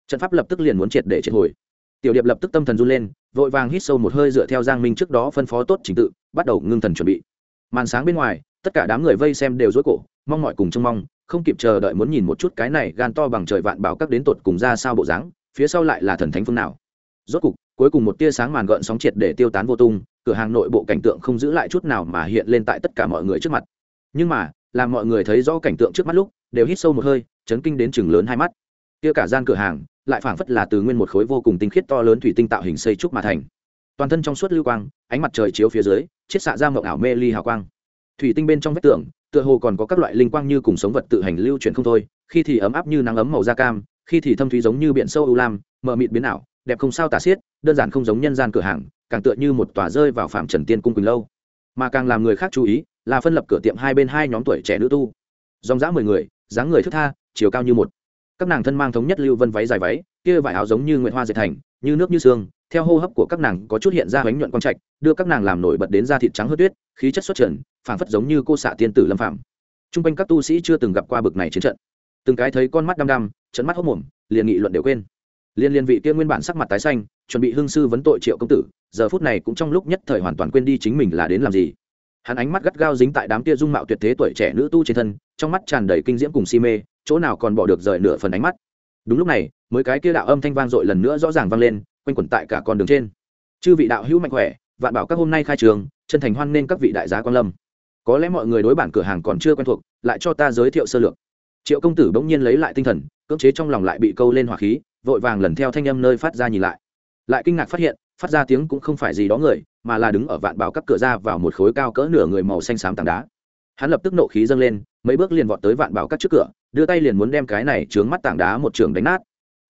Trận pháp lập tức liền muốn triệt để triệt hồi tiểu điệp lập tức tâm thần run lên, vội vàng hít sâu một hơi dựa theo giang minh trước đó phân phó tốt trình tự, bắt đầu ngưng thần chuẩn bị. Màn sáng bên ngoài, tất cả đám người vây xem đều rối cổ, mong mọi cùng trông mong, không kịp chờ đợi muốn nhìn một chút cái này gan to bằng trời vạn bảo các đến tột cùng ra sao bộ dáng, phía sau lại là thần thánh phương nào. Rốt cục, cuối cùng một tia sáng màn gợn sóng triệt để tiêu tán vô tung, cửa hàng nội bộ cảnh tượng không giữ lại chút nào mà hiện lên tại tất cả mọi người trước mặt. Nhưng mà, làm mọi người thấy rõ cảnh tượng trước mắt lúc, đều hít sâu một hơi, chấn kinh đến chừng lớn hai mắt kia cả gian cửa hàng, lại phảng phất là từ nguyên một khối vô cùng tinh khiết to lớn thủy tinh tạo hình xây trúc mà thành. Toàn thân trong suốt lưu quang, ánh mặt trời chiếu phía dưới, chiết xạ ra mộng ảo mê ly hào quang. Thủy tinh bên trong vách tường, tựa hồ còn có các loại linh quang như cùng sống vật tự hành lưu chuyển không thôi, khi thì ấm áp như nắng ấm màu da cam, khi thì thâm thúy giống như biển sâu ưu lam, mờ mịt biến ảo, đẹp không sao tả xiết, đơn giản không giống nhân gian cửa hàng, càng tựa như một tòa rơi vào phạm trần tiên cung quỳnh lâu. Mà càng làm người khác chú ý, là phân lập cửa tiệm hai bên hai nhóm tuổi trẻ nữ tu. Dòng dã mười người, dáng người thức tha, chiều cao như một các nàng thân mang thống nhất lưu vân váy dài váy, kia vải áo giống như nguyệt hoa dệt thành, như nước như xương theo hô hấp của các nàng có chút hiện ra bánh nhuận quang trạch, đưa các nàng làm nổi bật đến da thịt trắng hớt tuyết, khí chất xuất trần, phảng phất giống như cô xạ tiên tử lâm phạm t r u n g quanh các tu sĩ chưa từng gặp qua bực này chiến trận. Từng cái thấy con mắt đăm đăm trận mắt hốc mồm, liền nghị luận đều quên. Liên liên vị kia nguyên bản sắc mặt tái xanh, chuẩn bị hương sư vấn tội triệu công tử, giờ phút này cũng trong lúc nhất thời hoàn toàn quên đi chính mình là đến làm gì hắn ánh mắt gắt gao dính tại đám kia dung mạo tuyệt thế tuổi trẻ nữ tu trên thân, trong mắt tràn đầy kinh diễm cùng si mê, chỗ nào còn bỏ được rời nửa phần ánh mắt. Đúng lúc này, mới cái kia đạo âm thanh vang dội lần nữa rõ ràng vang lên, quanh quẩn tại cả con đường trên. Chư vị đạo hữu mạnh khỏe, vạn bảo các hôm nay khai trường, chân thành hoan nên các vị đại giá quan lâm. Có lẽ mọi người đối bản cửa hàng còn chưa quen thuộc, lại cho ta giới thiệu sơ lược. Triệu công tử bỗng nhiên lấy lại tinh thần, cưỡng chế trong lòng lại bị câu lên hỏa khí, vội vàng lần theo thanh âm nơi phát ra nhìn lại. Lại kinh ngạc phát hiện phát ra tiếng cũng không phải gì đó người, mà là đứng ở vạn bảo các cửa ra vào một khối cao cỡ nửa người màu xanh xám tảng đá. Hắn lập tức nộ khí dâng lên, mấy bước liền vọt tới vạn bảo các trước cửa, đưa tay liền muốn đem cái này trướng mắt tảng đá một trường đánh nát.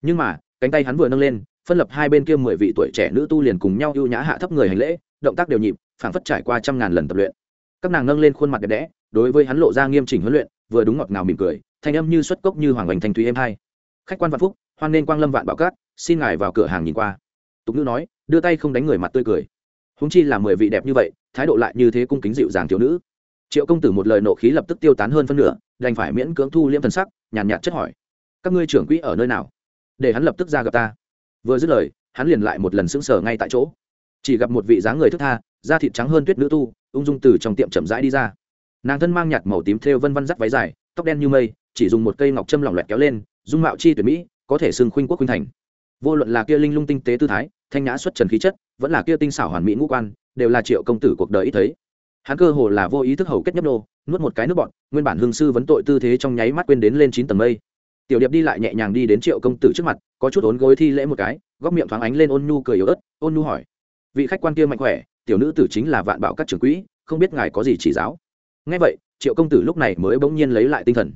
Nhưng mà, cánh tay hắn vừa nâng lên, phân lập hai bên kia mười vị tuổi trẻ nữ tu liền cùng nhau ưu nhã hạ thấp người hành lễ, động tác đều nhịp, phảng phất trải qua trăm ngàn lần tập luyện. Các nàng nâng lên khuôn mặt đẹp đẽ, đối với hắn lộ ra nghiêm chỉnh huấn luyện, vừa đúng ngọt ngào mỉm cười, thanh âm như xuất cốc như hoàng hoành thanh thúy êm hai. Khách quan vạn phúc, hoan nên quang lâm vạn bảo cát xin ngài vào cửa hàng nhìn qua. Tục nữ nói đưa tay không đánh người mặt tươi cười. Húng chi là mười vị đẹp như vậy, thái độ lại như thế cung kính dịu dàng thiếu nữ. Triệu công tử một lời nộ khí lập tức tiêu tán hơn phân nửa, đành phải miễn cưỡng thu liêm thần sắc, nhàn nhạt chất hỏi. Các ngươi trưởng quỹ ở nơi nào? Để hắn lập tức ra gặp ta. Vừa dứt lời, hắn liền lại một lần sững sờ ngay tại chỗ. Chỉ gặp một vị dáng người thức tha, da thịt trắng hơn tuyết nữ tu, ung dung từ trong tiệm chậm rãi đi ra. Nàng thân mang nhạt màu tím thêu vân vân dắt váy dài, tóc đen như mây, chỉ dùng một cây ngọc châm lỏng loẹt kéo lên, dung mạo chi tuyệt mỹ, có thể xưng khuynh quốc khuynh thành vô luận là kia linh lung tinh tế tư thái, thanh nhã xuất trần khí chất, vẫn là kia tinh xảo hoàn mỹ ngũ quan, đều là triệu công tử cuộc đời ít thấy. Hắn cơ hồ là vô ý thức hầu kết nhấp nô, nuốt một cái nước bọn nguyên bản hương sư vấn tội tư thế trong nháy mắt quên đến lên chín tầng mây. Tiểu điệp đi lại nhẹ nhàng đi đến triệu công tử trước mặt, có chút ốn gối thi lễ một cái, góc miệng thoáng ánh lên ôn nhu cười yếu ớt, ôn nhu hỏi. Vị khách quan kia mạnh khỏe, tiểu nữ tử chính là vạn bảo các trưởng quỹ, không biết ngài có gì chỉ giáo. Ngay vậy, triệu công tử lúc này mới bỗng nhiên lấy lại tinh thần.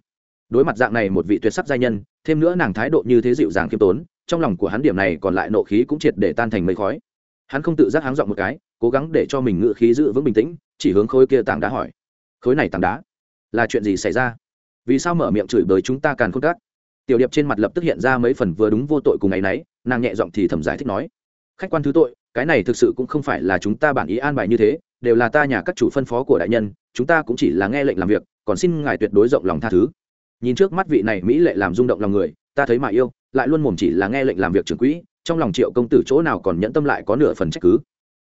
Đối mặt dạng này một vị tuyệt sắc giai nhân, thêm nữa nàng thái độ như thế dịu dàng khiêm tốn trong lòng của hắn điểm này còn lại nộ khí cũng triệt để tan thành mây khói. Hắn không tự giác háng dọn một cái, cố gắng để cho mình ngự khí giữ vững bình tĩnh, chỉ hướng khối kia tảng đá hỏi, khối này tảng đá, là chuyện gì xảy ra? Vì sao mở miệng chửi bới chúng ta càn khôn cắt tiểu điệp trên mặt lập tức hiện ra mấy phần vừa đúng vô tội cùng ngày nấy nàng nhẹ giọng thì thầm giải thích nói, khách quan thứ tội, cái này thực sự cũng không phải là chúng ta bản ý an bài như thế, đều là ta nhà các chủ phân phó của đại nhân, chúng ta cũng chỉ là nghe lệnh làm việc, còn xin ngài tuyệt đối rộng lòng tha thứ. Nhìn trước mắt vị này mỹ lệ làm rung động lòng người, ta thấy mà yêu lại luôn mồm chỉ là nghe lệnh làm việc trưởng quỹ, trong lòng triệu công tử chỗ nào còn nhẫn tâm lại có nửa phần trách cứ.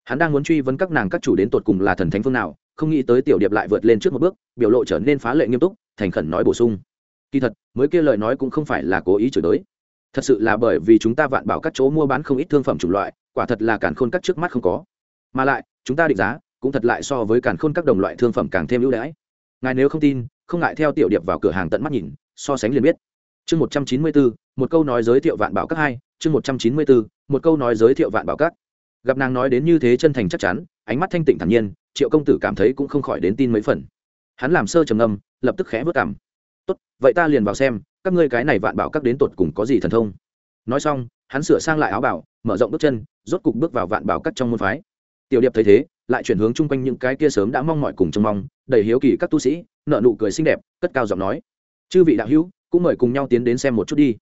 Hắn đang muốn truy vấn các nàng các chủ đến tột cùng là thần thánh phương nào, không nghĩ tới tiểu điệp lại vượt lên trước một bước, biểu lộ trở nên phá lệ nghiêm túc, thành khẩn nói bổ sung. Kỳ thật, mới kia lời nói cũng không phải là cố ý chửi đới thật sự là bởi vì chúng ta vạn bảo các chỗ mua bán không ít thương phẩm chủng loại, quả thật là càn khôn các trước mắt không có. Mà lại, chúng ta định giá, cũng thật lại so với càn khôn các đồng loại thương phẩm càng thêm ưu đãi. Ngài nếu không tin, không ngại theo tiểu điệp vào cửa hàng tận mắt nhìn, so sánh liền biết. Chương một trăm chín mươi bốn một câu nói giới thiệu vạn bảo các hai, chương một trăm chín mươi bốn, một câu nói giới thiệu vạn bảo các. Gặp nàng nói đến như thế chân thành chắc chắn, ánh mắt thanh tịnh thản nhiên, triệu công tử cảm thấy cũng không khỏi đến tin mấy phần. Hắn làm sơ trầm âm lập tức khẽ vớt cảm tốt, vậy ta liền vào xem, các ngươi cái này vạn bảo các đến tột cùng có gì thần thông? Nói xong, hắn sửa sang lại áo bảo, mở rộng bước chân, rốt cục bước vào vạn bảo các trong môn phái. Tiểu điệp thấy thế, lại chuyển hướng chung quanh những cái kia sớm đã mong mọi cùng trông mong, đầy hiếu kỳ các tu sĩ nợ nụ cười xinh đẹp, cất cao giọng nói, chư vị đạo hữu, cũng mời cùng nhau tiến đến xem một chút đi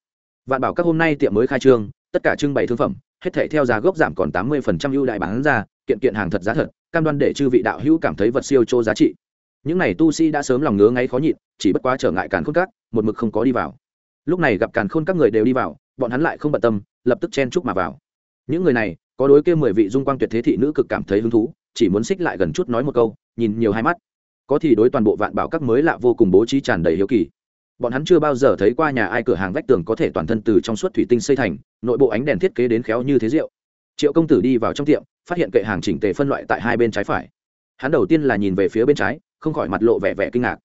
vạn bảo các hôm nay tiệm mới khai trương, tất cả trưng bày thương phẩm, hết thể theo giá gốc giảm còn tám mươi phần trăm ưu đại bán ra, kiện kiện hàng thật giá thật, cam đoan để chư vị đạo hữu cảm thấy vật siêu chô giá trị. Những này tu sĩ đã sớm lòng ngứa ngáy khó nhịn, chỉ bất quá trở ngại càn khôn các, một mực không có đi vào. Lúc này gặp càn khôn các người đều đi vào, bọn hắn lại không bận tâm, lập tức chen chúc mà vào. Những người này, có đối kia mười vị dung quang tuyệt thế thị nữ cực cảm thấy hứng thú, chỉ muốn xích lại gần chút nói một câu, nhìn nhiều hai mắt. Có thì đối toàn bộ vạn bảo các mới lạ vô cùng bố trí tràn đầy hiếu kỳ bọn hắn chưa bao giờ thấy qua nhà ai cửa hàng vách tường có thể toàn thân từ trong suốt thủy tinh xây thành, nội bộ ánh đèn thiết kế đến khéo như thế rượu. Triệu công tử đi vào trong tiệm, phát hiện kệ hàng chỉnh tề phân loại tại hai bên trái phải. Hắn đầu tiên là nhìn về phía bên trái, không khỏi mặt lộ vẻ vẻ kinh ngạc.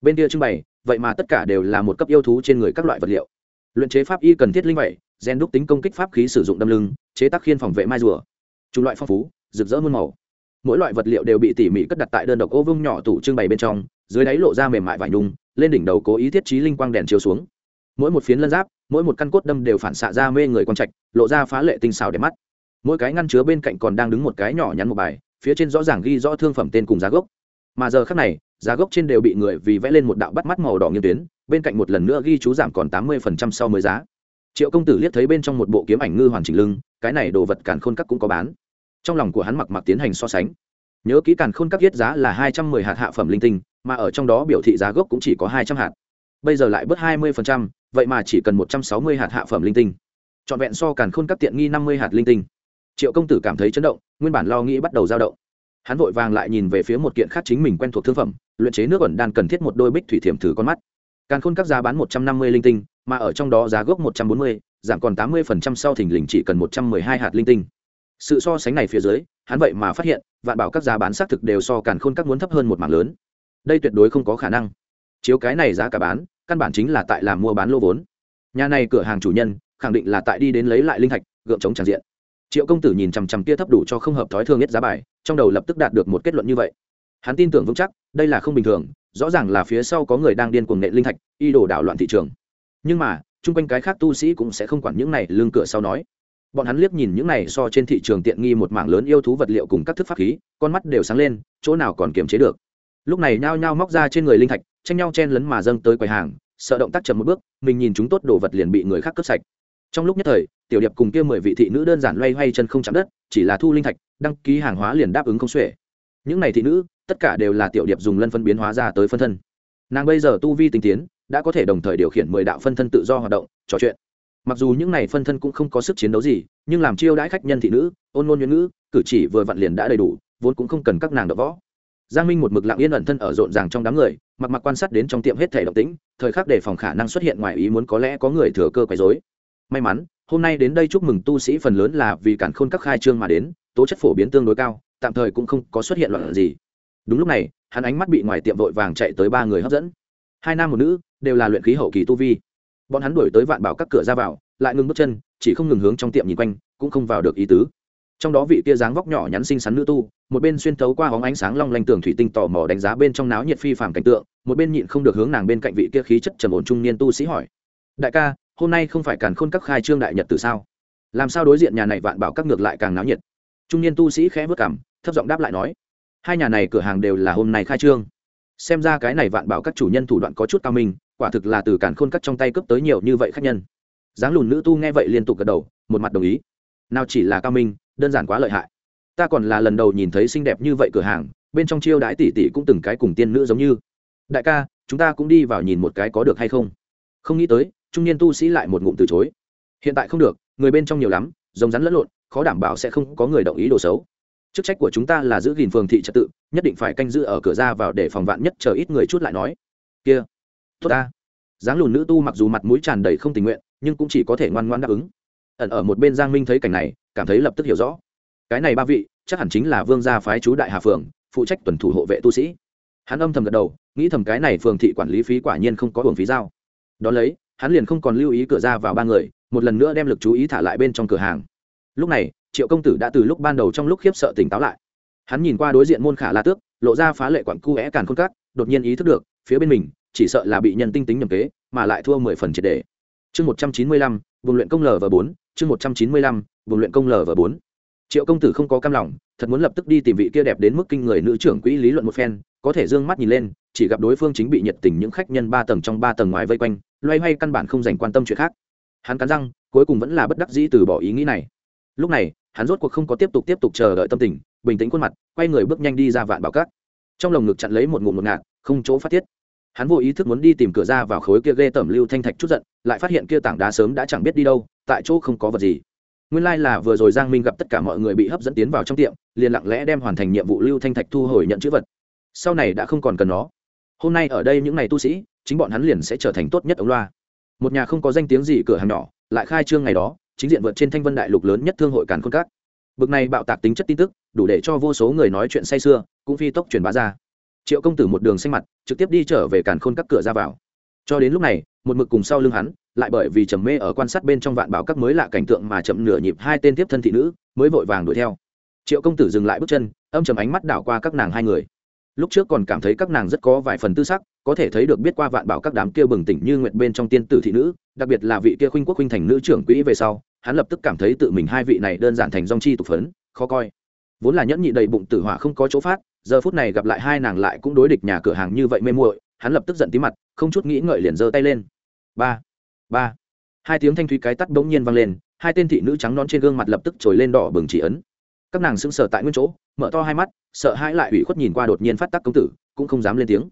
Bên kia trưng bày, vậy mà tất cả đều là một cấp yêu thú trên người các loại vật liệu. Luyện chế pháp y cần thiết linh vậy, gen đúc tính công kích pháp khí sử dụng đâm lưng, chế tác khiên phòng vệ mai rùa. Chủng loại phong phú, rực rỡ muôn màu. Mỗi loại vật liệu đều bị tỉ mỉ cất đặt tại đơn độc ô vung nhỏ tủ trưng bày bên trong, dưới đáy lộ ra mềm mại vải nhung lên đỉnh đầu cố ý thiết trí linh quang đèn chiếu xuống. Mỗi một phiến lân giáp, mỗi một căn cốt đâm đều phản xạ ra mê người quang trạch, lộ ra phá lệ tinh xào đẹp mắt. Mỗi cái ngăn chứa bên cạnh còn đang đứng một cái nhỏ nhắn một bài, phía trên rõ ràng ghi rõ thương phẩm tên cùng giá gốc. Mà giờ khác này, giá gốc trên đều bị người vì vẽ lên một đạo bắt mắt màu đỏ nghiêng tuyến, bên cạnh một lần nữa ghi chú giảm còn tám mươi phần trăm sau mới giá. Triệu công tử liếc thấy bên trong một bộ kiếm ảnh ngư hoàn chỉnh lưng, cái này đồ vật càn khôn các cũng có bán. Trong lòng của hắn mặc mặc tiến hành so sánh. Nhớ kỹ càn khôn các viết giá là hai trăm mười hạt hạ phẩm linh tinh mà ở trong đó biểu thị giá gốc cũng chỉ có hai trăm hạt. Bây giờ lại bớt hai mươi phần trăm, vậy mà chỉ cần một trăm sáu mươi hạt hạ phẩm linh tinh. Trọn vẹn so càn khôn các tiện nghi năm mươi hạt linh tinh. Triệu công tử cảm thấy chấn động, nguyên bản lo nghĩ bắt đầu dao động. Hắn vội vàng lại nhìn về phía một kiện khác chính mình quen thuộc thương phẩm, luyện chế nước ẩn đan cần thiết một đôi bích thủy thiểm thử con mắt. Càn khôn các giá bán một trăm năm mươi linh tinh, mà ở trong đó giá gốc một trăm bốn mươi, giảm còn tám mươi phần trăm sau thỉnh lình chỉ cần một trăm mười hai hạt linh tinh. Sự so sánh này phía dưới, hắn vậy mà phát hiện, vạn bảo các giá bán xác thực đều so càn khôn các muốn thấp hơn một mảng lớn đây tuyệt đối không có khả năng. Chiếu cái này giá cả bán, căn bản chính là tại làm mua bán lô vốn. Nhà này cửa hàng chủ nhân, khẳng định là tại đi đến lấy lại linh thạch, gượng chống tràn diện. Triệu công tử nhìn chằm chằm kia thấp đủ cho không hợp thói thương nhất giá bài, trong đầu lập tức đạt được một kết luận như vậy. Hắn tin tưởng vững chắc, đây là không bình thường, rõ ràng là phía sau có người đang điên cuồng nệ linh thạch, y đồ đảo loạn thị trường. Nhưng mà, chung quanh cái khác tu sĩ cũng sẽ không quản những này, lương cửa sau nói. Bọn hắn liếc nhìn những này so trên thị trường tiện nghi một mảng lớn yêu thú vật liệu cùng các thức pháp khí, con mắt đều sáng lên, chỗ nào còn kiềm chế được lúc này nhao nhao móc ra trên người linh thạch, tranh nhau chen lấn mà dâng tới quầy hàng, sợ động tác chậm một bước, mình nhìn chúng tốt đồ vật liền bị người khác cướp sạch. Trong lúc nhất thời, tiểu điệp cùng kia mười vị thị nữ đơn giản loay hoay chân không chạm đất, chỉ là thu linh thạch, đăng ký hàng hóa liền đáp ứng không xuể. Những này thị nữ, tất cả đều là tiểu điệp dùng lân phân biến hóa ra tới phân thân. Nàng bây giờ tu vi tinh tiến, đã có thể đồng thời điều khiển mười đạo phân thân tự do hoạt động, trò chuyện. Mặc dù những này phân thân cũng không có sức chiến đấu gì, nhưng làm chiêu đãi khách nhân thị nữ, ôn ngôn nhuận ngữ, cử chỉ vừa vặn liền đã đầy đủ, vốn cũng không cần các nàng đỡ võ giang minh một mực lặng yên ẩn thân ở rộn ràng trong đám người, mặc mặc quan sát đến trong tiệm hết thể động tĩnh, thời khắc để phòng khả năng xuất hiện ngoài ý muốn có lẽ có người thừa cơ quấy dối may mắn, hôm nay đến đây chúc mừng tu sĩ phần lớn là vì cản khôn các khai trương mà đến, tố chất phổ biến tương đối cao, tạm thời cũng không có xuất hiện loạn gì. Đúng lúc này, hắn ánh mắt bị ngoài tiệm vội vàng chạy tới ba người hấp dẫn. Hai nam một nữ, đều là luyện khí hậu kỳ tu vi. Bọn hắn đuổi tới vạn bảo các cửa ra vào, lại ngừng bước chân, chỉ không ngừng hướng trong tiệm nhìn quanh, cũng không vào được ý tứ trong đó vị kia dáng vóc nhỏ nhắn xinh xắn nữ tu, một bên xuyên thấu qua hóng ánh sáng long lanh tường thủy tinh tò mò đánh giá bên trong náo nhiệt phi phàm cảnh tượng, một bên nhịn không được hướng nàng bên cạnh vị kia khí chất trầm ổn trung niên tu sĩ hỏi. Đại ca, hôm nay không phải càn khôn các khai trương đại nhật từ sao? Làm sao đối diện nhà này vạn bảo các ngược lại càng náo nhiệt? Trung niên tu sĩ khẽ vất cảm thấp giọng đáp lại nói, hai nhà này cửa hàng đều là hôm nay khai trương. Xem ra cái này vạn bảo các chủ nhân thủ đoạn có chút cao minh, quả thực là từ càn khôn các trong tay cướp tới nhiều như vậy khách nhân. Dáng lùn nữ tu nghe vậy liên tục gật đầu, một mặt đồng ý. Nào chỉ là cao minh đơn giản quá lợi hại. Ta còn là lần đầu nhìn thấy xinh đẹp như vậy cửa hàng, bên trong chiêu đãi tỷ tỷ cũng từng cái cùng tiên nữ giống như. Đại ca, chúng ta cũng đi vào nhìn một cái có được hay không? Không nghĩ tới, trung niên tu sĩ lại một ngụm từ chối. Hiện tại không được, người bên trong nhiều lắm rồng rắn lẫn lộn, khó đảm bảo sẽ không có người đồng ý đồ xấu. Chức trách của chúng ta là giữ gìn phường thị trật tự, nhất định phải canh giữ ở cửa ra vào để phòng vạn nhất chờ ít người chút lại nói. Kia, tốt ta. Dáng lùn nữ tu mặc dù mặt mũi tràn đầy không tình nguyện, nhưng cũng chỉ có thể ngoan ngoan đáp ứng. Ẩn ở một bên giang minh thấy cảnh này cảm thấy lập tức hiểu rõ. Cái này ba vị, chắc hẳn chính là vương gia phái chú đại hà phường, phụ trách tuần thủ hộ vệ tu sĩ. Hắn âm thầm gật đầu, nghĩ thầm cái này phường thị quản lý phí quả nhiên không có hưởng phí giao. Đón lấy, hắn liền không còn lưu ý cửa ra vào ba người, một lần nữa đem lực chú ý thả lại bên trong cửa hàng. Lúc này, triệu công tử đã từ lúc ban đầu trong lúc khiếp sợ tỉnh táo lại. Hắn nhìn qua đối diện môn khả la tước, lộ ra phá lệ quặn cu é càn khôn cát, đột nhiên ý thức được, phía bên mình, chỉ sợ là bị nhân tinh tính nhầm kế, mà lại thua mười phần triệt đề. Chương một trăm chín mươi lăm, vùng luyện công lv bốn, chương một trăm chín mươi lăm vùng luyện công lv bốn. Triệu công tử không có cam lòng, thật muốn lập tức đi tìm vị kia đẹp đến mức kinh người nữ trưởng quỹ lý luận một phen, có thể d ư ơ n g mắt nhìn lên, chỉ gặp đối phương chính bị nhiệt tình những khách nhân ba tầng trong ba tầng ngoài vây quanh, loay hoay căn bản không dành quan tâm chuyện khác. Hắn cắn răng, cuối cùng vẫn là bất đắc dĩ từ bỏ ý nghĩ này. Lúc này, hắn rốt cuộc không có tiếp tục tiếp tục chờ đợi tâm tình, bình tĩnh khuôn mặt, quay người bước nhanh đi ra vạn bảo cát trong lồng ngực chặn lấy một ngụm một ngạt, không chỗ phát tiết. Hắn vô ý thức muốn đi tìm cửa ra vào khối kia ghê tẩm lưu thanh thạch chút giận, lại phát hiện kia tảng đá sớm đã chẳng biết đi đâu, tại chỗ không có vật gì nguyên lai、like、là vừa rồi giang minh gặp tất cả mọi người bị hấp dẫn tiến vào trong tiệm, liền lặng lẽ đem hoàn thành nhiệm vụ lưu thanh thạch thu hồi nhận chữ vật. Sau này đã không còn cần nó. Hôm nay ở đây những n à y tu sĩ, chính bọn hắn liền sẽ trở thành tốt nhất ống loa. Một nhà không có danh tiếng gì cửa hàng nhỏ, lại khai trương ngày đó, chính diện vượt trên thanh vân đại lục lớn nhất thương hội càn khôn cát bực này bạo tạc tính chất tin tức, đủ để cho vô số người nói chuyện say sưa, cũng phi tốc truyền bá ra. Triệu công tử một đường xanh mặt, trực tiếp đi trở về càn khôn các cửa ra vào. Cho đến lúc này, một mực cùng sau lưng hắn lại bởi vì trầm mê ở quan sát bên trong vạn bảo các mới lạ cảnh tượng mà chậm nửa nhịp hai tên tiếp thân thị nữ mới vội vàng đuổi theo. Triệu công tử dừng lại bước chân, âm chầm ánh mắt đảo qua các nàng hai người. Lúc trước còn cảm thấy các nàng rất có vài phần tư sắc, có thể thấy được biết qua vạn bảo các đám kia bừng tỉnh như nguyện bên trong tiên tử thị nữ, đặc biệt là vị kia khuynh quốc khuynh thành nữ trưởng quỹ về sau, hắn lập tức cảm thấy tự mình hai vị này đơn giản thành dong chi tục phấn, khó coi. Vốn là nhẫn nhị đầy bụng tử hỏa không có chỗ phát, giờ phút này gặp lại hai nàng lại cũng đối địch nhà cửa hàng như vậy mê muội, hắn lập tức giận tí mặt, không chút nghĩ ngợi liền giơ tay lên. Ba ba hai tiếng thanh thúy cái tắt bỗng nhiên vang lên hai tên thị nữ trắng non trên gương mặt lập tức trồi lên đỏ bừng chỉ ấn các nàng sững sờ tại nguyên chỗ mở to hai mắt sợ hãi lại ủy khuất nhìn qua đột nhiên phát tác công tử cũng không dám lên tiếng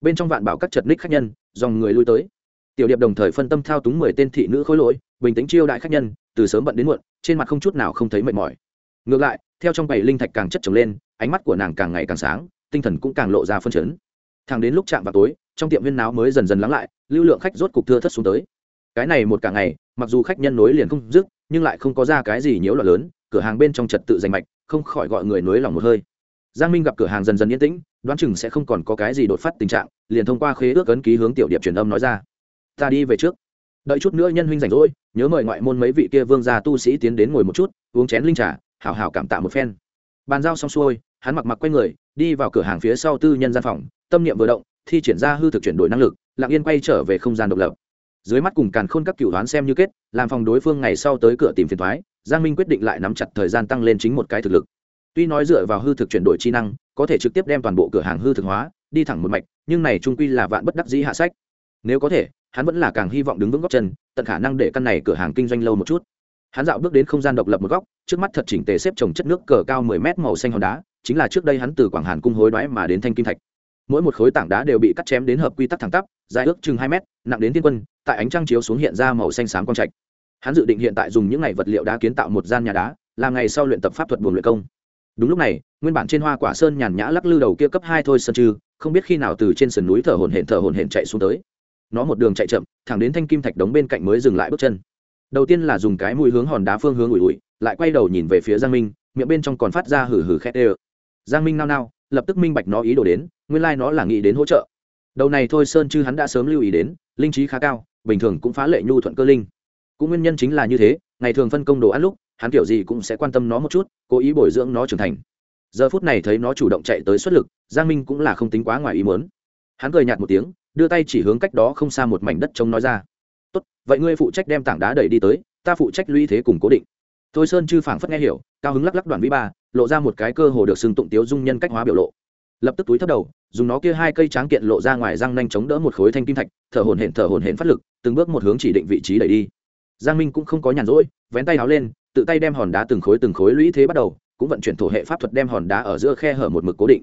bên trong vạn bảo các chật ních khách nhân dòng người lui tới tiểu điệp đồng thời phân tâm thao túng mười tên thị nữ khối lỗi bình tĩnh chiêu đại khách nhân từ sớm bận đến muộn trên mặt không chút nào không thấy mệt mỏi ngược lại theo trong bảy linh thạch càng chất trồng lên ánh mắt của nàng càng ngày càng sáng tinh thần cũng càng lộ ra phân chấn thẳng đến lúc chạm vào tối trong tiệm viên náo mới dần dần lắng lại lưu lượng khách rốt cục thưa thất xuống tới cái này một cả ngày, mặc dù khách nhân nối liền không dứt, nhưng lại không có ra cái gì nhiễu loạn lớn, cửa hàng bên trong trật tự danh mạch, không khỏi gọi người nối lòng một hơi. Giang minh gặp cửa hàng dần dần yên tĩnh, đoán chừng sẽ không còn có cái gì đột phát tình trạng, liền thông qua khế ước ấn ký hướng tiểu điệp truyền âm nói ra. Ta đi về trước. Đợi chút nữa nhân huynh rảnh rỗi, nhớ mời ngoại môn mấy vị kia vương gia tu sĩ tiến đến ngồi một chút, uống chén linh trà, hảo hảo cảm tạ một phen. Bàn giao xong xuôi, hắn mặc mặc quay người, đi vào cửa hàng phía sau tư nhân gian phòng, tâm niệm vừa động, thi triển ra hư thực chuyển đổi năng lực, lặng yên quay trở về không gian độc lập dưới mắt cùng càn khôn các cựu đoán xem như kết, làm phòng đối phương ngày sau tới cửa tìm phiền thoái, giang minh quyết định lại nắm chặt thời gian tăng lên chính một cái thực lực. Tuy nói dựa vào hư thực chuyển đổi chi năng, có thể trực tiếp đem toàn bộ cửa hàng hư thực hóa, đi thẳng một mạch, nhưng này trung quy là vạn bất đắc dĩ hạ sách. Nếu có thể, hắn vẫn là càng hy vọng đứng vững góc chân, tận khả năng để căn này cửa hàng kinh doanh lâu một chút. Hắn dạo bước đến không gian độc lập một góc, trước mắt thật chỉnh tề xếp trồng chất nước cờ cao mười mét màu xanh hòn đá, chính là trước đây hắn từ quảng hàn cung hối đoái mà đến thanh kim thạch mỗi một khối tảng đá đều bị cắt chém đến hợp quy tắc thẳng tắp dài ước chừng hai mét nặng đến thiên quân tại ánh trăng chiếu xuống hiện ra màu xanh xám quang trạch. Hắn dự định hiện tại dùng những ngày vật liệu đá kiến tạo một gian nhà đá làm ngày sau luyện tập pháp thuật buồng luyện công. Đúng lúc này nguyên bản trên hoa quả sơn nhàn nhã lắc lư đầu kia cấp hai thôi sơn trừ, không biết khi nào từ trên sườn núi thở hồn hển thở hồn hển chạy xuống tới. Nó một đường chạy chậm thẳng đến thanh kim thạch đống bên cạnh mới dừng lại bước chân. Đầu tiên là dùng cái mũi hướng hòn đá phương hướng ủi ủi lại quay đầu nhìn về phía giang minh miệng bên trong còn phát ra hử hử khét ê giang minh nao nao lập tức minh bạch nó ý đồ đến, nguyên lai、like、nó là nghĩ đến hỗ trợ. Đầu này thôi sơn chư hắn đã sớm lưu ý đến, linh trí khá cao, bình thường cũng phá lệ nhu thuận cơ linh. Cũng nguyên nhân chính là như thế, ngày thường phân công đồ ăn lúc, hắn kiểu gì cũng sẽ quan tâm nó một chút, cố ý bồi dưỡng nó trưởng thành. Giờ phút này thấy nó chủ động chạy tới xuất lực, giang minh cũng là không tính quá ngoài ý muốn. Hắn cười nhạt một tiếng, đưa tay chỉ hướng cách đó không xa một mảnh đất trống nói ra. Tốt, vậy ngươi phụ trách đem tảng đá đẩy đi tới, ta phụ trách lũy thế cùng cố định. Thôi sơn chư phảng phất nghe hiểu, cao hứng lắc lắc đoàn vĩ ba lộ ra một cái cơ hồ được xưng tụng tiếu dung nhân cách hóa biểu lộ. Lập tức túi thấp đầu, dùng nó kia hai cây tráng kiện lộ ra ngoài răng nanh chống đỡ một khối thanh kim thạch, thở hồn hển thở hồn hển phát lực, từng bước một hướng chỉ định vị trí đẩy đi. Giang minh cũng không có nhàn rỗi, vén tay áo lên, tự tay đem hòn đá từng khối từng khối lũy thế bắt đầu, cũng vận chuyển thổ hệ pháp thuật đem hòn đá ở giữa khe hở một mực cố định.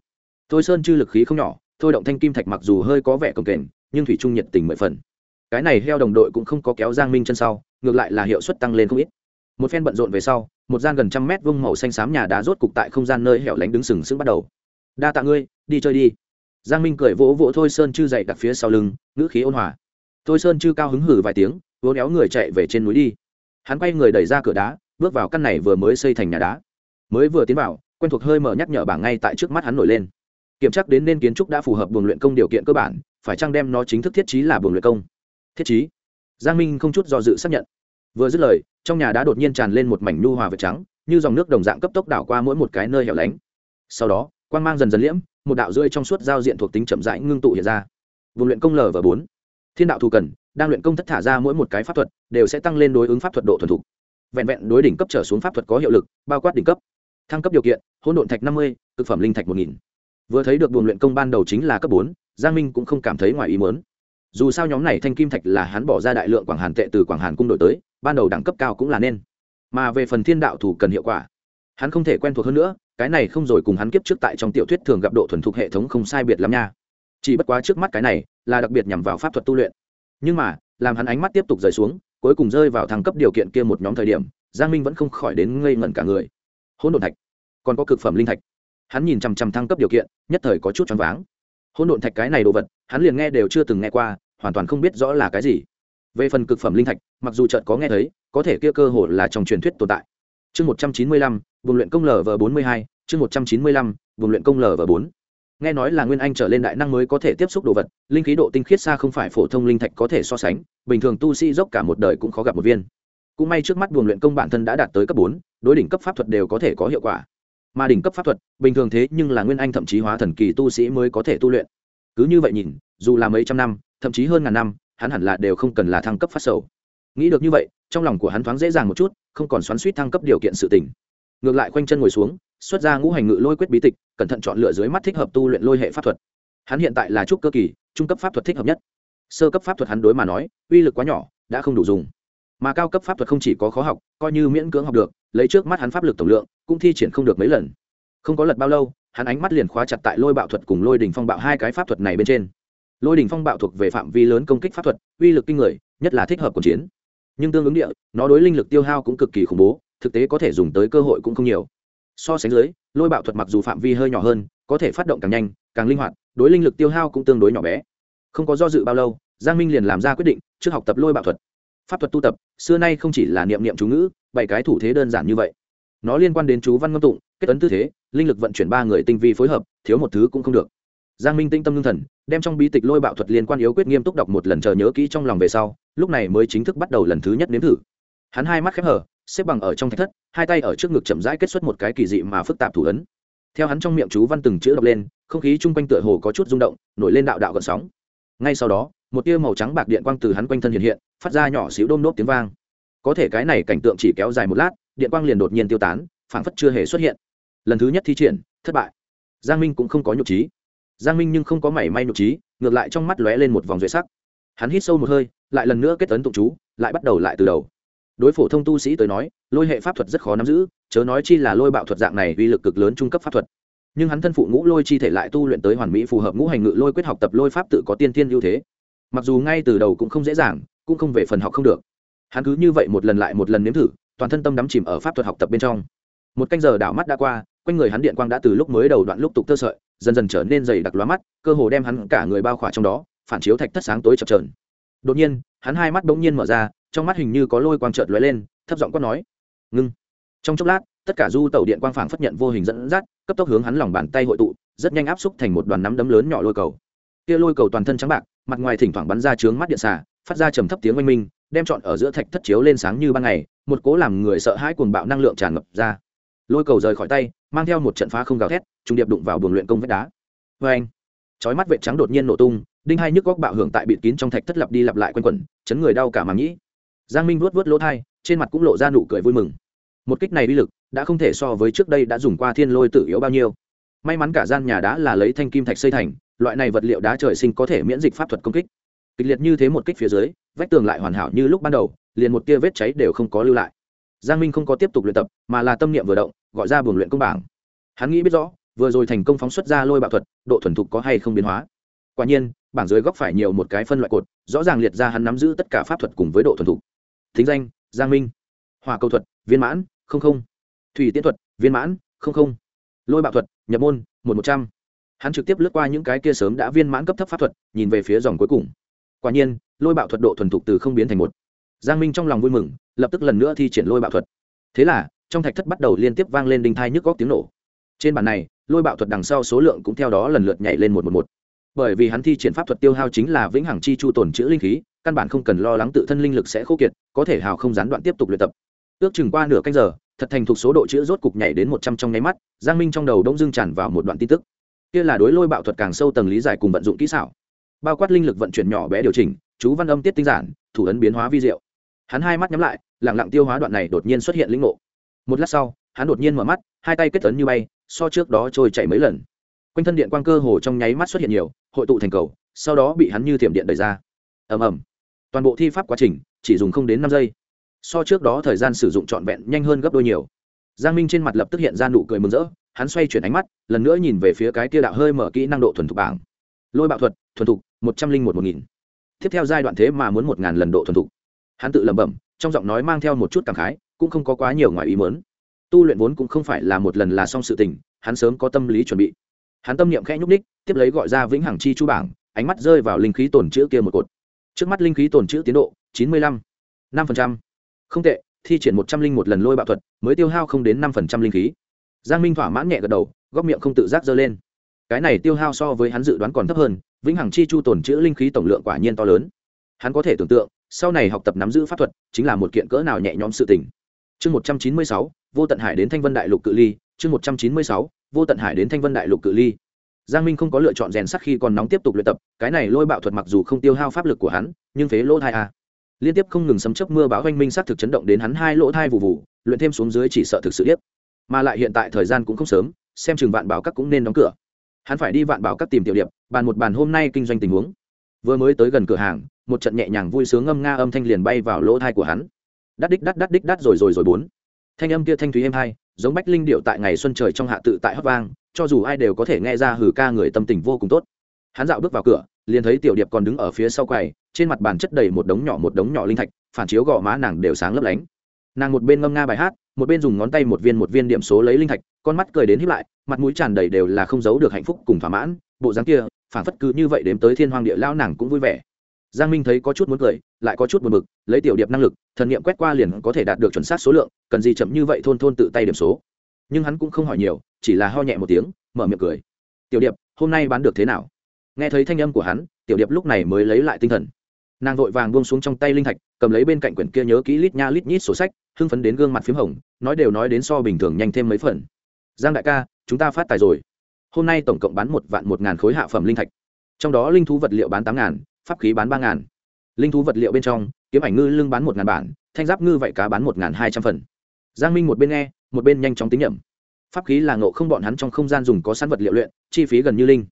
Thôi sơn chư lực khí không nhỏ, thôi động thanh kim thạch mặc dù hơi có vẻ cồng kềnh, nhưng thủy trung nhiệt tình mười phần. Cái này heo đồng đội cũng không có kéo giang minh chân sau, ngược lại là hiệu suất tăng lên không ít một phen bận rộn về sau, một gian gần trăm mét vông màu xanh xám nhà đá rốt cục tại không gian nơi hẻo lánh đứng sừng sững bắt đầu. Đa tạ ngươi, đi chơi đi. Giang minh cười vỗ vỗ thôi sơn chư dậy đặt phía sau lưng, ngữ khí ôn hòa. Thôi sơn chư cao hứng hử vài tiếng, vỗ néo người chạy về trên núi đi. Hắn quay người đẩy ra cửa đá, bước vào căn này vừa mới xây thành nhà đá. Mới vừa tiến vào, quen thuộc hơi mở nhắc nhở bảng ngay tại trước mắt hắn nổi lên. Kiểm tra đến nên kiến trúc đã phù hợp buồng luyện công điều kiện cơ bản, phải chăng đem nó chính thức thiết trí là buồng luyện công? Thiết trí? Giang minh không chút do dự xác nhận. Vừa dứt lời trong nhà đã đột nhiên tràn lên một mảnh nhu hòa vật trắng, như dòng nước đồng dạng cấp tốc đảo qua mỗi một cái nơi hẻo lánh. Sau đó quan g mang dần dần liễm, một đạo rưỡi trong suốt giao diện thuộc tính chậm rãi ngưng tụ hiện ra. Vùng luyện công l và bốn. Thiên đạo thù cần, đang luyện công thất thả ra mỗi một cái pháp thuật, đều sẽ tăng lên đối ứng pháp thuật độ thuần thục. Vẹn vẹn đối đỉnh cấp trở xuống pháp thuật có hiệu lực, bao quát đỉnh cấp. Thăng cấp điều kiện, hỗn độn thạch năm mươi thực phẩm linh thạch một nghìn. Vừa thấy được buồng luyện công ban đầu chính là cấp bốn, giang minh cũng không cảm thấy ngoài ý muốn dù sao nhóm này thanh kim thạch là hắn bỏ ra đại lượng quảng hàn tệ từ quảng hàn cung đổi tới, ban đầu đẳng cấp cao cũng là nên. Mà về phần thiên đạo thủ cần hiệu quả, hắn không thể quen thuộc hơn nữa, cái này không rồi cùng hắn kiếp trước tại trong tiểu thuyết thường gặp độ thuần thục hệ thống không sai biệt lắm nha. Chỉ bất quá trước mắt cái này là đặc biệt nhằm vào pháp thuật tu luyện. Nhưng mà, làm hắn ánh mắt tiếp tục rời xuống, cuối cùng rơi vào thăng cấp điều kiện kia một nhóm thời điểm, giang minh vẫn không khỏi đến ngây ngẩn cả người. Hỗn độn thạch, còn có cực phẩm linh thạch. Hắn nhìn chằm chằm thăng cấp điều kiện, nhất thời có chút choáng váng hỗn độn thạch cái này đồ vật, hắn liền nghe đều chưa từng nghe qua, hoàn toàn không biết rõ là cái gì. Về phần cực phẩm linh thạch, mặc dù chợt có nghe thấy, có thể kia cơ hồ là trong truyền thuyết tồn tại. Chương một trăm chín mươi lăm, vùng luyện công lv bốn mươi hai, chương một trăm chín mươi lăm, vùng luyện công lv bốn. Nghe nói là nguyên anh trở lên đại năng mới có thể tiếp xúc đồ vật, linh khí độ tinh khiết xa không phải phổ thông linh thạch có thể so sánh, bình thường tu sĩ dốc cả một đời cũng khó gặp một viên. Cũng may trước mắt buồng luyện công bản thân đã đạt tới cấp bốn, đối đỉnh cấp pháp thuật đều có thể có hiệu quả mà đỉnh cấp pháp thuật, bình thường thế nhưng là nguyên anh thậm chí hóa thần kỳ tu sĩ mới có thể tu luyện. Cứ như vậy nhìn, dù là mấy trăm năm, thậm chí hơn ngàn năm, hắn hẳn là đều không cần là thăng cấp phát sầu. Nghĩ được như vậy, trong lòng của hắn thoáng dễ dàng một chút, không còn xoắn suýt thăng cấp điều kiện sự tình. Ngược lại khoanh chân ngồi xuống, xuất ra ngũ hành ngự lôi quyết bí tịch, cẩn thận chọn lựa dưới mắt thích hợp tu luyện lôi hệ pháp thuật. Hắn hiện tại là trúc cơ kỳ, trung cấp pháp thuật thích hợp nhất. Sơ cấp pháp thuật hắn đối mà nói, uy lực quá nhỏ, đã không đủ dùng mà cao cấp pháp thuật không chỉ có khó học, coi như miễn cưỡng học được, lấy trước mắt hắn pháp lực tổng lượng, cũng thi triển không được mấy lần. Không có lật bao lâu, hắn ánh mắt liền khóa chặt tại lôi bạo thuật cùng lôi đỉnh phong bạo hai cái pháp thuật này bên trên. Lôi đỉnh phong bạo thuộc về phạm vi lớn công kích pháp thuật, uy lực kinh người, nhất là thích hợp cuộc chiến. Nhưng tương ứng địa, nó đối linh lực tiêu hao cũng cực kỳ khủng bố, thực tế có thể dùng tới cơ hội cũng không nhiều. So sánh dưới, lôi bạo thuật mặc dù phạm vi hơi nhỏ hơn, có thể phát động càng nhanh, càng linh hoạt, đối linh lực tiêu hao cũng tương đối nhỏ bé. Không có do dự bao lâu, giang minh liền làm ra quyết định, trước học tập lôi bạo thuật pháp thuật tu tập, xưa nay không chỉ là niệm niệm chú ngữ, bảy cái thủ thế đơn giản như vậy. Nó liên quan đến chú văn ngâm tụng, kết ấn tư thế, linh lực vận chuyển ba người tinh vi phối hợp, thiếu một thứ cũng không được. Giang minh tinh tâm lương thần, đem trong bí tịch lôi bạo thuật liên quan yếu quyết nghiêm túc đọc một lần chờ nhớ kỹ trong lòng về sau, lúc này mới chính thức bắt đầu lần thứ nhất nếm thử. Hắn hai mắt khép hở xếp bằng ở trong thách thất, hai tay ở trước ngực chậm rãi kết xuất một cái kỳ dị mà phức tạp thủ ấn. Theo hắn trong miệng chú văn từng chữ đọc lên, không khí chung quanh tựa hồ có chút rung động, nổi lên đạo đạo gợn sóng. Ngay sau đó một tia màu trắng bạc điện quang từ hắn quanh thân hiện hiện, phát ra nhỏ xíu đôm nốt tiếng vang. Có thể cái này cảnh tượng chỉ kéo dài một lát, điện quang liền đột nhiên tiêu tán, phảng phất chưa hề xuất hiện. Lần thứ nhất thi triển, thất bại. Giang minh cũng không có nhục trí. Giang minh nhưng không có mảy may nhục trí, ngược lại trong mắt lóe lên một vòng duệ sắc. Hắn hít sâu một hơi, lại lần nữa kết tấn tụng chú, lại bắt đầu lại từ đầu. Đối phổ thông tu sĩ tới nói, lôi hệ pháp thuật rất khó nắm giữ, chớ nói chi là lôi bạo thuật dạng này uy lực cực lớn trung cấp pháp thuật. Nhưng hắn thân phụ ngũ lôi chi thể lại tu luyện tới hoàn mỹ phù hợp ngũ hành ngự lôi quyết học tập lôi pháp tự có tiên tiên ưu thế mặc dù ngay từ đầu cũng không dễ dàng, cũng không về phần học không được. Hắn cứ như vậy một lần lại một lần nếm thử, toàn thân tâm đắm chìm ở pháp thuật học tập bên trong. Một canh giờ đảo mắt đã qua, quanh người hắn điện quang đã từ lúc mới đầu đoạn lúc tục tơ sợi, dần dần trở nên dày đặc lóa mắt, cơ hồ đem hắn cả người bao khỏa trong đó, phản chiếu thạch thất sáng tối chập trờn đột nhiên, hắn hai mắt bỗng nhiên mở ra, trong mắt hình như có lôi quang trợt lóe lên, thấp giọng quát nói, ngưng. Trong chốc lát, tất cả du tàu điện quang phảng phất nhận vô hình dẫn dắt, cấp tốc hướng hắn lòng bàn tay hội tụ, rất nhanh áp xúc thành một đoàn nắm đấm lớn nhỏ lôi cầu. Kia lôi cầu toàn thân trắng bạc mặt ngoài thỉnh thoảng bắn ra trướng mắt điện xà, phát ra trầm thấp tiếng oanh minh, đem trọn ở giữa thạch thất chiếu lên sáng như ban ngày, một cố làm người sợ hãi cuồng bạo năng lượng tràn ngập ra. Lôi cầu rời khỏi tay, mang theo một trận phá không gào thét trung điệp đụng vào buồng luyện công vách đá. Vê anh chói mắt vệ trắng đột nhiên nổ tung, đinh hai nhức góc bạo hưởng tại bịt kín trong thạch thất lặp đi lặp lại quanh quẩn, chấn người đau cả màng nhĩ. Giang minh vuốt vuốt lỗ thai, trên mặt cũng lộ ra nụ cười vui mừng. Một kích này uy lực, đã không thể so với trước đây đã dùng qua thiên lôi tự yếu bao nhiêu. May mắn cả gian nhà đá là lấy thanh kim thạch xây thành loại này vật liệu đá trời sinh có thể miễn dịch pháp thuật công kích. Kịch liệt như thế một kích phía dưới, vách tường lại hoàn hảo như lúc ban đầu, liền một tia vết cháy đều không có lưu lại. Giang minh không có tiếp tục luyện tập, mà là tâm niệm vừa động, gọi ra buồng luyện công bảng. Hắn nghĩ biết rõ, vừa rồi thành công phóng xuất ra lôi bạo thuật, độ thuần thục có hay không biến hóa. Quả nhiên, bảng dưới góc phải nhiều một cái phân loại cột, rõ ràng liệt ra hắn nắm giữ tất cả pháp thuật cùng với độ thuần thục. Thính danh, giang minh. Hòa cầu thuật, viên mãn, không không. Thủy tiến thuật, viên mãn, không không. Lôi bạo thuật, nhập môn, một một trăm hắn trực tiếp lướt qua những cái kia sớm đã viên mãn cấp thấp pháp thuật, nhìn về phía dòng cuối cùng. Quả nhiên, lôi bạo thuật độ thuần thục từ không biến thành một. Giang minh trong lòng vui mừng, lập tức lần nữa thi triển lôi bạo thuật. Thế là, trong thạch thất bắt đầu liên tiếp vang lên đinh thai nhức góc tiếng nổ. Trên bản này, lôi bạo thuật đằng sau số lượng cũng theo đó lần lượt nhảy lên một một một. Bởi vì hắn thi triển pháp thuật tiêu hao chính là vĩnh hằng chi chu tồn chữ linh khí, căn bản không cần lo lắng tự thân linh lực sẽ khô kiệt, có thể hào không gián đoạn tiếp tục luyện tập. Ước chừng qua nửa canh giờ, thật thành thuộc số độ chữ rốt cục nhảy đến một trăm trong nháy mắt, giang minh trong đầu đông dưng tràn vào một đoạn tin tức kia là đối lôi bạo thuật càng sâu tầng lý giải cùng vận dụng kỹ xảo. Bao quát linh lực vận chuyển nhỏ bé điều chỉnh, chú văn âm tiết tinh giản, thủ ấn biến hóa vi diệu. Hắn hai mắt nhắm lại lẳng lặng tiêu hóa đoạn này đột nhiên xuất hiện lĩnh ngộ. Một lát sau, hắn đột nhiên mở mắt, hai tay kết tấn như bay, so trước đó trôi chạy mấy lần. Quanh thân điện quang cơ hồ trong nháy mắt xuất hiện nhiều, hội tụ thành cầu, sau đó bị hắn như thiểm điện đẩy ra. Ầm ầm. Toàn bộ thi pháp quá trình, chỉ dùng không đến năm giây. So trước đó thời gian sử dụng trọn vẹn nhanh hơn gấp đôi nhiều. Giang minh trên mặt lập tức hiện ra nụ cười mừng rỡ hắn xoay chuyển ánh mắt, lần nữa nhìn về phía cái kia đạo hơi mở kỹ năng độ thuần thục bảng. Lôi bạo thuật, thuần thục, một trăm linh một một nghìn. Tiếp theo giai đoạn thế mà muốn một ngàn lần độ thuần thục. Hắn tự lẩm bẩm, trong giọng nói mang theo một chút cảm khái, cũng không có quá nhiều ngoài ý mớn tu luyện vốn cũng không phải là một lần là xong sự tình, hắn sớm có tâm lý chuẩn bị. Hắn tâm niệm khẽ nhúc ních tiếp lấy gọi ra vĩnh hằng chi chu bảng, ánh mắt rơi vào linh khí tồn chữ kia một cột. Trước mắt linh khí tồn chữ tiến độ, chín mươi lăm, năm phần trăm. Không tệ, thi triển một trăm linh một lần lôi bạo thuật, mới tiêu hao không đến năm phần trăm linh khí giang minh thỏa mãn nhẹ gật đầu, góc miệng không tự giác dơ lên. Cái này tiêu hao so với hắn dự đoán còn thấp hơn, vĩnh hằng chi chu tồn chữ linh khí tổng lượng quả nhiên to lớn. Hắn có thể tưởng tượng, sau này học tập nắm giữ pháp thuật chính là một kiện cỡ nào nhẹ nhõm sự tình. Chương một trăm chín mươi sáu, vô tận hải đến thanh vân đại lục cự ly, chương một trăm chín mươi sáu, vô tận hải đến thanh vân đại lục cự ly. Giang minh không có lựa chọn rèn sắc khi còn nóng tiếp tục luyện tập, cái này lôi bạo thuật mặc dù không tiêu hao pháp lực của hắn, nhưng phế lỗ thai a liên tiếp không ngừng sấm chấp mưa báo oanh minh s thực chấn động đến hắn hai lỗ thai vụ vụ luyện thêm xuống dưới chỉ sợ thực sự tiếp mà lại hiện tại thời gian cũng không sớm, xem chừng vạn bảo các cũng nên đóng cửa. Hắn phải đi vạn bảo các tìm tiểu điệp, bàn một bàn hôm nay kinh doanh tình huống. Vừa mới tới gần cửa hàng, một trận nhẹ nhàng vui sướng ngâm nga âm thanh liền bay vào lỗ thai của hắn. Đắt đích đắt đắt đích đắt rồi rồi rồi bốn. Thanh âm kia thanh thúy êm hai, giống bách linh điệu tại ngày xuân trời trong hạ tự tại hót vang, cho dù ai đều có thể nghe ra hử ca người tâm tình vô cùng tốt. Hắn dạo bước vào cửa, liền thấy tiểu điệp còn đứng ở phía sau quầy, trên mặt bàn chất đầy một đống nhỏ một đống nhỏ linh thạch, phản chiếu gò má nàng đều sáng lấp lánh nàng một bên ngâm nga bài hát, một bên dùng ngón tay một viên một viên điểm số lấy linh thạch, con mắt cười đến hiếp lại, mặt mũi tràn đầy đều là không giấu được hạnh phúc cùng thỏa mãn, bộ dáng kia phản phất cứ như vậy đếm tới thiên hoàng địa lao nàng cũng vui vẻ. Giang minh thấy có chút muốn cười, lại có chút buồn bực, lấy tiểu điệp năng lực, thần nghiệm quét qua liền có thể đạt được chuẩn xác số lượng, cần gì chậm như vậy thôn thôn tự tay điểm số. Nhưng hắn cũng không hỏi nhiều, chỉ là ho nhẹ một tiếng, mở miệng cười. Tiểu điệp, hôm nay bán được thế nào? Nghe thấy thanh âm của hắn, tiểu điệp lúc này mới lấy lại tinh thần nàng vội vàng buông xuống trong tay linh thạch, cầm lấy bên cạnh quyển kia nhớ kỹ lít nha lít nhít sổ sách, hưng phấn đến gương mặt p h í m hồng, nói đều nói đến so bình thường nhanh thêm mấy phần. Giang đại ca, chúng ta phát tài rồi. Hôm nay tổng cộng bán một vạn một ngàn khối hạ phẩm linh thạch. Trong đó linh thú vật liệu bán tám ngàn, pháp khí bán ba ngàn. Linh thú vật liệu bên trong, kiếm ảnh ngư lưng bán một ngàn bản, thanh giáp ngư vạy cá bán một ngàn hai trăm phần. Giang minh một bên nghe, một bên nhanh chóng tính nhẩm. Pháp khí là ngộ không bọn hắn trong không gian dùng có sẵn vật liệu luyện, chi phí gần như linh.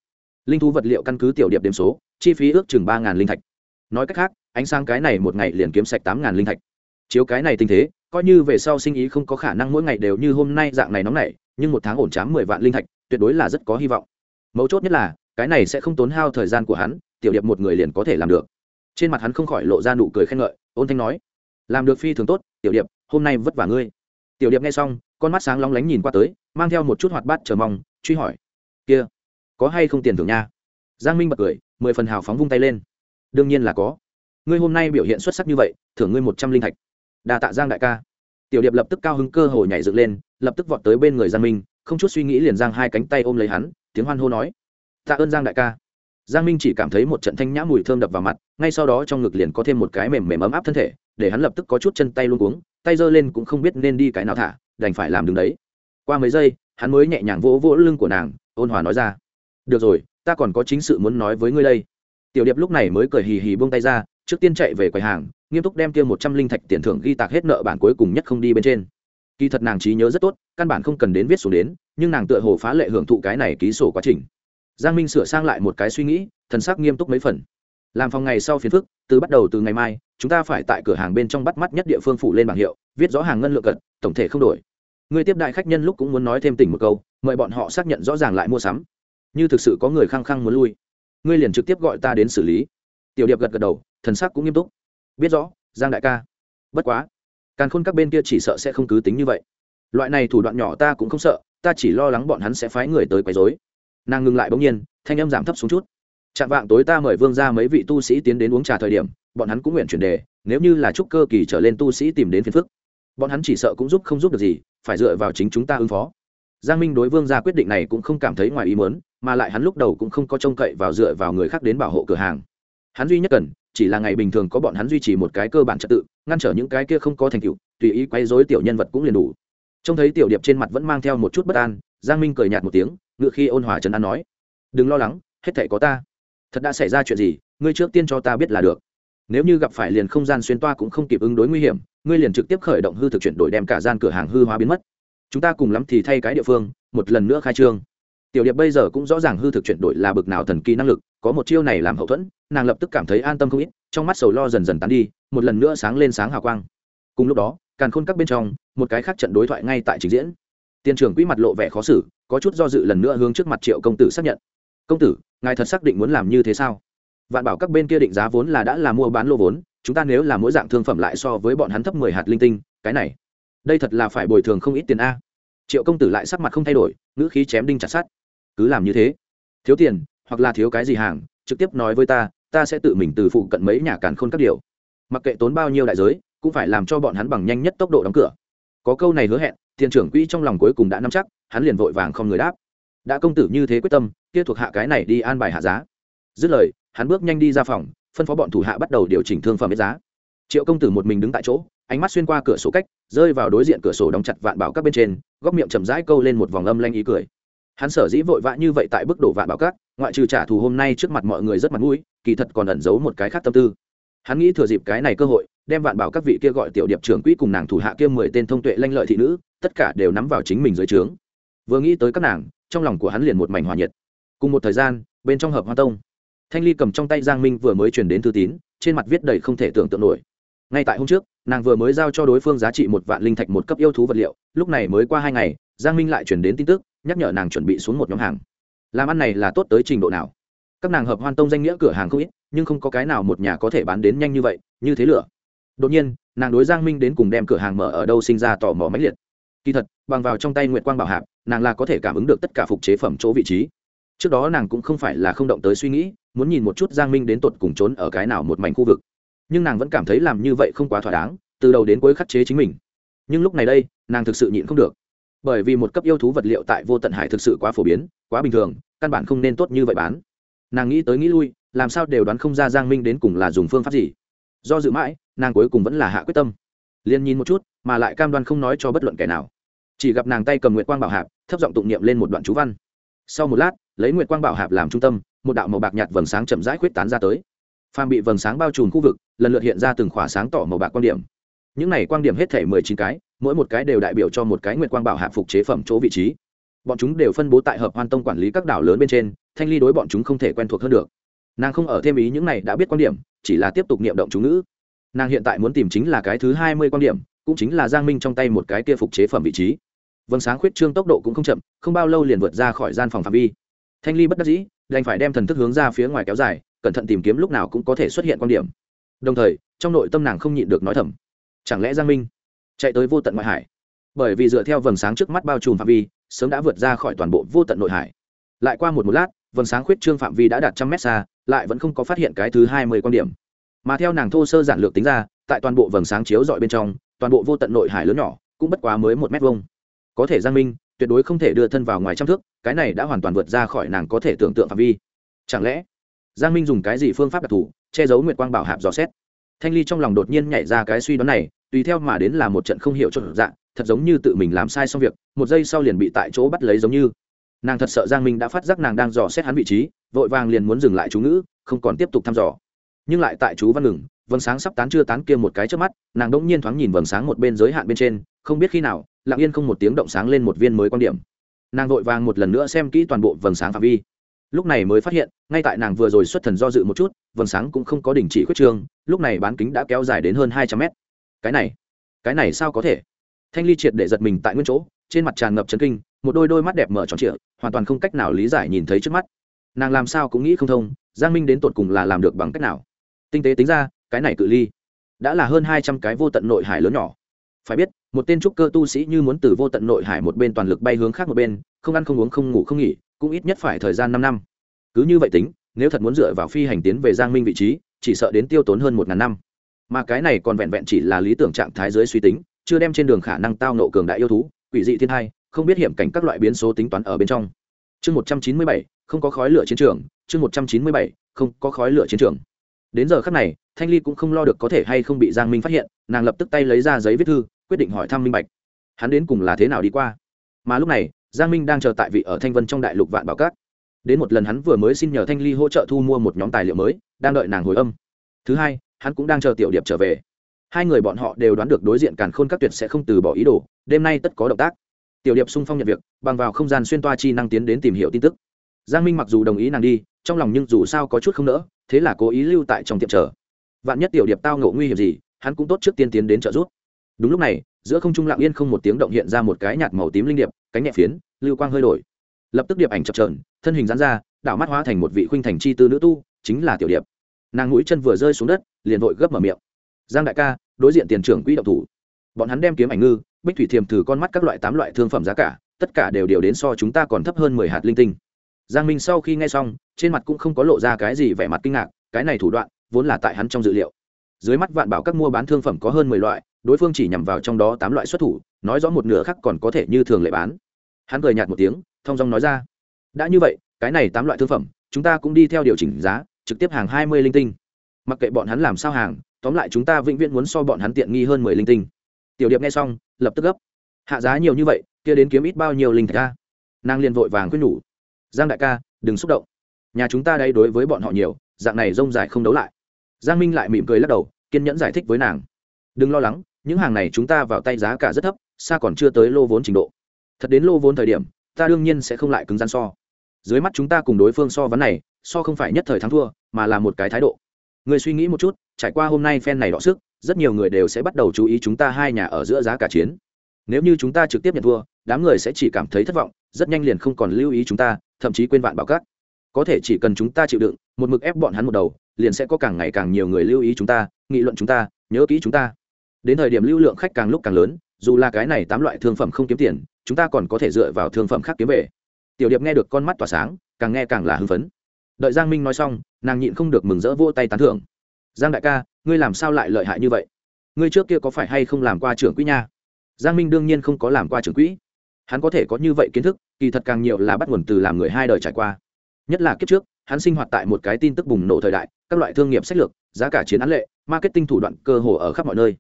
Linh thú vật liệu căn cứ tiểu điệp điểm số, chi phí ước chừng ba ngàn linh thạch nói cách khác, ánh sáng cái này một ngày liền kiếm sạch tám ngàn linh thạch. Chiếu cái này tình thế, coi như về sau sinh ý không có khả năng mỗi ngày đều như hôm nay dạng này nóng nảy, nhưng một tháng ổn trám mười vạn linh thạch, tuyệt đối là rất có hy vọng. Mấu chốt nhất là, cái này sẽ không tốn hao thời gian của hắn, tiểu điệp một người liền có thể làm được. Trên mặt hắn không khỏi lộ ra nụ cười khen ngợi, ôn thanh nói, làm được phi thường tốt, tiểu điệp, hôm nay vất vả ngươi. Tiểu điệp nghe xong, con mắt sáng lóng lánh nhìn qua tới, mang theo một chút hoạt bát chờ mong, truy hỏi, kia, có hay không tiền thưởng nha? Giang minh bật cười, mười phần hào phóng vung tay lên đương nhiên là có. Ngươi hôm nay biểu hiện xuất sắc như vậy, thưởng ngươi một trăm linh thạch. Đà tạ giang đại ca. Tiểu điệp lập tức cao hứng cơ hồ nhảy dựng lên, lập tức vọt tới bên người giang minh, không chút suy nghĩ liền giang hai cánh tay ôm lấy hắn, tiếng hoan hô nói. Tạ ơn giang đại ca. Giang minh chỉ cảm thấy một trận thanh nhã mùi thơm đập vào mặt, ngay sau đó trong ngực liền có thêm một cái mềm mềm ấm áp thân thể, để hắn lập tức có chút chân tay luôn cuống, tay giơ lên cũng không biết nên đi cái nào thả, đành phải làm đứng đấy. Qua mấy giây, hắn mới nhẹ nhàng vỗ vỗ lưng của nàng, ôn hòa nói ra. Được rồi, ta còn có chính sự muốn nói với ngươi đây tiểu điệp lúc này mới cười hì hì buông tay ra, trước tiên chạy về quầy hàng, nghiêm túc đem kia một trăm linh thạch tiền thưởng ghi tạc hết nợ bản cuối cùng nhất không đi bên trên. Kỳ thật nàng trí nhớ rất tốt, căn bản không cần đến viết xuống đến, nhưng nàng tựa hồ phá lệ hưởng thụ cái này ký sổ quá trình. Giang minh sửa sang lại một cái suy nghĩ, thần sắc nghiêm túc mấy phần. Làm phòng ngày sau phiền phức, từ bắt đầu từ ngày mai, chúng ta phải tại cửa hàng bên trong bắt mắt nhất địa phương phụ lên bảng hiệu, viết rõ hàng ngân lượng cận, tổng thể không đổi. Người tiếp đại khách nhân lúc cũng muốn nói thêm tỉnh một câu, mời bọn họ xác nhận rõ ràng lại mua sắm. Như thực sự có người khăng khăng muốn lui ngươi liền trực tiếp gọi ta đến xử lý. Tiểu điệp gật gật đầu, thần sắc cũng nghiêm túc. Biết rõ, giang đại ca. Bất quá, càn khôn các bên kia chỉ sợ sẽ không cứ tính như vậy. Loại này thủ đoạn nhỏ ta cũng không sợ, ta chỉ lo lắng bọn hắn sẽ phái người tới quấy dối nàng ngừng lại bỗng nhiên, thanh âm giảm thấp xuống chút. Chạm vạng tối ta mời vương ra mấy vị tu sĩ tiến đến uống trà thời điểm, bọn hắn cũng nguyện chuyển đề, nếu như là chúc cơ kỳ trở lên tu sĩ tìm đến phiền phức. Bọn hắn chỉ sợ cũng giúp không giúp được gì, phải dựa vào chính chúng ta ứng phó. Giang minh đối vương ra quyết định này cũng không cảm thấy ngoài ý mớn mà lại hắn lúc đầu cũng không có trông cậy vào dựa vào người khác đến bảo hộ cửa hàng. Hắn duy nhất cần, chỉ là ngày bình thường có bọn hắn duy trì một cái cơ bản trật tự, ngăn trở những cái kia không có thành tựu, tùy ý quay dối tiểu nhân vật cũng liền đủ. Trông thấy tiểu điệp trên mặt vẫn mang theo một chút bất an, giang minh cười nhạt một tiếng, ngựa khi ôn hòa trấn an nói, đừng lo lắng, hết thể có ta. Thật đã xảy ra chuyện gì, ngươi trước tiên cho ta biết là được. Nếu như gặp phải liền không gian xuyên toa cũng không kịp ứng đối nguy hiểm, ngươi liền trực tiếp khởi động hư thực chuyển đổi đem cả gian cửa hàng hư hóa biến mất. Chúng ta cùng lắm thì thay cái địa phương, một lần nữa khai trương tiểu điệp bây giờ cũng rõ ràng hư thực chuyển đổi là bực nào thần kỳ năng lực, có một chiêu này làm hậu thuẫn, nàng lập tức cảm thấy an tâm không ít, trong mắt sầu lo dần dần tán đi, một lần nữa sáng lên sáng hào quang. Cùng lúc đó, càn khôn các bên trong, một cái khác trận đối thoại ngay tại trình diễn. Tiền trưởng quỹ mặt lộ vẻ khó xử, có chút do dự lần nữa hướng trước mặt triệu công tử xác nhận. Công tử, ngài thật xác định muốn làm như thế sao? Vạn bảo các bên kia định giá vốn là đã là mua bán lô vốn, chúng ta nếu là mỗi dạng thương phẩm lại so với bọn hắn thấp mười hạt linh tinh, cái này, đây thật là phải bồi thường không ít tiền a. Triệu công tử lại sắc mặt không thay đổi, ngữ khí chém đinh chặt sát cứ làm như thế. Thiếu tiền, hoặc là thiếu cái gì hàng, trực tiếp nói với ta ta sẽ tự mình từ phụ cận mấy nhà càn khôn các điều. Mặc kệ tốn bao nhiêu đại giới, cũng phải làm cho bọn hắn bằng nhanh nhất tốc độ đóng cửa. Có câu này hứa hẹn, tiền trưởng quỹ trong lòng cuối cùng đã nắm chắc, hắn liền vội vàng không người đáp. Đã công tử như thế quyết tâm, kia thuộc hạ cái này đi an bài hạ giá. Dứt lời, hắn bước nhanh đi ra phòng, phân phó bọn thủ hạ bắt đầu điều chỉnh thương phẩm biết giá. Triệu công tử một mình đứng tại chỗ, ánh mắt xuyên qua cửa sổ cách, rơi vào đối diện cửa sổ đóng chặt vạn bảo các bên trên, góc miệng chầm rãi câu lên một vòng âm lanh ý cười hắn sở dĩ vội vã như vậy tại bức đổ vạn bảo các, ngoại trừ trả thù hôm nay trước mặt mọi người rất mặt mũi, kỳ thật còn ẩn giấu một cái khác tâm tư. Hắn nghĩ thừa dịp cái này cơ hội, đem vạn bảo các vị kia gọi tiểu điệp trưởng quỹ cùng nàng thủ hạ kia mười tên thông tuệ lanh lợi thị nữ, tất cả đều nắm vào chính mình dưới trướng. Vừa nghĩ tới các nàng, trong lòng của hắn liền một mảnh hòa nhiệt. Cùng một thời gian, bên trong hợp hoa tông, thanh ly cầm trong tay giang minh vừa mới truyền đến thư tín, trên mặt viết đầy không thể tưởng tượng nổi. Ngay tại hôm trước, nàng vừa mới giao cho đối phương giá trị một vạn linh thạch một cấp yêu thú vật liệu, lúc này mới qua hai ngày, giang minh lại chuyển đến tin tức nhắc nhở nàng chuẩn bị xuống một nhóm hàng. Làm ăn này là tốt tới trình độ nào? Các nàng hợp hoan tông danh nghĩa cửa hàng không ít, nhưng không có cái nào một nhà có thể bán đến nhanh như vậy, như thế lửa. Đột nhiên, nàng đối giang minh đến cùng đem cửa hàng mở ở đâu sinh ra tò mò mãnh liệt. Kỳ thật, bằng vào trong tay nguyệt quang bảo hạp, nàng là có thể cảm ứng được tất cả phục chế phẩm chỗ vị trí. Trước đó nàng cũng không phải là không động tới suy nghĩ, muốn nhìn một chút giang minh đến tột cùng trốn ở cái nào một mảnh khu vực. Nhưng nàng vẫn cảm thấy làm như vậy không quá thỏa đáng, từ đầu đến cuối khắc chế chính mình. Nhưng lúc này đây, nàng thực sự nhịn không được bởi vì một cấp yêu thú vật liệu tại vô tận hải thực sự quá phổ biến, quá bình thường, căn bản không nên tốt như vậy bán. Nàng nghĩ tới nghĩ lui, làm sao đều đoán không ra giang minh đến cùng là dùng phương pháp gì. Do dự mãi, nàng cuối cùng vẫn là hạ quyết tâm. Liền nhìn một chút, mà lại cam đoan không nói cho bất luận kẻ nào. Chỉ gặp nàng tay cầm nguyệt quang bảo hạp, thấp giọng tụng niệm lên một đoạn chú văn. Sau một lát, lấy nguyệt quang bảo hạp làm trung tâm, một đạo màu bạc nhạt vầng sáng chậm rãi khuyết tán ra tới. Phàm bị vầng sáng bao trùm khu vực, lần lượt hiện ra từng khỏa sáng tỏ màu bạc quan điểm. Những này quan điểm hết thể mười chín cái mỗi một cái đều đại biểu cho một cái nguyệt quang bảo hạ phục chế phẩm chỗ vị trí. Bọn chúng đều phân bố tại hợp hoan tông quản lý các đảo lớn bên trên, thanh ly đối bọn chúng không thể quen thuộc hơn được. Nàng không ở thêm ý những này đã biết quan điểm, chỉ là tiếp tục niệm động chú ngữ. Nàng hiện tại muốn tìm chính là cái thứ hai mươi quan điểm, cũng chính là giang minh trong tay một cái kia phục chế phẩm vị trí. Vầng sáng khuyết trương tốc độ cũng không chậm, không bao lâu liền vượt ra khỏi gian phòng phạm vi. Thanh ly bất đắc dĩ, đành phải đem thần thức hướng ra phía ngoài kéo dài, cẩn thận tìm kiếm lúc nào cũng có thể xuất hiện quan điểm. Đồng thời, trong nội tâm nàng không nhịn được nói thầm, chẳng lẽ giang minh chạy tới vô tận ngoại hải. Bởi vì dựa theo vầng sáng trước mắt bao trùm phạm vi, sớm đã vượt ra khỏi toàn bộ vô tận nội hải. Lại qua một một lát, vầng sáng khuyết trương phạm vi đã đạt trăm mét xa, lại vẫn không có phát hiện cái thứ hai mươi quan điểm. Mà theo nàng thô sơ giản lược tính ra, tại toàn bộ vầng sáng chiếu dọi bên trong, toàn bộ vô tận nội hải lớn nhỏ cũng bất quá mới một mét vuông. Có thể giang minh, tuyệt đối không thể đưa thân vào ngoài trăm thước, cái này đã hoàn toàn vượt ra khỏi nàng có thể tưởng tượng phạm vi. Chẳng lẽ, giang minh dùng cái gì phương pháp đặc thù, che giấu nguyệt quang bảo hạp dò xét? Thanh ly trong lòng đột nhiên nhảy ra cái suy đoán này tùy theo mà đến là một trận không hiểu cho dạng thật giống như tự mình làm sai xong việc, một giây sau liền bị tại chỗ bắt lấy giống như. Nàng thật sợ giang minh đã phát giác nàng đang dò xét hắn vị trí, vội vàng liền muốn dừng lại chú ngữ, không còn tiếp tục thăm dò. Nhưng lại tại chú văn ngừng, vầng sáng sắp tán chưa tán kia một cái trước mắt, nàng đỗng nhiên thoáng nhìn vầng sáng một bên giới hạn bên trên, không biết khi nào, lặng yên không một tiếng động sáng lên một viên mới quan điểm. Nàng vội vàng một lần nữa xem kỹ toàn bộ vầng sáng phạm vi. Lúc này mới phát hiện, ngay tại nàng vừa rồi xuất thần do dự một chút, vầng sáng cũng không có đình chỉ khuyết trương, lúc này bán kính đã kéo dài đến hơn hai trăm mét cái này cái này sao có thể? Thanh ly triệt để giật mình tại nguyên chỗ, trên mặt tràn ngập chấn kinh, một đôi đôi mắt đẹp mở tròn trịa, hoàn toàn không cách nào lý giải nhìn thấy trước mắt. Nàng làm sao cũng nghĩ không thông, giang minh đến tột cùng là làm được bằng cách nào? Tinh tế tính ra, cái này cự ly đã là hơn hai trăm cái vô tận nội hải lớn nhỏ. Phải biết, một tên trúc cơ tu sĩ như muốn từ vô tận nội hải một bên toàn lực bay hướng khác một bên, không ăn không uống không ngủ không nghỉ, cũng ít nhất phải thời gian năm năm. Cứ như vậy tính, nếu thật muốn dựa vào phi hành tiến về giang minh vị trí, chỉ sợ đến tiêu tốn hơn một ngàn năm mà cái này còn vẹn vẹn chỉ là lý tưởng trạng thái dưới suy tính, chưa đem trên đường khả năng tao nộ cường đại yêu thú, quỷ dị thiên hai không biết hiểm cảnh các loại biến số tính toán ở bên trong. Chương một trăm chín mươi bảy, không có khói lửa chiến trường. Chương một trăm chín mươi bảy, không có khói lửa chiến trường. Đến giờ khắc này, thanh ly cũng không lo được có thể hay không bị giang minh phát hiện, nàng lập tức tay lấy ra giấy viết thư, quyết định hỏi thăm minh bạch. Hắn đến cùng là thế nào đi qua? Mà lúc này, giang minh đang chờ tại vị ở thanh vân trong đại lục vạn bảo cát đến một lần hắn vừa mới xin nhờ thanh ly hỗ trợ thu mua một nhóm tài liệu mới, đang đợi nàng hồi âm. Thứ hai hắn cũng đang chờ tiểu điệp trở về. Hai người bọn họ đều đoán được đối diện càn khôn các tuyệt sẽ không từ bỏ ý đồ, đêm nay tất có động tác. Tiểu điệp sung phong nhận việc, bằng vào không gian xuyên toa chi năng tiến đến tìm hiểu tin tức. Giang minh mặc dù đồng ý nàng đi, trong lòng nhưng dù sao có chút không nỡ, thế là cố ý lưu tại trong tiệm chờ. Vạn nhất tiểu điệp tao ngộ nguy hiểm gì, hắn cũng tốt trước tiên tiến đến trợ giúp. Đúng lúc này, giữa không trung lặng yên không một tiếng động hiện ra một cái nhạt màu tím linh điệp, cánh nhẹ phiến, lưu quang hơi đổi. Lập tức điệp ảnh chập trờn thân hình dán ra đảo mắt hóa thành một vị khuynh thành chi tư nữ tu, chính là tiểu điệp nàng mũi chân vừa rơi xuống đất, liền vội gấp mở miệng. Giang đại ca, đối diện tiền trưởng quỹ độc thủ. Bọn hắn đem kiếm ảnh ngư, bích thủy thiềm thử con mắt các loại tám loại thương phẩm giá cả, tất cả đều điều đến so chúng ta còn thấp hơn mười hạt linh tinh. Giang minh sau khi nghe xong, trên mặt cũng không có lộ ra cái gì vẻ mặt kinh ngạc, cái này thủ đoạn, vốn là tại hắn trong dự liệu. Dưới mắt vạn bảo các mua bán thương phẩm có hơn mười loại, đối phương chỉ nhằm vào trong đó tám loại xuất thủ, nói rõ một nửa khác còn có thể như thường lệ bán. Hắn cười nhạt một tiếng, thong dong nói ra, đã như vậy, cái này tám loại thương phẩm, chúng ta cũng đi theo điều chỉnh giá trực tiếp hàng hai mươi linh tinh. Mặc kệ bọn hắn làm sao hàng, tóm lại chúng ta vĩnh viễn muốn so bọn hắn tiện nghi hơn mười linh tinh. Tiểu điệp nghe xong, lập tức gấp. Hạ giá nhiều như vậy, kia đến kiếm ít bao nhiêu linh thạch ca nàng liền vội vàng quyết nhủ. Giang đại ca, đừng xúc động. Nhà chúng ta đây đối với bọn họ nhiều, dạng này rông dài không đấu lại. Giang minh lại mỉm cười lắc đầu, kiên nhẫn giải thích với nàng. Đừng lo lắng, những hàng này chúng ta vào tay giá cả rất thấp, xa còn chưa tới lô vốn trình độ. Thật đến lô vốn thời điểm, ta đương nhiên sẽ không lại cứng rắn so. Dưới mắt chúng ta cùng đối phương so vấn này so không phải nhất thời thắng thua, mà là một cái thái độ. Người suy nghĩ một chút, trải qua hôm nay phen này đọ sức, rất nhiều người đều sẽ bắt đầu chú ý chúng ta hai nhà ở giữa giá cả chiến. Nếu như chúng ta trực tiếp nhận thua, đám người sẽ chỉ cảm thấy thất vọng, rất nhanh liền không còn lưu ý chúng ta, thậm chí quên vạn bảo cát. Có thể chỉ cần chúng ta chịu đựng, một mực ép bọn hắn một đầu, liền sẽ có càng ngày càng nhiều người lưu ý chúng ta, nghị luận chúng ta, nhớ kỹ chúng ta. Đến thời điểm lưu lượng khách càng lúc càng lớn, dù là cái này tám loại thương phẩm không kiếm tiền, chúng ta còn có thể dựa vào thương phẩm khác kiếm về. Tiểu điệp nghe được con mắt tỏa sáng, càng nghe càng là hưng phấn đợi giang minh nói xong, nàng nhịn không được mừng rỡ vô tay tán thưởng. Giang đại ca, ngươi làm sao lại lợi hại như vậy? Ngươi trước kia có phải hay không làm qua trưởng quỹ nha? Giang minh đương nhiên không có làm qua trưởng quỹ. Hắn có thể có như vậy kiến thức, kỳ thật càng nhiều là bắt nguồn từ làm người hai đời trải qua. Nhất là kiếp trước, hắn sinh hoạt tại một cái tin tức bùng nổ thời đại, các loại thương nghiệp sách lược, giá cả chiến án lệ, marketing thủ đoạn cơ hồ ở khắp mọi nơi.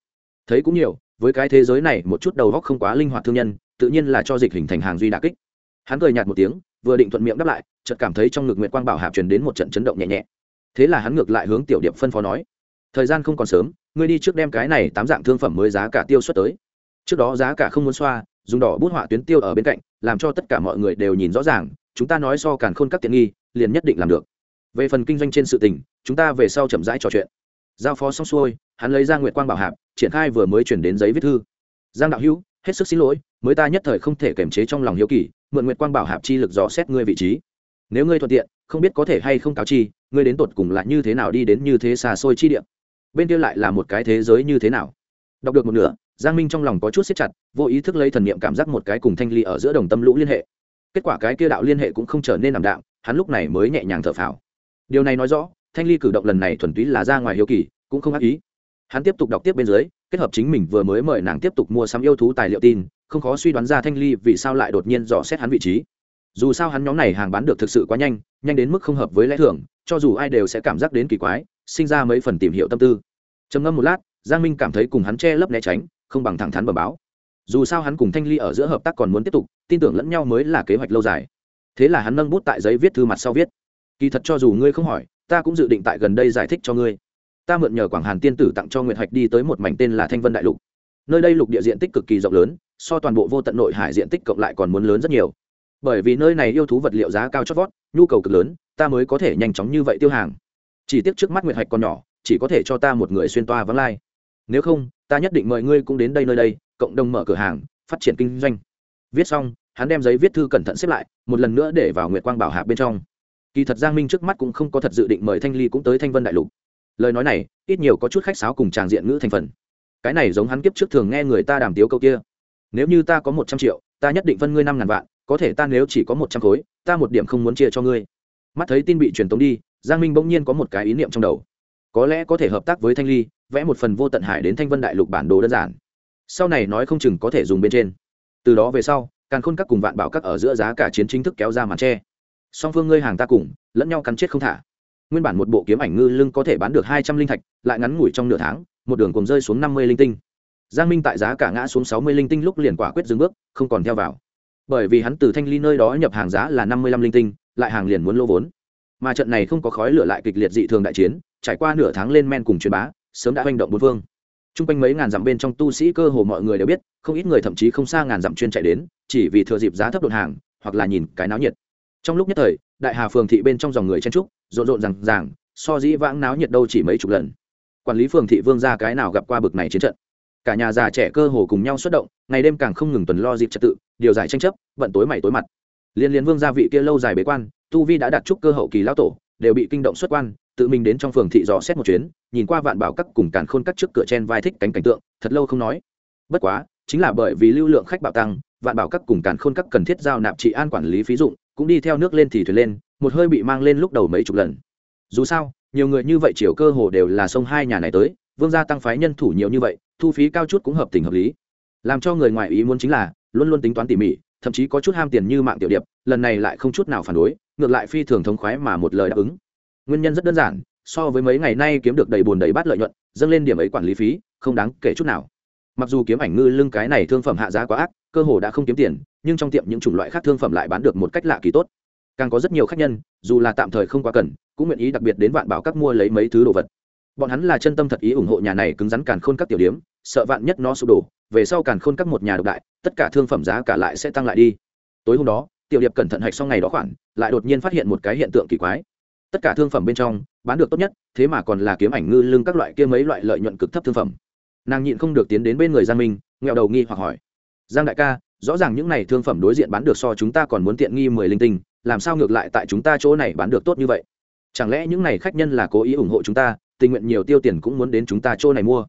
Thấy cũng nhiều, với cái thế giới này một chút đầu góc không quá linh hoạt thương nhân, tự nhiên là cho dịch hình thành hàng duy đà kích. Hắn cười nhạt một tiếng vừa định thuận miệng đáp lại, chợt cảm thấy trong ngực nguyệt quang bảo hạp truyền đến một trận chấn động nhẹ nhẹ. Thế là hắn ngược lại hướng tiểu điệp phân phó nói, thời gian không còn sớm, ngươi đi trước đem cái này tám dạng thương phẩm mới giá cả tiêu xuất tới. Trước đó giá cả không muốn xoa, dùng đỏ bút họa tuyến tiêu ở bên cạnh, làm cho tất cả mọi người đều nhìn rõ ràng, chúng ta nói so càn khôn các tiện nghi, liền nhất định làm được. Về phần kinh doanh trên sự tình, chúng ta về sau chậm rãi trò chuyện. Giao phó xong xuôi, hắn lấy ra nguyệt quang bảo hạp, triển khai vừa mới chuyển đến giấy viết thư. Giang đạo hữu, hết sức xin lỗi, mới ta nhất thời không thể kiềm chế trong lòng hiếu kỳ mượn nguyệt quang bảo hạp chi lực dò xét ngươi vị trí. Nếu ngươi thuận tiện, không biết có thể hay không cáo chi, ngươi đến tột cùng là như thế nào đi đến như thế xa xôi chi địa? Bên kia lại là một cái thế giới như thế nào? Đọc được một nửa, giang minh trong lòng có chút xếp chặt, vô ý thức lấy thần niệm cảm giác một cái cùng thanh ly ở giữa đồng tâm lũ liên hệ. Kết quả cái kia đạo liên hệ cũng không trở nên làm đạo hắn lúc này mới nhẹ nhàng thở phào. Điều này nói rõ, thanh ly cử động lần này thuần túy là ra ngoài hiếu kỳ, cũng không ác ý. Hắn tiếp tục đọc tiếp bên dưới, kết hợp chính mình vừa mới mời nàng tiếp tục mua sắm yêu thú tài liệu tin không khó suy đoán ra thanh ly vì sao lại đột nhiên dò xét hắn vị trí. Dù sao hắn nhóm này hàng bán được thực sự quá nhanh nhanh đến mức không hợp với lẽ thường, cho dù ai đều sẽ cảm giác đến kỳ quái, sinh ra mấy phần tìm hiểu tâm tư. Trầm ngâm một lát, giang minh cảm thấy cùng hắn che lấp né tránh, không bằng thẳng thắn bờ báo. Dù sao hắn cùng thanh ly ở giữa hợp tác còn muốn tiếp tục, tin tưởng lẫn nhau mới là kế hoạch lâu dài. Thế là hắn nâng bút tại giấy viết thư mặt sau viết. Kỳ thật cho dù ngươi không hỏi, ta cũng dự định tại gần đây giải thích cho ngươi. Ta mượn nhờ quảng hàn tiên tử tặng cho nguyệt hạch đi tới một mảnh tên là thanh vân đại lục. Nơi đây lục địa diện tích cực kỳ rộng lớn so toàn bộ vô tận nội hải diện tích cộng lại còn muốn lớn rất nhiều. Bởi vì nơi này yêu thú vật liệu giá cao chót vót, nhu cầu cực lớn, ta mới có thể nhanh chóng như vậy tiêu hàng. Chỉ tiếc trước mắt nguyệt hạch còn nhỏ, chỉ có thể cho ta một người xuyên toa vắng lai. Nếu không, ta nhất định mời ngươi cũng đến đây nơi đây, cộng đồng mở cửa hàng, phát triển kinh doanh. Viết xong, hắn đem giấy viết thư cẩn thận xếp lại, một lần nữa để vào nguyệt quang bảo hạp bên trong. Kỳ thật giang minh trước mắt cũng không có thật dự định mời thanh ly cũng tới thanh vân đại lục. Lời nói này, ít nhiều có chút khách sáo cùng tràng diện ngữ thành phần. Cái này giống hắn kiếp trước thường nghe người ta đàm tiếu câu kia nếu như ta có một trăm triệu, ta nhất định phân ngươi năm ngàn vạn, có thể ta nếu chỉ có một trăm khối, ta một điểm không muốn chia cho ngươi. Mắt thấy tin bị truyền tống đi, giang minh bỗng nhiên có một cái ý niệm trong đầu. Có lẽ có thể hợp tác với thanh ly, vẽ một phần vô tận hải đến thanh vân đại lục bản đồ đơn giản. Sau này nói không chừng có thể dùng bên trên. Từ đó về sau càng khôn các cùng vạn bảo các ở giữa giá cả chiến chính thức kéo ra màn tre. Song phương ngươi hàng ta cùng, lẫn nhau cắn chết không thả. Nguyên bản một bộ kiếm ảnh ngư lưng có thể bán được hai trăm linh thạch, lại ngắn ngủi trong nửa tháng, một đường cùng rơi xuống năm mươi linh tinh giang minh tại giá cả ngã xuống sáu mươi linh tinh lúc liền quả quyết dừng bước, không còn theo vào. Bởi vì hắn từ thanh ly nơi đó nhập hàng giá là năm mươi lăm linh tinh, lại hàng liền muốn lô vốn. Mà trận này không có khói lửa lại kịch liệt dị thường đại chiến, trải qua nửa tháng lên men cùng truyền bá, sớm đã hành động bốn phương. T r u n g quanh mấy ngàn dặm bên trong tu sĩ cơ hồ mọi người đều biết, không ít người thậm chí không xa ngàn dặm chuyên chạy đến, chỉ vì thừa dịp giá thấp đột hàng, hoặc là nhìn cái náo nhiệt. Trong lúc nhất thời, đại hà phường thị bên trong dòng người chen trúc rộn rộn rằng ràng, so dĩ vãng náo nhiệt đâu chỉ mấy chục lần. Quản lý phường thị vương ra cái nào gặp qua bực này chiến trận? Cả nhà già trẻ cơ hồ cùng nhau xuất động, ngày đêm càng không ngừng tuần lo dịp trật tự, điều giải tranh chấp, vận tối mày tối mặt. Liên liên vương gia vị kia lâu dài bế quan, tu vi đã đặt trúc cơ hậu kỳ lão tổ, đều bị kinh động xuất quan, tự mình đến trong phường thị dò xét một chuyến, nhìn qua vạn bảo các cùng càn khôn các trước cửa chen vai thích cánh cảnh tượng, thật lâu không nói. Bất quá, chính là bởi vì lưu lượng khách bạo tăng, vạn bảo các cùng càn khôn các cần thiết giao nạp trị an quản lý phí dụng, cũng đi theo nước lên thì thuyền lên, một hơi bị mang lên lúc đầu mấy chục lần. Dù sao, nhiều người như vậy chiều cơ hồ đều là sông hai nhà này tới, vương gia tăng phái nhân thủ nhiều như vậy thu phí cao chút cũng hợp tình hợp lý. Làm cho người ngoài ý muốn chính là, luôn luôn tính toán tỉ mỉ, thậm chí có chút ham tiền như mạng tiểu điệp, lần này lại không chút nào phản đối, ngược lại phi thường thống khoái mà một lời đáp ứng. Nguyên nhân rất đơn giản, so với mấy ngày nay kiếm được đầy bùn đầy bát lợi nhuận, dâng lên điểm ấy quản lý phí, không đáng kể chút nào. Mặc dù kiếm ảnh ngư lưng cái này thương phẩm hạ giá quá ác, cơ hồ đã không kiếm tiền, nhưng trong tiệm những chủng loại khác thương phẩm lại bán được một cách lạ kỳ tốt. Càng có rất nhiều khách nhân, dù là tạm thời không quá cần, cũng nguyện ý đặc biệt đến vạn bảo các mua lấy mấy thứ đồ vật bọn hắn là chân tâm thật ý ủng hộ nhà này cứng rắn càn khôn các tiểu điếm, sợ vạn nhất nó sụp đổ, về sau càn khôn các một nhà độc đại, tất cả thương phẩm giá cả lại sẽ tăng lại đi. Tối hôm đó, tiểu điệp cẩn thận hạch xong ngày đó khoản, lại đột nhiên phát hiện một cái hiện tượng kỳ quái. Tất cả thương phẩm bên trong, bán được tốt nhất, thế mà còn là kiếm ảnh ngư lưng các loại kia mấy loại lợi nhuận cực thấp thương phẩm. Nàng nhịn không được tiến đến bên người giang minh nghèo đầu nghi hoặc hỏi. Giang đại ca, rõ ràng những này thương phẩm đối diện bán được so chúng ta còn muốn tiện nghi mười linh tinh, làm sao ngược lại tại chúng ta chỗ này bán được tốt như vậy? Chẳng lẽ những này khách nhân là cố ý ủng hộ chúng ta tình nguyện nhiều tiêu tiền cũng muốn đến chúng ta chỗ này mua.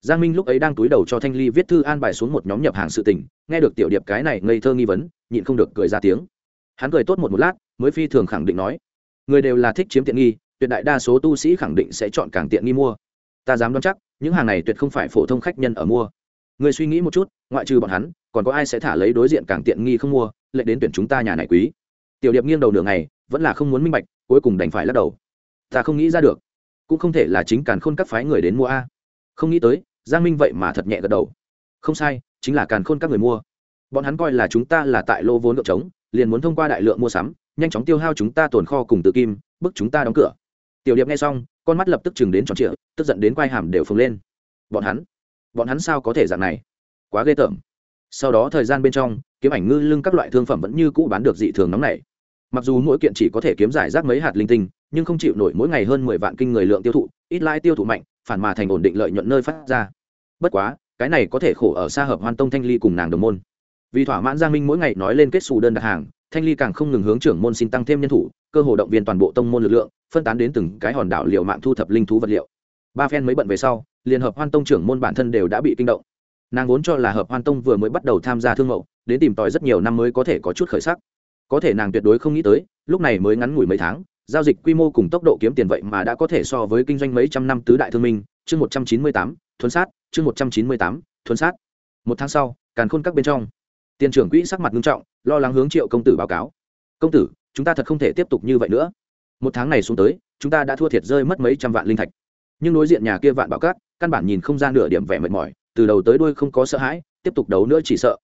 Giang minh lúc ấy đang túi đầu cho thanh ly viết thư an bài xuống một nhóm nhập hàng sự tình, nghe được tiểu điệp cái này ngây thơ nghi vấn, nhịn không được cười ra tiếng. Hắn cười tốt một một lát, mới phi thường khẳng định nói, người đều là thích chiếm tiện nghi, tuyệt đại đa số tu sĩ khẳng định sẽ chọn càng tiện nghi mua. Ta dám đoán chắc, những hàng này tuyệt không phải phổ thông khách nhân ở mua. Người suy nghĩ một chút, ngoại trừ bọn hắn, còn có ai sẽ thả lấy đối diện càng tiện nghi không mua lệ đến tuyển chúng ta nhà này quý? Tiểu điệp nghiêng đầu nửa ngày, vẫn là không muốn minh bạch, cuối cùng đành phải lắc đầu. Ta không nghĩ ra được cũng không thể là chính càn khôn các phái người đến mua a. Không nghĩ tới, giang minh vậy mà thật nhẹ gật đầu. Không sai, chính là càn khôn các người mua. Bọn hắn coi là chúng ta là tại lô vốn lượng trống, liền muốn thông qua đại lượng mua sắm, nhanh chóng tiêu hao chúng ta tồn kho cùng tự kim, bức chúng ta đóng cửa. Tiểu điệp nghe xong, con mắt lập tức chừng đến tròn trịa, tức giận đến quai hàm đều phồng lên. Bọn hắn? Bọn hắn sao có thể dạng này? Quá ghê tởm. Sau đó thời gian bên trong, kiếm ảnh ngư lưng các loại thương phẩm vẫn như cũ bán được dị thường nóng này mặc dù mỗi kiện chỉ có thể kiếm giải rác mấy hạt linh tinh, nhưng không chịu nổi mỗi ngày hơn mười vạn kinh người lượng tiêu thụ, ít lai tiêu thụ mạnh, phản mà thành ổn định lợi nhuận nơi phát ra. Bất quá, cái này có thể khổ ở xa hợp hoan tông thanh ly cùng nàng đồng môn. Vì thỏa mãn giang minh mỗi ngày nói lên kết xù đơn đặt hàng, thanh ly càng không ngừng hướng trưởng môn xin tăng thêm nhân thủ, cơ hồ động viên toàn bộ tông môn lực lượng, phân tán đến từng cái hòn đảo liệu mạng thu thập linh thú vật liệu. Ba phen mới bận về sau liên hợp hoan tông trưởng môn bản thân đều đã bị kinh động. Nàng vốn cho là hợp hoan tông vừa mới bắt đầu tham gia thương mẫu đến tìm tòi rất nhiều năm mới có thể có chút khởi sắc có thể nàng tuyệt đối không nghĩ tới, lúc này mới ngắn ngủi mấy tháng, giao dịch quy mô cùng tốc độ kiếm tiền vậy mà đã có thể so với kinh doanh mấy trăm năm tứ đại thương minh, chương một trăm chín mươi tám thuấn sát, chương một trăm chín mươi tám thuấn sát. Một tháng sau, càn khôn các bên trong, tiền trưởng quỹ sắc mặt nghiêm trọng, lo lắng hướng triệu công tử báo cáo. Công tử, chúng ta thật không thể tiếp tục như vậy nữa. Một tháng này xuống tới, chúng ta đã thua thiệt rơi mất mấy trăm vạn linh thạch. Nhưng đối diện nhà kia vạn bảo cát, căn bản nhìn không ra nửa điểm vẻ mệt mỏi, từ đầu tới đuôi không có sợ hãi, tiếp tục đấu nữa chỉ sợ.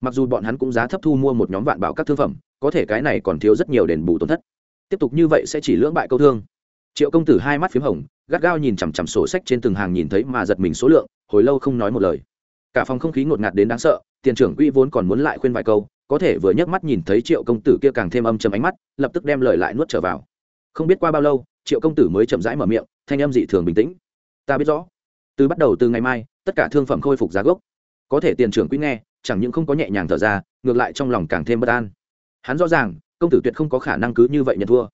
Mặc dù bọn hắn cũng giá thấp thu mua một nhóm vạn bảo các thương phẩm có thể cái này còn thiếu rất nhiều đền bù tổn thất. Tiếp tục như vậy sẽ chỉ lưỡng bại câu thương. Triệu công tử hai mắt p h í m hồng, gắt gao nhìn chằm chằm sổ sách trên từng hàng nhìn thấy mà giật mình số lượng, hồi lâu không nói một lời. Cả phòng không khí ngột ngạt đến đáng sợ, tiền trưởng quỹ vốn còn muốn lại khuyên vài câu, có thể vừa nhấc mắt nhìn thấy triệu công tử kia càng thêm âm chầm ánh mắt, lập tức đem lời lại nuốt trở vào. Không biết qua bao lâu, triệu công tử mới chậm rãi mở miệng, thanh âm dị thường bình tĩnh. Ta biết rõ. Từ bắt đầu từ ngày mai, tất cả thương phẩm khôi phục giá gốc. Có thể tiền trưởng quỹ nghe, chẳng những không có nhẹ nhàng thở ra, ngược lại trong lòng càng thêm bất an hắn rõ ràng, công tử tuyệt không có khả năng cứ như vậy nhận thua.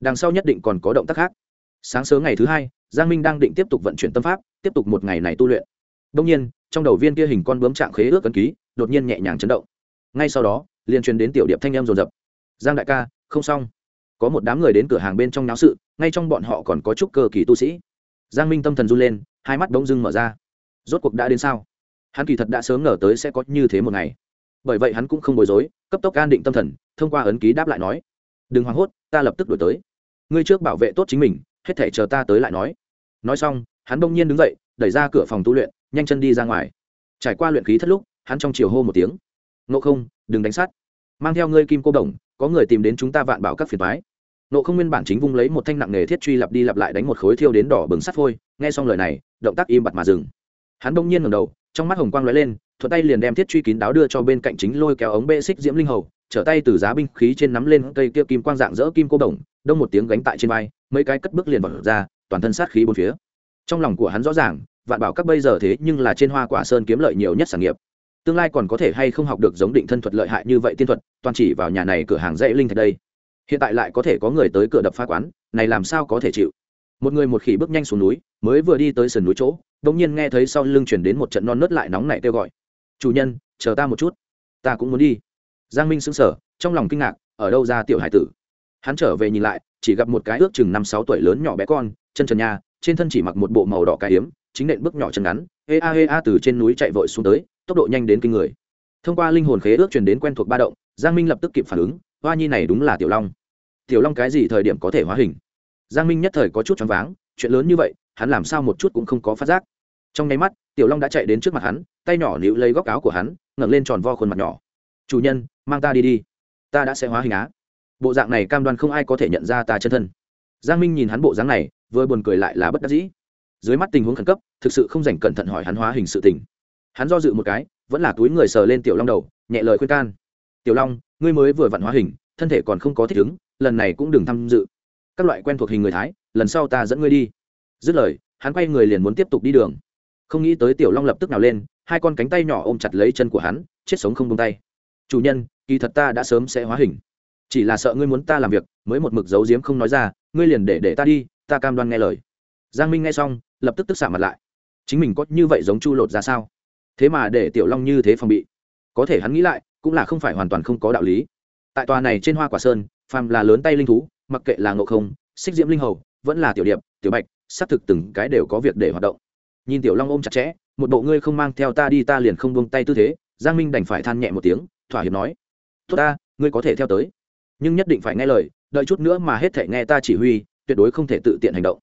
Đằng sau nhất định còn có động tác khác. Sáng sớm ngày thứ hai, giang minh đang định tiếp tục vận chuyển tâm pháp, tiếp tục một ngày này tu luyện. Đông nhiên, trong đầu viên kia hình con bướm trạng khế ước cân ký, đột nhiên nhẹ nhàng chấn động. Ngay sau đó, liền truyền đến tiểu điệp thanh em rồn rập giang đại ca, không xong. Có một đám người đến cửa hàng bên trong náo sự, ngay trong bọn họ còn có chút cơ kỳ tu sĩ. Giang minh tâm thần run lên, hai mắt bỗng dưng mở ra. Rốt cuộc đã đến sao? Hắn kỳ thật đã sớm ngờ tới sẽ có như thế một ngày bởi vậy hắn cũng không bối rối, cấp tốc an định tâm thần, thông qua ấn ký đáp lại nói, đừng hoảng hốt, ta lập tức đổi tới. Ngươi trước bảo vệ tốt chính mình, hết thể chờ ta tới lại nói. Nói xong, hắn bỗng nhiên đứng dậy, đẩy ra cửa phòng tu luyện, nhanh chân đi ra ngoài. Trải qua luyện khí thất lúc, hắn trong chiều hô một tiếng nộ không, đừng đánh sát. Mang theo ngươi kim cô đồng, có người tìm đến chúng ta vạn bảo các phiền thoái nộ không nguyên bản chính vung lấy một thanh nặng nghề thiết truy lặp đi lặp lại đánh một khối thiêu đến đỏ bừng sắt phôi, nghe xong lời này, động tác im bặt mà dừng. Hắn đông nhiên ngầm đầu, trong mắt hồng quang lóe lên thuận tay liền đem thiết truy kín đáo đưa cho bên cạnh chính lôi kéo ống bê xích diễm linh hầu, trở tay từ giá binh khí trên nắm lên cây kia kim quang dạng dỡ kim cô đồng, đông một tiếng gánh tại trên vai, mấy cái cất bước liền vào ra, toàn thân sát khí bốn phía. Trong lòng của hắn rõ ràng, vạn bảo các bây giờ thế nhưng là trên hoa quả sơn kiếm lợi nhiều nhất sản nghiệp. Tương lai còn có thể hay không học được giống định thân thuật lợi hại như vậy tiên thuật, toàn chỉ vào nhà này cửa hàng dễ linh thạch đây. Hiện tại lại có thể có người tới cửa đập phá quán, này làm sao có thể chịu? Một người một khỉ bước nhanh xuống núi, mới vừa đi tới sườn núi chỗ đ ỗ n g nhiên nghe thấy sau lưng chuyển đến một trận non nớt lại nóng nảy kêu gọi chủ nhân, chờ ta một chút. Ta cũng muốn đi. Giang minh xứng sở trong lòng kinh ngạc, ở đâu ra tiểu hải tử? Hắn trở về nhìn lại, chỉ gặp một cái ước chừng năm sáu tuổi lớn nhỏ bé con, chân trần nhà, trên thân chỉ mặc một bộ màu đỏ cà hiếm, chính nện bước nhỏ chân ngắn ê a ê a từ trên núi chạy vội xuống tới, tốc độ nhanh đến kinh người. Thông qua linh hồn khế ước truyền đến quen thuộc ba động, giang minh lập tức kịp phản ứng, hoa nhi này đúng là tiểu long. Tiểu long cái gì thời điểm có thể hóa hình? Giang minh nhất thời có chút choáng váng, chuyện lớn như vậy, hắn làm sao một chút cũng không có phát giác. Trong nháy mắt tiểu long đã chạy đến trước mặt hắn, tay nhỏ níu lấy góc áo của hắn, ngẩng lên tròn vo khuôn mặt nhỏ. Chủ nhân, mang ta đi đi. Ta đã sẽ hóa hình á. Bộ dạng này cam đoan không ai có thể nhận ra ta chân thân. Giang minh nhìn hắn bộ dáng này, vừa buồn cười lại là bất đắc dĩ. Dưới mắt tình huống khẩn cấp, thực sự không dành cẩn thận hỏi hắn hóa hình sự tình. Hắn do dự một cái, vẫn là túi người sờ lên tiểu long đầu, nhẹ lời khuyên can. Tiểu long, ngươi mới vừa vặn hóa hình, thân thể còn không có thích ứng, lần này cũng đừng tham dự. Các loại quen thuộc hình người thái, lần sau ta dẫn ngươi đi. Dứt lời, hắn quay người liền muốn tiếp tục đi đường không nghĩ tới tiểu long lập tức nào lên, hai con cánh tay nhỏ ôm chặt lấy chân của hắn, chết sống không tung tay. Chủ nhân, kỳ thật ta đã sớm sẽ hóa hình. Chỉ là sợ ngươi muốn ta làm việc, mới một mực giấu giếm không nói ra, ngươi liền để để ta đi, ta cam đoan nghe lời. Giang minh nghe xong, lập tức tức xả mặt lại. Chính mình có như vậy giống chu lột ra sao? Thế mà để tiểu long như thế phòng bị. Có thể hắn nghĩ lại, cũng là không phải hoàn toàn không có đạo lý. Tại tòa này trên hoa quả sơn, phàm là lớn tay linh thú, mặc kệ là ngộ không, xích diễm linh hầu, vẫn là tiểu điệp, tiểu bạch, xác thực từng cái đều có việc để hoạt động nhìn tiểu long ôm chặt chẽ, một bộ ngươi không mang theo ta đi, ta liền không buông tay tư thế. Giang minh đành phải than nhẹ một tiếng, thỏa hiệp nói, tốt ta, ngươi có thể theo tới. Nhưng nhất định phải nghe lời, đợi chút nữa mà hết thể nghe ta chỉ huy, tuyệt đối không thể tự tiện hành động.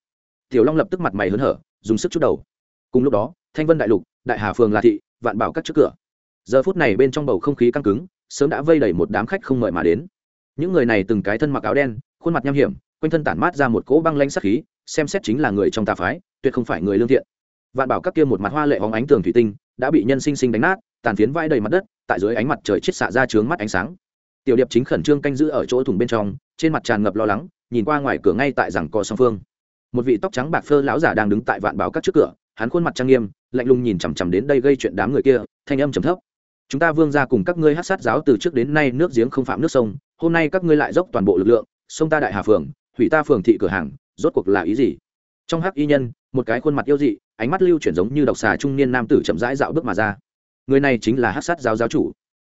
Tiểu long lập tức mặt mày hớn hở, dùng sức chút đầu. Cùng lúc đó, thanh vân đại lục, đại hà phường là thị, vạn bảo các trước cửa. Giờ phút này bên trong bầu không khí căng cứng, sớm đã vây đầy một đám khách không mời mà đến. Những người này từng cái thân mặc áo đen, khuôn mặt nham hiểm, quanh thân tản mát ra một cỗ băng lanh sắc khí, xem xét chính là người trong tà phái, tuyệt không phải người lương thiện vạn bảo các kia một mặt hoa lệ hóng ánh tường thủy tinh, đã bị nhân sinh sinh đánh nát, tàn phiến vãi đầy mặt đất, tại dưới ánh mặt trời chết xạ ra trướng mắt ánh sáng. Tiểu điệp chính khẩn trương canh giữ ở chỗ thủng bên trong, trên mặt tràn ngập lo lắng, nhìn qua ngoài cửa ngay tại rằng co song phương. Một vị tóc trắng bạc phơ lão giả đang đứng tại vạn bảo các trước cửa, hắn khuôn mặt trang nghiêm, lạnh lùng nhìn chằm chằm đến đây gây chuyện đám người kia, thanh âm trầm thấp. Chúng ta vương ra cùng các ngươi hát sát giáo từ trước đến nay nước giếng không phạm nước sông, hôm nay các ngươi lại dốc toàn bộ lực lượng, sông ta đại hà phường, hủy ta phường thị cửa hàng, rốt cuộc là ý gì? Trong hắc y nhân, một cái khuôn mặt yêu dị, ánh mắt lưu chuyển giống như độc xà trung niên nam tử chậm rãi dạo bước mà ra. Người này chính là hắc sát giáo giáo chủ.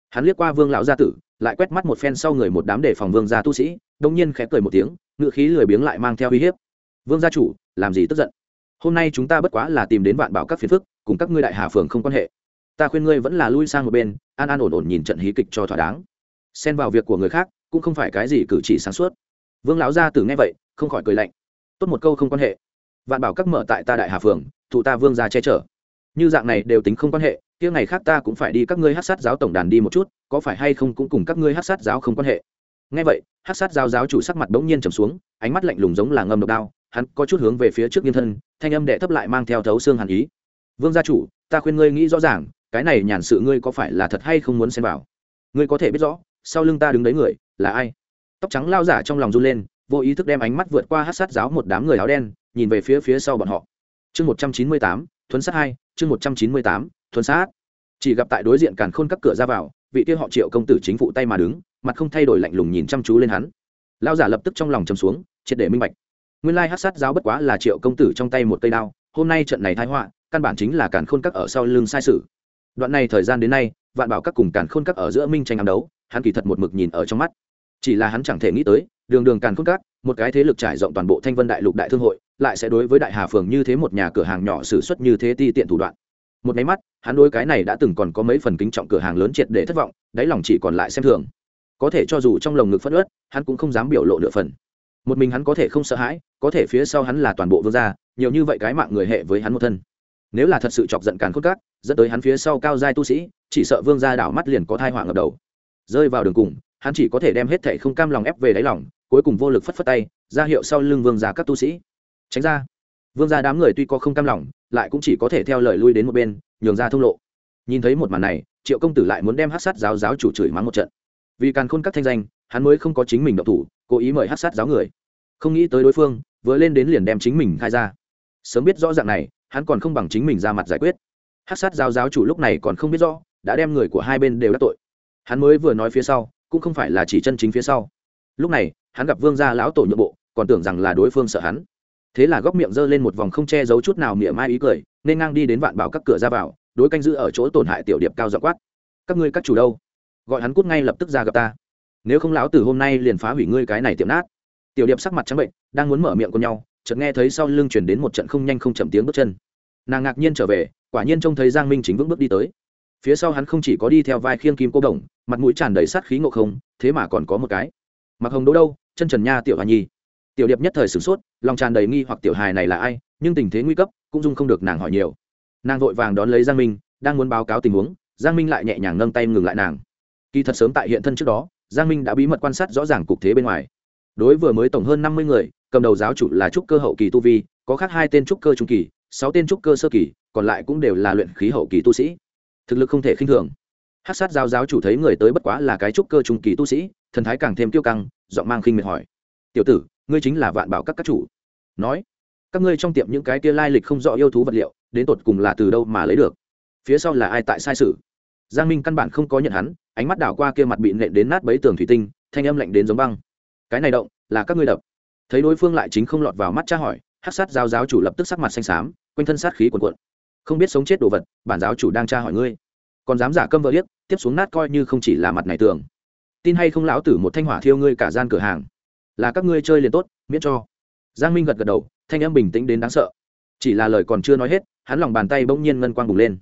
Hắn liếc qua vương lão gia tử, lại quét mắt một phen sau người một đám đề phòng vương gia tu sĩ đông nhiên khẽ cười một tiếng ngự khí lười biếng lại mang theo uy hiếp. Vương gia chủ, làm gì tức giận? Hôm nay chúng ta bất quá là tìm đến vạn bảo các phiền phức, cùng các ngươi đại hà phường không quan hệ. Ta khuyên ngươi vẫn là lui sang một bên, an an ổn ổn nhìn trận hí kịch cho thỏa đáng. Xen vào việc của người khác, cũng không phải cái gì cử chỉ sáng suốt. Vương lão gia tử nghe vậy, không khỏi cười lạnh. Tốt một câu không quan hệ vạn bảo các mở tại ta đại hà phường thụ ta vương gia che chở. Như dạng này đều tính không quan hệ, kia ngày khác ta cũng phải đi các ngươi hát sát giáo tổng đàn đi một chút, có phải hay không cũng cùng các ngươi hát sát giáo không quan hệ. Ngay vậy, hát sát giáo giáo chủ sắc mặt bỗng nhiên trầm xuống, ánh mắt lạnh lùng giống là ngâm độc đao, hắn có chút hướng về phía trước nghiên thân, thanh âm đệ thấp lại mang theo thấu xương hàn ý. Vương gia chủ, ta khuyên ngươi nghĩ rõ ràng, cái này nhàn sự ngươi có phải là thật hay không muốn xem vào? Ngươi có thể biết rõ, sau lưng ta đứng đấy người, là ai? Tóc trắng lao giả trong lòng run lên, vô ý thức đem ánh mắt vượt qua hát sát giáo một đám người áo đen nhìn về phía phía sau bọn họ. Chương một trăm chín mươi tám, thuấn sát hai, chương một trăm chín mươi tám, thuấn sát. Chỉ gặp tại đối diện càn khôn các cửa ra vào, vị kia họ triệu công tử chính phụ tay mà đứng, mặt không thay đổi lạnh lùng nhìn chăm chú lên hắn. Lao giả lập tức trong lòng chầm xuống, triệt để minh bạch. Nguyên lai hát sát giáo bất quá là triệu công tử trong tay một cây đao, hôm nay trận này thái họa, căn bản chính là càn khôn các ở sau lưng sai sự. Đoạn này thời gian đến nay, vạn bảo các cùng càn khôn các ở giữa minh tranh ám đấu, hắn kỳ thật một mực nhìn ở trong mắt. Chỉ là hắn chẳng thể nghĩ tới, đường đường càn khôn các, một cái thế lực trải rộng toàn bộ thanh vân đại lục đại thương hội lại sẽ đối với đại hà phường như thế một nhà cửa hàng nhỏ xử suất như thế ti tiện thủ đoạn. Một máy mắt, hắn đối cái này đã từng còn có mấy phần kính trọng cửa hàng lớn triệt để thất vọng, đáy lòng chỉ còn lại xem thường. Có thể cho dù trong lồng ngực phất ớt hắn cũng không dám biểu lộ nửa phần. Một mình hắn có thể không sợ hãi, có thể phía sau hắn là toàn bộ vương gia, nhiều như vậy cái mạng người hệ với hắn một thân. Nếu là thật sự chọc giận càn khôn cát dẫn tới hắn phía sau cao giai tu sĩ, chỉ sợ vương gia đảo mắt liền có thai họa ngập đầu. Rơi vào đường cùng, hắn chỉ có thể đem hết thệ không cam lòng ép về đáy lòng, cuối cùng vô lực phất phất tay, ra hiệu sau lưng vương gia các tu sĩ tránh ra. Vương gia đám người tuy có không cam lòng, lại cũng chỉ có thể theo lời lui đến một bên, nhường ra thông lộ. Nhìn thấy một màn này, triệu công tử lại muốn đem hát sát giáo giáo chủ chửi mắng một trận. Vì càn khôn các thanh danh, hắn mới không có chính mình độc thủ, cố ý mời hát sát giáo người. Không nghĩ tới đối phương, vừa lên đến liền đem chính mình khai ra. Sớm biết rõ dạng này, hắn còn không bằng chính mình ra mặt giải quyết. Hát sát giáo giáo chủ lúc này còn không biết rõ, đã đem người của hai bên đều đắc tội. Hắn mới vừa nói phía sau, cũng không phải là chỉ chân chính phía sau. Lúc này, hắn gặp vương gia lão tổ nhượng bộ, còn tưởng rằng là đối phương sợ hắn thế là góc miệng giơ lên một vòng không che giấu chút nào miệng mai ý cười, nên ngang đi đến vạn bảo các cửa ra vào, đối canh giữ ở chỗ tổn hại tiểu điệp cao dọ quát. Các ngươi các chủ đâu? Gọi hắn cút ngay lập tức ra gặp ta. Nếu không lão từ hôm nay liền phá hủy ngươi cái này tiệm nát. Tiểu điệp sắc mặt trắng bệnh, đang muốn mở miệng cùng nhau, chợt nghe thấy sau lưng chuyển đến một trận không nhanh không chậm tiếng bước chân. Nàng ngạc nhiên trở về, quả nhiên trông thấy giang minh chính vững bước đi tới. Phía sau hắn không chỉ có đi theo vai khiêng kim cô đồng, mặt mũi tràn đầy sát khí ngộ không, thế mà còn có một cái. Mặc hồng đỗ đâu? Chân trần nha tiểu hà nhi tiểu điệp nhất thời sửng sốt, lòng tràn đầy nghi hoặc tiểu hài này là ai, nhưng tình thế nguy cấp, cũng dung không được nàng hỏi nhiều. Nàng vội vàng đón lấy giang minh, đang muốn báo cáo tình huống, giang minh lại nhẹ nhàng nâng tay ngừng lại nàng. Kỳ thật sớm tại hiện thân trước đó, giang minh đã bí mật quan sát rõ ràng cục thế bên ngoài. Đối vừa mới tổng hơn năm mươi người, cầm đầu giáo chủ là trúc cơ hậu kỳ tu vi, có khác hai tên trúc cơ trung kỳ, sáu tên trúc cơ sơ kỳ, còn lại cũng đều là luyện khí hậu kỳ tu sĩ. Thực lực không thể khinh thường. Hát sát giáo giáo chủ thấy người tới bất quá là cái trúc cơ trung kỳ tu sĩ, thần thái càng thêm tiêu căng, giọng mang khinh miệt hỏi. Tiểu tử ngươi chính là vạn bảo các các chủ. Nói, các ngươi trong tiệm những cái kia lai lịch không rõ yêu thú vật liệu, đến tột cùng là từ đâu mà lấy được? Phía sau là ai tại sai sự? Giang minh căn bản không có nhận hắn, ánh mắt đảo qua kia mặt bị nện đến nát bấy tường thủy tinh, thanh âm lạnh đến giống băng. Cái này động, là các ngươi đập. Thấy đối phương lại chính không lọt vào mắt tra hỏi hát sát giáo giáo chủ lập tức sắc mặt xanh xám, quanh thân sát khí quần quận không biết sống chết đồ vật, bản giáo chủ đang tra hỏi ngươi. Còn dám giả câm vỡ liếc tiếp xuống nát coi như không chỉ là mặt này tường tin hay không lão tử một thanh hỏa thiêu ngươi cả gian cửa hàng là các ngươi chơi liền tốt, miễn cho. Giang minh gật gật đầu, thanh âm bình tĩnh đến đáng sợ. Chỉ là lời còn chưa nói hết, hắn lòng bàn tay bỗng nhiên ngân quang bùng lên.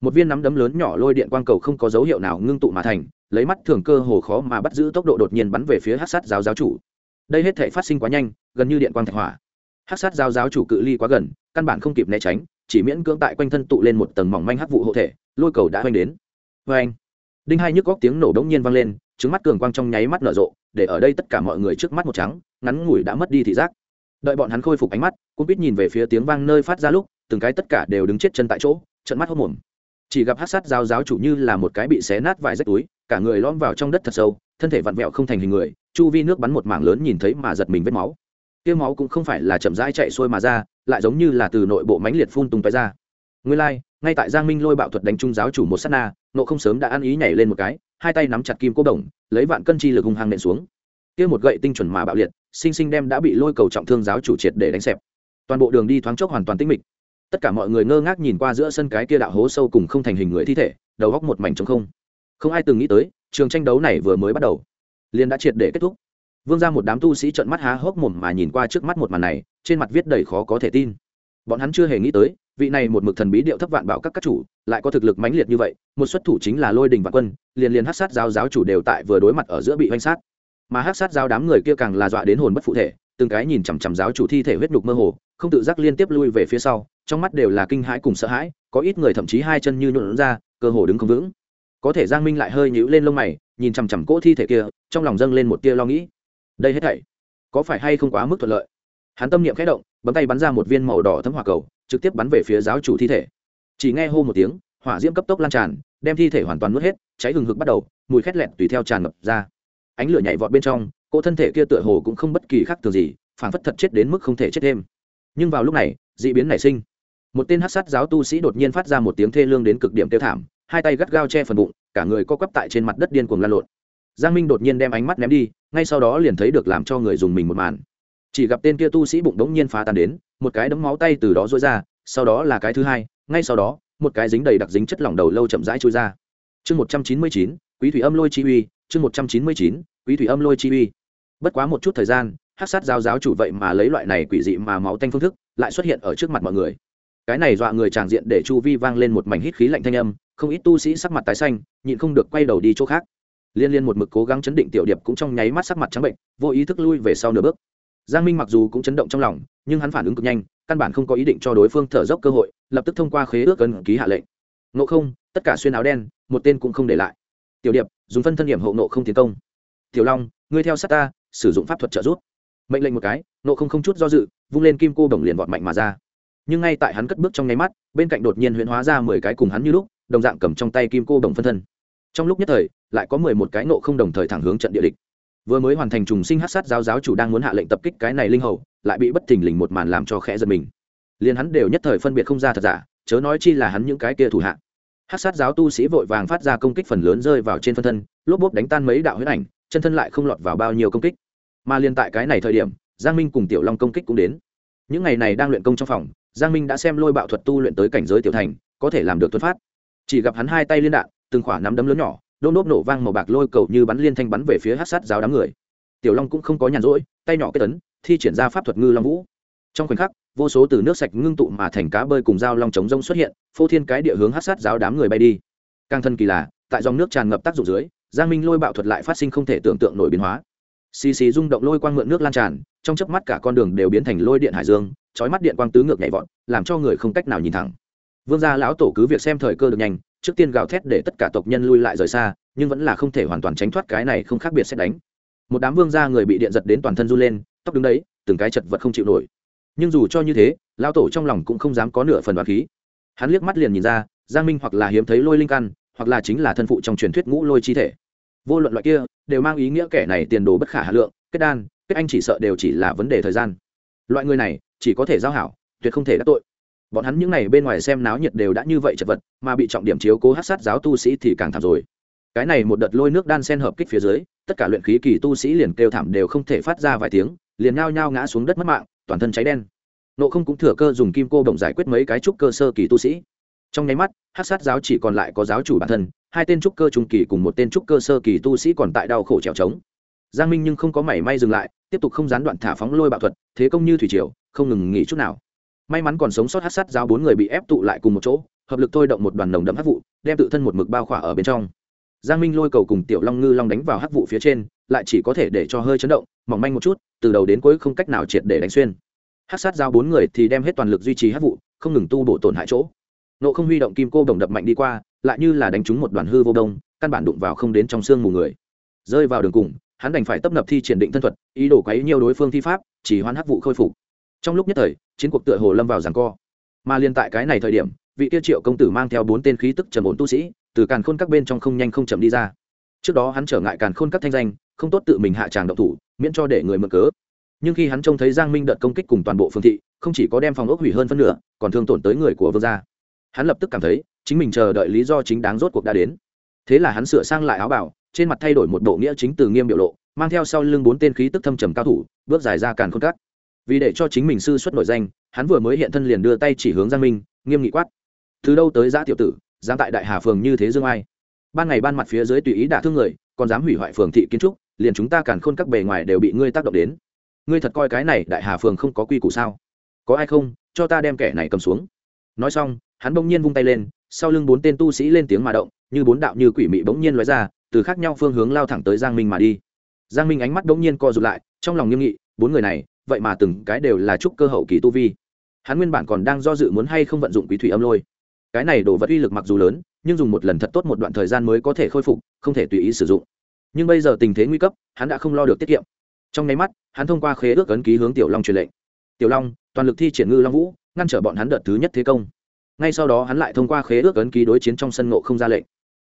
Một viên nắm đấm lớn nhỏ lôi điện quang cầu không có dấu hiệu nào ngưng tụ mà thành, lấy mắt thường cơ hồ khó mà bắt giữ tốc độ đột nhiên bắn về phía hát sát giáo giáo chủ. Đây hết thể phát sinh quá nhanh, gần như điện quang thạch hỏa. Hát sát giáo giáo chủ cự ly quá gần, căn bản không kịp né tránh, chỉ miễn cưỡng tại quanh thân tụ lên một tầng mỏng manh hắc vụ hộ thể, lôi cầu đã oanh đến. Vê anh đinh hai nhức góc tiếng nổ đống nhiên vang lên, trứng mắt cường quang trong nháy mắt nở rộ để ở đây tất cả mọi người trước mắt một trắng ngắn ngủi đã mất đi thị giác. Đợi bọn hắn khôi phục ánh mắt cũng biết nhìn về phía tiếng vang nơi phát ra lúc từng cái tất cả đều đứng chết chân tại chỗ trận mắt hốc mồm chỉ gặp hát sát giáo giáo chủ như là một cái bị xé nát vài rách túi cả người lom vào trong đất thật sâu thân thể vặn vẹo không thành hình người chu vi nước bắn một mảng lớn nhìn thấy mà giật mình vết máu. Tiêu máu cũng không phải là chậm rãi chạy xuôi mà ra lại giống như là từ nội bộ mánh liệt phun tung tói ra. Nguyên lai、like, ngay tại giang minh lôi bạo thuật đánh trung giáo chủ một s á t na nộ không sớm đã ăn ý nhảy lên một cái hai tay nắm chặt kim cố đồng, lấy vạn cân chi lực hung hăng nện xuống. Kia một gậy tinh chuẩn mà bạo liệt, sinh sinh đem đã bị lôi cầu trọng thương giáo chủ triệt để đánh xẹp. Toàn bộ đường đi thoáng chốc hoàn toàn tĩnh mịch. Tất cả mọi người ngơ ngác nhìn qua giữa sân cái kia đạo hố sâu cùng không thành hình người thi thể, đầu góc một mảnh trống không. Không ai từng nghĩ tới, trường tranh đấu này vừa mới bắt đầu, liền đã triệt để kết thúc. Vương ra một đám tu sĩ trợn mắt há hốc mồm mà nhìn qua trước mắt một màn này, trên mặt viết đầy khó có thể tin. Bọn hắn chưa hề nghĩ tới vị này một mực thần bí điệu thấp vạn bảo các các chủ, lại có thực lực mãnh liệt như vậy, một xuất thủ chính là lôi đình vạn quân, liền liền hát sát giáo giáo chủ đều tại vừa đối mặt ở giữa bị oanh sát. Mà hát sát giáo đám người kia càng là dọa đến hồn bất phụ thể, từng cái nhìn chằm chằm giáo chủ thi thể huyết nhục mơ hồ, không tự giác liên tiếp lui về phía sau, trong mắt đều là kinh hãi cùng sợ hãi, có ít người thậm chí hai chân như nhuộn ra, cơ hồ đứng không vững. Có thể giang minh lại hơi nhũ lên lông mày, nhìn chằm chằm cỗ thi thể kia, trong lòng dâng lên một tia lo nghĩ. Đây hết thảy, có phải hay không quá mức thuận lợi? Hắn tâm niệm khẽ động, bấm tay bắn ra một viên màu đỏ thấm hỏa cầu trực tiếp bắn về phía giáo chủ thi thể. Chỉ nghe hô một tiếng, hỏa diễm cấp tốc lan tràn, đem thi thể hoàn toàn nuốt hết, cháy hừng hực bắt đầu, mùi khét lẹn tùy theo tràn ngập ra. Ánh lửa nhảy vọt bên trong cỗ thân thể kia tựa hồ cũng không bất kỳ khác thường gì phản phất thật chết đến mức không thể chết thêm. Nhưng vào lúc này d ị biến nảy sinh. Một tên hát sát giáo tu sĩ đột nhiên phát ra một tiếng thê lương đến cực điểm tiêu thảm, hai tay gắt gao che phần bụng, cả người co quắp tại trên mặt đất điên cuồng lan lộn. Giang minh đột nhiên đem ánh mắt ném đi, ngay sau đó liền thấy được làm cho người dùng mình một màn. Chỉ gặp tên kia tu sĩ bụng đống nhiên phá tan đến một cái đấm máu tay từ đó rối ra, sau đó là cái thứ hai, ngay sau đó, một cái dính đầy đặc dính chất lỏng đầu lâu chậm rãi trôi ra. Chương một trăm chín mươi chín, quý thủy âm lôi chi uy, chương một trăm chín mươi chín, quý thủy âm lôi chi uy. Bất quá một chút thời gian, hát sát giáo giáo chủ vậy mà lấy loại này quỷ dị mà máu tanh phương thức, lại xuất hiện ở trước mặt mọi người. Cái này dọa người tràng diện để chu vi vang lên một mảnh hít khí lạnh thanh âm, không ít tu sĩ sắc mặt tái xanh, nhịn không được quay đầu đi chỗ khác. Liên liên một mực cố gắng chấn định tiểu điệp cũng trong nháy mắt sắc mặt trắng bệnh, vô ý thức lui về sau nửa bước giang minh mặc dù cũng chấn động trong lòng, nhưng hắn phản ứng cực nhanh, căn bản không có ý định cho đối phương thở dốc cơ hội, lập tức thông qua khế ước gần ký hạ lệnh. Nộ không, tất cả xuyên áo đen, một tên cũng không để lại. Tiểu điệp, dùng phân thân điểm hộ nộ không tiến công. Tiểu long, ngươi theo sát ta, sử dụng pháp thuật trợ giúp. Mệnh lệnh một cái nộ không không chút do dự, vung lên kim cô đồng liền vọt mạnh mà ra. Nhưng ngay tại hắn cất bước trong nháy mắt, bên cạnh đột nhiên huyễn hóa ra mười cái cùng hắn như lúc, đồng dạng cầm trong tay kim cô đồng phân thân. Trong lúc nhất thời, lại có mười một cái nộ không đồng thời thẳng hướng trận địa địch vừa mới hoàn thành trùng sinh hát sát giáo giáo chủ đang muốn hạ lệnh tập kích cái này linh hầu, lại bị bất thình lình một màn làm cho khẽ giật mình. Liền hắn đều nhất thời phân biệt không ra thật giả, chớ nói chi là hắn những cái kia thủ hạ. Hát sát giáo tu sĩ vội vàng phát ra công kích phần lớn rơi vào trên phân thân, lốp bốp đánh tan mấy đạo huyết ảnh, chân thân lại không lọt vào bao nhiêu công kích. Mà liền tại cái này thời điểm, giang minh cùng tiểu long công kích cũng đến. Những ngày này đang luyện công trong phòng, giang minh đã xem lôi bạo thuật tu luyện tới cảnh giới tiểu thành, có thể làm được tuấn phát chỉ gặp hắn hai tay liên đạn, từng khỏa nắm đấm lớn nhỏ đôm đốp nổ vang màu bạc lôi cầu như bắn liên thanh bắn về phía hát sát giáo đám người. Tiểu long cũng không có nhàn rỗi, tay nhỏ kết tấn, thi triển ra pháp thuật ngư long vũ. Trong khoảnh khắc, vô số từ nước sạch ngưng tụ mà thành cá bơi cùng dao long trống rông xuất hiện, phô thiên cái địa hướng hát sát giáo đám người bay đi. Càng thân kỳ lạ tại dòng nước tràn ngập tác dụng dưới, giang minh lôi bạo thuật lại phát sinh không thể tưởng tượng nổi biến hóa. Xì xì rung động lôi quang mượn nước lan tràn, trong chớp mắt cả con đường đều biến thành lôi điện hải dương, chói mắt điện quang tứ ngược nhảy vọt, làm cho người không cách nào nhìn thẳng. Vương gia lão tổ cứ việc xem thời cơ được nhanh trước tiên gào thét để tất cả tộc nhân lui lại rời xa, nhưng vẫn là không thể hoàn toàn tránh thoát cái này không khác biệt xét đánh. Một đám vương gia người bị điện giật đến toàn thân run lên, tóc đứng đấy, từng cái chật vật không chịu nổi. Nhưng dù cho như thế, lão tổ trong lòng cũng không dám có nửa phần đoán khí. Hắn liếc mắt liền nhìn ra, giang minh hoặc là hiếm thấy lôi linh căn, hoặc là chính là thân phụ trong truyền thuyết ngũ lôi chi thể. Vô luận loại kia, đều mang ý nghĩa kẻ này tiền đồ bất khả hà lượng, kết đan, kết anh chỉ sợ đều chỉ là vấn đề thời gian. Loại người này, chỉ có thể giao hảo, tuyệt không thể đắc tội bọn hắn những n à y bên ngoài xem náo nhiệt đều đã như vậy chật vật, mà bị trọng điểm chiếu cố hát sát giáo tu sĩ thì càng thảm rồi. Cái này một đợt lôi nước đan sen hợp kích phía dưới, tất cả luyện khí kỳ tu sĩ liền kêu thảm đều không thể phát ra vài tiếng, liền ngao nhao ngã xuống đất mất mạng, toàn thân cháy đen. Nộ không cũng thừa cơ dùng kim cô động giải quyết mấy cái trúc cơ sơ kỳ tu sĩ. Trong nháy mắt, hát sát giáo chỉ còn lại có giáo chủ bản thân, hai tên trúc cơ trung kỳ cùng một tên trúc cơ sơ kỳ tu sĩ còn tại đau khổ trèo trống. Giang minh nhưng không có mảy may dừng lại, tiếp tục không gián đoạn thả phóng lôi bạo thuật, thế công như thủy triều, không ngừng nghỉ chút nào may mắn còn sống sót hát sát giao bốn người bị ép tụ lại cùng một chỗ, hợp lực thôi động một đoàn nồng đậm hát vụ, đem tự thân một mực bao khỏa ở bên trong. Giang minh lôi cầu cùng tiểu long ngư long đánh vào hát vụ phía trên, lại chỉ có thể để cho hơi chấn động, mỏng manh một chút, từ đầu đến cuối không cách nào triệt để đánh xuyên. Hát sát giao bốn người thì đem hết toàn lực duy trì hát vụ, không ngừng tu bổ tổn hại chỗ. Nộ không huy động kim cô đồng đập mạnh đi qua, lại như là đánh trúng một đoàn hư vô đông, căn bản đụng vào không đến trong xương mù người. Rơi vào đường cùng, hắn đành phải tấp nập thi triển định thân thuật, ý đồ quấy nhiều đối phương thi pháp, chỉ hoán hắc vụ khôi phục trong lúc nhất thời, chiến cuộc tựa hồ lâm vào giằng co. Mà liên tại cái này thời điểm, vị tiêu triệu công tử mang theo bốn tên khí tức trầm ổn tu sĩ, từ càn khôn các bên trong không nhanh không chậm đi ra. Trước đó hắn trở ngại càn khôn các thanh danh, không tốt tự mình hạ tràng động thủ, miễn cho để người mượn cớ. Nhưng khi hắn trông thấy giang minh đợt công kích cùng toàn bộ phương thị, không chỉ có đem phòng ốc hủy hơn phân nửa, còn thương tổn tới người của vương gia. Hắn lập tức cảm thấy, chính mình chờ đợi lý do chính đáng rốt cuộc đã đến. Thế là hắn sửa sang lại áo bảo, trên mặt thay đổi một bộ nghĩa chính từ nghiêm biểu lộ, mang theo sau lưng bốn tên khí tức thâm trầm cao thủ, bước dài ra càn khôn cắt vì để cho chính mình sư xuất nổi danh, hắn vừa mới hiện thân liền đưa tay chỉ hướng giang minh, nghiêm nghị quát. Từ đâu tới giã tiểu tử, dám tại đại hà phường như thế dương ai? Ban ngày ban mặt phía dưới tùy ý đả thương người, còn dám hủy hoại phường thị kiến trúc, liền chúng ta càn khôn các bề ngoài đều bị ngươi tác động đến. Ngươi thật coi cái này đại hà phường không có quy củ sao? Có ai không? Cho ta đem kẻ này cầm xuống. Nói xong, hắn bỗng nhiên vung tay lên, sau lưng bốn tên tu sĩ lên tiếng mà động, như bốn đạo như quỷ mị bỗng nhiên lóe ra, từ khác nhau phương hướng lao thẳng tới giang minh mà đi. Giang minh ánh mắt bỗng nhiên co rụt lại, trong lòng nghiêm nghị bốn người này, vậy mà từng cái đều là trúc cơ hậu kỳ tu vi. Hắn nguyên bản còn đang do dự muốn hay không vận dụng quý thủy âm lôi. Cái này đổ vật uy lực mặc dù lớn, nhưng dùng một lần thật tốt một đoạn thời gian mới có thể khôi phục, không thể tùy ý sử dụng. Nhưng bây giờ tình thế nguy cấp, hắn đã không lo được tiết kiệm. Trong nháy mắt, hắn thông qua khế ước ấn ký hướng tiểu long truyền lệnh. Tiểu long, toàn lực thi triển ngư long vũ, ngăn trở bọn hắn đợt thứ nhất thế công. Ngay sau đó hắn lại thông qua khế ước ấn ký đối chiến trong sân ngộ không ra lệnh.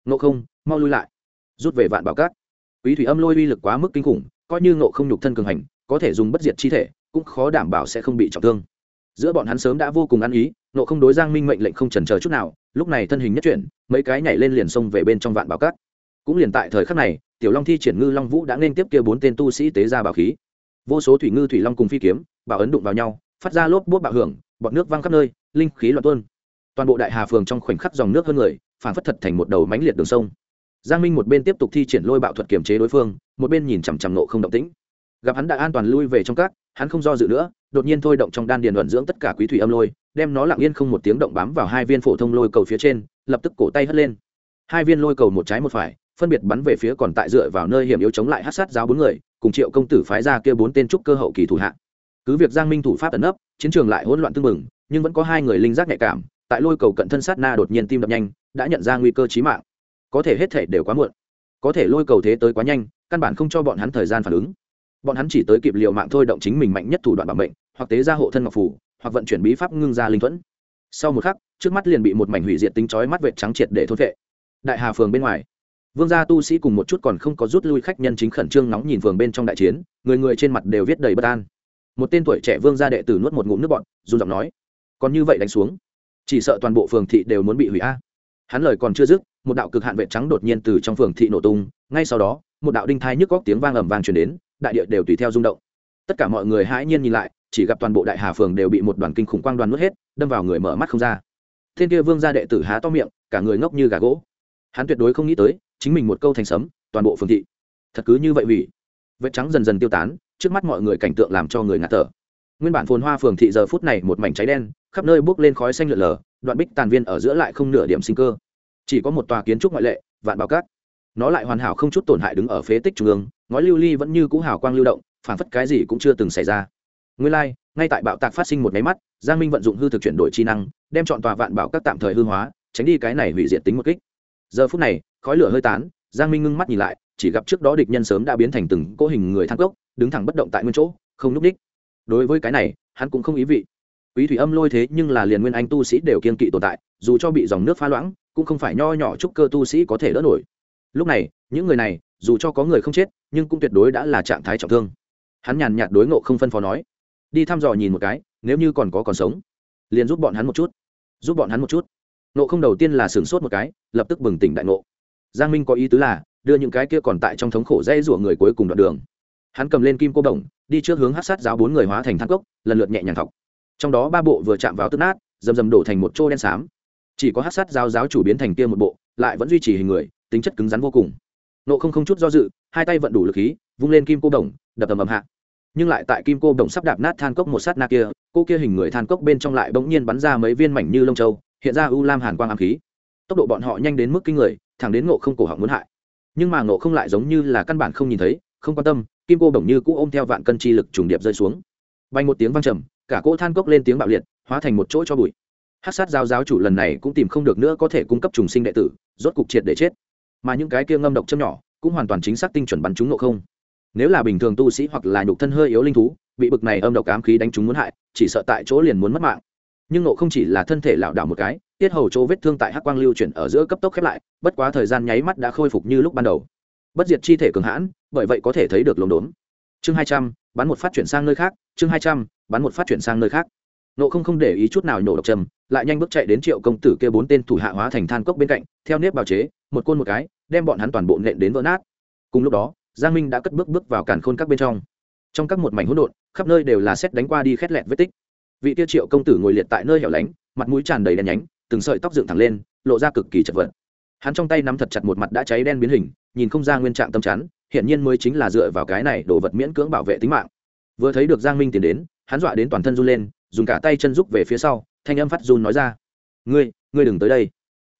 Ngộ không, mau lui lại. Rút về vạn bảo cát. Quý thủy âm lôi uy lực quá mức kinh khủng, coi như ngộ không nhục thân cường hành có thể dùng bất diệt chi thể, cũng khó đảm bảo sẽ không bị trọng thương. Giữa bọn hắn sớm đã vô cùng ăn ý, nộ không đối giang minh mệnh lệnh không trần chờ chút nào, lúc này thân hình nhất chuyển, mấy cái nhảy lên liền xông về bên trong vạn bảo cát cũng liền tại thời khắc này, tiểu long thi triển ngư long vũ đã nên tiếp kia bốn tên tu sĩ tế ra bảo khí. Vô số thủy ngư thủy long cùng phi kiếm, bảo ấn đụng vào nhau, phát ra lốp bút bạo hưởng, bọt nước văng khắp nơi, linh khí loạn tuôn. Toàn bộ đại hà phường trong khoảnh khắc dòng nước hơn người phản phất thật thành một đầu mánh liệt đường sông. Giang minh một bên tiếp tục thi triển lôi bạo thuật kiềm chế đối phương, một bên nhìn chằm chằm nộ không động tĩnh gặp hắn đã an toàn lui về trong các hắn không do dự nữa, đột nhiên thôi động trong đan điền luận dưỡng tất cả quý thủy âm lôi, đem nó lặng yên không một tiếng động bám vào hai viên phổ thông lôi cầu phía trên, lập tức cổ tay hất lên. Hai viên lôi cầu một trái một phải, phân biệt bắn về phía còn tại dựa vào nơi hiểm yếu chống lại hát sát giáo bốn người, cùng triệu công tử phái ra kia bốn tên trúc cơ hậu kỳ thủ hạ. Cứ việc giang minh thủ pháp ẩn ấp chiến trường lại hỗn loạn tương mừng nhưng vẫn có hai người linh giác nhạy cảm, tại lôi cầu cận thân sát na đột nhiên tim đập nhanh, đã nhận ra nguy cơ chí mạng. Có thể hết thể đều quá muộn. Có thể lôi cầu thế tới quá nhanh, căn bản không cho bọn hắn thời gian phản ứng bọn hắn chỉ tới kịp liều mạng thôi động chính mình mạnh nhất thủ đoạn bảo mệnh, hoặc tế ra hộ thân ngọc phủ, hoặc vận chuyển bí pháp ngưng ra linh thuẫn. Sau một khắc, trước mắt liền bị một mảnh hủy diệt tính chói mắt vệt trắng triệt để thôn vệ đại hà phường bên ngoài, vương gia tu sĩ cùng một chút còn không có rút lui khách nhân chính khẩn trương nóng nhìn phường bên trong đại chiến, người người trên mặt đều viết đầy bất an. Một tên tuổi trẻ vương gia đệ tử nuốt một ngụm nước bọn run giọng nói, còn như vậy đánh xuống, chỉ sợ toàn bộ phường thị đều muốn bị hủy a. Hắn lời còn chưa dứt, một đạo cực hạn vệ trắng đột nhiên từ trong phường thị nổ tung, ngay sau đó, một đạo đinh thai nhức góc tiếng vang ầm vang truyền đến đại địa đều tùy theo rung động. Tất cả mọi người hãi nhiên nhìn lại, chỉ gặp toàn bộ đại hà phường đều bị một đoàn kinh khủng quang đoàn nuốt hết, đâm vào người mở mắt không ra. Thiên kia vương gia đệ tử há to miệng, cả người ngốc như gà gỗ. Hắn tuyệt đối không nghĩ tới, chính mình một câu thành sấm, toàn bộ phường thị. Thật cứ như vậy hủy. Vết trắng dần dần tiêu tán, trước mắt mọi người cảnh tượng làm cho người ngạt thở. Nguyên bản phồn hoa phường thị giờ phút này một mảnh cháy đen, khắp nơi bốc lên khói xanh lượn lờ, đoạn bích tàn viên ở giữa lại không nửa điểm sinh cơ. Chỉ có một tòa kiến trúc ngoại lệ, vạn bảo cát nó lại hoàn hảo không chút tổn hại đứng ở phế tích trung ương ngói lưu ly vẫn như cũ hào quang lưu động phản phất cái gì cũng chưa từng xảy ra. Nguyên lai、like, ngay tại bạo tạc phát sinh một máy mắt giang minh vận dụng hư thực chuyển đổi chi năng đem chọn tòa vạn bảo các tạm thời hư hóa tránh đi cái này hủy diệt tính một kích. Giờ phút này khói lửa hơi tán giang minh ngưng mắt nhìn lại chỉ gặp trước đó địch nhân sớm đã biến thành từng cỗ hình người thang cốc đứng thẳng bất động tại nguyên chỗ không núp đích đối với cái này hắn cũng không ý vị. Quý thủy âm lôi thế nhưng là liền nguyên anh tu sĩ đều kiên kỵ tồn tại dù cho bị dòng nước pha loãng cũng không phải nho nhỏ chúc cơ tu sĩ có thể đỡ nổi lúc này, những người này, dù cho có người không chết, nhưng cũng tuyệt đối đã là trạng thái trọng thương. Hắn nhàn nhạt đối ngộ không phân phó nói, đi thăm dò nhìn một cái, nếu như còn có còn sống, liền giúp bọn hắn một chút, giúp bọn hắn một chút. Nộ không đầu tiên là sửng sốt một cái, lập tức bừng tỉnh đại ngộ. Giang minh có ý tứ là, đưa những cái kia còn tại trong thống khổ dây rủa người cuối cùng đoạn đường. Hắn cầm lên kim cô đồng, đi trước hướng hát sát giáo bốn người hóa thành thang cốc, lần lượt nhẹ nhàng thọc. Trong đó ba bộ vừa chạm vào tức nát, dầm dầm đổ thành một chỗ đen xám. Chỉ có hát sát giáo giáo chủ biến thành kia một bộ, lại vẫn duy trì hình người tính chất cứng rắn vô cùng. Nộ không không chút do dự, hai tay vận đủ lực khí, vung lên kim cô đồng, đập tầm ầm hạ. Nhưng lại tại kim cô đồng sắp đạp nát than cốc một sát na kia, cô kia hình người than cốc bên trong lại bỗng nhiên bắn ra mấy viên mảnh như lông châu, hiện ra u lam hàn quang ám khí. Tốc độ bọn họ nhanh đến mức kinh người, thẳng đến ngộ không cổ họng muốn hại. Nhưng mà ngộ không lại giống như là căn bản không nhìn thấy, không quan tâm, kim cô bổng như cũ ôm theo vạn cân chi lực trùng điệp rơi xuống. Bay một tiếng vang trầm, cả cỗ than cốc lên tiếng bạo liệt, hóa thành một chỗ cho bụi. Hát sát giáo giáo chủ lần này cũng tìm không được nữa có thể cung cấp trùng sinh đệ tử, rốt cục triệt để chết mà những cái kia ngâm độc châm nhỏ cũng hoàn toàn chính xác tinh chuẩn bắn trúng ngộ không. Nếu là bình thường tu sĩ hoặc là nhục thân hơi yếu linh thú, bị bực này âm độc ám khí đánh trúng muốn hại, chỉ sợ tại chỗ liền muốn mất mạng. Nhưng nộ không chỉ là thân thể lảo đảo một cái, tiết hầu chỗ vết thương tại hắc quang lưu chuyển ở giữa cấp tốc khép lại, bất quá thời gian nháy mắt đã khôi phục như lúc ban đầu. Bất diệt chi thể cường hãn, bởi vậy có thể thấy được lồn đốn. Chương hai trăm, bắn một phát chuyển sang nơi khác, chương hai trăm, bắn một phát chuyển sang nơi khác. Nộ không không để ý chút nào nhổ độc trầm lại nhanh bước chạy đến triệu công tử kia bốn tên thủ hạ hóa thành than cốc bên cạnh, theo nếp bào chế một côn một cái, đem bọn hắn toàn bộ nện đến vỡ nát. Cùng lúc đó, giang minh đã cất bước bước vào cản khôn các bên trong. Trong các một mảnh hỗn độn, khắp nơi đều là xét đánh qua đi khét lẹt vết tích. Vị tiêu triệu công tử ngồi liệt tại nơi hẻo lánh, mặt mũi tràn đầy đen nhánh, từng sợi tóc dựng thẳng lên, lộ ra cực kỳ chật vật. Hắn trong tay nắm thật chặt một mặt đã cháy đen biến hình, nhìn không ra nguyên trạng tâm chắn hiện nhiên mới chính là dựa vào cái này đổ vật miễn cưỡng bảo vệ tính mạng. Vừa thấy được giang minh tiến đến, hắn dọa đến toàn thân run lên, dùng cả tay chân rúc về phía sau, thanh âm phát run nói ra. Ngươi ngươi đừng tới đây.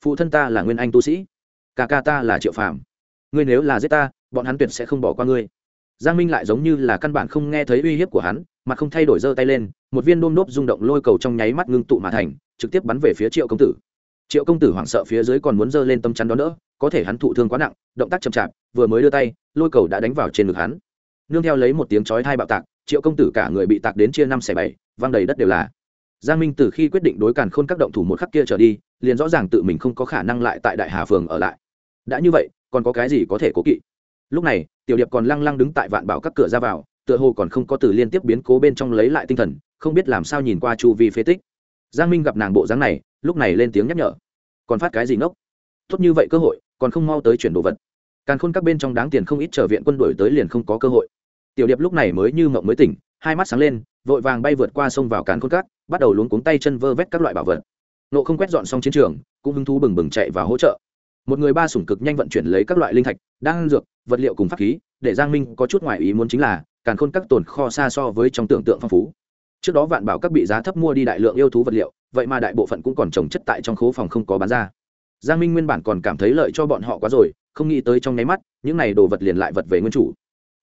Phụ thân ta là nguyên anh tu sĩ ca ca ta là triệu phàm. Ngươi nếu là giết ta, bọn hắn tuyệt sẽ không bỏ qua ngươi. Giang minh lại giống như là căn bản không nghe thấy uy hiếp của hắn, mà không thay đổi giơ tay lên, một viên đôm nốt rung động lôi cầu trong nháy mắt ngưng tụ mà thành, trực tiếp bắn về phía triệu công tử. Triệu công tử hoảng sợ phía dưới còn muốn giơ lên tâm chắn đó nữa, có thể hắn thụ thương quá nặng, động tác chậm chạp, vừa mới đưa tay, lôi cầu đã đánh vào trên ngực hắn. Nương theo lấy một tiếng chói thai bạo tạc, triệu công tử cả người bị tạc đến chia năm xẻ bảy, văng đầy đất đều là. Giang minh từ khi quyết định đối càn khôn các động thủ một khắc kia trở đi, liền rõ ràng tự mình không có khả năng lại tại đại hà phường ở lại đã như vậy, còn có cái gì có thể cố kỵ? Lúc này, tiểu điệp còn lăng lăng đứng tại vạn bảo các cửa ra vào, tựa hồ còn không có từ liên tiếp biến cố bên trong lấy lại tinh thần, không biết làm sao nhìn qua chu vi phế tích. Giang minh gặp nàng bộ dáng này, lúc này lên tiếng nhắc nhở. Còn phát cái gì ngốc? Tốt như vậy cơ hội, còn không mau tới chuyển đồ vật. Càn khôn các bên trong đáng tiền không ít trở viện quân đội tới liền không có cơ hội. Tiểu điệp lúc này mới như mộng mới tỉnh, hai mắt sáng lên, vội vàng bay vượt qua sông vào càn khôn các, bắt đầu luống cuống tay chân vơ vét các loại bảo vật. Nộ không quét dọn xong chiến trường, cũng hứng thú bừng bừng chạy vào hỗ trợ một người ba sủng cực nhanh vận chuyển lấy các loại linh thạch, đan dược, vật liệu cùng pháp khí, để giang minh có chút ngoại ý muốn chính là, càn khôn các tồn kho xa so với trong tưởng tượng phong phú. Trước đó vạn bảo các bị giá thấp mua đi đại lượng yêu thú vật liệu, vậy mà đại bộ phận cũng còn trồng chất tại trong khố phòng không có bán ra. Giang minh nguyên bản còn cảm thấy lợi cho bọn họ quá rồi, không nghĩ tới trong nháy mắt, những này đồ vật liền lại vật về nguyên chủ.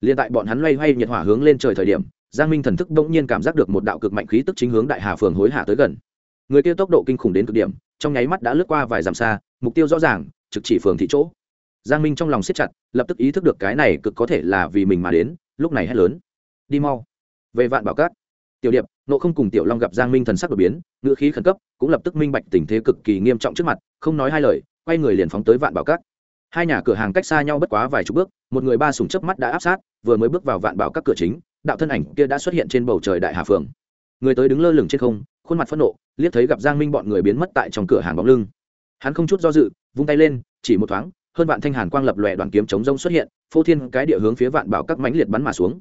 Liền tại bọn hắn loay hoay nhiệt hỏa hướng lên trời thời điểm, giang minh thần thức bỗng nhiên cảm giác được một đạo cực mạnh khí tức chính hướng đại hà phường hối hả tới gần. Người kia tốc độ kinh khủng đến cực điểm, trong nháy mắt đã lướt qua vài dặm xa, mục tiêu rõ ràng trực chỉ phường thị chỗ. Giang minh trong lòng siết chặt, lập tức ý thức được cái này cực có thể là vì mình mà đến, lúc này hét lớn. Đi mau. Về vạn bảo cát. Tiểu điệp, nộ không cùng tiểu long gặp giang minh thần sắc đột biến, ngữ khí khẩn cấp, cũng lập tức minh bạch tình thế cực kỳ nghiêm trọng trước mặt, không nói hai lời, quay người liền phóng tới vạn bảo cát. Hai nhà cửa hàng cách xa nhau bất quá vài chục bước, một người ba sùng chớp mắt đã áp sát, vừa mới bước vào vạn bảo các cửa chính, đạo thân ảnh kia đã xuất hiện trên bầu trời đại hà phường. Người tới đứng lơ lửng trên không, khuôn mặt phẫn nộ, liếc thấy gặp giang minh bọn người biến mất tại trong cửa hàng bóng lưng. Hắn không chút do dự vung tay lên, chỉ một thoáng, hơn vạn thanh hàn quang lập lòe đoàn kiếm chống rông xuất hiện, phô thiên cái địa hướng phía vạn bảo các mãnh liệt bắn mà xuống.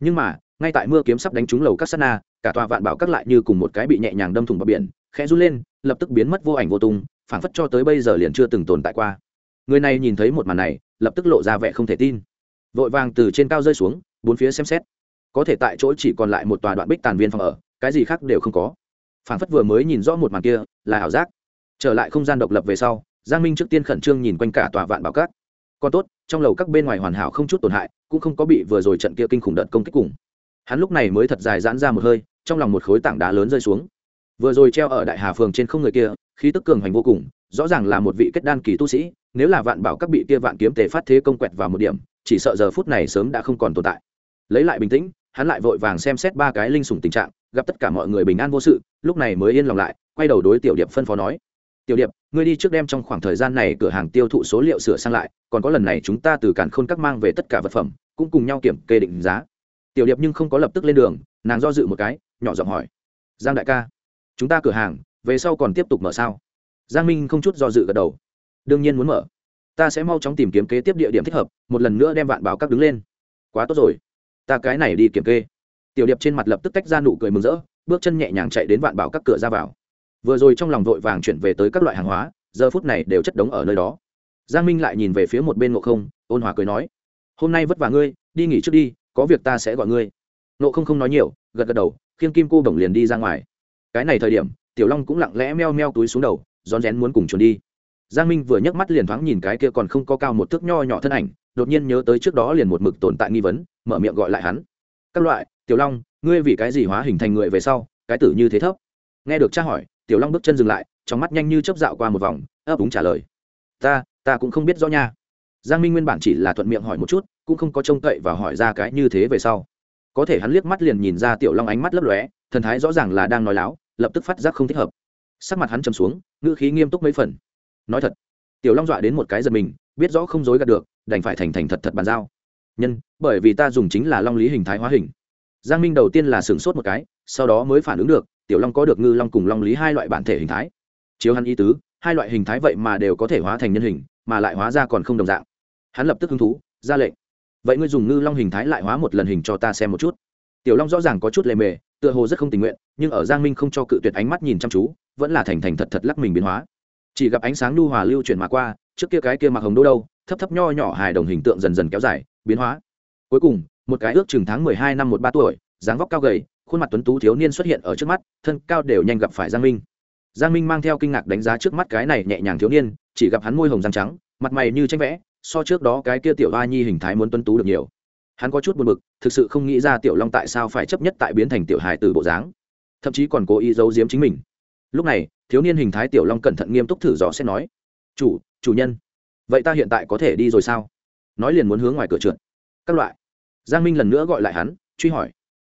Nhưng mà, ngay tại mưa kiếm sắp đánh trúng lầu các sát na, cả tòa vạn bảo các lại như cùng một cái bị nhẹ nhàng đâm thủng bờ biển, khẽ run lên, lập tức biến mất vô ảnh vô tung, phảng phất cho tới bây giờ liền chưa từng tồn tại qua. Người này nhìn thấy một màn này, lập tức lộ ra vẻ không thể tin. Vội vàng từ trên cao rơi xuống, bốn phía xem xét. Có thể tại chỗ chỉ còn lại một tòa đoạn bích tàn viên phòng ở, cái gì khác đều không có. Phảng phất vừa mới nhìn rõ một màn kia, là ảo giác. Trở lại không gian độc lập về sau giang minh trước tiên khẩn trương nhìn quanh cả tòa vạn bảo cát còn tốt, trong lầu các bên ngoài hoàn hảo không chút tổn hại, cũng không có bị vừa rồi trận kia kinh khủng đợt công kích cùng. Hắn lúc này mới thật dài giãn ra một hơi, trong lòng một khối tảng đá lớn rơi xuống. Vừa rồi treo ở đại hà phường trên không người kia, khí tức cường hành vô cùng, rõ ràng là một vị kết đan kỳ tu sĩ, nếu là vạn bảo các bị kia vạn kiếm tề phát thế công quẹt vào một điểm, chỉ sợ giờ phút này sớm đã không còn tồn tại. Lấy lại bình tĩnh, hắn lại vội vàng xem xét ba cái linh sủng tình trạng, gặp tất cả mọi người bình an vô sự, lúc này mới yên lòng lại, quay đầu đối tiểu điệp phân phó nói tiểu điệp, ngươi đi trước đem trong khoảng thời gian này cửa hàng tiêu thụ số liệu sửa sang lại, còn có lần này chúng ta từ cản khôn các mang về tất cả vật phẩm, cũng cùng nhau kiểm kê định giá. Tiểu điệp nhưng không có lập tức lên đường, nàng do dự một cái, nhỏ giọng hỏi. Giang đại ca, chúng ta cửa hàng, về sau còn tiếp tục mở sao? Giang minh không chút do dự gật đầu. Đương nhiên muốn mở. Ta sẽ mau chóng tìm kiếm kế tiếp địa điểm thích hợp, một lần nữa đem vạn bảo các đứng lên. Quá tốt rồi. Ta cái này đi kiểm kê. Tiểu điệp trên mặt lập tức tách ra nụ cười mừng rỡ, bước chân nhẹ nhàng chạy đến vạn bảo các cửa ra vào vừa rồi trong lòng vội vàng chuyển về tới các loại hàng hóa, giờ phút này đều chất đống ở nơi đó. Giang minh lại nhìn về phía một bên ngộ không, ôn hòa cười nói, hôm nay vất vả ngươi, đi nghỉ trước đi, có việc ta sẽ gọi ngươi. Ngộ không không nói nhiều, gật gật đầu, khiêng kim cô bổng liền đi ra ngoài. Cái này thời điểm, tiểu long cũng lặng lẽ meo meo túi xuống đầu, rón rén muốn cùng chuồn đi. Giang minh vừa nhấc mắt liền thoáng nhìn cái kia còn không có cao một thước nho nhỏ thân ảnh, đột nhiên nhớ tới trước đó liền một mực tồn tại nghi vấn, mở miệng gọi lại hắn. Các loại, tiểu long, ngươi vì cái gì hóa hình thành người về sau, cái tử như thế thấp? Nghe được tra hỏi tiểu long bước chân dừng lại, trong mắt nhanh như chớp dạo qua một vòng, ấp úng trả lời. Ta ta cũng không biết rõ nha. Giang minh nguyên bản chỉ là thuận miệng hỏi một chút, cũng không có trông cậy và hỏi ra cái như thế về sau. Có thể hắn liếc mắt liền nhìn ra tiểu long ánh mắt lấp lóe, thần thái rõ ràng là đang nói láo, lập tức phát giác không thích hợp. Sắc mặt hắn trầm xuống, ngữ khí nghiêm túc mấy phần. Nói thật. Tiểu long dọa đến một cái giật mình, biết rõ không dối gạt được, đành phải thành thành thật thật bàn giao. Nhân, bởi vì ta dùng chính là long lý hình thái hóa hình. Giang minh đầu tiên là sửng sốt một cái, sau đó mới phản ứng được tiểu long có được ngư long cùng long lý hai loại bản thể hình thái. Chiếu hắn ý tứ, hai loại hình thái vậy mà đều có thể hóa thành nhân hình, mà lại hóa ra còn không đồng dạng. Hắn lập tức hứng thú, ra lệnh. Vậy ngươi dùng ngư long hình thái lại hóa một lần hình cho ta xem một chút. Tiểu long rõ ràng có chút lề mề, tựa hồ rất không tình nguyện, nhưng ở giang minh không cho cự tuyệt ánh mắt nhìn chăm chú, vẫn là thành thành thật thật lắc mình biến hóa. Chỉ gặp ánh sáng nu hòa lưu chuyển mà qua, trước kia cái kia mặc hồng đô đâu, thấp thấp nho nhỏ hài đồng hình tượng dần dần kéo dài, biến hóa. Cuối cùng, một cái ước chừng tháng mười hai năm một ba tuổi, dáng vóc cao gầy khuôn mặt tuấn tú thiếu niên xuất hiện ở trước mắt, thân cao đều nhanh gặp phải giang minh. Giang minh mang theo kinh ngạc đánh giá trước mắt cái này nhẹ nhàng thiếu niên, chỉ gặp hắn môi hồng răng trắng, mặt mày như tranh vẽ, so trước đó cái kia tiểu hoa nhi hình thái muốn tuấn tú được nhiều. Hắn có chút buồn bực, thực sự không nghĩ ra tiểu long tại sao phải chấp nhất tại biến thành tiểu hài từ bộ dáng, thậm chí còn cố ý giấu giếm chính mình. Lúc này, thiếu niên hình thái tiểu long cẩn thận nghiêm túc thử dò xét nói, chủ chủ nhân, vậy ta hiện tại có thể đi rồi sao? Nói liền muốn hướng ngoài cửa trượt. Các loại. Giang minh lần nữa gọi lại hắn, truy hỏi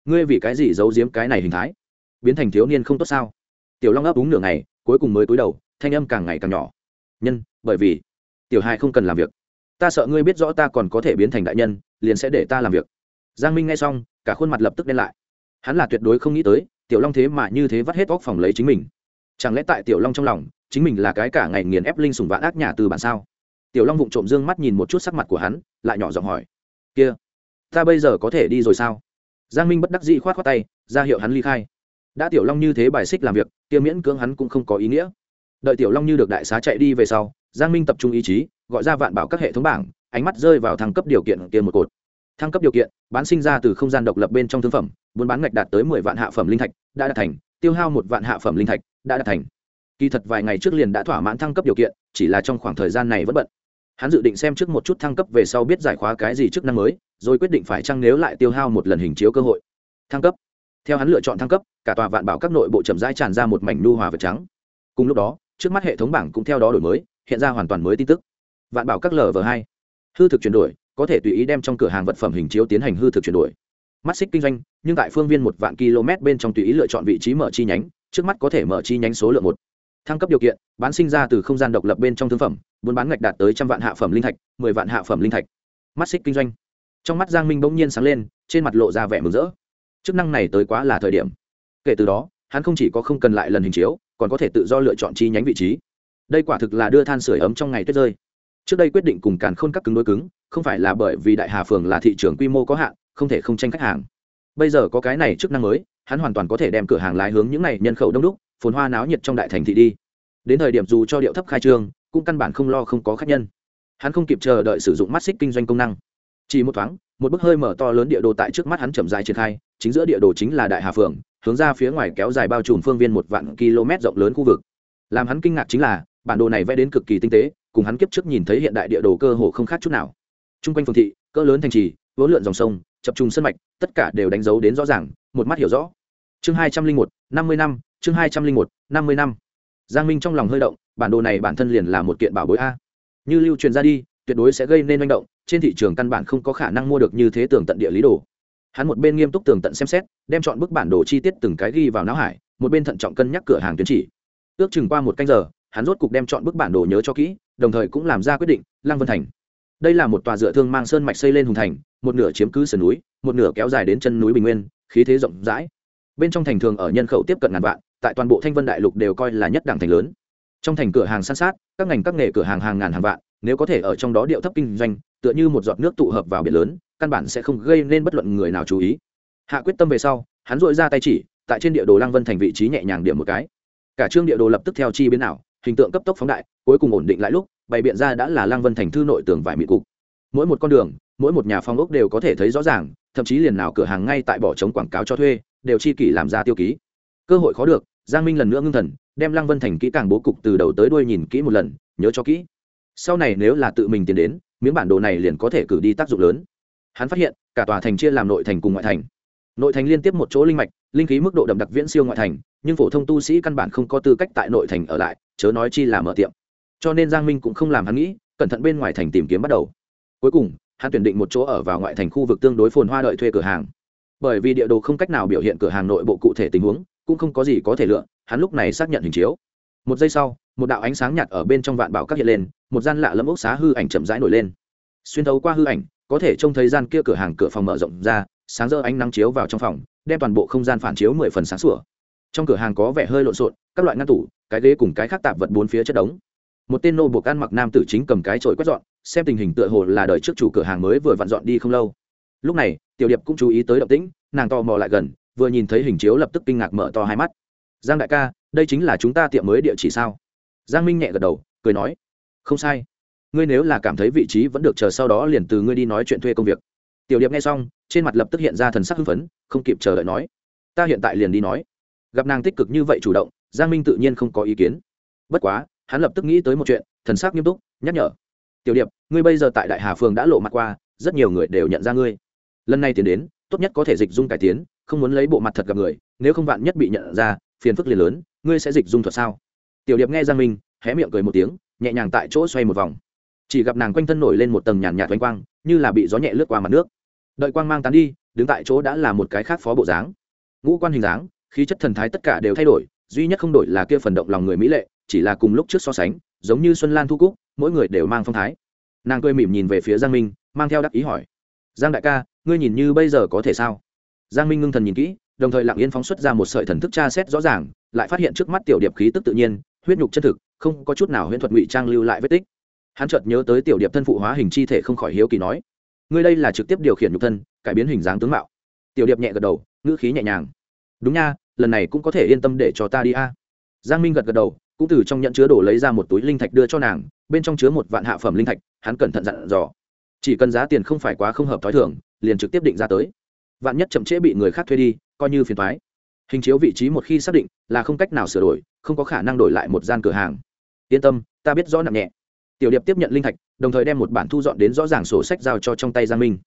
ngươi vì cái gì giấu giếm cái này hình thái? Biến thành thiếu niên không tốt sao? Tiểu long ấp úng nửa ngày, cuối cùng mới cúi đầu, thanh âm càng ngày càng nhỏ. Nhân, bởi vì, tiểu hai không cần làm việc. Ta sợ ngươi biết rõ ta còn có thể biến thành đại nhân, liền sẽ để ta làm việc. Giang minh nghe xong, cả khuôn mặt lập tức đen lại. Hắn là tuyệt đối không nghĩ tới, tiểu long thế mà như thế vắt hết góc phòng lấy chính mình. Chẳng lẽ tại tiểu long trong lòng, chính mình là cái cả ngày nghiền ép linh sùng vạn ác nhà từ bản sao? Tiểu long vụng trộm dương mắt nhìn một chút sắc mặt của hắn, lại nhỏ giọng hỏi. Kia, ta bây giờ có thể đi rồi sao? Giang minh bất đắc dĩ khoát khoát tay, ra hiệu hắn ly khai. Đã tiểu long như thế bài xích làm việc tiêu miễn cưỡng hắn cũng không có ý nghĩa. Đợi tiểu long như được đại xá chạy đi về sau, giang minh tập trung ý chí, gọi ra vạn bảo các hệ thống bảng, ánh mắt rơi vào thăng cấp điều kiện kia một cột. Thăng cấp điều kiện, bán sinh ra từ không gian độc lập bên trong thương phẩm, buôn bán ngạch đạt tới mười vạn hạ phẩm linh thạch, đã đạt thành, tiêu hao một vạn hạ phẩm linh thạch, đã đạt thành. Kỳ thật vài ngày trước liền đã thỏa mãn thăng cấp điều kiện, chỉ là trong khoảng thời gian này vẫn bận. Hắn dự định xem trước một chút thăng cấp về sau biết giải khóa cái gì chức năng mới rồi quyết định phải chăng nếu lại tiêu hao một lần hình chiếu cơ hội. Thăng cấp. Theo hắn lựa chọn thăng cấp, cả tòa vạn bảo các nội bộ chậm rãi tràn ra một mảnh nu hòa vật trắng. Cùng lúc đó, trước mắt hệ thống bảng cũng theo đó đổi mới, hiện ra hoàn toàn mới tin tức. Vạn bảo các lv hai. Hư thực chuyển đổi, có thể tùy ý đem trong cửa hàng vật phẩm hình chiếu tiến hành hư thực chuyển đổi. Mắt xích kinh doanh, nhưng tại phương viên một vạn km bên trong tùy ý lựa chọn vị trí mở chi nhánh, trước mắt có thể mở chi nhánh số lượng một. Thăng cấp điều kiện, bán sinh ra từ không gian độc lập bên trong thương phẩm, buôn bán ngạch đạt tới trăm vạn hạ phẩm linh thạch, mười vạn hạ phẩm linh thạch. Mắt xích kinh doanh trong mắt giang minh bỗng nhiên sáng lên, trên mặt lộ ra vẻ mừng rỡ. Chức năng này tới quá là thời điểm. Kể từ đó, hắn không chỉ có không cần lại lần hình chiếu, còn có thể tự do lựa chọn chi nhánh vị trí. Đây quả thực là đưa than sửa ấm trong ngày tuyết rơi. Trước đây quyết định cùng càn khôn các cứng đối cứng, không phải là bởi vì đại hà phường là thị trường quy mô có hạn, không thể không tranh khách hàng. Bây giờ có cái này chức năng mới, hắn hoàn toàn có thể đem cửa hàng lái hướng những này nhân khẩu đông đúc, phồn hoa náo nhiệt trong đại thành thị đi. Đến thời điểm dù cho điệu thấp khai trương, cũng căn bản không lo không có khách nhân. Hắn không kịp chờ đợi sử dụng mắt xích kinh doanh công năng chỉ một thoáng, một bức hơi mở to lớn địa đồ tại trước mắt hắn chậm dài triển khai, chính giữa địa đồ chính là đại hà phường, hướng ra phía ngoài kéo dài bao trùm phương viên một vạn km rộng lớn khu vực. Làm hắn kinh ngạc chính là, bản đồ này vẽ đến cực kỳ tinh tế, cùng hắn kiếp trước nhìn thấy hiện đại địa đồ cơ hồ không khác chút nào. T r u n g quanh phường thị, cỡ lớn thành trì vỗ lượn dòng sông, chập trùng sân mạch, tất cả đều đánh dấu đến rõ ràng, một mắt hiểu rõ. Chương hai trăm linh một, năm mươi năm, chương hai trăm linh một, năm mươi năm. Giang minh trong lòng hơi động, bản đồ này bản thân liền là một kiện bảo bối a. Như lưu truyền ra đi, tuyệt đối sẽ gây nên manh động trên thị trường căn bản không có khả năng mua được như thế tường tận địa lý đồ. Hắn một bên nghiêm túc tường tận xem xét, đem chọn bức bản đồ chi tiết từng cái ghi vào não hải, một bên thận trọng cân nhắc cửa hàng tuyến chỉ. Ước chừng qua một canh giờ, hắn rốt cục đem chọn bức bản đồ nhớ cho kỹ, đồng thời cũng làm ra quyết định, lăng vân thành. Đây là một tòa dựa thương mang sơn mạch xây lên hùng thành, một nửa chiếm cứ sườn núi, một nửa kéo dài đến chân núi bình nguyên, khí thế rộng rãi. Bên trong thành thường ở nhân khẩu tiếp cận ngàn vạn, tại toàn bộ thanh vân đại lục đều coi là nhất đẳng thành lớn. Trong thành cửa hàng san sát, các ngành các nghề cửa hàng hàng ngàn hàng vạn nếu có thể ở trong đó điệu thấp kinh doanh, tựa như một giọt nước tụ hợp vào biển lớn, căn bản sẽ không gây nên bất luận người nào chú ý. Hạ quyết tâm về sau, hắn dội ra tay chỉ, tại trên địa đồ lăng vân thành vị trí nhẹ nhàng điểm một cái. Cả trương địa đồ lập tức theo chi biến ảo, hình tượng cấp tốc phóng đại, cuối cùng ổn định lại lúc, bày biện ra đã là lăng vân thành thư nội tường vải mịt cục. Mỗi một con đường, mỗi một nhà phong ốc đều có thể thấy rõ ràng, thậm chí liền nào cửa hàng ngay tại bỏ trống quảng cáo cho thuê, đều chi kỷ làm ra tiêu ký. Cơ hội khó được, giang minh lần nữa ngưng thần, đem lăng vân thành kỹ càng bố cục từ đầu tới đuôi nhìn kỹ một lần, nhớ cho kỹ sau này nếu là tự mình tiến đến, miếng bản đồ này liền có thể cử đi tác dụng lớn. Hắn phát hiện, cả tòa thành chia làm nội thành cùng ngoại thành. Nội thành liên tiếp một chỗ linh mạch, linh khí mức độ đậm đặc viễn siêu ngoại thành, nhưng phổ thông tu sĩ căn bản không có tư cách tại nội thành ở lại, chớ nói chi là mở tiệm. Cho nên giang minh cũng không làm hắn nghĩ, cẩn thận bên ngoài thành tìm kiếm bắt đầu. Cuối cùng, hắn tuyển định một chỗ ở vào ngoại thành khu vực tương đối phồn hoa đợi thuê cửa hàng. Bởi vì địa đồ không cách nào biểu hiện cửa hàng nội bộ cụ thể tình huống, cũng không có gì có thể lựa, hắn lúc này xác nhận hình chiếu. Một giây sau, một đạo ánh sáng nhạt ở bên trong vạn bảo các hiện lên một gian lạ lẫm ốc xá hư ảnh chậm rãi nổi lên. Xuyên thấu qua hư ảnh, có thể trông thấy gian kia cửa hàng cửa phòng mở rộng ra, sáng rỡ ánh nắng chiếu vào trong phòng, đem toàn bộ không gian phản chiếu mười phần sáng sủa. Trong cửa hàng có vẻ hơi lộn xộn, các loại ngăn tủ, cái ghế cùng cái khác tạp vật bốn phía chất đống. Một tên nô buộc ăn mặc nam tử chính cầm cái chổi quét dọn, xem tình hình tựa hồ là đời trước chủ cửa hàng mới vừa vặn dọn đi không lâu. Lúc này, tiểu điệp cũng chú ý tới động tĩnh, nàng to mò lại gần, vừa nhìn thấy hình chiếu lập tức kinh ngạc mở to hai mắt. Giang đại ca, đây chính là chúng ta tiệm mới địa chỉ sao? Giang minh nhẹ gật đầu, cười nói không sai. Ngươi nếu là cảm thấy vị trí vẫn được chờ sau đó liền từ ngươi đi nói chuyện thuê công việc. Tiểu điệp nghe xong, trên mặt lập tức hiện ra thần sắc hưng phấn, không kịp chờ đợi nói. Ta hiện tại liền đi nói. Gặp nàng tích cực như vậy chủ động, giang minh tự nhiên không có ý kiến. Bất quá, hắn lập tức nghĩ tới một chuyện, thần sắc nghiêm túc, nhắc nhở. Tiểu điệp, ngươi bây giờ tại đại hà phường đã lộ mặt qua, rất nhiều người đều nhận ra ngươi. Lần này tiến đến, tốt nhất có thể dịch dung cải tiến, không muốn lấy bộ mặt thật gặp người, nếu không vạn nhất bị nhận ra, phiền phức liền lớn, ngươi sẽ dịch dung thuật sao? Tiểu điệp nghe giang minh, hé miệng cười một tiếng nhẹ nhàng tại chỗ xoay một vòng. Chỉ gặp nàng quanh thân nổi lên một tầng nhàn nhạt oanh quang, như là bị gió nhẹ lướt qua mặt nước. Đợi quang mang tán đi, đứng tại chỗ đã là một cái khác phó bộ dáng. Ngũ quan hình dáng, khí chất thần thái tất cả đều thay đổi, duy nhất không đổi là kia phần động lòng người mỹ lệ, chỉ là cùng lúc trước so sánh, giống như xuân lan thu cúc, mỗi người đều mang phong thái. Nàng cười mỉm nhìn về phía giang minh, mang theo đắc ý hỏi. Giang đại ca, ngươi nhìn như bây giờ có thể sao? Giang minh ngưng thần nhìn kỹ, đồng thời lặng yên phóng xuất ra một sợi thần thức tra xét rõ ràng, lại phát hiện trước mắt tiểu điệp khí tức tự nhiên huyết nhục chân thực, không có chút nào huyễn thuật ngụy trang lưu lại vết tích. Hắn chợt nhớ tới tiểu điệp thân phụ hóa hình chi thể không khỏi hiếu kỳ nói, ngươi đây là trực tiếp điều khiển nhục thân, cải biến hình dáng tướng mạo. Tiểu điệp nhẹ gật đầu, ngữ khí nhẹ nhàng, đúng nha, lần này cũng có thể yên tâm để cho ta đi a. Giang minh gật gật đầu, cũng từ trong nhận chứa đổ lấy ra một túi linh thạch đưa cho nàng, bên trong chứa một vạn hạ phẩm linh thạch, hắn cẩn thận dặn dò. Chỉ cần giá tiền không phải quá không hợp t h ó i thường, liền trực tiếp định ra tới. Vạn nhất chậm trễ bị người khác thuê đi, coi như phiền thoái hình chiếu vị trí một khi xác định là không cách nào sửa đổi không có khả năng đổi lại một gian cửa hàng. Yên tâm, ta biết rõ nặng nhẹ. Tiểu điệp tiếp nhận linh thạch, đồng thời đem một bản thu dọn đến rõ ràng sổ sách giao cho trong tay giang minh.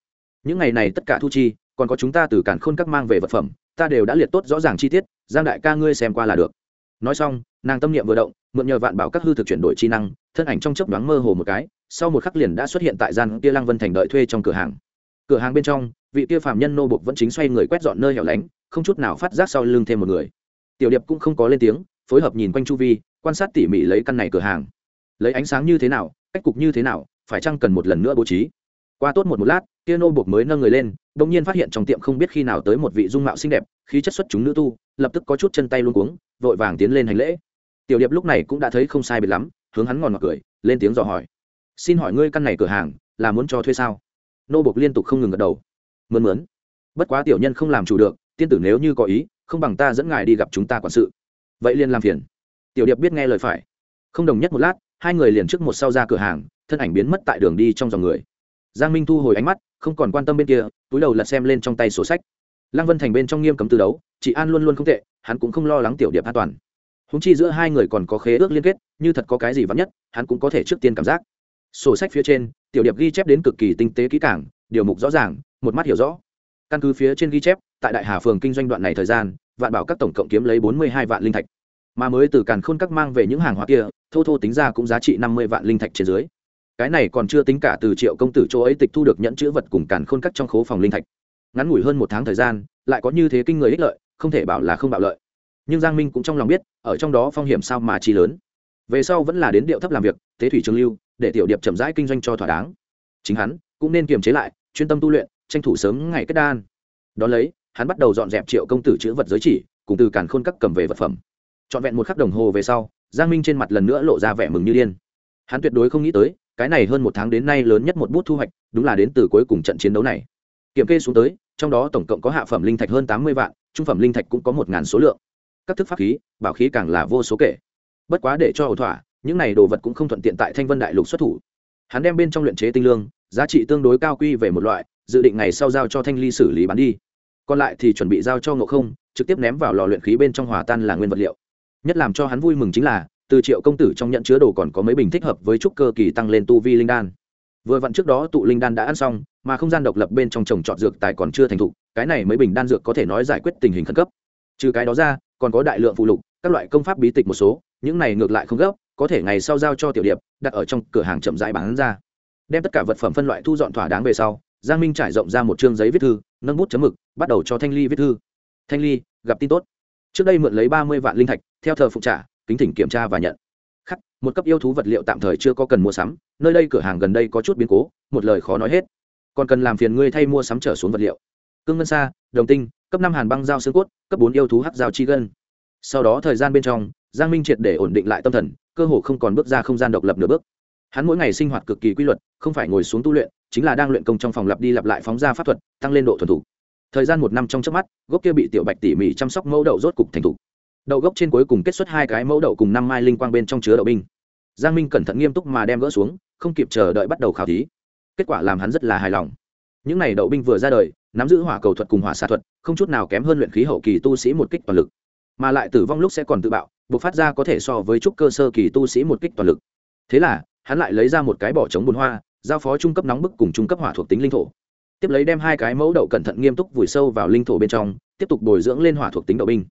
Những ngày này tất cả thu chi, còn có chúng ta từ cản khôn các mang về vật phẩm, ta đều đã liệt tốt rõ ràng chi tiết, giang đại ca ngươi xem qua là được. Nói xong, nàng tâm niệm vừa động, mượn nhờ vạn bảo các hư thực chuyển đổi chi năng, thân ảnh trong chớp nhoáng mơ hồ một cái, sau một khắc liền đã xuất hiện tại gian kia lăng vân thành đợi thuê trong cửa hàng. Cửa hàng bên trong, vị kia phạm nhân nô bộc vẫn chính xoay người quét dọn nơi hẻo lánh, không chút nào phát giác sau lưng thêm một người. Tiểu điệp cũng không có lên tiếng phối hợp nhìn quanh chu vi, quan sát tỉ mỉ lấy căn này cửa hàng. Lấy ánh sáng như thế nào, cách cục như thế nào, phải chăng cần một lần nữa bố trí? Qua tốt một một lát, kia nô buộc mới nâng người lên đ ỗ n g nhiên phát hiện trong tiệm không biết khi nào tới một vị dung mạo xinh đẹp, khí chất xuất chúng nữ tu, lập tức có chút chân tay luôn cuống, vội vàng tiến lên hành lễ. Tiểu điệp lúc này cũng đã thấy không sai biệt lắm, hướng hắn ngòn ngọt cười, lên tiếng dò hỏi. Xin hỏi ngươi căn này cửa hàng, là muốn cho thuê sao? Nô buộc liên tục không ngừng gật đầu. Mướn mướn. Bất quá tiểu nhân không làm chủ được, tiên tử nếu như có ý, không bằng ta dẫn ngài đi gặp chúng ta quản sự vậy liền làm phiền. Tiểu điệp biết nghe lời phải. Không đồng nhất một lát, hai người liền trước một sau ra cửa hàng, thân ảnh biến mất tại đường đi trong dòng người. Giang minh thu hồi ánh mắt, không còn quan tâm bên kia, túi đầu lật xem lên trong tay sổ sách. Lăng vân thành bên trong nghiêm cấm tư đấu, chị an luôn luôn không tệ, hắn cũng không lo lắng tiểu điệp an toàn. Húng chi giữa hai người còn có khế ước liên kết, như thật có cái gì vắn nhất, hắn cũng có thể trước tiên cảm giác. Sổ sách phía trên, tiểu điệp ghi chép đến cực kỳ tinh tế kỹ càng, điều mục rõ ràng, một mắt hiểu rõ. Căn cứ phía trên ghi chép, tại đại hà phường kinh doanh đoạn này thời gian vạn bảo các tổng cộng kiếm lấy bốn mươi hai vạn linh thạch. Mà mới từ càn khôn các mang về những hàng hóa kia, thô thô tính ra cũng giá trị năm mươi vạn linh thạch trên dưới. Cái này còn chưa tính cả từ triệu công tử chỗ ấy tịch thu được nhẫn chữ vật cùng càn khôn các trong khố phòng linh thạch. Ngắn ngủi hơn một tháng thời gian, lại có như thế kinh người ích lợi, không thể bảo là không bạo lợi. Nhưng giang minh cũng trong lòng biết, ở trong đó phong hiểm sao mà chi lớn. Về sau vẫn là đến điệu thấp làm việc, tế thủy trường lưu, để tiểu điệp chậm rãi kinh doanh cho thỏa đáng. Chính hắn cũng nên kiềm chế lại, chuyên tâm tu luyện, tranh thủ sớm ngày kết đan. Đó lấy hắn bắt đầu dọn dẹp triệu công tử chữ vật giới chỉ, cùng từ càn khôn các cầm về vật phẩm. Trọn vẹn một khắc đồng hồ về sau, giang minh trên mặt lần nữa lộ ra vẻ mừng như điên. Hắn tuyệt đối không nghĩ tới, cái này hơn một tháng đến nay lớn nhất một bút thu hoạch, đúng là đến từ cuối cùng trận chiến đấu này. Kiểm kê xuống tới, trong đó tổng cộng có hạ phẩm linh thạch hơn tám mươi vạn, trung phẩm linh thạch cũng có một ngàn số lượng. Các thức pháp khí, bảo khí càng là vô số kể. Bất quá để cho ẩu thỏa, những này đồ vật cũng không thuận tiện tại thanh vân đại lục xuất thủ. Hắn đem bên trong luyện chế tinh lương, giá trị tương đối cao quy về một loại, dự định ngày sau giao cho thanh ly xử lý bán đi còn lại thì chuẩn bị giao cho ngộ không, trực tiếp ném vào lò luyện khí bên trong hòa tan là nguyên vật liệu. Nhất làm cho hắn vui mừng chính là, từ triệu công tử trong nhận chứa đồ còn có mấy bình thích hợp với trúc cơ kỳ tăng lên tu vi linh đan. Vừa vặn trước đó tụ linh đan đã ăn xong, mà không gian độc lập bên trong trồng trọt dược tài còn chưa thành thục, cái này mấy bình đan dược có thể nói giải quyết tình hình khẩn cấp. Trừ cái đó ra, còn có đại lượng phụ lục, các loại công pháp bí tịch một số, những này ngược lại không gấp, có thể ngày sau giao cho tiểu điệp, đặt ở trong cửa hàng chậm rãi bán ra. Đem tất cả vật phẩm phân loại thu dọn thỏa đáng về sau, giang minh trải rộng ra một chương giấy viết thư nâng bút chấm mực, bắt đầu cho thanh ly viết thư. Thanh ly, gặp tin tốt. Trước đây mượn lấy ba mươi vạn linh thạch, theo thờ phụ trả, kính thỉnh kiểm tra và nhận. Khắc, một cấp yêu thú vật liệu tạm thời chưa có cần mua sắm, nơi đây cửa hàng gần đây có chút biến cố, một lời khó nói hết. Còn cần làm phiền ngươi thay mua sắm trở xuống vật liệu. Cương ngân sa, đồng tinh, cấp năm hàn băng dao xương cốt, cấp bốn yêu thú hắc dao chi gân. Sau đó thời gian bên trong, giang minh triệt để ổn định lại tâm thần, cơ hồ không còn bước ra không gian độc lập nửa bước. Hắn mỗi ngày sinh hoạt cực kỳ quy luật, không phải ngồi xuống tu luyện chính là đang luyện công trong phòng lặp đi lặp lại phóng ra pháp thuật, tăng lên độ thuần thủ thời gian một năm trong trước mắt, gốc kia bị tiểu bạch tỉ mỉ chăm sóc mẫu đậu rốt cục thành thục. Đậu gốc trên cuối cùng kết xuất hai cái mẫu đậu cùng năm mai linh quang bên trong chứa đậu binh. Giang minh cẩn thận nghiêm túc mà đem gỡ xuống, không kịp chờ đợi bắt đầu khảo thí. Kết quả làm hắn rất là hài lòng. Những n à y đậu binh vừa ra đời, nắm giữ hỏa cầu thuật cùng hỏa xạ thuật, không chút nào kém hơn luyện khí hậu kỳ tu sĩ một kích toàn lực. Mà lại tử vong lúc sẽ còn tự bạo buộc phát ra có thể so với trúc cơ sơ kỳ tu sĩ một kích toàn lực. Thế là, hắn lại lấy ra một cái bỏ trống bùn hoa giao phó trung cấp nóng bức cùng trung cấp hỏa thuộc tính linh thổ. Tiếp lấy đem hai cái mẫu đậu cẩn thận nghiêm túc vùi sâu vào linh thổ bên trong, tiếp tục bồi dưỡng lên hỏa thuộc tính đậu binh.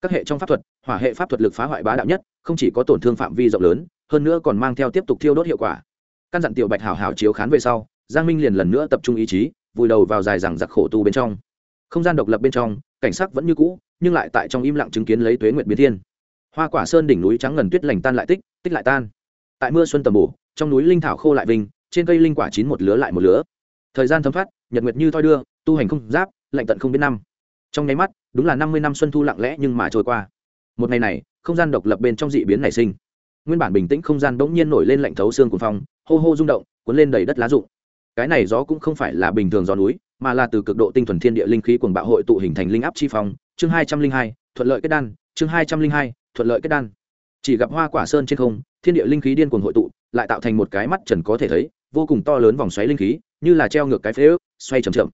Các hệ trong pháp thuật, hỏa hệ pháp thuật lực phá hoại bá đạo nhất, không chỉ có tổn thương phạm vi rộng lớn, hơn nữa còn mang theo tiếp tục thiêu đốt hiệu quả. Căn dặn tiểu bạch hảo hảo chiếu khán về sau, giang minh liền lần nữa tập trung ý chí, vùi đầu vào dài rằng giặc khổ tu bên trong. Không gian độc lập bên trong, cảnh sắc vẫn như cũ, nhưng lại tại trong im lặng chứng kiến lấy tuế nguyện biến thiên. Hoa quả sơn đỉnh núi trắng ngần tuyết lành tan lại tích tích lại tan. Tại mưa xuân tầm bổ, trong núi linh thảo khô lại vinh trên cây linh quả chín một lứa lại một lứa. Thời gian thấm phát nhật nguyệt như thoi đưa, tu hành không giáp, lạnh tận không biết năm. Trong nháy mắt, đúng là năm mươi năm xuân thu lặng lẽ nhưng mà trôi qua. Một ngày này, không gian độc lập bên trong dị biến nảy sinh. Nguyên bản bình tĩnh không gian bỗng nhiên nổi lên lạnh thấu xương cuồng phong, hô hô rung động, cuốn lên đầy đất lá rụng. Cái này gió cũng không phải là bình thường gió núi, mà là từ cực độ tinh thuần thiên địa linh khí cuồng bạo hội tụ hình thành linh áp chi phong. Chương hai trăm linh hai, thuận lợi kết đan. Chương hai trăm linh hai, thuận lợi kết đan. Chỉ gặp hoa quả sơn trên không, thiên địa linh khí điên cuồng hội tụ, lại tạo thành một cái mắt trần có thể thấy vô cùng to lớn vòng xoáy linh khí, như là treo ngược cái phế ước, xoay chầm chậm.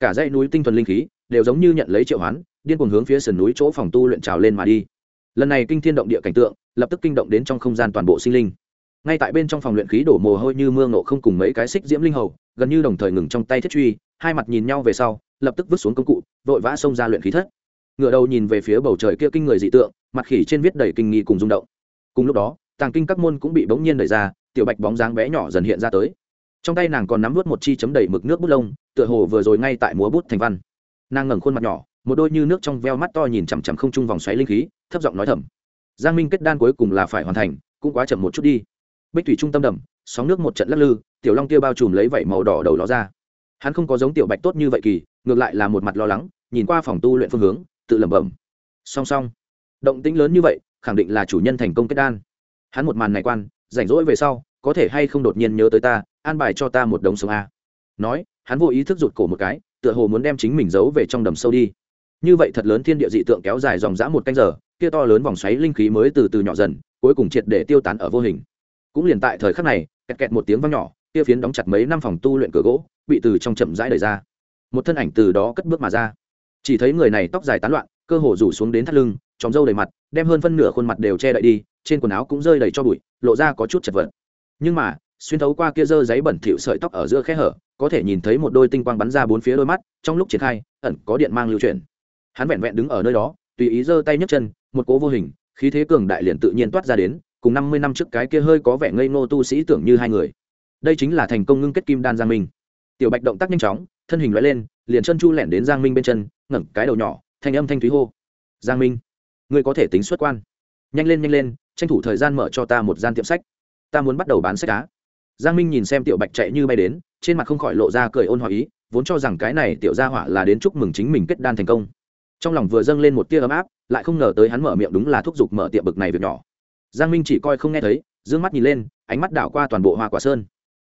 Cả dãy núi tinh thuần linh khí đều giống như nhận lấy triệu hoán, điên cuồng hướng phía sườn núi chỗ phòng tu luyện trào lên mà đi. Lần này kinh thiên động địa cảnh tượng, lập tức kinh động đến trong không gian toàn bộ sinh linh. Ngay tại bên trong phòng luyện khí đổ mồ hôi như mưa ngộ không cùng mấy cái xích diễm linh hầu, gần như đồng thời ngừng trong tay thiết truy, hai mặt nhìn nhau về sau, lập tức vứt xuống công cụ, vội vã xông ra luyện khí thất. Ngựa đầu nhìn về phía bầu trời kia kinh người dị tượng, mặt khỉ trên viết đầy kinh nghi cùng rung động. Cùng lúc đó, tàng kinh các môn cũng bị bỗng nhiên đẩy ra, tiểu bạch bóng dáng bé nhỏ dần hiện ra tới trong tay nàng còn nắm vớt một chi chấm đầy mực nước bút lông, tựa hồ vừa rồi ngay tại múa bút thành văn. Nàng ngẩng khuôn mặt nhỏ, một đôi như nước trong veo mắt to nhìn chằm chằm không chung vòng xoáy linh khí, thấp giọng nói thầm. Giang minh kết đan cuối cùng là phải hoàn thành, cũng quá chậm một chút đi. Bích thủy trung tâm đầm, sóng nước một trận lắc lư, tiểu long kia bao trùm lấy vảy màu đỏ đầu ló ra. Hắn không có giống tiểu bạch tốt như vậy kỳ, ngược lại là một mặt lo lắng, nhìn qua phòng tu luyện phương hướng, tự lẩm bẩm. Song song, động tĩnh lớn như vậy, khẳng định là chủ nhân thành công kết đan. Hắn một màn này quan, rảnh rỗi về sau, có thể hay không đột nhiên nhớ tới ta an bài cho ta một đống sống a. Nói, hắn vô ý thức rụt cổ một cái, tựa hồ muốn đem chính mình giấu về trong đầm sâu đi. Như vậy thật lớn thiên địa dị tượng kéo dài dòng dã một canh giờ, kia to lớn vòng xoáy linh khí mới từ từ nhỏ dần, cuối cùng triệt để tiêu tán ở vô hình. Cũng liền tại thời khắc này, kẹt kẹt một tiếng vang nhỏ, kia phiến đóng chặt mấy năm phòng tu luyện cửa gỗ, bị từ trong chậm rãi đẩy ra. Một thân ảnh từ đó cất bước mà ra. Chỉ thấy người này tóc dài tán loạn, cơ hồ rủ xuống đến thắt lưng, tròng râu đầy mặt, đem hơn phân nửa khuôn mặt đều che đậy đi, trên quần áo cũng rơi đầy cho bụi, lộ ra có chút chật vật. Nhưng mà xuyên thấu qua kia dơ giấy bẩn thỉu sợi tóc ở giữa khe hở, có thể nhìn thấy một đôi tinh quang bắn ra bốn phía đôi mắt, trong lúc triển khai, ẩn có điện mang lưu truyền hắn vẹn vẹn đứng ở nơi đó, tùy ý giơ tay nhấc chân, một cố vô hình, khí thế cường đại liền tự nhiên toát ra đến, cùng năm mươi năm trước cái kia hơi có vẻ ngây ngô tu sĩ tưởng như hai người. Đây chính là thành công ngưng kết kim đan giang minh. Tiểu bạch động tác nhanh chóng, thân hình loại lên, liền chân chu lẻn đến giang minh bên chân, ngẩng cái đầu nhỏ, thanh âm thanh thúy hô. Giang minh, ngươi có thể tính xuất quan. Nhanh lên nhanh lên, tranh thủ thời gian mở cho ta một gian tiệm sách. Ta muốn bắt đầu bán sách cá giang minh nhìn xem tiểu bạch chạy như bay đến, trên mặt không khỏi lộ ra cười ôn hòa ý, vốn cho rằng cái này tiểu gia hỏa là đến chúc mừng chính mình kết đan thành công. Trong lòng vừa dâng lên một tia ấm áp, lại không ngờ tới hắn mở miệng đúng là thúc giục mở tiệm bực này việc nhỏ. Giang minh chỉ coi không nghe thấy d ư ơ n g mắt nhìn lên, ánh mắt đảo qua toàn bộ hoa quả sơn.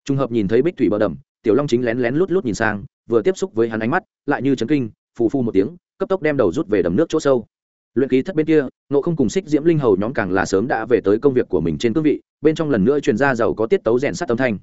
Trùng hợp nhìn thấy bích thủy bờ đầm, tiểu long chính lén lén lút lút nhìn sang, vừa tiếp xúc với hắn ánh mắt, lại như chấn kinh, phù phu một tiếng, cấp tốc đem đầu rút về đầm nước chỗ sâu luyện ký thất bên kia nộ không cùng xích diễm linh hầu nhóm càng là sớm đã về tới công việc của mình trên cương vị, bên trong lần nữa truyền ra giàu có tiết tấu rèn sắt tâm thanh.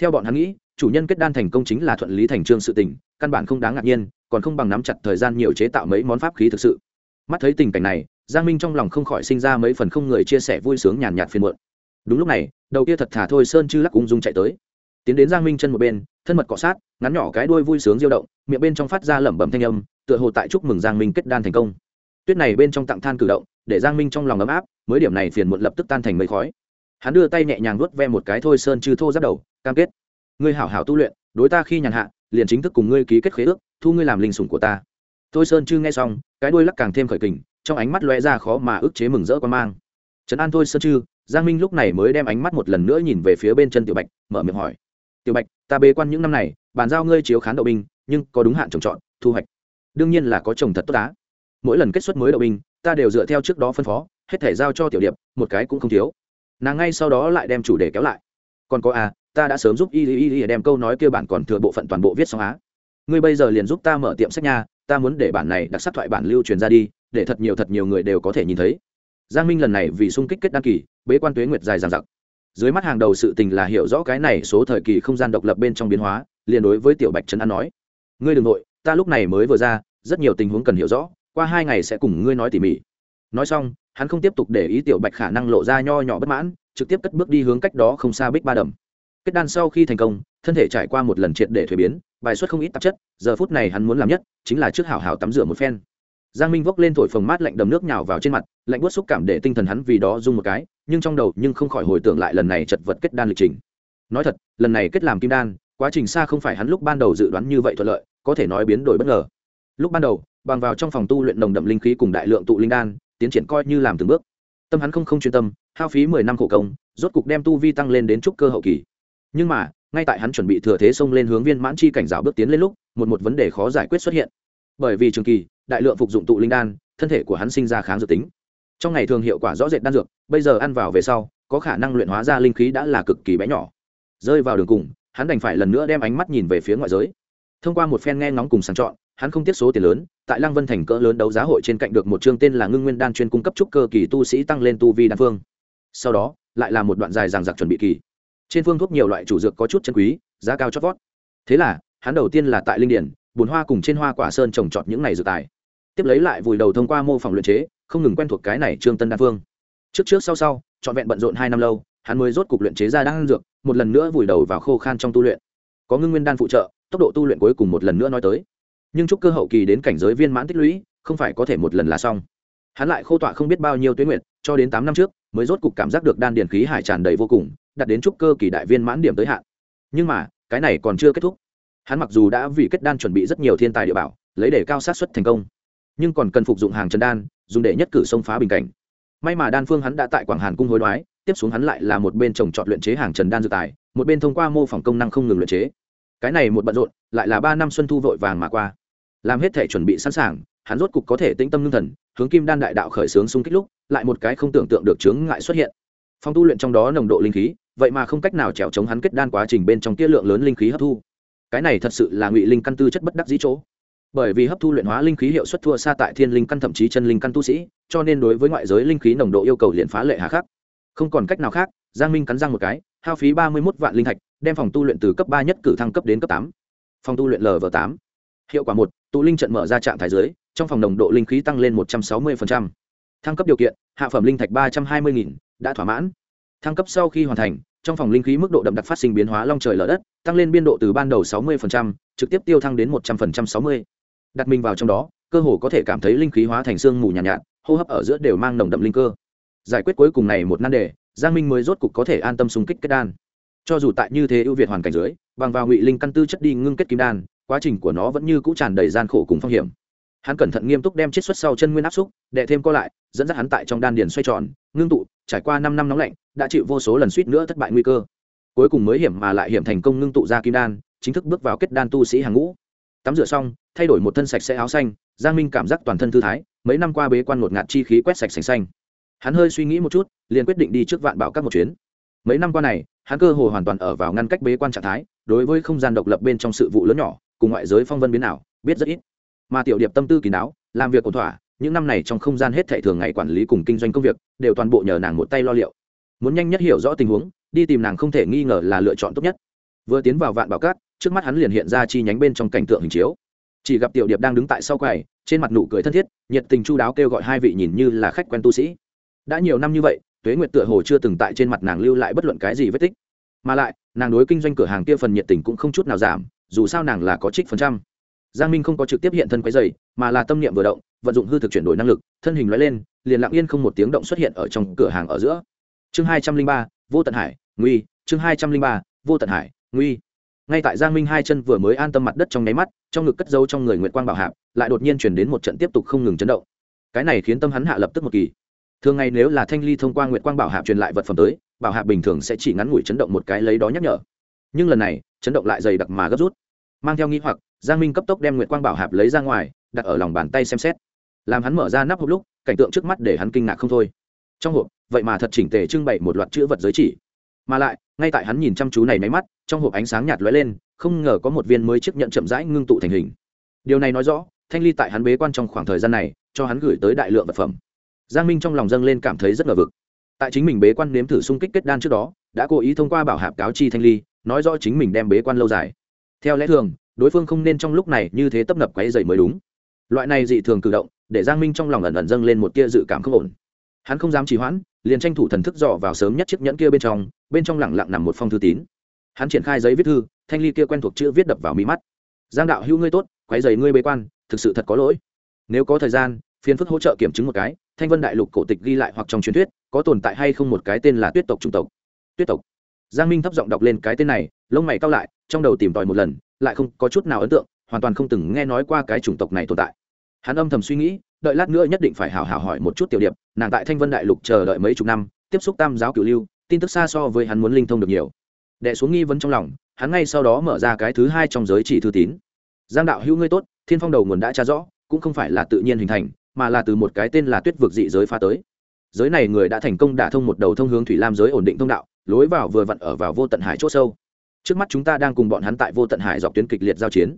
Theo bọn hắn nghĩ, chủ nhân kết đan thành công chính là thuận lý thành trương sự tình, căn bản không đáng ngạc nhiên, còn không bằng nắm chặt thời gian nhiều chế tạo mấy món pháp khí thực sự. Mắt thấy tình cảnh này, giang minh trong lòng không khỏi sinh ra mấy phần không người chia sẻ vui sướng nhàn nhạt phiền muộn. Đúng lúc này, đầu kia thật thả thôi sơn chư lắc ung dung chạy tới. Tiến đến giang minh chân một bên, thân mật cọ sát, ngắn nhỏ cái đuôi vui sướng diêu động, miệng bên trong phát ra lẩm bẩm thanh âm, tựa hồ tại chúc mừng giang minh kết đan thành công tuyết này bên trong tặng than cử động, để giang minh trong lòng ấm áp, mới điểm này phiền muộn lập tức tan thành mây khói. Hắn đưa tay nhẹ nhàng vuốt ve một cái thôi sơn chư thô giáp đầu, cam kết, ngươi hảo hảo tu luyện, đối ta khi nhàn hạ, liền chính thức cùng ngươi ký kết khế ước, thu ngươi làm linh sủng của ta. Thôi sơn chư nghe xong, cái đuôi lắc càng thêm khởi kình, trong ánh mắt lóe ra khó mà ức chế mừng rỡ quan mang. Trấn an thôi sơn chư. Giang minh lúc này mới đem ánh mắt một lần nữa nhìn về phía bên chân tiểu bạch, mở miệng hỏi, tiểu bạch, ta bế quan những năm này, bàn giao ngươi chiếu khán đậu binh, nhưng có đúng hạn trồng trọt, thu hoạch. Đương nhiên là có trồng thật tốt đá mỗi lần kết xuất mới đậu binh, ta đều dựa theo trước đó phân phó, hết thể giao cho tiểu điệp, một cái cũng không thiếu. Nàng ngay sau đó lại đem chủ đề kéo lại. Còn có à ta đã sớm giúp y y y đem câu nói kia bản còn thừa bộ phận toàn bộ viết xong á. Ngươi bây giờ liền giúp ta mở tiệm sách nha, ta muốn để bản này đặc sắc thoại bản lưu truyền ra đi, để thật nhiều thật nhiều người đều có thể nhìn thấy. Giang minh lần này vì sung kích kết đăng kỳ, bế quan tuế nguyệt dài dằng dặc. Dưới mắt hàng đầu sự tình là hiểu rõ cái này số thời kỳ không gian độc lập bên trong biến hóa, liền đối với tiểu bạch trấn an nói. Ngươi đ ừ n g nội, ta lúc này mới vừa ra, rất nhiều tình huống cần hiểu rõ qua hai ngày sẽ cùng ngươi nói tỉ mỉ. Nói xong, hắn không tiếp tục để ý tiểu bạch khả năng lộ ra nho nhỏ bất mãn, trực tiếp cất bước đi hướng cách đó không xa bích ba đầm. Kết đan sau khi thành công, thân thể trải qua một lần triệt để thuế biến, bài xuất không ít tạp chất, giờ phút này hắn muốn làm nhất chính là trước hảo hảo tắm rửa một phen. Giang minh vốc lên thổi phồng mát lạnh đầm nước nhào vào trên mặt, lạnh bớt xúc cảm để tinh thần hắn vì đó rung một cái, nhưng trong đầu nhưng không khỏi hồi tưởng lại lần này chật vật kết đan lịch trình. Nói thật, lần này kết làm kim đan, quá trình xa không phải hắn lúc ban đầu dự đoán như vậy thuận lợi, có thể nói biến đổi bất ngờ lúc ban đầu, bằng vào trong phòng tu luyện nồng đậm linh khí cùng đại lượng tụ linh đan, tiến triển coi như làm từng bước. Tâm hắn không không chuyên tâm, hao phí mười năm khổ công, rốt cục đem tu vi tăng lên đến trúc cơ hậu kỳ. Nhưng mà, ngay tại hắn chuẩn bị thừa thế xông lên hướng viên mãn chi cảnh rào bước tiến lên lúc, một một vấn đề khó giải quyết xuất hiện. Bởi vì trường kỳ, đại lượng phục dụng tụ linh đan, thân thể của hắn sinh ra kháng dược tính. Trong ngày thường hiệu quả rõ rệt đan dược, bây giờ ăn vào về sau, có khả năng luyện hóa ra linh khí đã là cực kỳ bé nhỏ. Rơi vào đường cùng, hắn đành phải lần nữa đem ánh mắt nhìn về phía ngoại giới. Thông qua một phen nghe ngóng cùng sàng chọn hắn không tiết số tiền lớn, tại lăng vân thành cỡ lớn đấu giá hội trên cạnh được một chương tên là ngưng nguyên đan chuyên cung cấp trúc cơ kỳ tu sĩ tăng lên tu vi đan phương. Sau đó, lại là một đoạn dài ràng giặc chuẩn bị kỳ. Trên phương thuốc nhiều loại chủ dược có chút chân quý, giá cao chót vót. Thế là, hắn đầu tiên là tại linh điển, bùn hoa cùng trên hoa quả sơn trồng trọt những này dược tài. Tiếp lấy lại vùi đầu thông qua mô phỏng luyện chế, không ngừng quen thuộc cái này trương tân đan phương. Trước trước sau sau, trọn vẹn bận rộn hai năm lâu, hắn mới rốt cục luyện chế ra đan dược, một lần nữa vùi đầu vào khô khan trong tu luyện. Có ngưng nguyên đan phụ trợ, tốc độ tu luyện cuối cùng một lần nữa nói tới nhưng chúc cơ hậu kỳ đến cảnh giới viên mãn tích lũy, không phải có thể một lần là xong. Hắn lại khô tọa không biết bao nhiêu tuyến nguyện cho đến tám năm trước, mới rốt cục cảm giác được đan điền khí hải tràn đầy vô cùng đặt đến chúc cơ kỳ đại viên mãn điểm tới hạn. Nhưng mà, cái này còn chưa kết thúc. Hắn mặc dù đã vì kết đan chuẩn bị rất nhiều thiên tài địa bảo, lấy để cao sát xuất thành công, nhưng còn cần phục dụng hàng trần đan, dùng để nhất cử xông phá bình cảnh. May mà đan phương hắn đã tại quảng hàn cung hối đoái, tiếp xuống hắn lại là một bên trồng trọt luyện chế hàng trần đan dự tài, một bên thông qua mô phỏng công năng không ngừng luyện chế. Cái này một bận rộn, lại là ba năm xuân thu vội vàng mà qua làm hết thể chuẩn bị sẵn sàng, hắn rốt cục có thể tĩnh tâm ngưng thần, hướng kim đan đại đạo khởi xướng xung kích lúc, lại một cái không tưởng tượng được chướng ngại xuất hiện. Phong tu luyện trong đó nồng độ linh khí, vậy mà không cách nào trèo chống hắn kết đan quá trình bên trong kia lượng lớn linh khí hấp thu. Cái này thật sự là ngụy linh căn tư chất bất đắc dĩ chỗ. Bởi vì hấp thu luyện hóa linh khí hiệu suất thua xa tại thiên linh căn thậm chí chân linh căn tu sĩ, cho nên đối với ngoại giới linh khí nồng độ yêu cầu liền phá lệ hà khắc. Không còn cách nào khác, giang minh cắn răng một cái, hao phí ba mươi một vạn linh thạch, đem phòng tu luyện từ cấp ba nhất cử thăng cấp đến cấp tám. Phòng tu luyện lv tám. Hiệu quả một tụ linh trận mở ra trạng thái dưới trong phòng nồng độ linh khí tăng lên một trăm sáu mươi thăng cấp điều kiện hạ phẩm linh thạch ba trăm hai mươi đã thỏa mãn. Thăng cấp sau khi hoàn thành trong phòng linh khí mức độ đậm đặc phát sinh biến hóa long trời lở đất tăng lên biên độ từ ban đầu sáu mươi trực tiếp tiêu thăng đến một trăm linh sáu mươi. Đặt mình vào trong đó cơ hồ có thể cảm thấy linh khí hóa thành xương mù nhàn nhạt, nhạt hô hấp ở giữa đều mang nồng đậm linh cơ. Giải quyết cuối cùng này một nan đề giang minh mới rốt cục có thể an tâm xung kích kết đan. Cho dù tại như thế ưu việt hoàn cảnh dưới bằng vào ngụy linh căn tư chất đi ngưng kết kim đan quá trình của nó vẫn như cũ tràn đầy gian khổ cùng phong hiểm. Hắn cẩn thận nghiêm túc đem chiết xuất sau chân nguyên áp xúc đệ thêm co lại, dẫn dắt hắn tại trong đan điền xoay tròn, ngưng tụ, trải qua năm năm nóng lạnh, đã chịu vô số lần suýt nữa thất bại nguy cơ. Cuối cùng mới hiểm mà lại hiểm thành công ngưng tụ ra kim đan, chính thức bước vào kết đan tu sĩ hàng ngũ. Tắm rửa xong, thay đổi một thân sạch sẽ áo xanh, giang minh cảm giác toàn thân thư thái, mấy năm qua bế quan ngột ngạt chi khí quét sạch sành xanh. Hắn hơi suy nghĩ một chút, liền quyết định đi trước vạn bảo các một chuyến. Mấy năm qua này, hắn cơ hồ hoàn toàn ở vào ngăn cách bế quan trạng thái, đối với không gian độc lập bên trong sự vụ lớn nhỏ cùng ngoại giới phong vân biến ảo, biết rất ít. Mà tiểu điệp tâm tư kỳ đáo, làm việc ổn thỏa, những năm này trong không gian hết thệ thường ngày quản lý cùng kinh doanh công việc, đều toàn bộ nhờ nàng một tay lo liệu. Muốn nhanh nhất hiểu rõ tình huống, đi tìm nàng không thể nghi ngờ là lựa chọn tốt nhất. Vừa tiến vào vạn bảo cát, trước mắt hắn liền hiện ra chi nhánh bên trong cảnh tượng hình chiếu. Chỉ gặp tiểu điệp đang đứng tại sau quầy, trên mặt nụ cười thân thiết, nhiệt tình chu đáo kêu gọi hai vị nhìn như là khách quen tu sĩ. Đã nhiều năm như vậy, tuế nguyệt tựa hồ chưa từng tại trên mặt nàng lưu lại bất luận cái gì vết tích. Mà lại, nàng đối kinh doanh cửa hàng kia phần nhiệt tình cũng không chút nào giảm dù sao nàng là có trích phần trăm. Giang minh không có trực tiếp hiện thân quấy dày mà là tâm niệm vừa động, vận dụng hư thực chuyển đổi năng lực, thân hình loại lên, liền lặng yên không một tiếng động xuất hiện ở trong cửa hàng ở giữa. Chương hai trăm linh ba, vô tận hải, nguy, chương hai trăm linh ba, vô tận hải, nguy. Ngay tại giang minh hai chân vừa mới an tâm mặt đất trong nháy mắt, trong ngực cất dấu trong người nguyệt quang bảo hạp, lại đột nhiên chuyển đến một trận tiếp tục không ngừng chấn động. Cái này khiến tâm hắn hạ lập tức một kỳ. Thường ngày nếu là thanh ly thông qua nguyệt quang bảo hạp truyền lại vật phẩm tới, bảo hạp bình thường sẽ chỉ ngắn ngủi chấn động một cái lấy đó nhắc nhở. Nhưng lần này chấn động lại dày đặc mà gấp rút. Mang theo nghi hoặc, giang minh cấp tốc đem nguyệt quang bảo hạp lấy ra ngoài, đặt ở lòng bàn tay xem xét. Làm hắn mở ra nắp hộp lúc, cảnh tượng trước mắt để hắn kinh ngạc không thôi. Trong hộp, vậy mà thật chỉnh tề trưng bày một loạt chữ vật giới chỉ. Mà lại, ngay tại hắn nhìn chăm chú này máy mắt, trong hộp ánh sáng nhạt lóe lên, không ngờ có một viên mới chiếc nhận chậm rãi ngưng tụ thành hình. Điều này nói rõ, thanh ly tại hắn bế quan trong khoảng thời gian này, cho hắn gửi tới đại lượng vật phẩm. Giang minh trong lòng dâng lên cảm thấy rất ngờ vực. Tại chính mình bế quan nếm thử xung kích kết đan trước đó, đã cố ý thông qua bảo hạp cáo chi thanh ly nói rõ chính mình đem bế quan lâu dài. Theo lẽ thường, đối phương không nên trong lúc này như thế tấp nập quáy dày mới đúng. Loại này dị thường cử động, để giang minh trong lòng ẩn ẩn dâng lên một tia dự cảm không ổn. Hắn không dám trì hoãn, liền tranh thủ thần thức dò vào sớm nhất chiếc nhẫn kia bên trong bên trong lẳng lặng nằm một phong thư tín. Hắn triển khai giấy viết thư, thanh ly kia quen thuộc chữ viết đập vào mí mắt. Giang đạo hữu ngươi tốt quáy dày ngươi bế quan, thực sự thật có lỗi. Nếu có thời gian, phiền phức hỗ trợ kiểm chứng một cái, thanh vân đại lục cổ tịch ghi lại hoặc trong truyền thuyết, có tồn tại hay không một cái tên là tuyết tộc Trung tộc. Tuyết tộc? Giang minh thấp giọng đọc lên cái tên này, lông mày cao lại, trong đầu tìm tòi một lần, lại không có chút nào ấn tượng, hoàn toàn không từng nghe nói qua cái chủng tộc này tồn tại. Hắn âm thầm suy nghĩ, đợi lát nữa nhất định phải hào hào hỏi một chút tiểu điệp, nàng tại thanh vân đại lục chờ đợi mấy chục năm, tiếp xúc tam giáo cửu lưu, tin tức xa so với hắn muốn linh thông được nhiều. Đệ xuống nghi vấn trong lòng, hắn ngay sau đó mở ra cái thứ hai trong giới chỉ thư tín. Giang đạo hữu ngươi tốt, thiên phong đầu nguồn đã tra rõ, cũng không phải là tự nhiên hình thành, mà là từ một cái tên là tuyết vực dị giới phá tới. Giới này người đã thành công đả thông một đầu thông hướng thủy lam giới ổn định thông đạo lối vào vừa vặn ở vào vô tận hải c h ỗ sâu. Trước mắt chúng ta đang cùng bọn hắn tại vô tận hải dọc tuyến kịch liệt giao chiến.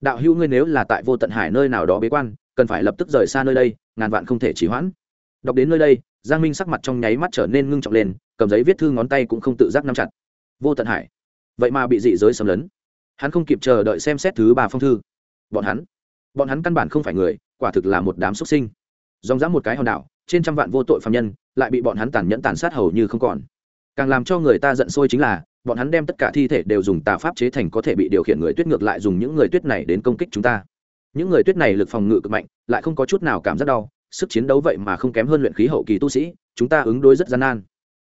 Đạo hữu ngươi nếu là tại vô tận hải nơi nào đó bế quan, cần phải lập tức rời xa nơi đây, ngàn vạn không thể chỉ hoãn. Đọc đến nơi đây, giang minh sắc mặt trong nháy mắt trở nên ngưng trọng lên, cầm giấy viết thư ngón tay cũng không tự giác nắm chặt. Vô tận hải. Vậy mà bị dị giới xâm lấn. Hắn không kịp chờ đợi xem xét thứ ba phong thư. Bọn hắn. Bọn hắn căn bản không phải người, quả thực là một đám xuất sinh. Dòng dã một cái hòn đảo, trên trăm vạn vô tội phạm nhân, lại bị bọn hắn tàn nhẫn tàn sát hầu như không còn càng làm cho người ta giận sôi chính là, bọn hắn đem tất cả thi thể đều dùng tà pháp chế thành có thể bị điều khiển người tuyết ngược lại dùng những người tuyết này đến công kích chúng ta. Những người tuyết này lực phòng ngự cực mạnh, lại không có chút nào cảm giác đau, sức chiến đấu vậy mà không kém hơn luyện khí hậu kỳ tu sĩ, chúng ta ứng đối rất gian nan.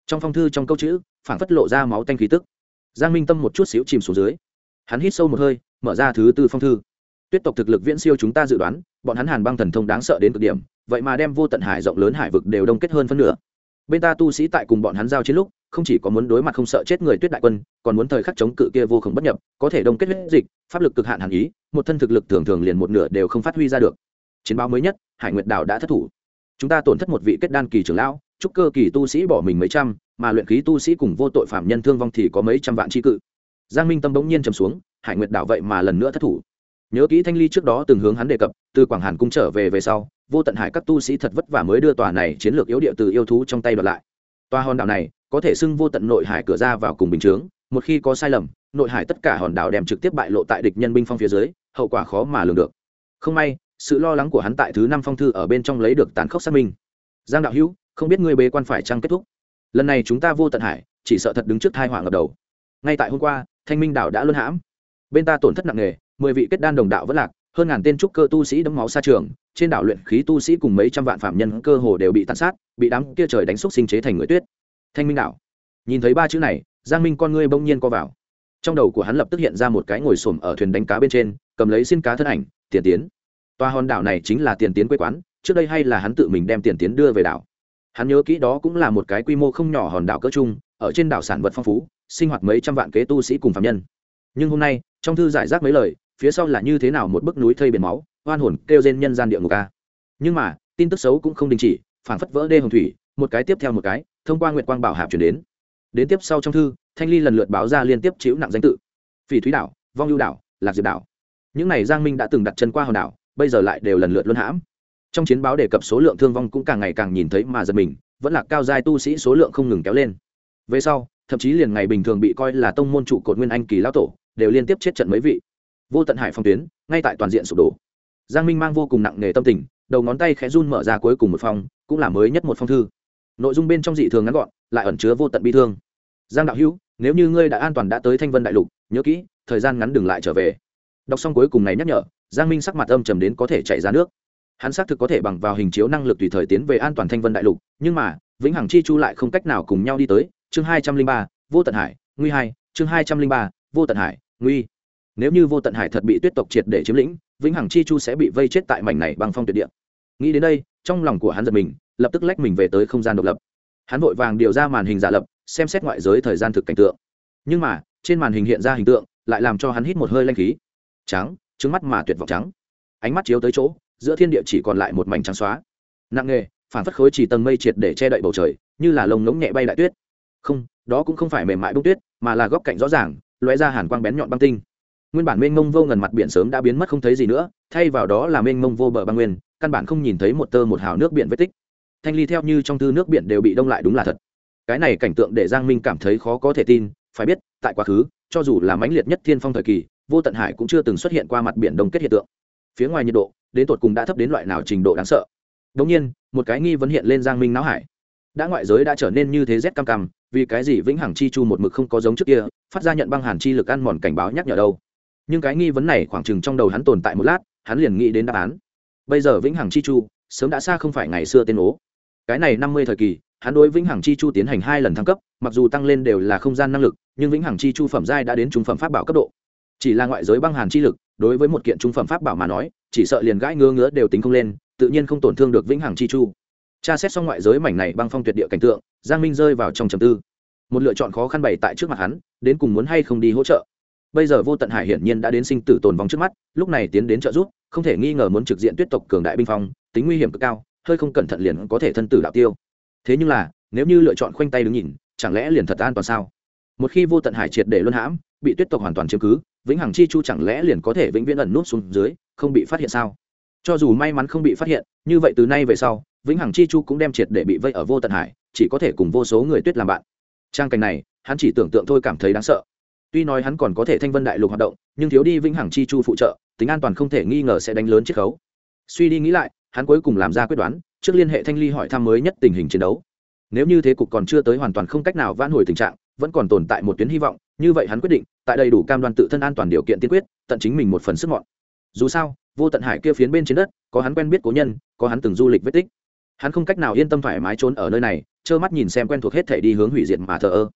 Trong phong thư trong câu chữ phản phất lộ ra máu tanh khí tức. Giang minh tâm một chút xíu chìm xuống dưới. Hắn hít sâu một hơi, mở ra thứ tư phong thư. Tuyết tộc thực lực viễn siêu chúng ta dự đoán, bọn hắn hàn băng thần thông đáng sợ đến cực điểm, vậy mà đem vô tận hải rộng lớn hải vực đều đông kết hơn phân nửa. Bên ta tu sĩ tại cùng bọn hắn giao chiến lúc không chỉ có muốn đối mặt không sợ chết người tuyết đại quân, còn muốn thời khắc chống cự kia vô khổng bất nhập, có thể đông kết huyết dịch, pháp lực cực hạn hàn ý, một thân thực lực thường thường liền một nửa đều không phát huy ra được. Chiến báo mới nhất, hải nguyệt đảo đã thất thủ. Chúng ta tổn thất một vị kết đan kỳ trưởng lão trúc cơ kỳ tu sĩ bỏ mình mấy trăm, mà luyện khí tu sĩ cùng vô tội phạm nhân thương vong thì có mấy trăm vạn tri cự. Giang minh tâm bỗng nhiên trầm xuống, hải nguyệt đảo vậy mà lần nữa thất thủ. Nhớ kỹ thanh ly trước đó từng hướng hắn đề cập, từ quảng hàn cung trở về về sau, vô tận hải các tu sĩ thật vất vả mới đưa tòa này chiến lược yếu địa từ yêu thú trong tay đoạt lại. Tòa hòn đảo này có thể xưng vô tận nội hải cửa ra vào cùng bình chướng, một khi có sai lầm, nội hải tất cả hòn đảo đem trực tiếp bại lộ tại địch nhân binh phong phía dưới, hậu quả khó mà lường được. Không may, sự lo lắng của hắn tại thứ năm phong thư ở bên trong lấy được tàn khốc xác minh. Giang đạo hữu, không biết ngươi bế quan phải chăng kết thúc? Lần này chúng ta vô tận hải, chỉ sợ thật đứng trước thai hỏa ngập đầu. Ngay tại hôm qua, thanh minh đảo đã luân hãm. Bên ta tổn thất nặng nề, mười vị kết đan đồng đạo vẫn lạc, hơn ngàn tên trúc cơ tu sĩ đấm máu xa trường, trên đảo luyện khí tu sĩ cùng mấy trăm vạn phạm nhân cơ hồ đều bị tàn sát, bị đám kia trời đánh xúc sinh chế thành người tuyết thanh minh đảo. Nhìn thấy ba chữ này, giang minh con ngươi bỗng nhiên co vào. Trong đầu của hắn lập tức hiện ra một cái ngồi xổm ở thuyền đánh cá bên trên, cầm lấy xin cá thân ảnh, tiền tiến. Toa hòn đảo này chính là tiền tiến quê quán, trước đây hay là hắn tự mình đem tiền tiến đưa về đảo. Hắn nhớ kỹ đó cũng là một cái quy mô không nhỏ hòn đảo cỡ chung ở trên đảo sản vật phong phú, sinh hoạt mấy trăm vạn kế tu sĩ cùng phạm nhân. Nhưng hôm nay, trong thư giải rác mấy lời, phía sau là như thế nào một bức núi thây biển máu, oan hồn kêu trên nhân gian địa ngục ca nhưng mà, tin tức xấu cũng không đình chỉ phản phất vỡ đê hồng thủy, một cái tiếp theo một cái thông qua nguyệt quang bảo hạp chuyển đến. Đến tiếp sau trong thư, thanh ly lần lượt báo ra liên tiếp chịu nặng danh tự. Phỉ thúy đảo, vong lưu đảo, lạc diệp đảo. Những này giang minh đã từng đặt chân qua hòn đảo, bây giờ lại đều lần lượt luân hãm. Trong chiến báo đề cập số lượng thương vong cũng càng ngày càng nhìn thấy mà giật mình, vẫn là cao giai tu sĩ số lượng không ngừng kéo lên. Về sau, thậm chí liền ngày bình thường bị coi là tông môn trụ cột nguyên anh kỳ lão tổ, đều liên tiếp chết trận mấy vị. Vô tận hải phong tuyến, ngay tại toàn diện sụp đổ. Giang minh mang vô cùng nặng nề tâm tình, đầu ngón tay khẽ run mở ra cuối cùng một phong, cũng là mới nhất một phong thư nội dung bên trong dị thường ngắn gọn, lại ẩn chứa vô tận bi thương. Giang đạo hữu, nếu như ngươi đã an toàn đã tới thanh vân đại lục, nhớ kỹ, thời gian ngắn đừng lại trở về. Đọc xong cuối cùng này nhắc nhở, giang minh sắc mặt âm trầm đến có thể chạy ra nước. Hắn xác thực có thể bằng vào hình chiếu năng lực tùy thời tiến về an toàn thanh vân đại lục, nhưng mà, vĩnh hằng chi chu lại không cách nào cùng nhau đi tới. Chương hai trăm linh ba, vô tận hải, nguy hai, chương hai trăm linh ba, vô tận hải, nguy. Nếu như vô tận hải thật bị tuyết tộc triệt để chiếm lĩnh, vĩnh hằng chi chu sẽ bị vây chết tại mảnh này bằng phong tuyệt địa. Nghĩ đến đây trong lòng của hắn giật mình, lập tức lách mình về tới không gian độc lập. Hắn vội vàng điều ra màn hình giả lập, xem xét ngoại giới thời gian thực cảnh tượng. Nhưng mà, trên màn hình hiện ra hình tượng, lại làm cho hắn hít một hơi lanh khí. Trắng trứng mắt mà tuyệt vọng trắng. Ánh mắt chiếu tới chỗ, giữa thiên địa chỉ còn lại một mảnh trắng xóa. Nặng nghề, phản phất khối chỉ tầng mây triệt để che đậy bầu trời, như là lồng ngỗng nhẹ bay đại tuyết. Không, đó cũng không phải mềm mại bông tuyết, mà là góc cạnh rõ ràng loé ra hàn quang bén nhọn băng tinh. Nguyên bản mênh mông vô ngần mặt biển sớm đã biến mất không thấy gì nữa, thay vào đó là mênh mông vô bờ băng nguyên căn bản không nhìn thấy một tơ một hào nước biển vết tích. Thanh ly theo như trong thư nước biển đều bị đông lại đúng là thật. Cái này cảnh tượng để giang minh cảm thấy khó có thể tin, phải biết, tại quá khứ, cho dù là mãnh liệt nhất thiên phong thời kỳ, vô tận hải cũng chưa từng xuất hiện qua mặt biển đông kết hiện tượng. Phía ngoài nhiệt độ, đến tột cùng đã thấp đến loại nào trình độ đáng sợ. Đống nhiên, một cái nghi vấn hiện lên giang minh não hải. Đã ngoại giới đã trở nên như thế rét cam cam vì cái gì vĩnh hằng chi chu một mực không có giống trước kia, phát ra nhận băng hàn chi lực ăn mòn cảnh báo nhắc nhở đâu? Nhưng cái nghi vấn này khoảng chừng trong đầu hắn tồn tại một lát, hắn liền nghĩ đến đáp án bây giờ vĩnh hằng chi chu, sớm đã xa không phải ngày xưa tên ố. Cái này năm mươi thời kỳ, hắn đối vĩnh hằng chi chu tiến hành hai lần thăng cấp, mặc dù tăng lên đều là không gian năng lực, nhưng vĩnh hằng chi chu phẩm giai đã đến trung phẩm pháp bảo cấp độ. Chỉ là ngoại giới băng hàn chi lực, đối với một kiện trung phẩm pháp bảo mà nói, chỉ sợ liền gãi ngứa ngứa đều tính không lên, tự nhiên không tổn thương được vĩnh hằng chi chu. Tra xét xong ngoại giới mảnh này băng phong tuyệt địa cảnh tượng, giang minh rơi vào trong trầm tư. Một lựa chọn khó khăn bày tại trước mặt hắn, đến cùng muốn hay không đi hỗ trợ. Bây giờ vô tận hải hiển nhiên đã đến sinh tử tồn vong trước mắt, lúc này tiến đến trợ giúp không thể nghi ngờ muốn trực diện tuyết tộc cường đại binh phong, tính nguy hiểm cực cao, hơi không cẩn thận liền có thể thân tử đạo tiêu. Thế nhưng là, nếu như lựa chọn khoanh tay đứng nhìn, chẳng lẽ liền thật an toàn sao? Một khi vô tận hải triệt để luân hãm, bị tuyết tộc hoàn toàn chiếm cứ, vĩnh hằng chi chu chẳng lẽ liền có thể vĩnh viễn ẩn nút xuống dưới, không bị phát hiện sao? Cho dù may mắn không bị phát hiện, như vậy từ nay về sau, vĩnh hằng chi chu cũng đem triệt để bị vây ở vô tận hải, chỉ có thể cùng vô số người tuyết làm bạn. Trang cảnh này, hắn chỉ tưởng tượng thôi cảm thấy đáng sợ. Tuy nói hắn còn có thể thanh vân đại lục hoạt động, nhưng thiếu đi vĩnh hằng chi chu phụ trợ tính an toàn không thể nghi ngờ sẽ đánh lớn chiết khấu. Suy đi nghĩ lại, hắn cuối cùng làm ra quyết đoán, trước liên hệ thanh ly hỏi thăm mới nhất tình hình chiến đấu. Nếu như thế cục còn chưa tới hoàn toàn không cách nào vãn hồi tình trạng, vẫn còn tồn tại một tuyến hy vọng, như vậy hắn quyết định, tại đầy đủ cam đoan tự thân an toàn điều kiện tiên quyết, tận chính mình một phần sức mọn. Dù sao, vô tận hải kia phiến bên trên đất, có hắn quen biết cố nhân, có hắn từng du lịch vết tích. Hắn không cách nào yên tâm thoải mái trốn ở nơi này, trơ mắt nhìn xem quen thuộc hết thể đi hướng hủy diệt mà thờ ơ.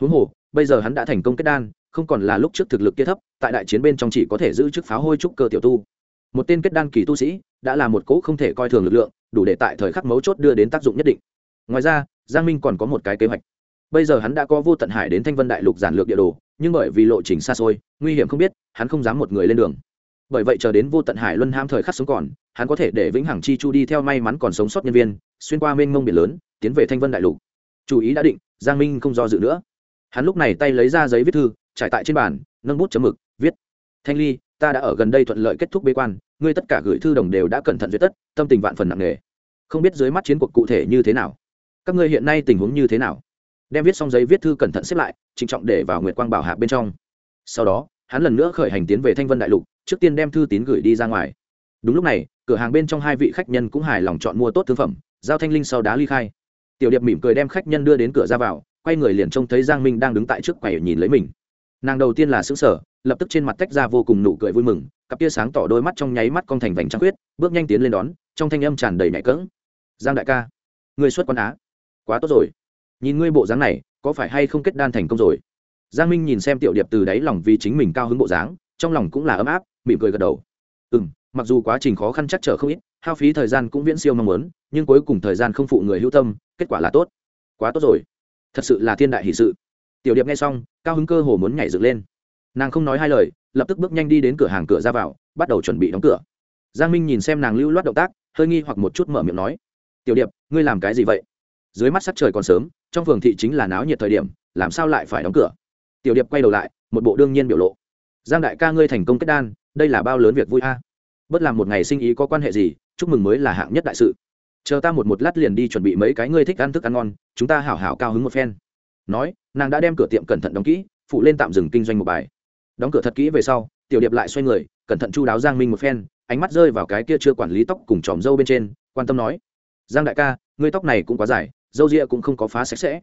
Huống hồ, bây giờ hắn đã thành công kết đan không còn là lúc trước thực lực kia thấp, tại đại chiến bên trong chỉ có thể giữ chức pháo hôi trúc cơ tiểu tu. Một tên kết đan kỳ tu sĩ đã là một cỗ không thể coi thường lực lượng, đủ để tại thời khắc mấu chốt đưa đến tác dụng nhất định. Ngoài ra, giang minh còn có một cái kế hoạch. Bây giờ hắn đã có vô tận hải đến thanh vân đại lục giản lược địa đồ, nhưng bởi vì lộ trình xa xôi, nguy hiểm không biết, hắn không dám một người lên đường. Bởi vậy chờ đến vô tận hải luân ham thời khắc sống còn, hắn có thể để vĩnh hằng chi chu đi theo may mắn còn sống sót nhân viên, xuyên qua mênh mông biển lớn, tiến về thanh vân đại lục. Chủ ý đã định, giang minh không do dự nữa. Hắn lúc này tay lấy ra giấy viết thư trải tại trên bàn, nâng bút chấm mực, viết. Thanh ly, ta đã ở gần đây thuận lợi kết thúc bế quan, ngươi tất cả gửi thư đồng đều đã cẩn thận duyệt tất, tâm tình vạn phần nặng nề. Không biết dưới mắt chiến cuộc cụ thể như thế nào? Các ngươi hiện nay tình huống như thế nào? Đem viết xong giấy viết thư cẩn thận xếp lại, trịnh trọng để vào nguyệt quang bảo hạ bên trong. Sau đó, hắn lần nữa khởi hành tiến về thanh vân đại lục, trước tiên đem thư tín gửi đi ra ngoài. Đúng lúc này, cửa hàng bên trong hai vị khách nhân cũng hài lòng chọn mua tốt thương phẩm, giao thanh linh sau đá ly khai. Tiểu điệp mỉm cười đem khách nhân đưa đến cửa ra vào, quay người liền trông thấy giang minh đang đứng tại trước quầy nhìn lấy mình nàng đầu tiên là xứng sở lập tức trên mặt tách ra vô cùng nụ cười vui mừng, cặp tia sáng tỏ đôi mắt trong nháy mắt con thành vành trăng khuyết, bước nhanh tiến lên đón, trong thanh âm tràn đầy mẹ cỡng. Giang đại ca ngươi xuất quan á? Quá tốt rồi. Nhìn ngươi bộ dáng này, có phải hay không kết đan thành công rồi? Giang minh nhìn xem tiểu điệp từ đáy lòng vì chính mình cao hứng bộ dáng, trong lòng cũng là ấm áp, mỉm cười gật đầu. Ừ m mặc dù quá trình khó khăn chắc trở không ít, hao phí thời gian cũng viễn siêu mong muốn, nhưng cuối cùng thời gian không phụ người hữu tâm, kết quả là tốt. Quá tốt rồi. Thật sự là thiên đại hỷ sự tiểu điệp nghe xong, cao hứng cơ hồ muốn nhảy dựng lên. Nàng không nói hai lời, lập tức bước nhanh đi đến cửa hàng cửa ra vào, bắt đầu chuẩn bị đóng cửa. Giang minh nhìn xem nàng lưu loát động tác, hơi nghi hoặc một chút mở miệng nói, tiểu điệp, ngươi làm cái gì vậy? Dưới mắt sắc trời còn sớm, trong phường thị chính là náo nhiệt thời điểm, làm sao lại phải đóng cửa? Tiểu điệp quay đầu lại, một bộ đương nhiên biểu lộ. Giang đại ca ngươi thành công kết đan, đây là bao lớn việc vui a. À. bất làm một ngày sinh ý có quan hệ gì, chúc mừng mới là hạng nhất đại sự. Chờ ta một một lát liền đi chuẩn bị mấy cái ngươi thích ăn thức ăn ngon, chúng ta hảo hảo cao hứng một phen nói, nàng đã đem cửa tiệm cẩn thận đóng kỹ, phụ lên tạm dừng kinh doanh một bài. Đóng cửa thật kỹ về sau, tiểu điệp lại xoay người, cẩn thận chu đáo giang minh một phen, ánh mắt rơi vào cái kia chưa quản lý tóc cùng tròm râu bên trên, quan tâm nói, giang đại ca, ngươi tóc này cũng quá dài râu ria cũng không có phá sạch sẽ.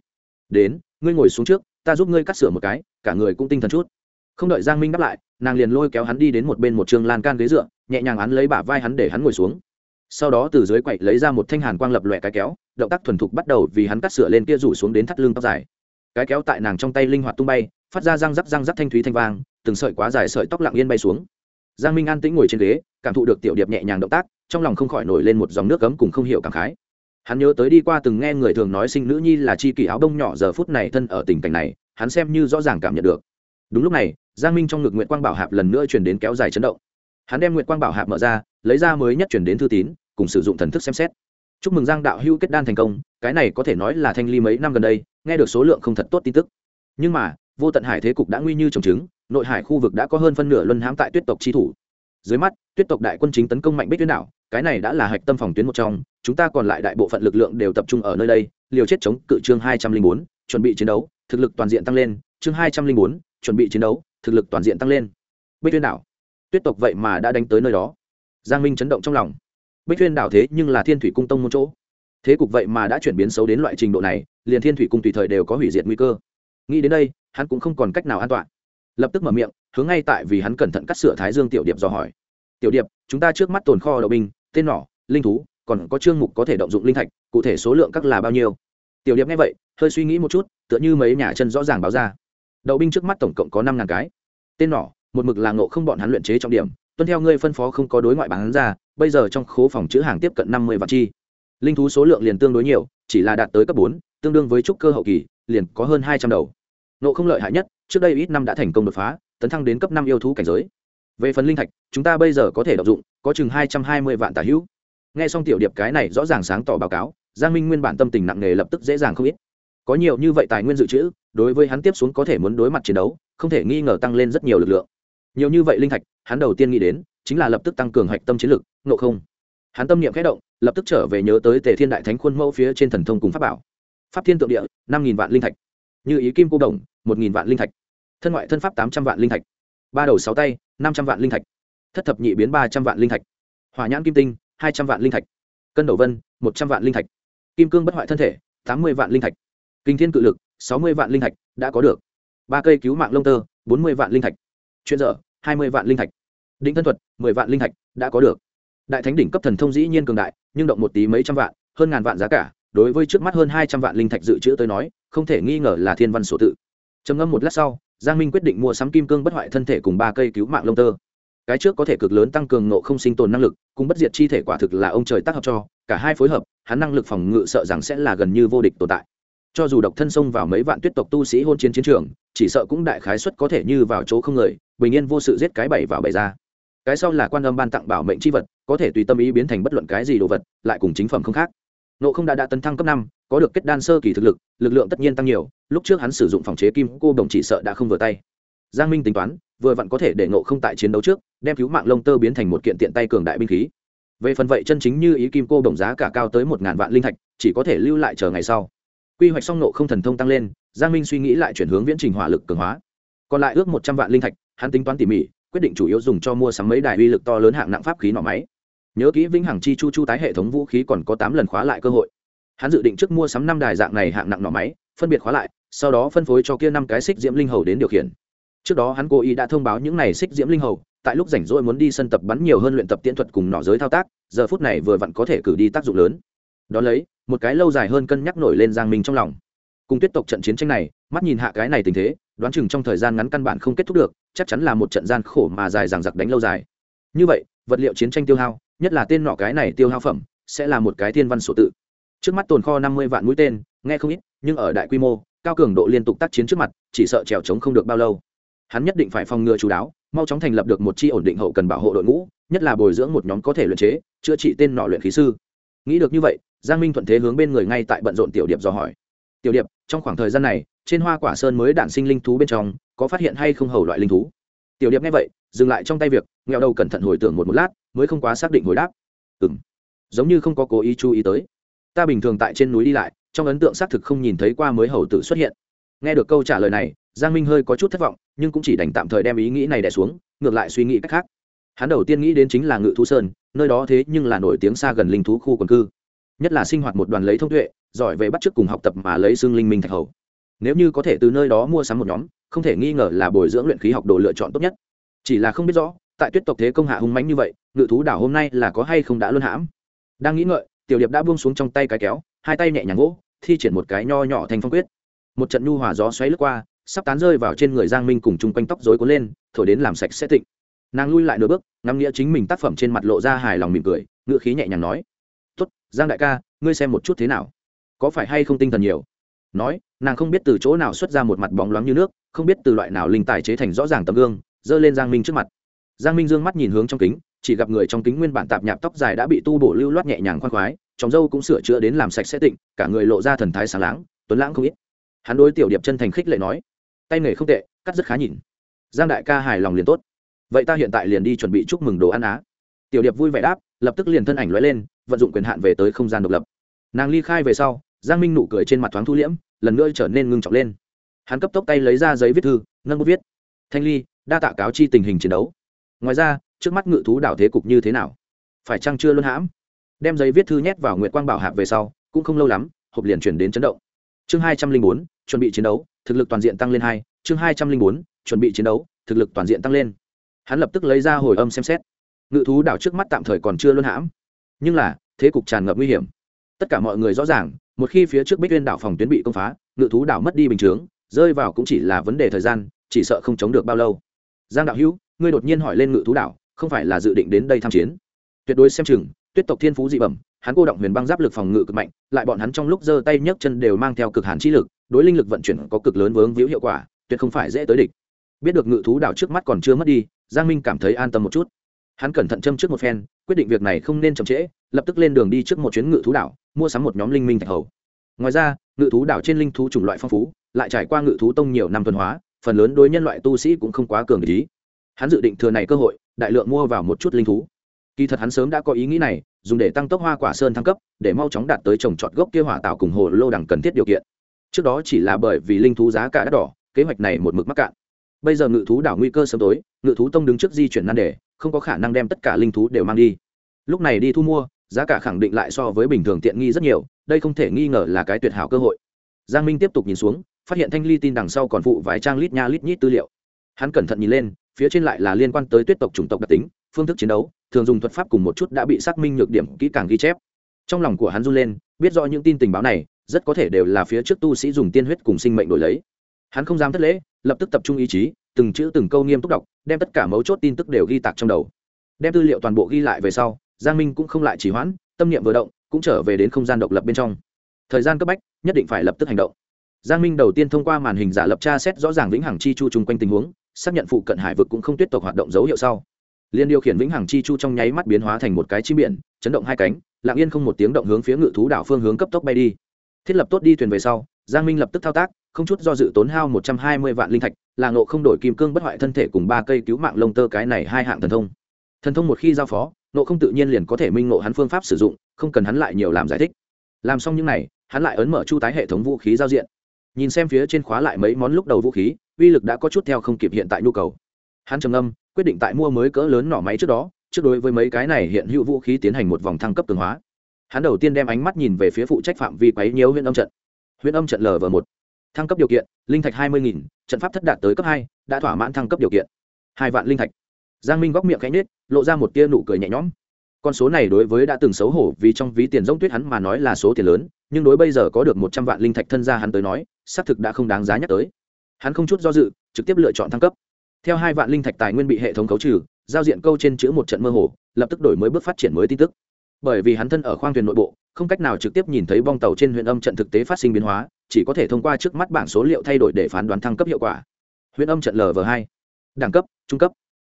Đến, ngươi ngồi xuống trước, ta giúp ngươi cắt sửa một cái, cả người cũng tinh thần chút. Không đợi giang minh đáp lại, nàng liền lôi kéo hắn đi đến một bên một trường lan can ghế dựa, nhẹ nhàng hắn lấy bả vai hắn để hắn ngồi xuống. Sau đó từ dưới quậy lấy ra một thanh hàn quang lập lòe cái kéo, động tác thuần thục bắt đầu vì hắn cắt sửa lên kia rủ xuống đến thắt lưng tóc dài cái kéo tại nàng trong tay linh hoạt tung bay, phát ra răng rắc răng rắc thanh thúy thanh vang, từng sợi quá dài sợi tóc lặng yên bay xuống. Giang minh an tĩnh ngồi trên ghế, cảm thụ được tiểu điệp nhẹ nhàng động tác, trong lòng không khỏi nổi lên một dòng nước cấm cùng không hiểu cảm khái. Hắn nhớ tới đi qua từng nghe người thường nói sinh nữ nhi là chi kỷ áo đông nhỏ giờ phút này thân ở tình cảnh này, hắn xem như rõ ràng cảm nhận được. Đúng lúc này, giang minh trong ngực nguyện quang bảo hạp lần nữa chuyển đến kéo dài chấn động. Hắn đem nguyện quang bảo hạp mở ra, lấy ra mới nhất chuyển đến thư tín, cùng sử dụng thần thức xem xét chúc mừng giang đạo hữu kết đan thành công, cái này có thể nói là thanh ly mấy năm gần đây, nghe được số lượng không thật tốt tin tức. Nhưng mà, vô tận hải thế cục đã nguy như trồng trứng, nội hải khu vực đã có hơn phân nửa luân hãm tại tuyết tộc chi thủ. Dưới mắt, tuyết tộc đại quân chính tấn công mạnh bích tuyến đảo, cái này đã là hạch tâm phòng tuyến một trong, chúng ta còn lại đại bộ phận lực lượng đều tập trung ở nơi đây, liều chết chống cự chương hai trăm linh bốn, chuẩn bị chiến đấu, thực lực toàn diện tăng lên, chương hai trăm linh bốn, chuẩn bị chiến đấu, thực lực toàn diện tăng lên. Bích tuyến đảo, tuyết tộc vậy mà đã đánh tới nơi đó. Giang minh chấn động trong lòng bích thuyên đảo thế nhưng là thiên thủy cung tông một chỗ. Thế cục vậy mà đã chuyển biến xấu đến loại trình độ này, liền thiên thủy cung tùy thời đều có hủy diệt nguy cơ. Nghĩ đến đây, hắn cũng không còn cách nào an toàn. Lập tức mở miệng, hướng ngay tại vì hắn cẩn thận cắt sửa thái dương tiểu điệp dò hỏi. Tiểu điệp, chúng ta trước mắt tồn kho đậu binh tên nỏ, linh thú, còn có chương mục có thể động dụng linh thạch, cụ thể số lượng các là bao nhiêu? Tiểu điệp nghe vậy, hơi suy nghĩ một chút, tựa như mấy nhà chân rõ ràng báo ra. Đậu binh trước mắt tổng cộng có năm ngàn cái. Tên nỏ, một mực là ngộ không bọn hắn luyện chế trọng điểm tuân theo ngươi phân phó không có đối ngoại bán ra, bây giờ trong khố phòng chữ hàng tiếp cận năm mươi vạn chi. Linh thú số lượng liền tương đối nhiều, chỉ là đạt tới cấp bốn, tương đương với trúc cơ hậu kỳ, liền có hơn hai trăm đầu. Nộ không lợi hại nhất, trước đây ít năm đã thành công đột phá, tấn thăng đến cấp năm yêu thú cảnh giới. Về phần linh thạch, chúng ta bây giờ có thể đọc dụng, có chừng hai trăm hai mươi vạn tả hữu. Nghe xong tiểu điệp cái này rõ ràng sáng tỏ báo cáo, giang minh nguyên bản tâm tình nặng nề lập tức dễ dàng không ít. Có nhiều như vậy tài nguyên dự trữ, đối với hắn tiếp xuống có thể muốn đối mặt chiến đấu, không thể nghi ngờ tăng lên rất nhiều lực lượng nhiều như vậy linh thạch hắn đầu tiên nghĩ đến chính là lập tức tăng cường hạch tâm chiến lực nộ không hắn tâm niệm khẽ động lập tức trở về nhớ tới tề thiên đại thánh khuôn mẫu phía trên thần thông cùng pháp bảo pháp thiên tượng địa năm nghìn vạn linh thạch như ý kim cô đồng một nghìn vạn linh thạch thân ngoại thân pháp tám trăm vạn linh thạch ba đầu sáu tay năm trăm vạn linh thạch thất thập nhị biến ba trăm vạn linh thạch hỏa nhãn kim tinh hai trăm vạn linh thạch cân đầu vân một trăm vạn linh thạch kim cương bất hoại thân thể tám mươi vạn linh thạch kinh thiên cự lực sáu mươi vạn linh thạch đã có được ba cây cứu mạng lông tơ bốn mươi vạn linh thạch chuyên dở hai mươi vạn linh thạch. Định thân thuật, mười vạn linh thạch, đã có được. Đại thánh đỉnh cấp thần thông dĩ nhiên cường đại, nhưng động một tí mấy trăm vạn, hơn ngàn vạn giá cả, đối với trước mắt hơn hai trăm vạn linh thạch dự trữ tới nói, không thể nghi ngờ là thiên văn sổ tự. Trầm ngâm một lát sau, giang minh quyết định mua sắm kim cương bất hoại thân thể cùng ba cây cứu mạng lông tơ. Cái trước có thể cực lớn tăng cường nộ không sinh tồn năng lực, cùng bất diệt chi thể quả thực là ông trời tác hợp cho, cả hai phối hợp, hắn năng lực phòng ngự sợ rằng sẽ là gần như vô địch tồn tại cho dù độc thân xông vào mấy vạn tuyết tộc tu sĩ hôn chiến chiến trường, chỉ sợ cũng đại khái suất có thể như vào chỗ không người, bình yên vô sự giết cái bảy vào bảy ra. Cái sau là quan âm ban tặng bảo mệnh c h i vật, có thể tùy tâm ý biến thành bất luận cái gì đồ vật, lại cùng chính phẩm không khác. Nộ không đã đã tấn thăng cấp năm, có được kết đan sơ kỳ thực lực lực lượng tất nhiên tăng nhiều, lúc trước hắn sử dụng phòng chế kim cô đồng chỉ sợ đã không vừa tay. Giang minh tính toán, vừa vặn có thể để nộ không tại chiến đấu trước, đem cứu mạng lông tơ biến thành một kiện tiện tay cường đại binh khí. Về phần vậy chân chính như ý kim cô đồng giá cả cao tới một ngàn vạn linh thạch, chỉ có thể lưu lại chờ ngày sau quy hoạch song nộ không thần thông tăng lên, giang minh suy nghĩ lại chuyển hướng viễn trình hỏa lực cường hóa. Còn lại ước một trăm vạn linh thạch, hắn tính toán tỉ mỉ, quyết định chủ yếu dùng cho mua sắm mấy đài uy lực to lớn hạng nặng pháp khí nỏ máy. Nhớ kỹ vĩnh hằng chi chu chu tái hệ thống vũ khí còn có tám lần khóa lại cơ hội. Hắn dự định trước mua sắm năm đài dạng này hạng nặng nỏ máy, phân biệt khóa lại, sau đó phân phối cho kia năm cái xích diễm linh hầu đến điều khiển. Trước đó hắn cố ý đã thông báo những này xích diễm linh hầu, tại lúc rảnh rỗi muốn đi sân tập bắn nhiều hơn luyện tập tiễn thuật cùng nỏ giới thao tác, giờ phút này vừa vặn có thể cử đi tác dụng lớn. Đ ó lấy một cái lâu dài hơn cân nhắc nổi lên giang minh trong lòng. Cùng tuyết tộc trận chiến tranh này, mắt nhìn hạ cái này tình thế, đoán chừng trong thời gian ngắn căn bản không kết thúc được, chắc chắn là một trận gian khổ mà dài dằng dặc đánh lâu dài. Như vậy, vật liệu chiến tranh tiêu hao, nhất là tên nọ cái này tiêu hao phẩm, sẽ là một cái thiên văn sổ tự. Trước mắt tồn kho năm mươi vạn mũi tên, nghe không ít, nhưng ở đại quy mô, cao cường độ liên tục tác chiến trước mặt, chỉ sợ trèo trống không được bao lâu. Hắn nhất định phải phòng ngừa chú đáo, mau chóng thành lập được một chi ổn định hậu cần bảo hộ đội ngũ, nhất là bồi dưỡng một nhóm có thể luyện chế, chữa trị tên nọ luyện khí sư. Nghĩ được như vậy giang minh thuận thế hướng bên người ngay tại bận rộn tiểu điệp dò hỏi. Tiểu điệp, trong khoảng thời gian này, trên hoa quả sơn mới đản sinh linh thú bên trong, có phát hiện hay không hầu loại linh thú? Tiểu điệp nghe vậy, dừng lại trong tay việc nghèo đầu cẩn thận hồi tưởng một một lát, mới không quá xác định hồi đáp. Ừ m giống như không có cố ý chú ý tới. Ta bình thường tại trên núi đi lại, trong ấn tượng xác thực không nhìn thấy qua mới hầu tử xuất hiện. Nghe được câu trả lời này, giang minh hơi có chút thất vọng, nhưng cũng chỉ đành tạm thời đem ý nghĩ này đẻ xuống, ngược lại suy nghĩ cách khác. Hắn đầu tiên nghĩ đến chính là ngự thú sơn, nơi đó thế nhưng là nổi tiếng xa gần linh thú khu quần cư nhất là sinh hoạt một đoàn lấy thông tuệ, giỏi về bắt chước cùng học tập mà lấy xương linh minh thạch hầu. Nếu như có thể từ nơi đó mua sắm một nhóm, không thể nghi ngờ là bồi dưỡng luyện khí học đồ lựa chọn tốt nhất. Chỉ là không biết rõ, tại tuyết tộc thế công hạ hung mãnh như vậy, ngự thú đảo hôm nay là có hay không đã luân hãm. Đang nghĩ ngợi, tiểu điệp đã buông xuống trong tay cái kéo, hai tay nhẹ nhàng gỗ thi triển một cái nho nhỏ thành phong quyết. Một trận nhu hòa gió xoáy lướt qua, sắp tán rơi vào trên người giang minh cùng chung quanh tóc rối cuốn lên, thổi đến làm sạch sẽ tịnh. Nàng lui lại nửa bước, ngắm nghĩa chính mình tác phẩm trên mặt lộ ra hài lòng mỉm cười ngựa khí nhẹ nhàng nói giang đại ca, ngươi xem một chút thế nào? Có phải hay không tinh thần nhiều? Nói, nàng không biết từ chỗ nào xuất ra một mặt bóng loáng như nước, không biết từ loại nào linh tài chế thành rõ ràng tấm gương, giơ lên giang minh trước mặt. Giang minh dương mắt nhìn hướng trong kính, chỉ gặp người trong kính nguyên bản tạp nhạp tóc dài đã bị tu bổ lưu loát nhẹ nhàng khoan khoái trong dâu cũng sửa chữa đến làm sạch sẽ tịnh, cả người lộ ra thần thái sáng láng, tuấn lãng không ít. Hắn đối tiểu điệp chân thành khích lệ nói, tay nghề không tệ, cắt rất khá nhìn. Giang đại ca hài lòng liền tốt. Vậy ta hiện tại liền đi chuẩn bị chúc mừng đồ ăn á. Tiểu điệp vui vẻ đáp, lập tức liền thân ảnh lóe lên vận dụng quyền hạn về tới không gian độc lập. Nàng ly khai về sau, giang minh nụ cười trên mặt thoáng thu liễm, lần nữa trở nên ngưng trọng lên. Hắn cấp tốc tay lấy ra giấy viết thư nâng bút viết. Thanh ly, đa tạ cáo chi tình hình chiến đấu. Ngoài ra, trước mắt ngự thú đảo thế cục như thế nào? Phải chăng chưa luân hãm? Đem giấy viết thư nhét vào nguyệt quang bảo hạp về sau, cũng không lâu lắm, hộp liền chuyển đến chấn động. Chương hai trăm linh bốn, chuẩn bị chiến đấu, thực lực toàn diện tăng lên hai. Chương hai trăm linh bốn, chuẩn bị chiến đấu, thực lực toàn diện tăng lên. Hắn lập tức lấy ra hồi âm xem xét. Ngự thú đảo trước mắt tạm thời còn chưa luân hãm nhưng là, thế cục tràn ngập nguy hiểm. Tất cả mọi người rõ ràng, một khi phía trước bích uyên đảo phòng tuyến bị công phá, ngự thú đảo mất đi bình chướng, rơi vào cũng chỉ là vấn đề thời gian, chỉ sợ không chống được bao lâu. Giang đạo hữu, ngươi đột nhiên hỏi lên ngự thú đảo, không phải là dự định đến đây tham chiến? Tuyệt đối xem chừng, tuyết tộc thiên phú dị bẩm, hắn cô động huyền băng giáp lực phòng ngự cực mạnh, lại bọn hắn trong lúc giơ tay nhấc chân đều mang theo cực hàn chi lực, đối linh lực vận chuyển có cực lớn vướng víu hiệu quả, tuyệt không phải dễ tới địch. Biết được ngự thú đảo trước mắt còn chưa mất đi, giang minh cảm thấy an tâm một chút hắn cẩn thận châm trước một phen, quyết định việc này không nên chậm trễ, lập tức lên đường đi trước một chuyến ngự thú đảo, mua sắm một nhóm linh minh thạch hầu. Ngoài ra, ngự thú đảo trên linh thú chủng loại phong phú, lại trải qua ngự thú tông nhiều năm tuần hóa, phần lớn đối nhân loại tu sĩ cũng không quá cường ý. Hắn dự định thừa này cơ hội, đại lượng mua vào một chút linh thú. Kỳ thật hắn sớm đã có ý nghĩ này, dùng để tăng tốc hoa quả sơn thăng cấp, để mau chóng đạt tới trồng trọt gốc kia hỏa tạo cùng hồ lô đẳng cần thiết điều kiện. Trước đó chỉ là bởi vì linh thú giá cả đắt đỏ, kế hoạch này một mực mắc cạn bây giờ ngự thú đảo nguy cơ sớm tối, ngự thú tông đứng trước di chuyển nan đề, không có khả năng đem tất cả linh thú đều mang đi. Lúc này đi thu mua, giá cả khẳng định lại so với bình thường tiện nghi rất nhiều, đây không thể nghi ngờ là cái tuyệt hảo cơ hội. Giang minh tiếp tục nhìn xuống, phát hiện thanh ly tin đằng sau còn phụ vài trang lít nha lít nhít tư liệu. Hắn cẩn thận nhìn lên, phía trên lại là liên quan tới tuyết tộc chủng tộc đặc tính, phương thức chiến đấu, thường dùng thuật pháp cùng một chút đã bị xác minh nhược điểm kỹ càng ghi chép. Trong lòng của hắn run lên, biết rõ những tin tình báo này, rất có thể đều là phía trước tu sĩ dùng tiên huyết cùng sinh mệnh đổi lấy. Hắn không dám thất lễ lập tức tập trung ý chí, từng chữ từng câu nghiêm túc đọc, đem tất cả mấu chốt tin tức đều ghi tạc trong đầu. Đem tư liệu toàn bộ ghi lại về sau, giang minh cũng không lại chỉ hoãn, tâm niệm vừa động, cũng trở về đến không gian độc lập bên trong. Thời gian cấp bách, nhất định phải lập tức hành động. Giang minh đầu tiên thông qua màn hình giả lập tra xét rõ ràng vĩnh hằng chi chu chung quanh tình huống, xác nhận phụ cận hải vực cũng không tuyết tộc hoạt động dấu hiệu sau. Liên điều khiển vĩnh hằng chi chu trong nháy mắt biến hóa thành một cái chim biển, chấn động hai cánh, lặng yên không một tiếng động hướng phía ngự thú đảo phương hướng cấp tốc bay đi. Thiết lập tốt đi thuyền về sau, giang minh lập tức thao tác không chút do dự tốn hao một trăm hai mươi vạn linh thạch là ngộ không đổi kim cương bất hoại thân thể cùng ba cây cứu mạng lông tơ cái này hai hạng thần thông. Thần thông một khi giao phó ngộ không tự nhiên liền có thể minh ngộ hắn phương pháp sử dụng không cần hắn lại nhiều làm giải thích. Làm xong những này, hắn lại ấn mở chu tái hệ thống vũ khí giao diện. Nhìn xem phía trên khóa lại mấy món lúc đầu vũ khí uy lực đã có chút theo không kịp hiện tại nhu cầu. Hắn trầm âm quyết định tại mua mới cỡ lớn nỏ máy trước đó trước đối với mấy cái này hiện hữu vũ khí tiến hành một vòng thăng cấp cường hóa. Hắn đầu tiên đem ánh mắt nhìn về phía phụ trách phạm vi quấy nhiều huyện âm trận. Huyện âm trận lv một thăng cấp điều kiện, linh thạch hai mươi nghìn, trận pháp thất đạt tới cấp hai, đã thỏa mãn thăng cấp điều kiện. Hai vạn linh thạch. Giang minh góc miệng cánh nết lộ ra một tia nụ cười nhẹ nhõm. Con số này đối với đã từng xấu hổ vì trong ví tiền rông tuyết hắn mà nói là số tiền lớn, nhưng đối bây giờ có được một trăm vạn linh thạch thân ra hắn tới nói, xác thực đã không đáng giá nhắc tới. Hắn không chút do dự, trực tiếp lựa chọn thăng cấp. Theo hai vạn linh thạch tài nguyên bị hệ thống cấu trừ, giao diện câu trên chữ một trận mơ hồ, lập tức đổi mới bước phát triển mới tin tức. Bởi vì hắn thân ở khoang thuyền nội bộ, không cách nào trực tiếp nhìn thấy bong tàu trên huyện âm trận thực tế phát sinh biến hóa chỉ có thể thông qua trước mắt bảng số liệu thay đổi để phán đoán thăng cấp hiệu quả. Huyễn âm trận lv hai, đẳng cấp, trung cấp.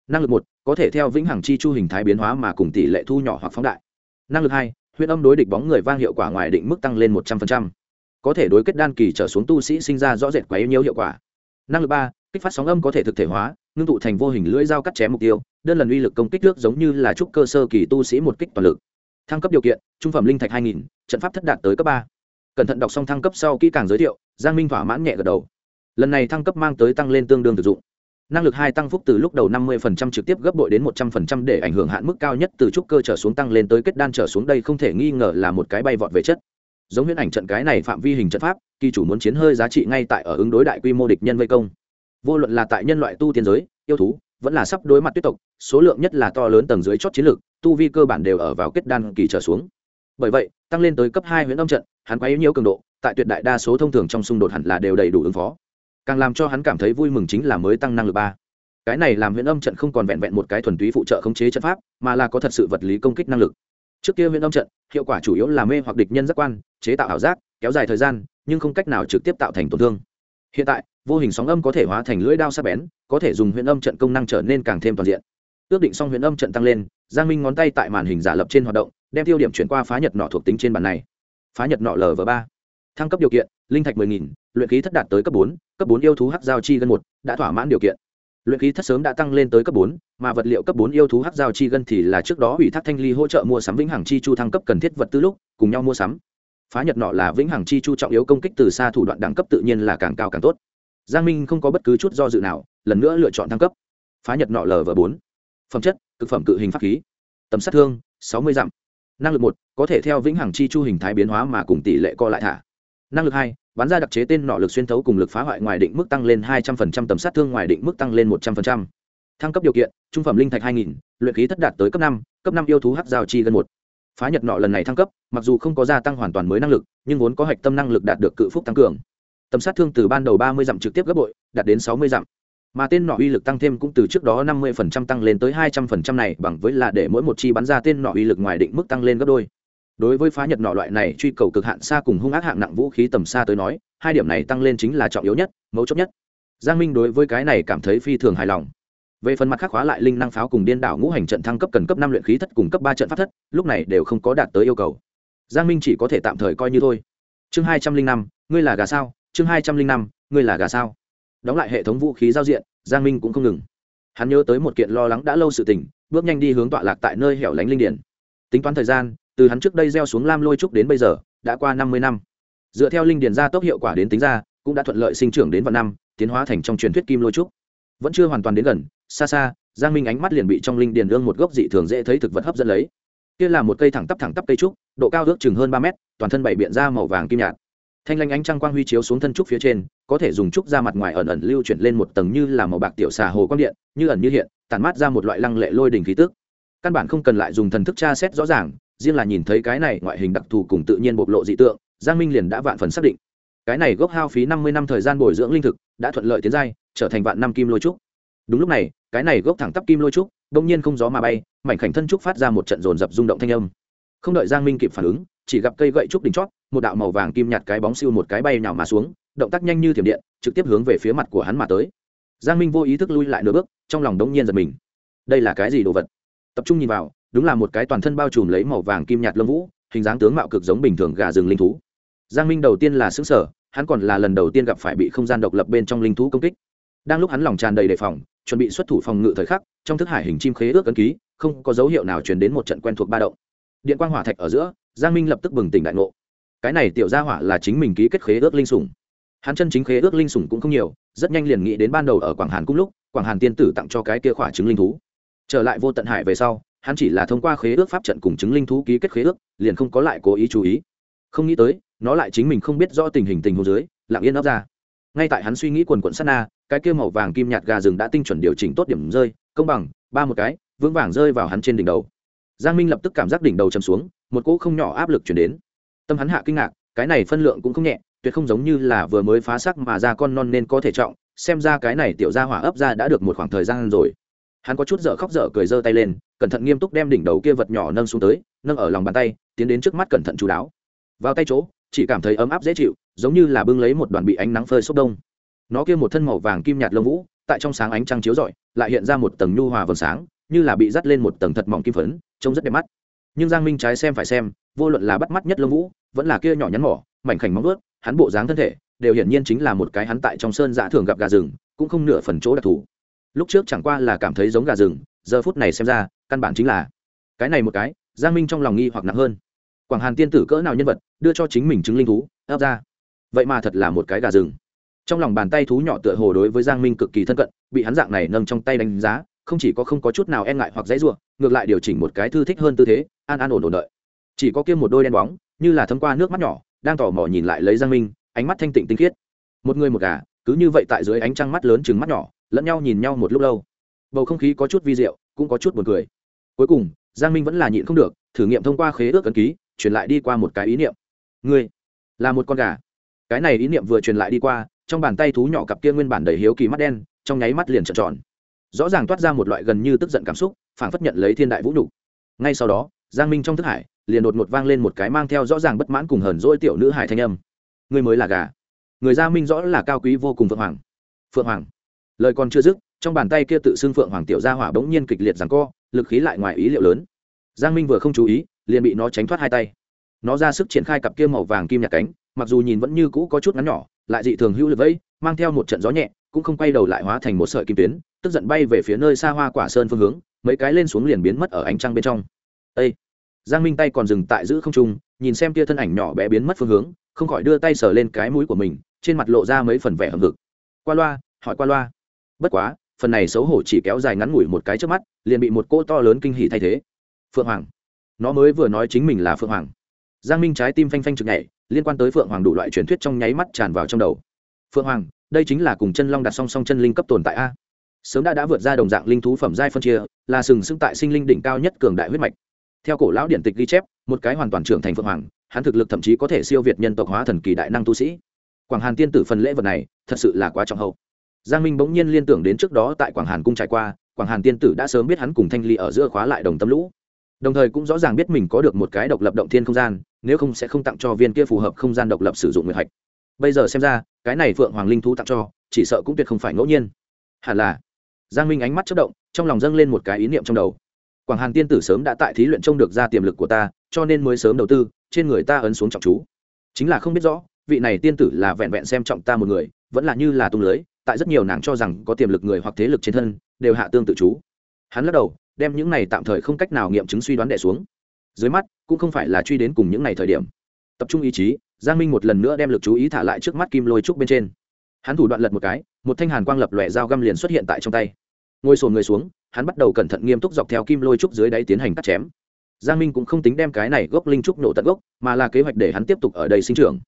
Năng lực một, có thể theo vĩnh hằng chi chu hình thái biến hóa mà cùng tỷ lệ thu nhỏ hoặc phóng đại. Năng lực hai Huyễn âm đối địch bóng người vang hiệu quả ngoài định mức tăng lên một trăm linh có thể đối kết đan kỳ trở xuống tu sĩ sinh ra rõ rệt quá yếu nhiều hiệu quả. Năng lực ba, kích phát sóng âm có thể thực thể hóa, ngưng tụ thành vô hình lưỡi dao cắt chém mục tiêu, đơn lần uy lực công kích nước giống như là trúc cơ sơ kỳ tu sĩ một kích toàn lực. Thăng cấp điều kiện, trung phẩm linh thạch hai nghìn, trận pháp thất đạt tới cấp ba cẩn thận đọc xong thăng cấp sau kỹ càng giới thiệu, giang minh thỏa mãn nhẹ gật đầu. Lần này thăng cấp mang tới tăng lên tương đương thực dụng. Năng lực hai tăng phúc từ lúc đầu năm mươi trực tiếp gấp bội đến một trăm linh để ảnh hưởng hạn mức cao nhất từ trúc cơ trở xuống tăng lên tới kết đan trở xuống, đây không thể nghi ngờ là một cái bay vọt về chất. Giống huyễn ảnh trận cái này phạm vi hình trận pháp, kỳ chủ muốn chiến hơi giá trị ngay tại ở ứng đối đại quy mô địch nhân vây công. Vô luận là tại nhân loại tu tiên giới, yêu thú, vẫn là sắp đối mặt tuyết tộc, số lượng nhất là to lớn tầng dưới chót chiến lược, tu vi cơ bản đều ở vào kết đan kỳ trở xuống bởi vậy, tăng lên tới cấp hai huyện âm trận, hắn quá yếu nhiều cường độ, tại tuyệt đại đa số thông thường trong xung đột hẳn là đều đầy đủ ứng phó. Càng làm cho hắn cảm thấy vui mừng chính là mới tăng năng lực ba. Cái này làm huyện âm trận không còn vẹn vẹn một cái thuần túy phụ trợ khống chế trận pháp, mà là có thật sự vật lý công kích năng lực. Trước kia huyện âm trận, hiệu quả chủ yếu là mê hoặc địch nhân giác quan, chế tạo ảo giác, kéo dài thời gian, nhưng không cách nào trực tiếp tạo thành tổn thương. Hiện tại, vô hình sóng âm có thể hóa thành lưỡi đao sắc bén, có thể dùng huyện âm trận công năng trở nên càng thêm toàn diện ước định xong huyền âm trận tăng lên giang minh ngón tay tại màn hình giả lập trên hoạt động đem tiêu điểm chuyển qua phá nhật nọ thuộc tính trên bàn này. Phá nhật nọ lv ba. Thăng cấp điều kiện linh thạch mười nghìn, luyện khí thất đạt tới cấp bốn cấp bốn yêu thú hắc giao chi gân một đã thỏa mãn điều kiện. Luyện khí thất sớm đã tăng lên tới cấp bốn mà vật liệu cấp bốn yêu thú hắc giao chi gân thì là trước đó ủy thác thanh ly hỗ trợ mua sắm vĩnh hằng chi chu thăng cấp cần thiết vật tư lúc cùng nhau mua sắm. Phá nhật nọ là vĩnh hằng chi chu trọng yếu công kích từ xa thủ đoạn đẳng cấp tự nhiên là càng cao càng tốt. Giang minh không có bất cứ chút do dự nào lần nữa lựa chọn thăng cấp. Phá nhật nọ lv bốn phẩm chất, cực phẩm cự hình pháp khí. Tầm sát thương, sáu mươi dặm. Năng lực một, có thể theo vĩnh hằng chi chu hình thái biến hóa mà cùng tỷ lệ co lại thả. Năng lực hai, bắn ra đặc chế tên nọ lực xuyên thấu cùng lực phá hoại ngoài định mức tăng lên hai trăm linh tầm sát thương ngoài định mức tăng lên một trăm linh thăng cấp điều kiện, trung phẩm linh thạch hai nghìn, luyện khí thất đạt tới cấp năm cấp năm yêu thú hắc giao chi gần một. Phá nhật nọ lần này thăng cấp, mặc dù không có gia tăng hoàn toàn mới năng lực, nhưng vốn có hạch tâm năng lực đạt được cự phúc tăng cường. Tầm sát thương từ ban đầu ba mươi dặm trực tiếp gấp bội, đạt đến sáu mươi dặm mà tên nọ uy lực tăng thêm cũng từ trước đó năm mươi tăng lên tới hai trăm linh này, bằng với là để mỗi một chi bắn ra tên nọ uy lực ngoài định mức tăng lên gấp đôi. Đối với phá nhật nọ loại này truy cầu cực hạn xa cùng hung ác hạng nặng vũ khí tầm xa tới nói, hai điểm này tăng lên chính là trọng yếu nhất, mấu chốt nhất. Giang minh đối với cái này cảm thấy phi thường hài lòng. Về phần mặt khác khóa lại linh năng pháo cùng điên đảo ngũ hành trận thăng cấp cần cấp năm luyện khí thất cùng cấp ba trận pháp thất, lúc này đều không có đạt tới yêu cầu. Giang minh chỉ có thể tạm thời coi như thôi. Chương hai trăm linh năm, ngươi là gà sao? Chương hai trăm linh năm, ngươi là gà sao? Đóng lại hệ thống vũ khí giao diện, giang minh cũng không ngừng. Hắn nhớ tới một kiện lo lắng đã lâu sự tình, bước nhanh đi hướng tọa lạc tại nơi hẻo lánh linh điển. Tính toán thời gian, từ hắn trước đây gieo xuống lam lôi trúc đến bây giờ, đã qua năm mươi năm. Dựa theo linh điển ra tốc hiệu quả đến tính ra, cũng đã thuận lợi sinh trưởng đến vạn năm, tiến hóa thành trong truyền thuyết kim lôi trúc. Vẫn chưa hoàn toàn đến gần, xa xa, giang minh ánh mắt liền bị trong linh điền ương một gốc dị thường dễ thấy thực vật hấp dẫn lấy. Kia là một cây thẳng tắp thẳng tắp cây trúc, độ cao ước chừng hơn ba mét, toàn thân bảy biện ra màu vàng kim nhạt thanh lanh ánh trăng quang huy chiếu xuống thân trúc phía trên, có thể dùng trúc ra mặt ngoài ẩn ẩn lưu chuyển lên một tầng như là màu bạc tiểu xà hồ quang điện, như ẩn như hiện tàn mát ra một loại lăng lệ lôi đình khí tức. Căn bản không cần lại dùng thần thức tra xét rõ ràng, riêng là nhìn thấy cái này ngoại hình đặc thù cùng tự nhiên bộc lộ dị tượng, giang minh liền đã vạn phần xác định. Cái này gốc hao phí năm mươi năm thời gian bồi dưỡng linh thực, đã thuận lợi tiến giai, trở thành vạn năm kim lôi trúc. Đúng lúc này, cái này gốc thẳng tắp kim lôi trúc đông nhiên không gió mà bay, mảnh khảnh thân trúc phát ra một trận rồn rập rung động thanh âm. Không đợi giang minh kịp phản ứng, chỉ gặp cây gậy trúc đỉnh chót một đạo màu vàng kim nhạt cái bóng siêu một cái bay nhào mà xuống, động tác nhanh như thiểm điện, trực tiếp hướng về phía mặt của hắn mà tới. Giang minh vô ý thức lui lại nửa bước, trong lòng đống nhiên giật mình. Đây là cái gì đồ vật? Tập trung nhìn vào, đúng là một cái toàn thân bao trùm lấy màu vàng kim nhạt lông vũ, hình dáng tướng mạo cực giống bình thường gà rừng linh thú. Giang minh đầu tiên là xứng sở hắn còn là lần đầu tiên gặp phải bị không gian độc lập bên trong linh thú công kích. Đang lúc hắn lòng tràn đầy đề phòng, chuẩn bị xuất thủ phòng ngự thời khắc, trong thức hải hình chim khế ước ấn ký, không có dấu hiệu nào truyền đến một trận quen thuộc ba động. Điện quang hỏa thạch ở giữa, giang minh lập tức bừng tỉnh đại ngộ cái này tiểu gia hỏa là chính mình ký kết khế ước linh sủng. Hắn chân chính khế ước linh sủng cũng không nhiều, rất nhanh liền nghĩ đến ban đầu ở quảng hàn cung lúc, quảng hàn tiên tử tặng cho cái kia khỏa chứng linh thú. Trở lại vô tận hải về sau, hắn chỉ là thông qua khế ước pháp trận cùng chứng linh thú ký kết khế ước, liền không có lại cố ý chú ý. Không nghĩ tới, nó lại chính mình không biết rõ tình hình tình hồ dưới, lặng yên ấp ra. Ngay tại hắn suy nghĩ quần quận sát na, cái kia màu vàng kim nhạt gà rừng đã tinh chuẩn điều chỉnh tốt điểm rơi, công bằng, ba một cái, vững vàng rơi vào hắn trên đỉnh đầu. Giang minh lập tức cảm giác đỉnh đầu chầm xuống, một cỗ không nhỏ áp lực chuyển đến tâm hắn hạ kinh ngạc, cái này phân lượng cũng không nhẹ, tuyệt không giống như là vừa mới phá sắc mà ra con non nên có thể trọng, xem ra cái này tiểu ra hỏa ấp ra đã được một khoảng thời gian rồi. Hắn có chút dở khóc dở cười giơ tay lên, cẩn thận nghiêm túc đem đỉnh đầu kia vật nhỏ nâng xuống tới, nâng ở lòng bàn tay, tiến đến trước mắt cẩn thận chú đáo. Vào tay chỗ, chỉ cảm thấy ấm áp dễ chịu, giống như là bưng lấy một đoàn bị ánh nắng phơi xốc đông. Nó kia một thân màu vàng kim nhạt lông vũ, tại trong sáng ánh trăng chiếu rọi, lại hiện ra một tầng nhu hòa vầng sáng, như là bị dắt lên một tầng thật mỏng kim phấn, trông rất đẹp mắt. Nhưng giang minh trái xem phải xem vô luận là bắt mắt nhất lông vũ, vẫn là kia nhỏ nhắn mỏ, mảnh khảnh móng ướt hắn bộ dáng thân thể, đều hiển nhiên chính là một cái hắn tại trong sơn dã thường gặp gà rừng, cũng không nửa phần chỗ đặc thù. Lúc trước chẳng qua là cảm thấy giống gà rừng, giờ phút này xem ra, căn bản chính là cái này một cái, giang minh trong lòng nghi hoặc nặng hơn. Quảng hàn tiên tử cỡ nào nhân vật, đưa cho chính mình chứng linh thú ấp ra. Vậy mà thật là một cái gà rừng. Trong lòng bàn tay thú nhỏ tựa hồ đối với giang minh cực kỳ thân cận, bị hắn dạng này nâng trong tay đánh giá, không chỉ có không có chút nào e ngại hoặc dãy ruộng ngược lại điều chỉnh một cái thư thích hơn tư thế, an an ổn ổn đợi chỉ có kia một đôi đen bóng, như là thấm qua nước mắt nhỏ, đang tò mò nhìn lại lấy giang minh, ánh mắt thanh tịnh tinh khiết. Một người một gà, cứ như vậy tại dưới ánh trăng mắt lớn chừng mắt nhỏ, lẫn nhau nhìn nhau một lúc lâu. Bầu không khí có chút vi diệu, cũng có chút buồn cười. Cuối cùng, giang minh vẫn là nhịn không được, thử nghiệm thông qua khế ước ấn ký, truyền lại đi qua một cái ý niệm. Ngươi, là một con gà. Cái này ý niệm vừa truyền lại đi qua, trong bàn tay thú nhỏ cặp kia nguyên bản đầy hiếu kỳ mắt đen, trong nháy mắt liền trợn tròn. Rõ ràng toát ra một loại gần như tức giận cảm xúc, phảng phất nhận lấy thiên đại vũ nhục. Ngay sau đó, giang minh trong thức hải liền đột ngột vang lên một cái mang theo rõ ràng bất mãn cùng hờn dỗi tiểu nữ hải thanh âm. Người mới là gà. Người gia minh rõ là cao quý vô cùng phượng hoàng. Phượng hoàng. Lời còn chưa dứt, trong bàn tay kia tự xưng phượng hoàng tiểu gia hỏa bỗng nhiên kịch liệt rằng co, lực khí lại ngoài ý liệu lớn. Giang minh vừa không chú ý, liền bị nó tránh thoát hai tay. Nó ra sức triển khai cặp kia màu vàng kim nhạt cánh, mặc dù nhìn vẫn như cũ có chút ngắn nhỏ, lại dị thường hữu lực vẫy, mang theo một trận gió nhẹ, cũng không quay đầu lại hóa thành một sợi kim tuyến, tức giận bay về phía nơi xa hoa quả sơn phương hướng, mấy cái lên xuống liền biến mất ở ánh trăng bên trong. Ây giang minh tay còn dừng tại giữ không trung, nhìn xem tia thân ảnh nhỏ bé biến mất phương hướng, không khỏi đưa tay sờ lên cái mũi của mình, trên mặt lộ ra mấy phần vẻ hầm hực. qua loa, hỏi qua loa. Bất quá, phần này xấu hổ chỉ kéo dài ngắn ngủi một cái trước mắt, liền bị một cô to lớn kinh hỉ thay thế. Phượng hoàng. Nó mới vừa nói chính mình là phượng hoàng. Giang minh trái tim phanh phanh chực nhảy, liên quan tới phượng hoàng đủ loại truyền thuyết trong nháy mắt tràn vào trong đầu. Phượng hoàng, đây chính là cùng chân long đặt song song chân linh cấp tồn tại a. Sớm đã đã vượt ra đồng dạng linh thú phẩm giai phân chia, là sừng sững tại sinh linh đỉnh cao nhất cường đại huyết mạch theo cổ lão điển tịch ghi chép, một cái hoàn toàn trưởng thành phượng hoàng, hắn thực lực thậm chí có thể siêu việt nhân tộc hóa thần kỳ đại năng tu sĩ. Quảng hàn tiên tử phần lễ vật này, thật sự là quá trọng hậu. Giang minh bỗng nhiên liên tưởng đến trước đó tại quảng hàn cung trải qua, quảng hàn tiên tử đã sớm biết hắn cùng thanh ly ở giữa khóa lại đồng tâm lũ. Đồng thời cũng rõ ràng biết mình có được một cái độc lập động thiên không gian, nếu không sẽ không tặng cho viên kia phù hợp không gian độc lập sử dụng nguyệt hạch. Bây giờ xem ra, cái này phượng hoàng linh thú tặng cho, chỉ sợ cũng tuyệt không phải ngẫu nhiên. Hẳn là, giang minh ánh mắt chất động, trong lòng dâng lên một cái ý niệm trong đầu quảng hàn tiên tử sớm đã tại thí luyện trông được ra tiềm lực của ta, cho nên mới sớm đầu tư, trên người ta ấn xuống trọng chú. Chính là không biết rõ, vị này tiên tử là vẹn vẹn xem trọng ta một người, vẫn là như là tung lưới, tại rất nhiều nàng cho rằng có tiềm lực người hoặc thế lực trên thân, đều hạ tương tự chú. Hắn lắc đầu, đem những này tạm thời không cách nào nghiệm chứng suy đoán đẻ xuống. Dưới mắt, cũng không phải là truy đến cùng những này thời điểm. Tập trung ý chí, giang minh một lần nữa đem l ự c chú ý thả lại trước mắt kim lôi trúc bên trên. Hắn thủ đoạn lật một cái, một thanh hàn quang lập lòe dao găm liền xuất hiện tại trong tay. Ngồi sồn người xuống hắn bắt đầu cẩn thận nghiêm túc dọc theo kim lôi trúc dưới đáy tiến hành cắt chém. Giang minh cũng không tính đem cái này gốc linh trúc nổ tận gốc, mà là kế hoạch để hắn tiếp tục ở đây sinh trưởng.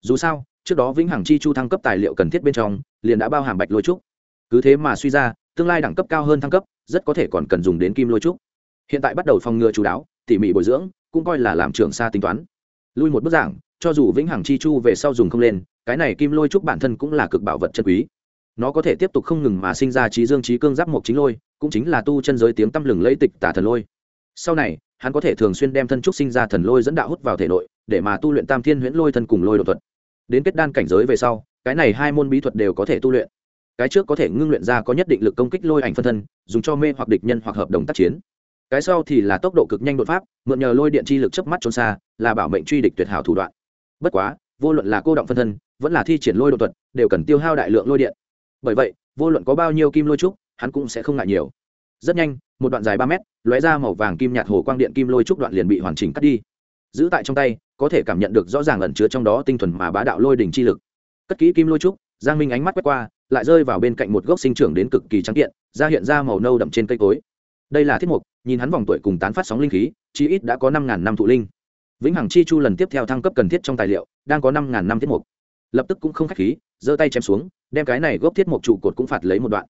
Dù sao, trước đó vĩnh hằng chi chu thăng cấp tài liệu cần thiết bên trong, liền đã bao hàm bạch lôi trúc. Cứ thế mà suy ra, tương lai đẳng cấp cao hơn thăng cấp, rất có thể còn cần dùng đến kim lôi trúc. Hiện tại bắt đầu phòng ngừa chú đáo tỉ mỉ bồi dưỡng, cũng coi là làm trường xa tính toán. Lui một bức giảng, cho dù vĩnh hằng chi chu về sau dùng không lên, cái này kim lôi trúc bản thân cũng là cực bảo vật chân quý. Nó có thể tiếp tục không ngừng mà sinh ra trí dương trí cương giáp một chính lôi cũng chính là tu chân giới tiếng tăm lừng lấy tịch tả thần lôi. Sau này, hắn có thể thường xuyên đem thân trúc sinh ra thần lôi dẫn đạo hút vào thể nội, để mà tu luyện tam thiên huyễn lôi thân cùng lôi đột thuật. Đến kết đan cảnh giới về sau, cái này hai môn bí thuật đều có thể tu luyện. Cái trước có thể ngưng luyện ra có nhất định lực công kích lôi ảnh phân thân, dùng cho mê hoặc địch nhân hoặc hợp đồng tác chiến. Cái sau thì là tốc độ cực nhanh đột pháp, mượn nhờ lôi điện chi lực chớp mắt trốn xa, là bảo mệnh truy địch tuyệt hảo thủ đoạn. Bất quá, vô luận là cô động phân thân, vẫn là thi triển lôi đột thuật, đều cần tiêu hao đại lượng lôi điện. Bởi vậy, vô luận có bao nhiêu kim lôi trúc hắn cũng sẽ không ngại nhiều. Rất nhanh, một đoạn dài ba mét, lóe ra màu vàng kim nhạt hồ quang điện kim lôi trúc đoạn liền bị hoàn chỉnh cắt đi. Giữ tại trong tay, có thể cảm nhận được rõ ràng ẩn chứa trong đó tinh thuần mà bá đạo lôi đỉnh chi lực. Cất kỹ kim lôi trúc, giang minh ánh mắt quét qua, lại rơi vào bên cạnh một gốc sinh trưởng đến cực kỳ trắng kiện ra hiện ra màu nâu đậm trên cây cối. Đây là thiết mục, nhìn hắn vòng tuổi cùng tán phát sóng linh khí chi ít đã có năm ngàn năm thụ linh. Vĩnh hằng chi chu lần tiếp theo thăng cấp cần thiết trong tài liệu, đang có năm ngàn năm thiết mục. Lập tức cũng không khách khí, giơ tay chém xuống, đem cái này gốc thiết mục trụ cột cũng phạt lấy một đoạn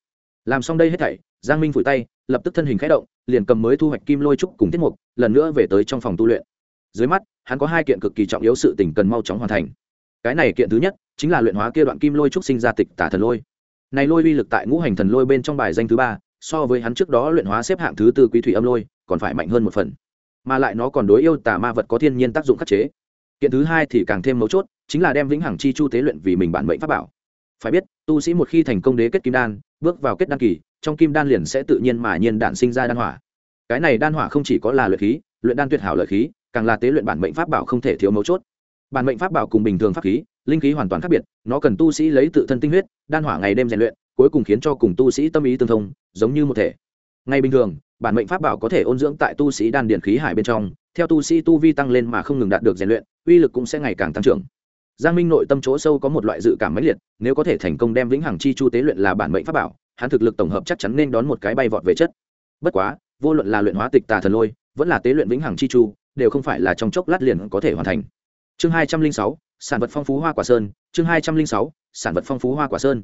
làm xong đây hết thảy, giang minh phủi tay, lập tức thân hình khẽ động, liền cầm mới thu hoạch kim lôi trúc cùng tiết mục, lần nữa về tới trong phòng tu luyện. Dưới mắt, hắn có hai kiện cực kỳ trọng yếu sự tình cần mau chóng hoàn thành. Cái này kiện thứ nhất, chính là luyện hóa kia đoạn kim lôi trúc sinh ra tịch tả thần lôi. Này lôi uy lực tại ngũ hành thần lôi bên trong bài danh thứ ba, so với hắn trước đó luyện hóa xếp hạng thứ tư quý thủy âm lôi, còn phải mạnh hơn một phần. Mà lại nó còn đối yêu tà ma vật có thiên nhiên tác dụng khắc chế. Kiện thứ hai thì càng thêm mấu chốt, chính là đem vĩnh hằng chi chu tế luyện vì mình bản mệnh pháp bảo. Phải biết, tu sĩ một khi thành công đế kết kim đan bước vào kết đan kỳ, trong kim đan liền sẽ tự nhiên mà nhiên đản sinh ra đan hỏa. Cái này đan hỏa không chỉ có là luyện khí, luyện đan tuyệt hảo lợi khí, càng là tế luyện bản mệnh pháp bảo không thể thiếu mấu chốt. Bản mệnh pháp bảo cùng bình thường pháp khí, linh khí hoàn toàn khác biệt, nó cần tu sĩ lấy tự thân tinh huyết, đan hỏa ngày đêm rèn luyện, cuối cùng khiến cho cùng tu sĩ tâm ý tương thông, giống như một thể. Ngay bình thường, bản mệnh pháp bảo có thể ôn dưỡng tại tu sĩ đan điện khí hải bên trong, theo tu sĩ tu vi tăng lên mà không ngừng đạt được rèn luyện, uy lực cũng sẽ ngày càng tăng trưởng giang minh nội tâm chỗ sâu có một loại dự cảm mãnh liệt, nếu có thể thành công đem vĩnh hằng chi chu tế luyện là bản mệnh pháp bảo, hắn thực lực tổng hợp chắc chắn nên đón một cái bay vọt về chất. Bất quá, vô luận là luyện hóa tịch tà thần lôi, vẫn là tế luyện vĩnh hằng chi chu, đều không phải là trong chốc lát liền có thể hoàn thành. Chương hai trăm linh sáu, sản vật phong phú hoa quả sơn, chương hai trăm linh sáu, sản vật phong phú hoa quả sơn.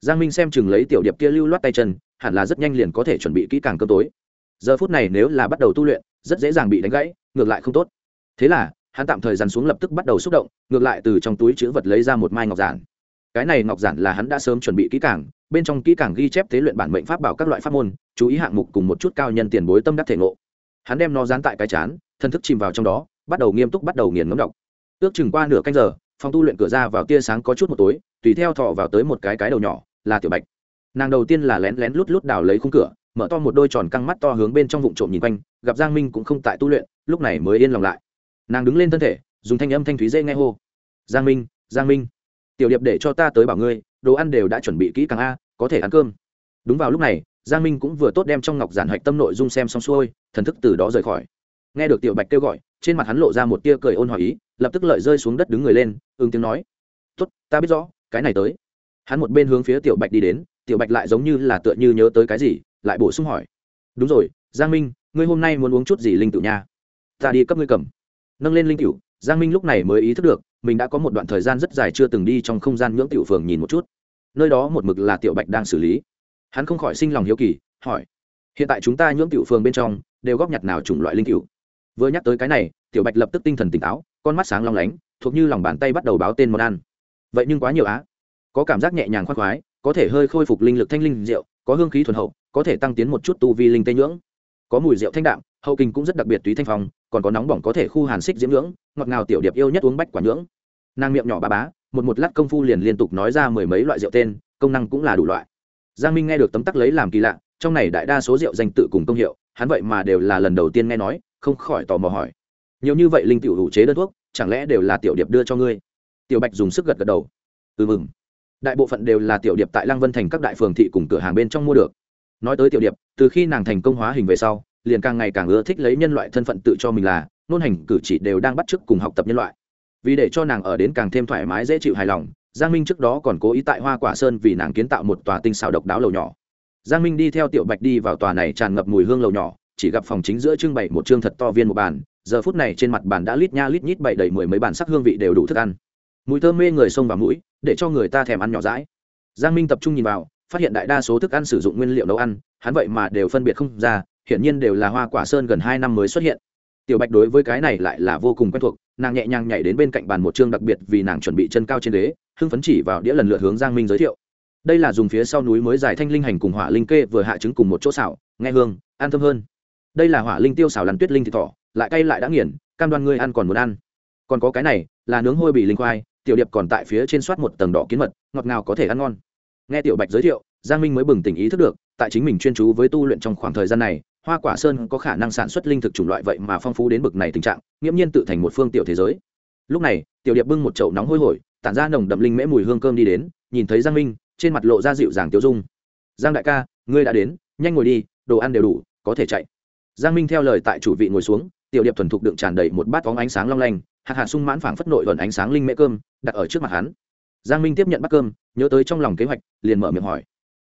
Giang minh xem chừng lấy tiểu điệp kia lưu loát tay chân, hẳn là rất nhanh liền có thể chuẩn bị kỹ càng cơm tối. Giờ phút này nếu là bắt đầu tu luyện, rất dễ dàng bị đánh gãy, ngược lại không tốt. Thế là hắn tạm thời dàn xuống lập tức bắt đầu xúc động, ngược lại từ trong túi chữ vật lấy ra một mai ngọc giản. Cái này ngọc giản là hắn đã sớm chuẩn bị kỹ càng, bên trong kỹ càng ghi chép tế luyện bản mệnh pháp bảo các loại pháp môn, chú ý hạng mục cùng một chút cao nhân tiền bối tâm đắc thể ngộ. Hắn đem nó dán tại cái chán, thân thức chìm vào trong đó, bắt đầu nghiêm túc bắt đầu nghiền ngấm đọc. Ước chừng qua nửa canh giờ, phòng tu luyện cửa ra vào tia sáng có chút một tối, tùy theo thọ vào tới một cái cái đầu nhỏ, là tiểu bạch. Nàng đầu tiên là lén lén lút lút đào lấy khung cửa, mở to một đôi tròn căng mắt to hướng bên trong vụn trộm nhìn quanh, gặp giang minh cũng không tại tu luyện, lúc này mới yên lòng lại nàng đứng lên thân thể, dùng thanh âm thanh thúy dễ nghe hô. Giang minh giang minh, tiểu điệp để cho ta tới bảo ngươi, đồ ăn đều đã chuẩn bị kỹ càng a, có thể ăn cơm. Đúng vào lúc này, giang minh cũng vừa tốt đem trong ngọc giản hạch tâm nội dung xem xong xuôi, thần thức từ đó rời khỏi. Nghe được tiểu bạch kêu gọi, trên mặt hắn lộ ra một tia cười ôn hỏi ý, lập tức lợi rơi xuống đất đứng người lên, ứng tiếng nói, tốt, ta biết rõ, cái này tới. Hắn một bên hướng phía tiểu bạch đi đến, tiểu bạch lại giống như là tựa như nhớ tới cái gì, lại bổ sung hỏi, đúng rồi, giang minh, ngươi hôm nay muốn uống chút gì linh tự nha? Ta đi cấp ngươi cầm nâng lên linh cựu giang minh lúc này mới ý thức được, mình đã có một đoạn thời gian rất dài chưa từng đi trong không gian nhưỡng tiểu phường nhìn một chút. Nơi đó một mực là tiểu bạch đang xử lý. Hắn không khỏi sinh lòng hiếu kỳ, hỏi, hiện tại chúng ta nhưỡng tiểu phường bên trong đều góp nhặt nào chủng loại linh cựu vừa nhắc tới cái này, tiểu bạch lập tức tinh thần tỉnh táo, con mắt sáng long lánh, thuộc như lòng bàn tay bắt đầu báo tên món ăn. Vậy nhưng quá nhiều á. Có cảm giác nhẹ nhàng khoác khoái, có thể hơi khôi phục linh lực thanh linh rượu, có hương khí thuần hậu, có thể tăng tiến một chút tu vi linh tây nhưỡng. Có mùi rượu thanh đạm, hậu kinh cũng rất đặc biệt túy thanh phong còn có nóng bỏng có thể khu hàn xích diễm ngưỡng, ngọt ngào tiểu điệp yêu nhất uống bách quả nhưỡng. Nàng miệng nhỏ ba bá, một một lát công phu liền liên tục nói ra mười mấy loại rượu tên, công năng cũng là đủ loại. Giang minh nghe được tấm tắc lấy làm kỳ lạ, trong này đại đa số rượu danh tự cùng công hiệu, hắn vậy mà đều là lần đầu tiên nghe nói, không khỏi tò mò hỏi. Nhiều như vậy linh tiểu hữu chế đơn thuốc, chẳng lẽ đều là tiểu điệp đưa cho ngươi? Tiểu bạch dùng sức gật gật đầu. Ừ mừng. Đại bộ phận đều là tiểu điệp tại lăng vân thành các đại phường thị cùng cửa hàng bên trong mua được. Nói tới tiểu điệp, từ khi nàng thành công hóa hình về sau liền càng ngày càng ưa thích lấy nhân loại thân phận tự cho mình là, nôn hành cử chỉ đều đang bắt chước cùng học tập nhân loại. Vì để cho nàng ở đến càng thêm thoải mái dễ chịu hài lòng, giang minh trước đó còn cố ý tại hoa quả sơn vì nàng kiến tạo một tòa tinh xảo độc đáo lầu nhỏ. Giang minh đi theo tiểu bạch đi vào tòa này tràn ngập mùi hương lầu nhỏ, chỉ gặp phòng chính giữa trưng bày một chương thật to viên một bàn, giờ phút này trên mặt bàn đã lít nha lít nhít bày đầy mười mấy bàn sắc hương vị đều đủ thức ăn. Mùi thơm mê người sông vào mũi, để cho người ta thèm ăn nhỏ rãi giang minh tập trung nhìn vào, phát hiện đại đa số thức ăn sử dụng nguyên liệu nấu ăn, hắn vậy mà đều phân biệt không ra hiển nhiên đều là hoa quả sơn gần hai năm mới xuất hiện. Tiểu bạch đối với cái này lại là vô cùng quen thuộc nàng nhẹ nhàng nhảy đến bên cạnh bàn một chương đặc biệt vì nàng chuẩn bị chân cao trên đế, hưng phấn chỉ vào đĩa lần lượt hướng giang minh giới thiệu. Đây là dùng phía sau núi mới dài thanh linh hành cùng hỏa linh kê vừa hạ trứng cùng một chỗ xảo nghe hương ăn thơm hơn. Đây là hỏa linh tiêu xảo lằn tuyết linh thịt thỏ lại cay lại đã nghiền cam đoan ngươi ăn còn muốn ăn. Còn có cái này là nướng hôi bì linh khoai tiểu điệp còn tại phía trên soát một tầng đỏ kiến mật ngọt ngào có thể ăn ngon. Nghe tiểu bạch giới thiệu giang minh mới bừng tỉnh ý thức được tại chính mình chuyên chú với tu luyện trong khoảng thời gian này hoa quả sơn có khả năng sản xuất linh thực chủng loại vậy mà phong phú đến bực này tình trạng, nghiễm nhiên tự thành một phương tiểu thế giới. Lúc này, tiểu điệp bưng một chậu nóng hôi hổi, tản ra nồng đậm linh mễ mùi hương cơm đi đến, nhìn thấy giang minh, trên mặt lộ ra dịu dàng tiêu dung. Giang đại ca, ngươi đã đến, nhanh ngồi đi, đồ ăn đều đủ, có thể chạy. Giang minh theo lời tại chủ vị ngồi xuống, tiểu điệp thuần thục đựng tràn đầy một bát phóng ánh sáng long lanh, hạt hạt sung mãn phảng phất nội gần ánh sáng linh mễ cơm, đặt ở trước mặt hắn. Giang minh tiếp nhận bát cơm, nhớ tới trong lòng kế hoạch, liền mở miệng hỏi.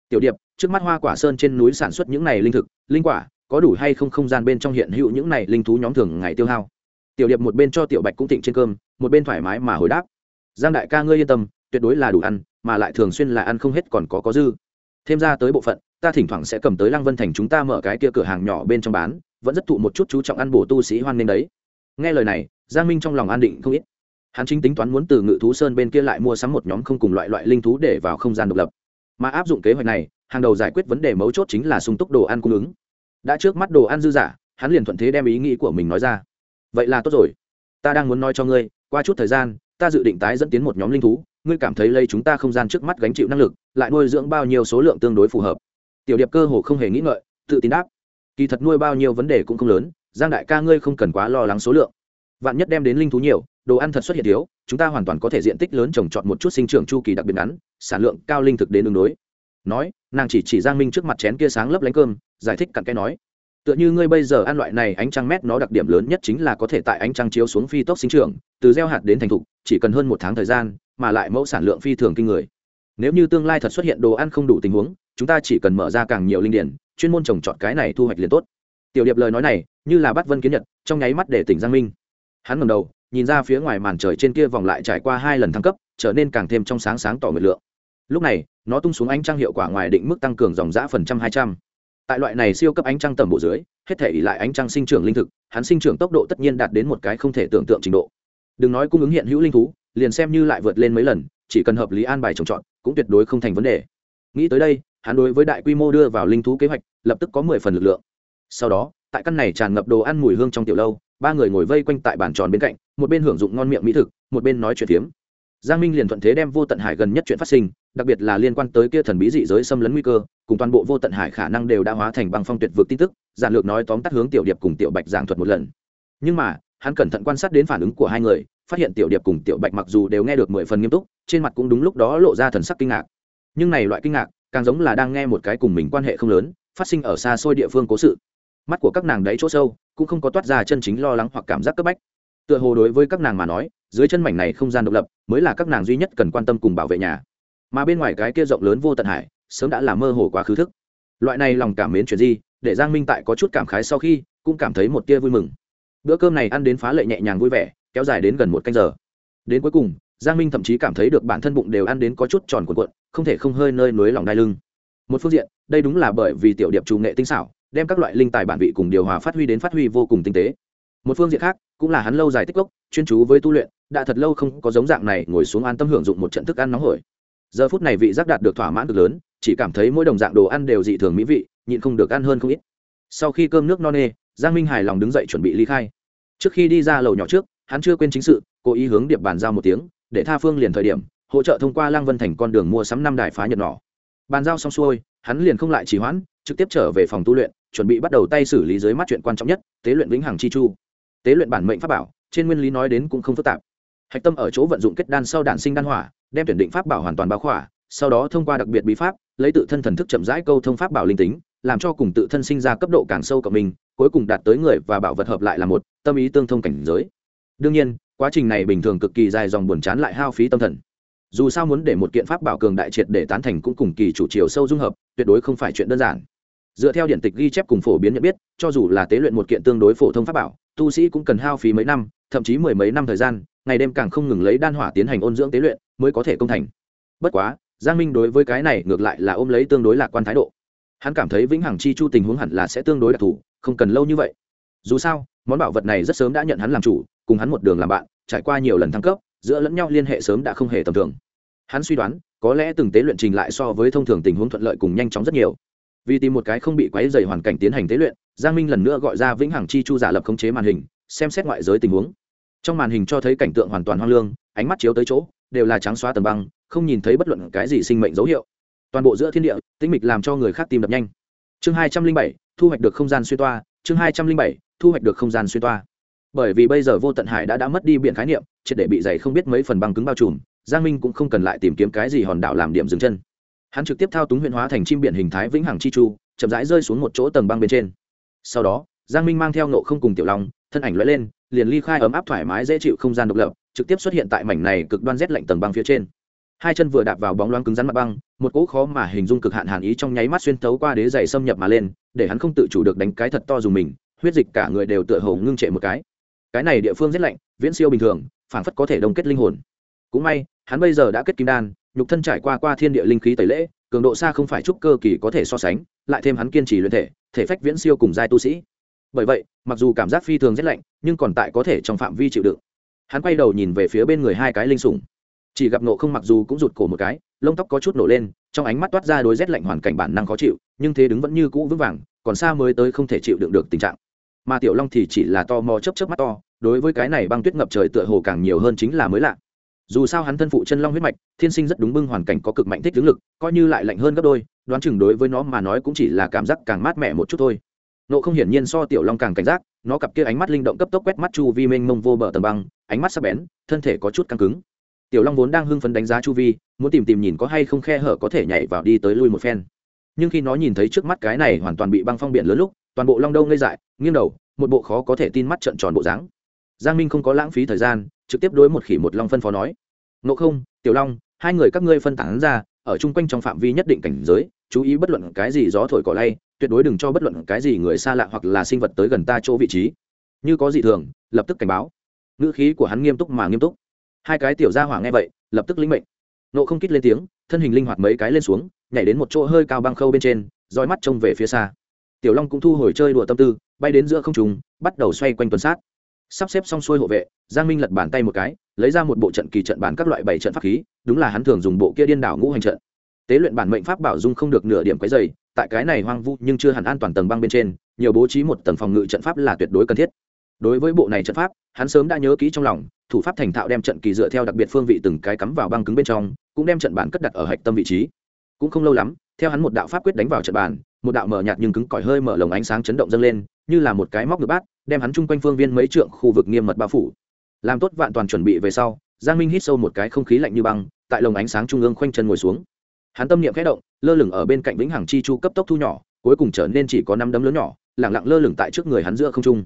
Tiểu điệp, trước mắt hoa quả sơn trên núi sản xuất những này linh thực, linh quả có đủ hay không không gian bên trong hiện hữu những này linh thú nhóm thường ngày tiêu hao. Tiểu điệp một bên cho tiểu bạch cũng thịnh trên cơm, một bên thoải mái mà hồi đáp. Giang đại ca ngươi yên tâm, tuyệt đối là đủ ăn, mà lại thường xuyên là ăn không hết còn có có dư. Thêm ra tới bộ phận, ta thỉnh thoảng sẽ cầm tới lăng vân thành chúng ta mở cái kia cửa hàng nhỏ bên trong bán, vẫn rất thụ một chút chú trọng ăn bổ tu sĩ hoan nên đấy. Nghe lời này, giang minh trong lòng an định không ít. Hắn chính tính toán muốn từ ngự thú sơn bên kia lại mua sắm một nhóm không cùng loại loại linh thú để vào không gian độc lập. Mà áp dụng kế hoạch này, hàng đầu giải quyết vấn đề mấu chốt chính là sung túc đồ ăn cung ứng đã trước mắt đồ ăn dư giả, hắn liền thuận thế đem ý nghĩ của mình nói ra. Vậy là tốt rồi. Ta đang muốn nói cho ngươi, qua chút thời gian, ta dự định tái dẫn tiến một nhóm linh thú. Ngươi cảm thấy lây chúng ta không gian trước mắt gánh chịu năng lực, lại nuôi dưỡng bao nhiêu số lượng tương đối phù hợp. Tiểu điệp cơ hồ không hề nghĩ ngợi, tự tin đáp. Kỳ thật nuôi bao nhiêu vấn đề cũng không lớn, giang đại ca ngươi không cần quá lo lắng số lượng. Vạn nhất đem đến linh thú nhiều, đồ ăn thật xuất hiện thiếu, chúng ta hoàn toàn có thể diện tích lớn trồng trọt một chút sinh trưởng chu kỳ đặc biệt ngắn, sản lượng cao linh thực đến đường đối nói, nàng chỉ chỉ giang minh trước mặt chén kia sáng lấp lánh cơm, giải thích cặn cái nói, tựa như ngươi bây giờ ăn loại này ánh trăng mét nó đặc điểm lớn nhất chính là có thể tại ánh trăng chiếu xuống phi tốc sinh trưởng, từ gieo hạt đến thành thục, chỉ cần hơn một tháng thời gian, mà lại mẫu sản lượng phi thường kinh người. Nếu như tương lai thật xuất hiện đồ ăn không đủ tình huống, chúng ta chỉ cần mở ra càng nhiều linh điển, chuyên môn trồng trọt cái này thu hoạch liền tốt. Tiểu điệp lời nói này, như là bắt vân kiến nhật, trong nháy mắt để tỉnh giang minh. Hắn ngầm đầu, nhìn ra phía ngoài màn trời trên kia vòng lại trải qua hai lần thăng cấp, trở nên càng thêm trong sáng sáng tỏ nguyệt lượng. Lúc này nó tung xuống ánh trăng hiệu quả ngoài định mức tăng cường dòng giã phần trăm hai trăm. Tại loại này siêu cấp ánh trăng tầm bộ dưới, hết thể ỉ lại ánh trăng sinh trưởng linh thực, hắn sinh trưởng tốc độ tất nhiên đạt đến một cái không thể tưởng tượng trình độ. Đừng nói cung ứng hiện hữu linh thú, liền xem như lại vượt lên mấy lần, chỉ cần hợp lý an bài trồng trọt, cũng tuyệt đối không thành vấn đề. Nghĩ tới đây, hắn đối với đại quy mô đưa vào linh thú kế hoạch, lập tức có mười phần lực lượng. Sau đó, tại căn này tràn ngập đồ ăn mùi hương trong tiểu lâu, ba người ngồi vây quanh tại bàn tròn bên cạnh, một bên hưởng dụng ngon miệng mỹ thực, một bên nói chuyện phiếm. Giang minh liền thuận thế đem vô tận hải gần nhất chuyện phát sinh đặc biệt là liên quan tới kia thần bí dị giới xâm lấn nguy cơ, cùng toàn bộ vô tận hải khả năng đều đã hóa thành băng phong tuyệt vực tin tức, giản lược nói tóm tắt hướng tiểu điệp cùng tiểu bạch giảng thuật một lần. Nhưng mà, hắn cẩn thận quan sát đến phản ứng của hai người, phát hiện tiểu điệp cùng tiểu bạch mặc dù đều nghe được mười phần nghiêm túc, trên mặt cũng đúng lúc đó lộ ra thần sắc kinh ngạc. Nhưng này loại kinh ngạc, càng giống là đang nghe một cái cùng mình quan hệ không lớn, phát sinh ở xa xôi địa phương cố sự. Mắt của các nàng đáy chỗ sâu, cũng không có toát ra chân chính lo lắng hoặc cảm giác cấp bách. Tựa hồ đối với các nàng mà nói, dưới chân mảnh này không gian độc lập, mới là các nàng duy nhất cần quan tâm cùng bảo vệ nhà mà bên ngoài cái kia rộng lớn vô tận hải, sớm đã là mơ hồ quá khứ thức. Loại này lòng cảm mến chuyện gì để giang minh tại có chút cảm khái sau khi, cũng cảm thấy một tia vui mừng. Bữa cơm này ăn đến phá lệ nhẹ nhàng vui vẻ, kéo dài đến gần một canh giờ. Đến cuối cùng, giang minh thậm chí cảm thấy được bản thân bụng đều ăn đến có chút tròn cuộn cuộn, không thể không hơi nơi núi lòng đai lưng. Một phương diện, đây đúng là bởi vì tiểu điệp trù nghệ tinh xảo, đem các loại linh tài bản vị cùng điều hòa phát huy đến phát huy vô cùng tinh tế. Một phương diện khác, cũng là hắn lâu dài tích cốc, chuyên chú với tu luyện, đã thật lâu không có giống dạng này ngồi xuống an tâm hưởng dụng một trận thức ăn nóng hổi giờ phút này vị giác đạt được thỏa mãn cực lớn, chỉ cảm thấy mỗi đồng dạng đồ ăn đều dị thường mỹ vị, nhịn không được ăn hơn không ít. Sau khi cơm nước no nê, giang minh hài lòng đứng dậy chuẩn bị ly khai. Trước khi đi ra lầu nhỏ trước, hắn chưa quên chính sự, cố ý hướng điệp bàn giao một tiếng, để tha phương liền thời điểm, hỗ trợ thông qua lăng vân thành con đường mua sắm năm đài phá nhật nỏ bàn giao xong xuôi, hắn liền không lại trì hoãn, trực tiếp trở về phòng tu luyện, chuẩn bị bắt đầu tay xử lý dưới mắt chuyện quan trọng nhất, tế luyện vĩnh hằng chi chu. Tế luyện bản mệnh pháp bảo, trên nguyên lý nói đến cũng không phức tạp hạch tâm ở chỗ vận dụng kết đan sau đản sinh đan hỏa, đem tuyển định pháp bảo hoàn toàn bao khỏa, sau đó thông qua đặc biệt bí pháp, lấy tự thân thần thức chậm rãi câu thông pháp bảo linh tính, làm cho cùng tự thân sinh ra cấp độ càng sâu cộng mình, cuối cùng đạt tới người và bảo vật hợp lại là một, tâm ý tương thông cảnh giới. Đương nhiên, quá trình này bình thường cực kỳ dài dòng buồn chán lại hao phí tâm thần. Dù sao muốn để một kiện pháp bảo cường đại triệt để tán thành cũng cùng kỳ chủ chiều sâu dung hợp, tuyệt đối không phải chuyện đơn giản. Dựa theo điện tịch ghi chép cùng phổ biến nhận biết, cho dù là tế luyện một kiện tương đối phổ thông pháp bảo, tu sĩ cũng cần hao phí mấy năm, thậm chí mười mấy năm thời gian ngày đêm càng không ngừng lấy đan hỏa tiến hành ôn dưỡng tế luyện mới có thể công thành. Bất quá, giang minh đối với cái này ngược lại là ôm lấy tương đối lạc quan thái độ. Hắn cảm thấy vĩnh hằng chi chu tình huống hẳn là sẽ tương đối đặc thù, không cần lâu như vậy. Dù sao, món bảo vật này rất sớm đã nhận hắn làm chủ, cùng hắn một đường làm bạn, trải qua nhiều lần thăng cấp, giữa lẫn nhau liên hệ sớm đã không hề tầm thường. Hắn suy đoán, có lẽ từng tế luyện trình lại so với thông thường tình huống thuận lợi cùng nhanh chóng rất nhiều. Vì tìm một cái không bị quấy dày hoàn cảnh tiến hành tế luyện, giang minh lần nữa gọi ra vĩnh hằng chi chu giả lập khống chế màn hình, xem xét ngoại giới tình huống trong màn hình cho thấy cảnh tượng hoàn toàn hoang lương, ánh mắt chiếu tới chỗ, đều là trắng xóa tầng băng, không nhìn thấy bất luận cái gì sinh mệnh dấu hiệu. Toàn bộ giữa thiên địa, tĩnh mịch làm cho người khác tìm đập nhanh. Chương hai trăm linh bảy, thu hoạch được không gian xuyên toa, chương hai trăm linh bảy, thu hoạch được không gian xuyên toa. Bởi vì bây giờ vô tận hải đã đã mất đi biện khái niệm, triệt để bị dày không biết mấy phần băng cứng bao trùm, giang minh cũng không cần lại tìm kiếm cái gì hòn đảo làm điểm dừng chân. Hắn trực tiếp thao túng huyện hóa thành chim biển hình thái vĩnh hằng chi chu, chậm rãi rơi xuống một chỗ tầng băng bên trên. Sau đó, giang minh mang theo nộ không cùng tiểu long, thân ảnh lóe lên liền ly khai ấm áp thoải mái dễ chịu không gian độc lập, trực tiếp xuất hiện tại mảnh này cực đoan rét lạnh tầng băng phía trên. Hai chân vừa đạp vào bóng loáng cứng rắn mặt băng, một cỗ khó mà hình dung cực hạn hàn ý trong nháy mắt xuyên thấu qua đế dày xâm nhập mà lên, để hắn không tự chủ được đánh cái thật to dùng mình, huyết dịch cả người đều tựa hồ ngưng trệ một cái. Cái này địa phương rét lạnh, viễn siêu bình thường, phảng phất có thể đông kết linh hồn. Cũng may, hắn bây giờ đã kết kim đan, nhục thân trải qua qua thiên địa linh khí tẩy lễ, cường độ xa không phải trúc cơ kỳ có thể so sánh, lại thêm hắn kiên trì luyện thể thể phách viễn siêu cùng giai tu sĩ bởi vậy, mặc dù cảm giác phi thường rét lạnh, nhưng còn tại có thể trong phạm vi chịu đựng. Hắn quay đầu nhìn về phía bên người hai cái linh sủng. Chỉ gặp nộ không mặc dù cũng rụt cổ một cái, lông tóc có chút nổ lên, trong ánh mắt toát ra đối rét lạnh hoàn cảnh bản năng khó chịu, nhưng thế đứng vẫn như cũ vững vàng, còn xa mới tới không thể chịu đựng được tình trạng. Mà tiểu long thì chỉ là to mò chấp chấp mắt to, đối với cái này băng tuyết ngập trời tựa hồ càng nhiều hơn chính là mới lạ. Dù sao hắn thân phụ chân long huyết mạch, thiên sinh rất đúng bưng hoàn cảnh có cực mạnh thích tướng lực, coi như lại lạnh hơn gấp đôi, đoán chừng đối với nó mà nói cũng chỉ là cảm giác càng mát mẻ một chút thôi nộ không hiển nhiên so tiểu long càng cảnh giác, nó cặp kia ánh mắt linh động cấp tốc quét mắt chu vi mênh mông vô bờ tầng băng, ánh mắt sắc bén, thân thể có chút căng cứng. Tiểu long vốn đang hưng phấn đánh giá chu vi, muốn tìm tìm nhìn có hay không khe hở có thể nhảy vào đi tới lui một phen. Nhưng khi nó nhìn thấy trước mắt cái này hoàn toàn bị băng phong biển lớn lúc, toàn bộ long đâu ngây dại, nghiêng đầu, một bộ khó có thể tin mắt trợn tròn bộ dáng. Giang minh không có lãng phí thời gian, trực tiếp đối một khỉ một long phân phó nói, nộ không, tiểu long, hai người các ngươi phân tán ra, ở chung quanh trong phạm vi nhất định cảnh giới, chú ý bất luận cái gì gió thổi cỏ lay tuyệt đối đừng cho bất luận cái gì người xa lạ hoặc là sinh vật tới gần ta chỗ vị trí. Như có gì thường, lập tức cảnh báo. Ngữ khí của hắn nghiêm túc mà nghiêm túc. Hai cái tiểu gia hỏa nghe vậy, lập tức lĩnh mệnh. Nộ không kít lên tiếng, thân hình linh hoạt mấy cái lên xuống, nhảy đến một chỗ hơi cao băng khâu bên trên roi mắt trông về phía xa. Tiểu long cũng thu hồi chơi đùa tâm tư, bay đến giữa không trùng bắt đầu xoay quanh tuần sát. Sắp xếp xong xuôi hộ vệ, giang minh lật bàn tay một cái, lấy ra một bộ trận kỳ trận bản các loại bảy trận pháp khí, đúng là hắn thường dùng bộ kia điên đảo ngũ hành trận. Tế luyện bản mệnh pháp bảo dung không được nửa điểm quấy dày tại cái này hoang vu nhưng chưa hẳn an toàn tầng băng bên trên, nhiều bố trí một tầng phòng ngự trận pháp là tuyệt đối cần thiết. Đối với bộ này trận pháp, hắn sớm đã nhớ kỹ trong lòng, thủ pháp thành thạo đem trận kỳ dựa theo đặc biệt phương vị từng cái cắm vào băng cứng bên trong, cũng đem trận bản cất đặt ở hạch tâm vị trí. Cũng không lâu lắm, theo hắn một đạo pháp quyết đánh vào trận bàn một đạo mở nhạt nhưng cứng cỏi hơi mở lồng ánh sáng chấn động dâng lên, như là một cái móc ngược bát, đem hắn chung quanh phương viên mấy trượng khu vực nghiêm mật bao phủ. Làm tốt vạn toàn chuẩn bị về sau, giang minh hít sâu một cái không khí lạnh như băng, tại lồng ánh sáng trung ương khoanh chân ngồi xuống. Hắn tâm niệm khẽ động lơ lửng ở bên cạnh vĩnh hằng chi chu cấp tốc thu nhỏ, cuối cùng trở nên chỉ có năm đấm lớn nhỏ, lẳng lặng lơ lửng tại trước người hắn giữa không trung.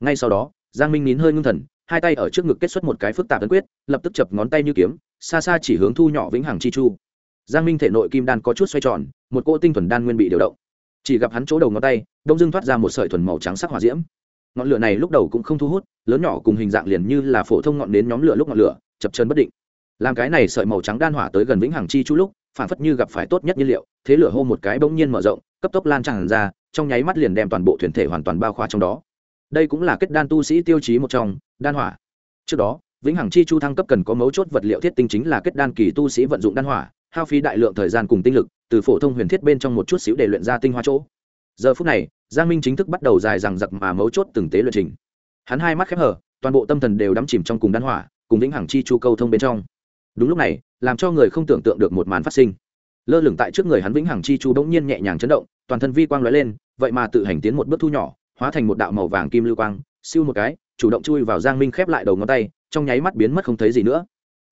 Ngay sau đó, giang minh nín hơi ngưng thần, hai tay ở trước ngực kết xuất một cái phức tạp tấn quyết, lập tức chập ngón tay như kiếm, xa xa chỉ hướng thu nhỏ vĩnh hằng chi chu. Giang minh thể nội kim đan có chút xoay tròn, một cỗ tinh thuần đan nguyên bị điều động. Chỉ gặp hắn chỗ đầu ngón tay, đông dưng thoát ra một sợi thuần màu trắng sắc hỏa diễm. Ngọn lửa này lúc đầu cũng không thu hút, lớn nhỏ cùng hình dạng liền như là phổ thông ngọn đến nhóm lửa lúc ngọn lửa, chập chân bất định. Làm cái này sợi màu trắng đan hỏa tới gần vĩnh hằng chi chu lúc phản phất như gặp phải tốt nhất nhiên liệu, thế lửa hô một cái bỗng nhiên mở rộng, cấp tốc lan tràn ra, trong nháy mắt liền đem toàn bộ thuyền thể hoàn toàn bao khóa trong đó. Đây cũng là kết đan tu sĩ tiêu chí một trong, đan hỏa. Trước đó, vĩnh hằng chi chu thăng cấp cần có mấu chốt vật liệu thiết tinh chính là kết đan kỳ tu sĩ vận dụng đan hỏa, hao phí đại lượng thời gian cùng tinh lực, từ phổ thông huyền thiết bên trong một chút xíu để luyện ra tinh hoa chỗ. Giờ phút này, giang minh chính thức bắt đầu dài rằng giặc mà mấu chốt từng tế luyện trình. Hắn hai mắt khép hở toàn bộ tâm thần đều đắm chìm trong cùng đan hỏa, cùng vĩnh hằng chi chu câu thông bên trong đúng lúc này, làm cho người không tưởng tượng được một màn phát sinh. Lơ lửng tại trước người hắn vĩnh hằng chi chu bỗng nhiên nhẹ nhàng chấn động, toàn thân vi quang lóe lên, vậy mà tự hành tiến một bước thu nhỏ, hóa thành một đạo màu vàng kim lưu quang, siêu một cái, chủ động chui vào giang minh khép lại đầu ngón tay, trong nháy mắt biến mất không thấy gì nữa.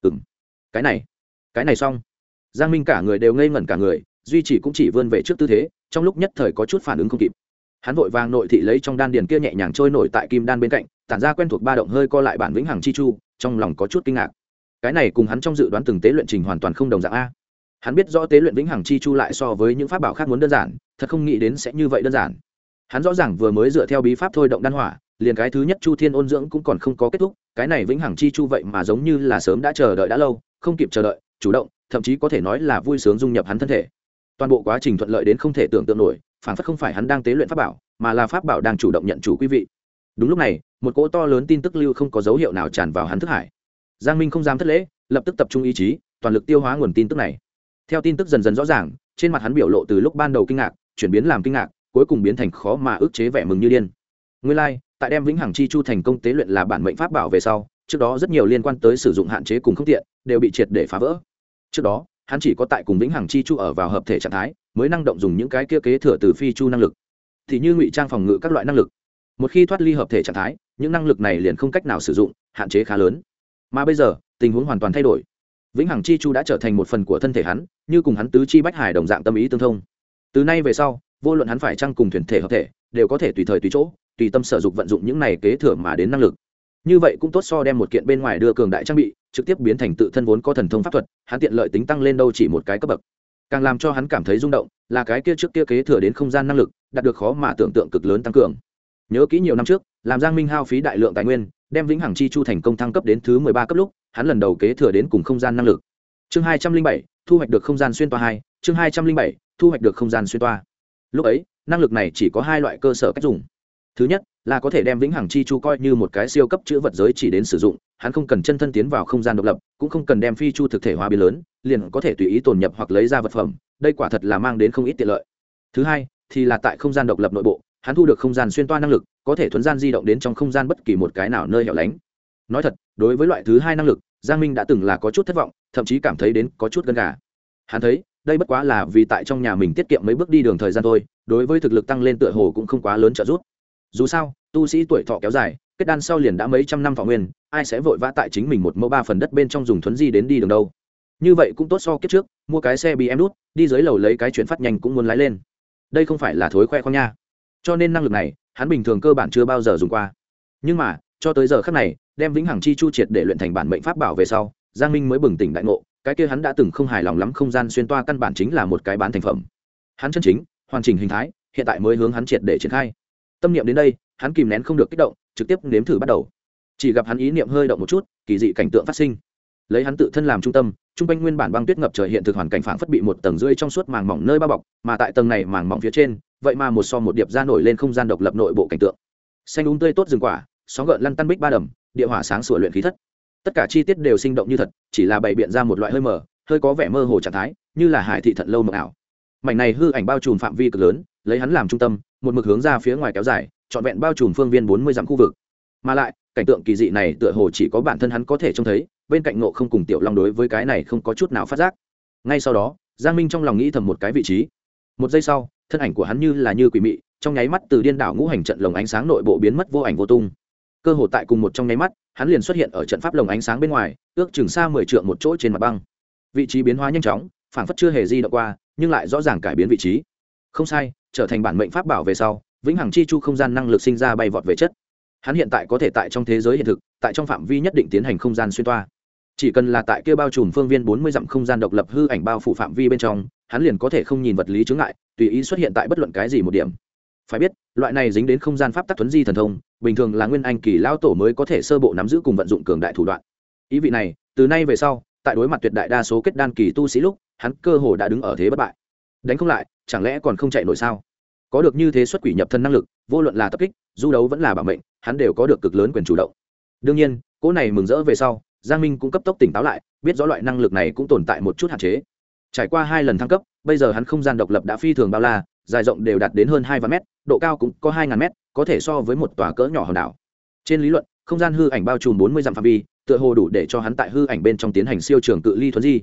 Ừng cái này cái này xong. Giang minh cả người đều ngây ngẩn cả người, duy chỉ cũng chỉ vươn về trước tư thế, trong lúc nhất thời có chút phản ứng không kịp. Hắn vội vàng nội thị lấy trong đan điền kia nhẹ nhàng trôi nổi tại kim đan bên cạnh, tản ra quen thuộc ba động hơi co lại bản vĩnh hằng chi chu, trong lòng có chút kinh ngạc cái này cùng hắn trong dự đoán từng tế luyện trình hoàn toàn không đồng dạng a. Hắn biết rõ tế luyện vĩnh hằng chi chu lại so với những pháp bảo khác muốn đơn giản, thật không nghĩ đến sẽ như vậy đơn giản. Hắn rõ ràng vừa mới dựa theo bí pháp thôi động đan hỏa, liền cái thứ nhất chu thiên ôn dưỡng cũng còn không có kết thúc, cái này vĩnh hằng chi chu vậy mà giống như là sớm đã chờ đợi đã lâu, không kịp chờ đợi, chủ động, thậm chí có thể nói là vui sướng dung nhập hắn thân thể. Toàn bộ quá trình thuận lợi đến không thể tưởng tượng nổi, phản phất không phải hắn đang tế luyện pháp bảo, mà là pháp bảo đang chủ động nhận chủ quý vị. Đúng lúc này, một cỗ to lớn tin tức lưu không có dấu hiệu nào tràn vào hắn thức hải giang minh không dám thất lễ lập tức tập trung ý chí toàn lực tiêu hóa nguồn tin tức này. Theo tin tức dần dần rõ ràng trên mặt hắn biểu lộ từ lúc ban đầu kinh ngạc chuyển biến làm kinh ngạc cuối cùng biến thành khó mà ức chế vẻ mừng như điên. Nguyên lai、like, tại đem vĩnh hằng chi chu thành công tế luyện là bản mệnh pháp bảo về sau trước đó rất nhiều liên quan tới sử dụng hạn chế cùng không tiện đều bị triệt để phá vỡ. Trước đó hắn chỉ có tại cùng vĩnh hằng chi chu ở vào hợp thể trạng thái mới năng động dùng những cái kia kế thừa từ phi chu năng lực. Thì như ngụy trang phòng ngự các loại năng lực. Một khi thoát ly hợp thể trạng thái những năng lực này liền không cách nào sử dụng hạn chế khá lớn mà bây giờ, tình huống hoàn toàn thay đổi. Vĩnh hằng chi chu đã trở thành một phần của thân thể hắn, như cùng hắn tứ chi bách hải đồng dạng tâm ý tương thông. Từ nay về sau, vô luận hắn phải chăng cùng thuyền thể hợp thể, đều có thể tùy thời tùy chỗ, tùy tâm sở dục vận dụng những này kế thừa mà đến năng lực. Như vậy cũng tốt so đem một kiện bên ngoài đưa cường đại trang bị, trực tiếp biến thành tự thân vốn có thần thông pháp thuật, hắn tiện lợi tính tăng lên đâu chỉ một cái cấp bậc. Càng làm cho hắn cảm thấy rung động, là cái kia trước kia kế thừa đến không gian năng lực, đạt được khó mà tưởng tượng cực lớn tăng cường. Nhớ kỹ nhiều năm trước, làm giang minh hao phí đại lượng tài nguyên đem vĩnh hằng chi chu thành công thăng cấp đến thứ mười ba cấp lúc, hắn lần đầu kế thừa đến cùng không gian năng lực. Chương hai trăm linh bảy, thu hoạch được không gian xuyên toa hai, chương hai trăm linh bảy, thu hoạch được không gian xuyên toa. Lúc ấy, năng lực này chỉ có hai loại cơ sở cách dùng. Thứ nhất, là có thể đem vĩnh hằng chi chu coi như một cái siêu cấp chữ vật giới chỉ đến sử dụng, hắn không cần chân thân tiến vào không gian độc lập, cũng không cần đem phi chu thực thể hóa biến lớn, liền có thể tùy ý tồn nhập hoặc lấy ra vật phẩm, đây quả thật là mang đến không ít tiện lợi. Thứ hai, thì là tại không gian độc lập nội bộ hắn thu được không gian xuyên toa năng lực, có thể thuấn gian di động đến trong không gian bất kỳ một cái nào nơi hẻo lánh. Nói thật, đối với loại thứ hai năng lực, giang minh đã từng là có chút thất vọng, thậm chí cảm thấy đến có chút gân gà. Hắn thấy, đây bất quá là vì tại trong nhà mình tiết kiệm mấy bước đi đường thời gian thôi, đối với thực lực tăng lên tựa hồ cũng không quá lớn trợ giúp. Dù sao, tu sĩ tuổi thọ kéo dài, kết đan sau liền đã mấy trăm năm thọ nguyên, ai sẽ vội vã tại chính mình một mẫu ba phần đất bên trong dùng thuấn di đến đi đường đâu. Như vậy cũng tốt so kiếp trước, mua cái xe bị em đút đi dưới lầu lấy cái chuyển phát nhanh cũng muốn lái lên. Đây không phải là thối khoe khoang nha cho nên năng lực này, hắn bình thường cơ bản chưa bao giờ dùng qua. Nhưng mà, cho tới giờ khác này, đem vĩnh hằng chi chu triệt để luyện thành bản mệnh pháp bảo về sau, giang minh mới bừng tỉnh đại ngộ, cái kia hắn đã từng không hài lòng lắm không gian xuyên toa căn bản chính là một cái bán thành phẩm. Hắn chân chính, hoàn chỉnh hình thái, hiện tại mới hướng hắn triệt để triển khai. Tâm niệm đến đây, hắn kìm nén không được kích động, trực tiếp nếm thử bắt đầu. Chỉ gặp hắn ý niệm hơi động một chút, kỳ dị cảnh tượng phát sinh. Lấy hắn tự thân làm trung tâm, trung quanh nguyên bản băng tuyết ngập trời hiện thực hoàn cảnh phảng phất bị một tầng rưỡi trong suốt màng mỏng nơi bao bọc, mà tại tầng này màng mỏng phía trên vậy mà một so một điệp ra nổi lên không gian độc lập nội bộ cảnh tượng. Xanh úng tươi tốt rừng quả, sóng gợn lăn tăn bích ba đầm, địa hỏa sáng sủa luyện khí thất. Tất cả chi tiết đều sinh động như thật, chỉ là bày biện ra một loại hơi mờ, hơi có vẻ mơ hồ trạng thái, như là hải thị thận lâu mờ ảo. Mảnh này hư ảnh bao trùm phạm vi cực lớn, lấy hắn làm trung tâm, một mực hướng ra phía ngoài kéo dài, trọn vẹn bao trùm phương viên bốn mươi dặm khu vực. Mà lại, cảnh tượng kỳ dị này tựa hồ chỉ có bản thân hắn có thể trông thấy, bên cạnh nộ không cùng tiểu long đối với cái này không có chút nào phát giác. Ngay sau đó, giang minh trong lòng nghĩ thầm một cái vị trí. Một giây sau thân ảnh của hắn như là như quỷ mị, trong nháy mắt từ điên đảo ngũ hành trận lồng ánh sáng nội bộ biến mất vô ảnh vô tung. Cơ hồ tại cùng một trong nháy mắt, hắn liền xuất hiện ở trận pháp lồng ánh sáng bên ngoài, ước chừng xa mười trượng một chỗ trên mặt băng. Vị trí biến hóa nhanh chóng, phảng phất chưa hề di động qua, nhưng lại rõ ràng cải biến vị trí. Không sai, trở thành bản mệnh pháp bảo về sau, vĩnh hằng chi chu không gian năng lực sinh ra bay vọt về chất. Hắn hiện tại có thể tại trong thế giới hiện thực, tại trong phạm vi nhất định tiến hành không gian xuyên toa. Chỉ cần là tại kia bao trùm phương viên bốn mươi dặm không gian độc lập hư ảnh bao phủ phạm vi bên trong hắn liền có thể không nhìn vật lý chướng ngại, tùy ý xuất hiện tại bất luận cái gì một điểm. Phải biết, loại này dính đến không gian pháp tắc thuấn di thần thông, bình thường là nguyên anh kỳ lao tổ mới có thể sơ bộ nắm giữ cùng vận dụng cường đại thủ đoạn. Ý vị này, từ nay về sau, tại đối mặt tuyệt đại đa số kết đan kỳ tu sĩ lúc, hắn cơ hồ đã đứng ở thế bất bại. Đánh không lại, chẳng lẽ còn không chạy nổi sao? Có được như thế xuất quỷ nhập thân năng lực, vô luận là tập kích, du đấu vẫn là bảo mệnh, hắn đều có được cực lớn quyền chủ động. Đương nhiên, cỗ này mừng rỡ về sau, giang minh cũng cấp tốc tỉnh táo lại, biết rõ loại năng lực này cũng tồn tại một chút hạn chế trải qua hai lần thăng cấp, bây giờ hắn không gian độc lập đã phi thường bao la, dài rộng đều đạt đến hơn hai vạn mét, độ cao cũng có hai ngàn mét, có thể so với một tòa cỡ nhỏ hòn đảo. Trên lý luận, không gian hư ảnh bao trùm bốn mươi dặm phạm vi, tựa hồ đủ để cho hắn tại hư ảnh bên trong tiến hành siêu trường cự ly thuấn di.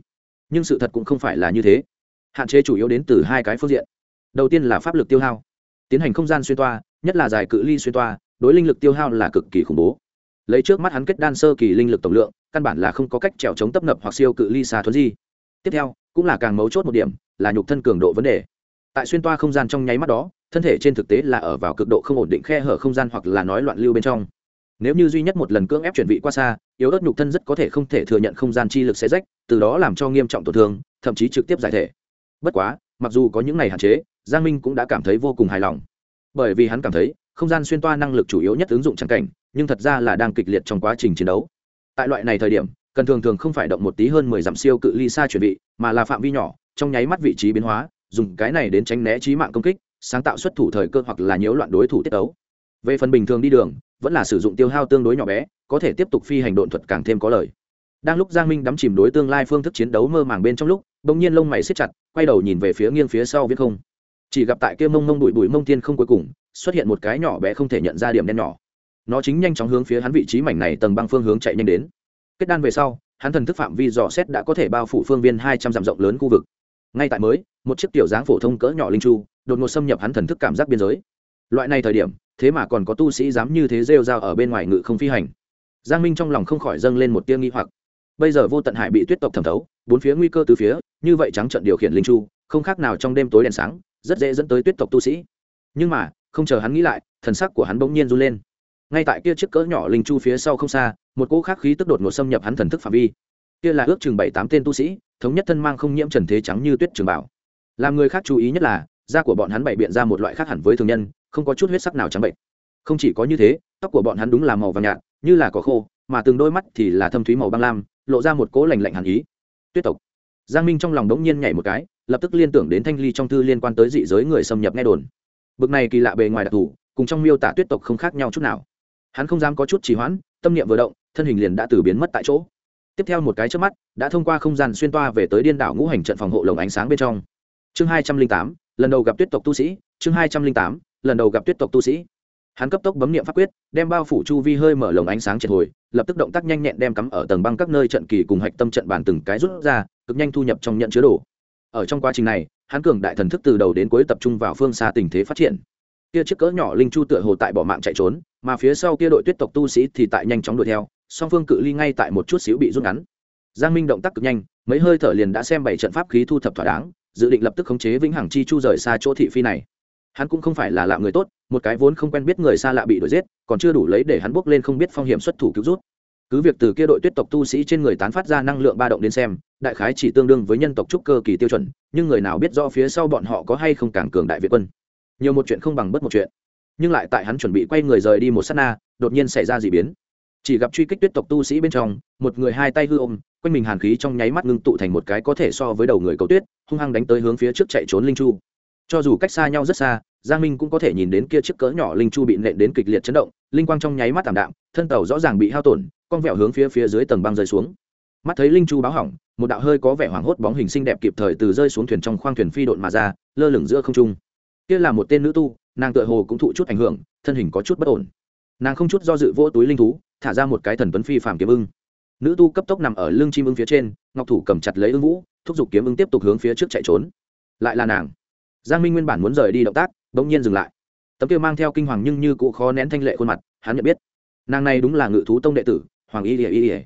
Nhưng sự thật cũng không phải là như thế. Hạn chế chủ yếu đến từ hai cái phương diện. Đầu tiên là pháp lực tiêu hao. Tiến hành không gian xuyên toa, nhất là dài cự ly xuyên toa, đối linh lực tiêu hao là cực kỳ khủng bố. Lấy trước mắt hắn kết đan sơ kỳ linh lực tổng lượng, căn bản là không có cách trèo chống tấp nập hoặc siêu cự ly xa thuấn di. Tiếp theo cũng là càng mấu chốt một điểm, là nhục thân cường độ vấn đề. Tại xuyên toa không gian trong nháy mắt đó, thân thể trên thực tế là ở vào cực độ không ổn định khe hở không gian hoặc là nói loạn lưu bên trong. Nếu như duy nhất một lần cưỡng ép chuyển vị qua xa, yếu ớt nhục thân rất có thể không thể thừa nhận không gian chi lực sẽ rách, từ đó làm cho nghiêm trọng tổn thương, thậm chí trực tiếp giải thể. Bất quá, mặc dù có những này hạn chế, giang minh cũng đã cảm thấy vô cùng hài lòng. Bởi vì hắn cảm thấy, không gian xuyên toa năng lực chủ yếu nhất ứng dụng trắng cảnh, nhưng thật ra là đang kịch liệt trong quá trình chiến đấu. Tại loại này thời điểm cần thường thường không phải động một tí hơn mười dặm siêu cự ly xa chuẩn bị mà là phạm vi nhỏ, trong nháy mắt vị trí biến hóa, dùng cái này đến tránh né trí mạng công kích, sáng tạo xuất thủ thời cơ hoặc là nhiễu loạn đối thủ tiết ấu về phần bình thường đi đường, vẫn là sử dụng tiêu hao tương đối nhỏ bé, có thể tiếp tục phi hành độn thuật càng thêm có lời đang lúc giang minh đắm chìm đối tương lai phương thức chiến đấu mơ màng bên trong lúc, bỗng nhiên lông mày xếp chặt, quay đầu nhìn về phía nghiêng phía sau viết không. Chỉ gặp tại kia mông mông bụi bụi mông tiên không cuối cùng, xuất hiện một cái nhỏ bé không thể nhận ra điểm đen nhỏ. Nó chính nhanh chóng hướng phía hắn vị trí mảnh này tầng băng phương hướng chạy nhanh đến kết đan về sau, hắn thần thức phạm vi dò xét đã có thể bao phủ phương viên hai trăm dặm rộng lớn khu vực. Ngay tại mới, một chiếc tiểu dáng phổ thông cỡ nhỏ linh chu, đột ngột xâm nhập hắn thần thức cảm giác biên giới. Loại này thời điểm, thế mà còn có tu sĩ dám như thế rêu rao ở bên ngoài ngự không phi hành. Giang minh trong lòng không khỏi dâng lên một tia nghi hoặc. Bây giờ vô tận hải bị tuyết tộc thẩm thấu, bốn phía nguy cơ từ phía, như vậy trắng trận điều khiển linh chu, không khác nào trong đêm tối đèn sáng, rất dễ dẫn tới tuyết tộc tu sĩ. Nhưng mà, không chờ hắn nghĩ lại, thần sắc của hắn bỗng nhiên run lên ngay tại kia chiếc cỡ nhỏ linh chu phía sau không xa, một cỗ khác khí tức đột ngột xâm nhập hắn thần thức phạm vi. Kia là ước chừng bảy tám tên tu sĩ, thống nhất thân mang không nhiễm trần thế trắng như tuyết trường bảo. Làm người khác chú ý nhất là, da của bọn hắn bày biện ra một loại khác hẳn với thường nhân, không có chút huyết sắc nào trắng bệnh. Không chỉ có như thế, tóc của bọn hắn đúng là màu vàng nhạt, như là có khô, mà từng đôi mắt thì là thâm thúy màu băng lam, lộ ra một cỗ lành lạnh hàn ý. Tuyết tộc. Giang minh trong lòng đống nhiên nhảy một cái, lập tức liên tưởng đến thanh ly trong thư liên quan tới dị giới người xâm nhập nghe đồn. Bực này kỳ lạ bề ngoài đặc thù, cùng trong miêu tả tuyết tộc không khác nhau chút nào hắn không dám có chút trì hoãn, tâm niệm vừa động, thân hình liền đã từ biến mất tại chỗ. Tiếp theo một cái trước mắt, đã thông qua không gian xuyên toa về tới điên đảo ngũ hành trận phòng hộ lồng ánh sáng bên trong. Chương hai trăm linh tám, lần đầu gặp tuyết tộc tu sĩ, chương hai trăm linh tám, lần đầu gặp tuyết tộc tu sĩ. Hắn cấp tốc bấm niệm pháp quyết, đem bao phủ chu vi hơi mở lồng ánh sáng triệt hồi, lập tức động tác nhanh nhẹn đem cắm ở tầng băng các nơi trận kỳ cùng hạch tâm trận bàn từng cái rút ra, cực nhanh thu nhập trong nhận chứa đồ. Ở trong quá trình này, hắn cường đại thần thức từ đầu đến cuối tập trung vào phương xa tình thế phát triển kia chiếc cỡ nhỏ linh chu tựa hồ tại bỏ mạng chạy trốn, mà phía sau kia đội tuyết tộc tu sĩ thì tại nhanh chóng đuổi theo, song phương cự ly ngay tại một chút xíu bị rút ngắn. Giang minh động tác cực nhanh, mấy hơi thở liền đã xem bảy trận pháp khí thu thập thỏa đáng, dự định lập tức khống chế vĩnh hằng chi chu rời xa chỗ thị phi này. Hắn cũng không phải là lạ người tốt, một cái vốn không quen biết người xa lạ bị đuổi giết, còn chưa đủ lấy để hắn bước lên không biết phong hiểm xuất thủ cứu rút. Cứ việc từ kia đội tuyết tộc tu sĩ trên người tán phát ra năng lượng ba động đến xem, đại khái chỉ tương đương với nhân tộc trúc cơ kỳ tiêu chuẩn, nhưng người nào biết rõ phía sau bọn họ có hay không càng cường đại việt quân nhiều một chuyện không bằng bất một chuyện. Nhưng lại tại hắn chuẩn bị quay người rời đi một s á t na, đột nhiên xảy ra d ị biến. Chỉ gặp truy kích tuyết tộc tu sĩ bên trong, một người hai tay hư ôm, quanh mình hàn khí trong nháy mắt ngưng tụ thành một cái có thể so với đầu người cầu tuyết, hung hăng đánh tới hướng phía trước chạy trốn linh chu. Cho dù cách xa nhau rất xa, giang minh cũng có thể nhìn đến kia chiếc cỡ nhỏ linh chu bị nện đến kịch liệt chấn động, linh quang trong nháy mắt tảm đạm, thân tàu rõ ràng bị hao tổn con vẹo hướng phía phía dưới tầng băng rơi xuống. Mắt thấy linh chu báo hỏng, một đạo hơi có vẻ hoảng hốt bóng hình xinh đẹp kịp thời từ rơi xuống thuyền trong khoang thuyền phi độn mà ra, lơ lửng giữa không trung kia là một tên nữ tu, nàng tựa hồ cũng thụ chút ảnh hưởng, thân hình có chút bất ổn. Nàng không chút do dự vỗ túi linh thú, thả ra một cái thần tuấn phi phàm kiếm ưng. Nữ tu cấp tốc nằm ở lưng chim ưng phía trên, ngọc thủ cầm chặt lấy ưng vũ, thúc giục kiếm ưng tiếp tục hướng phía trước chạy trốn. Lại là nàng. Giang minh nguyên bản muốn rời đi động tác, bỗng nhiên dừng lại. Tấm kia mang theo kinh hoàng nhưng như cụ khó nén thanh lệ khuôn mặt, hắn nhận biết. Nàng này đúng là ngự thú tông đệ tử, hoàng y ỉa y ỉa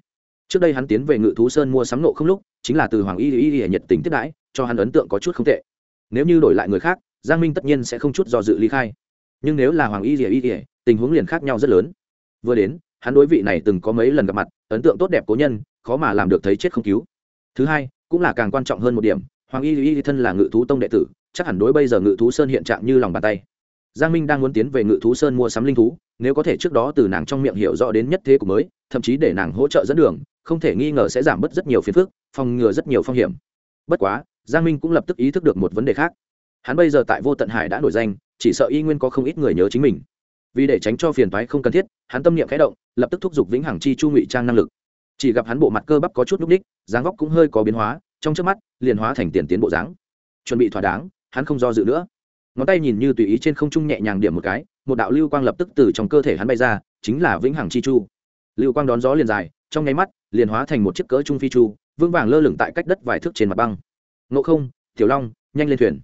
trước đây hắn tiến về ngự thú sơn mua sắm nộ không lúc, chính là từ hoàng y y ỉa nhiệt tình tiếp đãi, cho hắn ấn tượng có chút không tệ. Nếu như đổi lại người khác giang minh tất nhiên sẽ không chút do dự ly khai. Nhưng nếu là hoàng y rỉa y rỉa tình huống liền khác nhau rất lớn. Vừa đến, hắn đối vị này từng có mấy lần gặp mặt, ấn tượng tốt đẹp cố nhân, khó mà làm được thấy chết không cứu. Thứ hai, cũng là càng quan trọng hơn một điểm, hoàng y y thân là ngự thú tông đệ tử, chắc hẳn đối bây giờ ngự thú sơn hiện trạng như lòng bàn tay. Giang minh đang muốn tiến về ngự thú sơn mua sắm linh thú, nếu có thể trước đó từ nàng trong miệng hiểu rõ đến nhất thế của mới, thậm chí để nàng hỗ trợ dẫn đường, không thể nghi ngờ sẽ giảm bớt rất nhiều phiền phức, phòng ngừa rất nhiều phong hiểm. Bất quá, giang minh cũng lập tức ý thức được một vấn đề khác hắn bây giờ tại vô tận hải đã nổi danh, chỉ sợ y nguyên có không ít người nhớ chính mình. Vì để tránh cho phiền toái không cần thiết, hắn tâm niệm khẽ động, lập tức thúc giục vĩnh hằng chi chu ngụy trang năng lực. Chỉ gặp hắn bộ mặt cơ bắp có chút núc ních dáng góc cũng hơi có biến hóa, trong trước mắt, liền hóa thành tiền tiến bộ dáng. Chuẩn bị thỏa đáng, hắn không do dự nữa. Ngón tay nhìn như tùy ý trên không trung nhẹ nhàng điểm một cái, một đạo lưu quang lập tức từ trong cơ thể hắn bay ra, chính là vĩnh hằng chi chu. Lưu quang đón gió liền dài, trong nháy mắt, liền hóa thành một chiếc cỡ trung phi chu, vững vàng lơ lửng tại cách đất vài thước trên mặt băng. Ngộ không, tiểu long, nhanh lên thuyền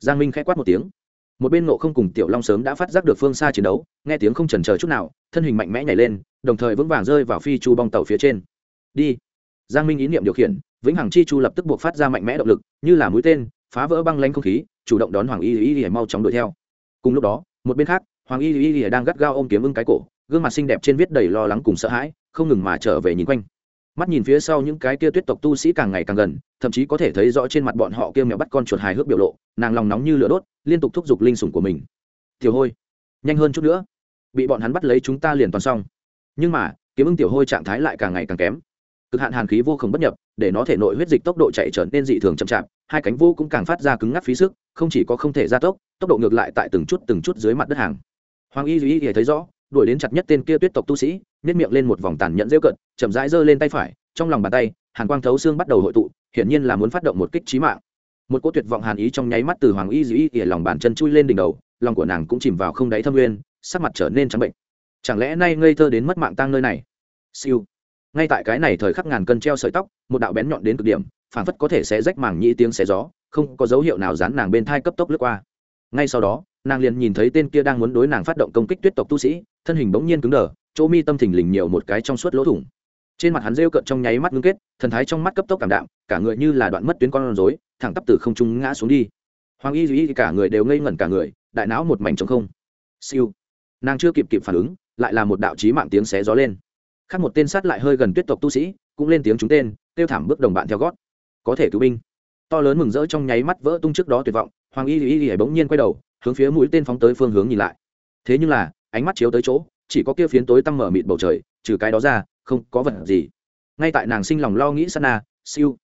giang minh k h ẽ quát một tiếng. Một bên nộ không cùng tiểu long sớm đã phát giác được phương xa chiến đấu, nghe tiếng không trần chờ chút nào, thân hình mạnh mẽ nhảy lên, đồng thời vững vàng rơi vào phi chu bong tàu phía trên. Đi. Giang minh ý niệm điều khiển, vĩnh hằng chi chu lập tức buộc phát ra mạnh mẽ động lực, như là mũi tên, phá vỡ băng lanh không khí, chủ động đón hoàng y y y mau chóng đuổi theo. Cùng lúc đó, một bên khác, hoàng y y y đang gắt gao ôm kiếm ưng cái cổ, gương mặt xinh đẹp trên viết đầy lo lắng cùng sợ hãi, không ngừng mà trở về nhìn quanh mắt nhìn phía sau những cái kia tuyết tộc tu sĩ càng ngày càng gần, thậm chí có thể thấy rõ trên mặt bọn họ kia mèo bắt con chuột hài hước biểu lộ, nàng lòng nóng như lửa đốt, liên tục thúc giục linh sủng của mình. Tiểu hôi, nhanh hơn chút nữa. Bị bọn hắn bắt lấy chúng ta liền toàn xong. Nhưng mà, kiếm ưng tiểu hôi trạng thái lại càng ngày càng kém. Cực hạn hàn khí vô cùng bất nhập, để nó thể nội huyết dịch tốc độ chạy trở nên dị thường chậm chạp, hai cánh vô cũng càng phát ra cứng ngắc phí sức, không chỉ có không thể gia tốc tốc độ ngược lại tại từng chút từng chút dưới mặt đất hàng. Hoàng y duy y thấy rõ đuổi đến chặt nhất tên kia tuyết tộc tu sĩ nếp miệng lên một vòng tàn nhẫn rêu cận chậm rãi giơ lên tay phải, trong lòng bàn tay, hàn quang thấu xương bắt đầu hội tụ, hiển nhiên là muốn phát động một kích trí mạng. Một cỗ tuyệt vọng hàn ý trong nháy mắt từ hoàng y dĩ ỉa lòng bàn chân chui lên đỉnh đầu, lòng của nàng cũng chìm vào không đáy thâm nguyên, sắc mặt trở nên trắng bệnh. Chẳng lẽ nay ngây thơ đến mất mạng tang nơi này? Siêu. Ngay tại cái này thời khắc ngàn cân treo sợi tóc, một đạo bén nhọn đến cực điểm phản phất có thể sẽ rách màng nhĩ tiếng xé gió, không có dấu hiệu nào dán nàng bên thai cấp tốc lướt qua. Ngay sau đó nàng liền nhìn thấy tên kia đang muốn đối nàng phát động công kích tuyết tộc tu sĩ, thân hình bỗng nhiên cứng đờ, chỗ mi tâm thình lình nhiều một cái trong suốt lỗ thủng. Trên mặt hắn rêu cợt trong nháy mắt ngưng kết, thần thái trong mắt cấp tốc cảm đạm, cả người như là đoạn mất tuyến con rối, thẳng tắp từ không trung ngã xuống đi. Hoàng y duy cả người đều ngây ngẩn cả người, đại não một mảnh trống không. Siêu. Nàng chưa kịp kịp phản ứng, lại là một đạo chí mạng tiếng xé gió lên. Khác một tên sát lại hơi gần tuyết tộc tu sĩ, cũng lên tiếng chúng tên, kêu thảm bước đồng bạn theo gót. Có thể cứu binh. To lớn mừng rỡ trong nháy mắt vỡ tung trước đó tuyệt vọng, hoàng y duy y bỗng nhiên quay đầu hướng phía mũi tên phóng tới phương hướng nhìn lại. Thế nhưng là, ánh mắt chiếu tới chỗ, chỉ có kia phiến tối tăm mở mịt bầu trời, trừ cái đó ra, không có vật gì. Ngay tại nàng sinh lòng lo nghĩ sana, siêu,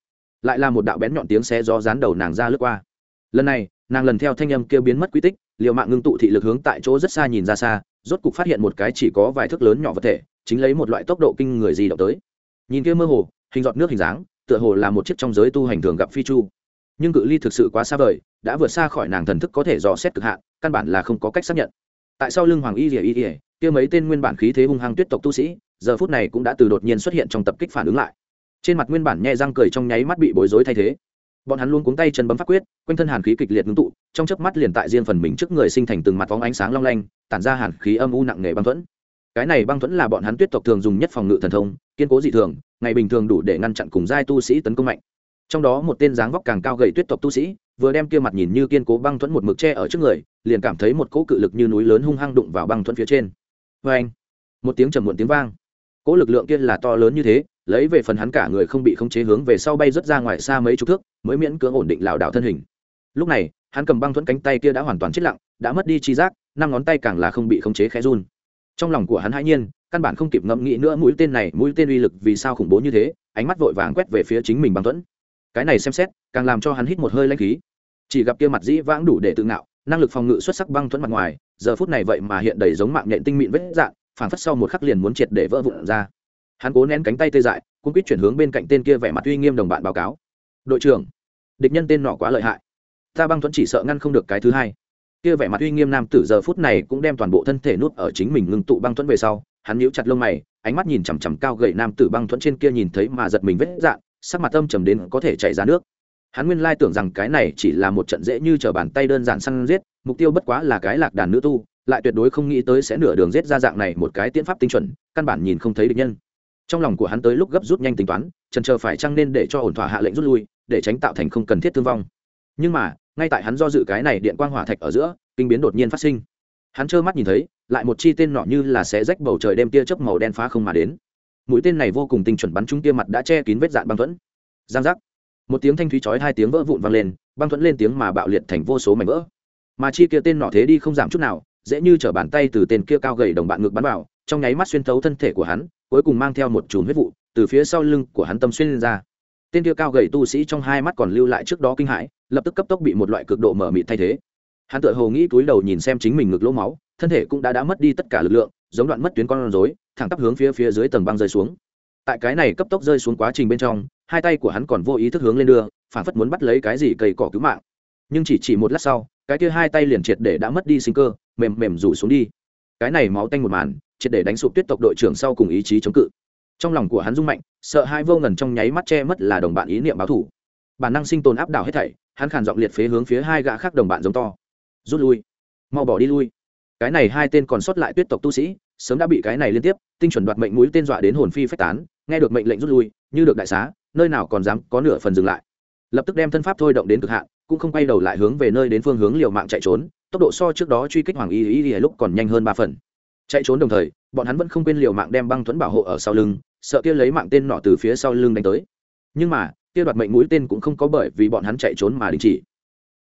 lại là một đạo bén nhọn tiếng xé gió dán đầu nàng ra lướt qua. Lần này, nàng lần theo thanh âm kia biến mất quy tích liệu mạng ngưng tụ thị lực hướng tại chỗ rất xa nhìn ra xa, rốt cục phát hiện một cái chỉ có vài thước lớn nhỏ vật thể, chính lấy một loại tốc độ kinh người gì động tới. Nhìn kia mơ hồ, hình giọt nước hình dáng, tựa hồ là một chiếc trong giới tu hành thường gặp phi chu nhưng cự ly thực sự quá xa vời, đã vượt xa khỏi nàng thần thức có thể dò xét cực hạn, căn bản là không có cách xác nhận. Tại sao lưng hoàng y rỉa y rỉa kia mấy tên nguyên bản khí thế hung hăng tuyết tộc tu sĩ, giờ phút này cũng đã từ đột nhiên xuất hiện trong tập kích phản ứng lại. Trên mặt nguyên bản nhẹ răng cười trong nháy mắt bị bối rối thay thế. Bọn hắn luôn cuống tay chân bấm pháp quyết, quanh thân hàn khí kịch liệt ngưng tụ, trong chớp mắt liền tại riêng phần mình trước người sinh thành từng mặt phóng ánh sáng long lanh, tản ra hàn khí âm u nặng nề băng thuẫn. Cái này băng thuẫn là bọn hắn tuyết tộc thường dùng nhất phòng ngự thần thông, kiên cố dị thường, ngày bình thường đủ để ngăn chặn cùng giai tu sĩ tấn công mạnh trong đó một tên dáng vóc càng cao gầy tuyết tộc tu sĩ, vừa đem kia mặt nhìn như kiên cố băng thuẫn một mực tre ở trước người, liền cảm thấy một cỗ cự lực như núi lớn hung hăng đụng vào băng thuẫn phía trên. Vê anh, một tiếng trầm muộn tiếng vang. Cỗ lực lượng kia là to lớn như thế, lấy về phần hắn cả người không bị khống chế hướng về sau bay rớt ra ngoài xa mấy chục thước, mới miễn cưỡng ổn định lảo đảo thân hình. Lúc này, hắn cầm băng thuẫn cánh tay kia đã hoàn toàn chết lặng, đã mất đi chi giác, năm ngón tay càng là không bị khống chế khẽ run. Trong lòng của hắn hãi nhiên, căn bản không kịp ngẫm nghĩ nữa mũi tên này, mũi tên uy lực vì sao khủng bố như thế, ánh mắt vội vàng quét về phía chính mình băng thuẫn cái này xem xét, càng làm cho hắn hít một hơi lanh khí. Chỉ gặp kia mặt dĩ vãng đủ để tự ngạo, năng lực phòng ngự xuất sắc băng thuẫn mặt ngoài, giờ phút này vậy mà hiện đầy giống mạng nhện tinh mịn vết dạn phảng phất sau một khắc liền muốn triệt để vỡ vụn ra. Hắn cố nén cánh tay tê dại cũng quyết chuyển hướng bên cạnh tên kia vẻ mặt uy nghiêm đồng bạn báo cáo. Đội trưởng, địch nhân tên nọ quá lợi hại. Ta băng thuẫn chỉ sợ ngăn không được cái thứ hai. Kia vẻ mặt uy nghiêm nam tử giờ phút này cũng đem toàn bộ thân thể nuốt ở chính mình ngưng tụ băng thuẫn về sau, hắn nhíu chặt lông mày, ánh mắt nhìn chằm chằm cao gậy nam tử băng thuẫn trên kia nhìn thấy mà giật mình vết dạn sắc mặt âm trầm đến có thể chảy ra nước. Hắn nguyên lai tưởng rằng cái này chỉ là một trận dễ như t r ở bàn tay đơn giản săn giết, mục tiêu bất quá là cái lạc đàn nữ tu, lại tuyệt đối không nghĩ tới sẽ nửa đường giết ra dạng này một cái tiễn pháp tinh chuẩn, căn bản nhìn không thấy được nhân. Trong lòng của hắn tới lúc gấp rút nhanh tính toán, trần chờ phải chăng nên để cho ổn thỏa hạ lệnh rút lui, để tránh tạo thành không cần thiết thương vong. Nhưng mà, ngay tại hắn do dự cái này điện quang hỏa thạch ở giữa, kinh biến đột nhiên phát sinh. Hắn trơ mắt nhìn thấy, lại một chi tên nọ như là sẽ rách bầu trời đem tia chớp màu đen phá không mà đến mũi tên này vô cùng tinh chuẩn bắn trúng tia mặt đã che kín vết dạn băng thuẫn. Giang giác. Một tiếng thanh thúy chói hai tiếng vỡ vụn vang lên, băng thuẫn lên tiếng mà bạo liệt thành vô số mảnh vỡ. Mà chi kia tên nọ thế đi không giảm chút nào, dễ như chở bàn tay từ tên kia cao gầy đồng bạn ngực bắn vào, trong nháy mắt xuyên thấu thân thể của hắn, cuối cùng mang theo một chùm huyết vụ từ phía sau lưng của hắn tâm xuyên lên ra. Tên kia cao gầy tu sĩ trong hai mắt còn lưu lại trước đó kinh hãi, lập tức cấp tốc bị một loại cực độ mở mịt thay thế. Hắn tự hồ nghĩ túi đầu nhìn xem chính mình ngực lỗ máu, thân thể cũng đã đã mất đi tất cả lực lượng, giống đoạn mất tuyến con rối thẳng tắp hướng phía phía dưới tầng băng rơi xuống. Tại cái này cấp tốc rơi xuống quá trình bên trong, hai tay của hắn còn vô ý thức hướng lên đưa, phản phất muốn bắt lấy cái gì cây cỏ cứu mạng. Nhưng chỉ chỉ một lát sau, cái kia hai tay liền triệt để đã mất đi sinh cơ, mềm mềm rủ xuống đi. Cái này máu tanh một màn, triệt để đánh sụp tuyết tộc đội trưởng sau cùng ý chí chống cự. Trong lòng của hắn rung mạnh, sợ hai vô ngần trong nháy mắt che mất là đồng bạn ý niệm báo thủ. Bản năng sinh tồn áp đảo hết thảy, hắn khàn giọng liệt phế hướng phía hai gã khác đồng bạn giống to. Rút lui. Mau bỏ đi lui. Cái này hai tên còn sót lại tuyết tộc tu sĩ sớm đã bị cái này liên tiếp, tinh chuẩn đoạt mệnh mũi tên dọa đến hồn phi phách tán, nghe được mệnh lệnh rút lui, như được đại xá, nơi nào còn dám có nửa phần dừng lại. Lập tức đem thân pháp thôi động đến cực hạn, cũng không quay đầu lại hướng về nơi đến phương hướng liều mạng chạy trốn, tốc độ so trước đó truy kích hoàng y y y lúc còn nhanh hơn ba phần. Chạy trốn đồng thời, bọn hắn vẫn không quên liều mạng đem băng thuẫn bảo hộ ở sau lưng, sợ kia lấy mạng tên nọ từ phía sau lưng đánh tới. Nhưng mà, kia đoạt mệnh mũi tên cũng không có bởi vì bọn hắn chạy trốn mà đình chỉ.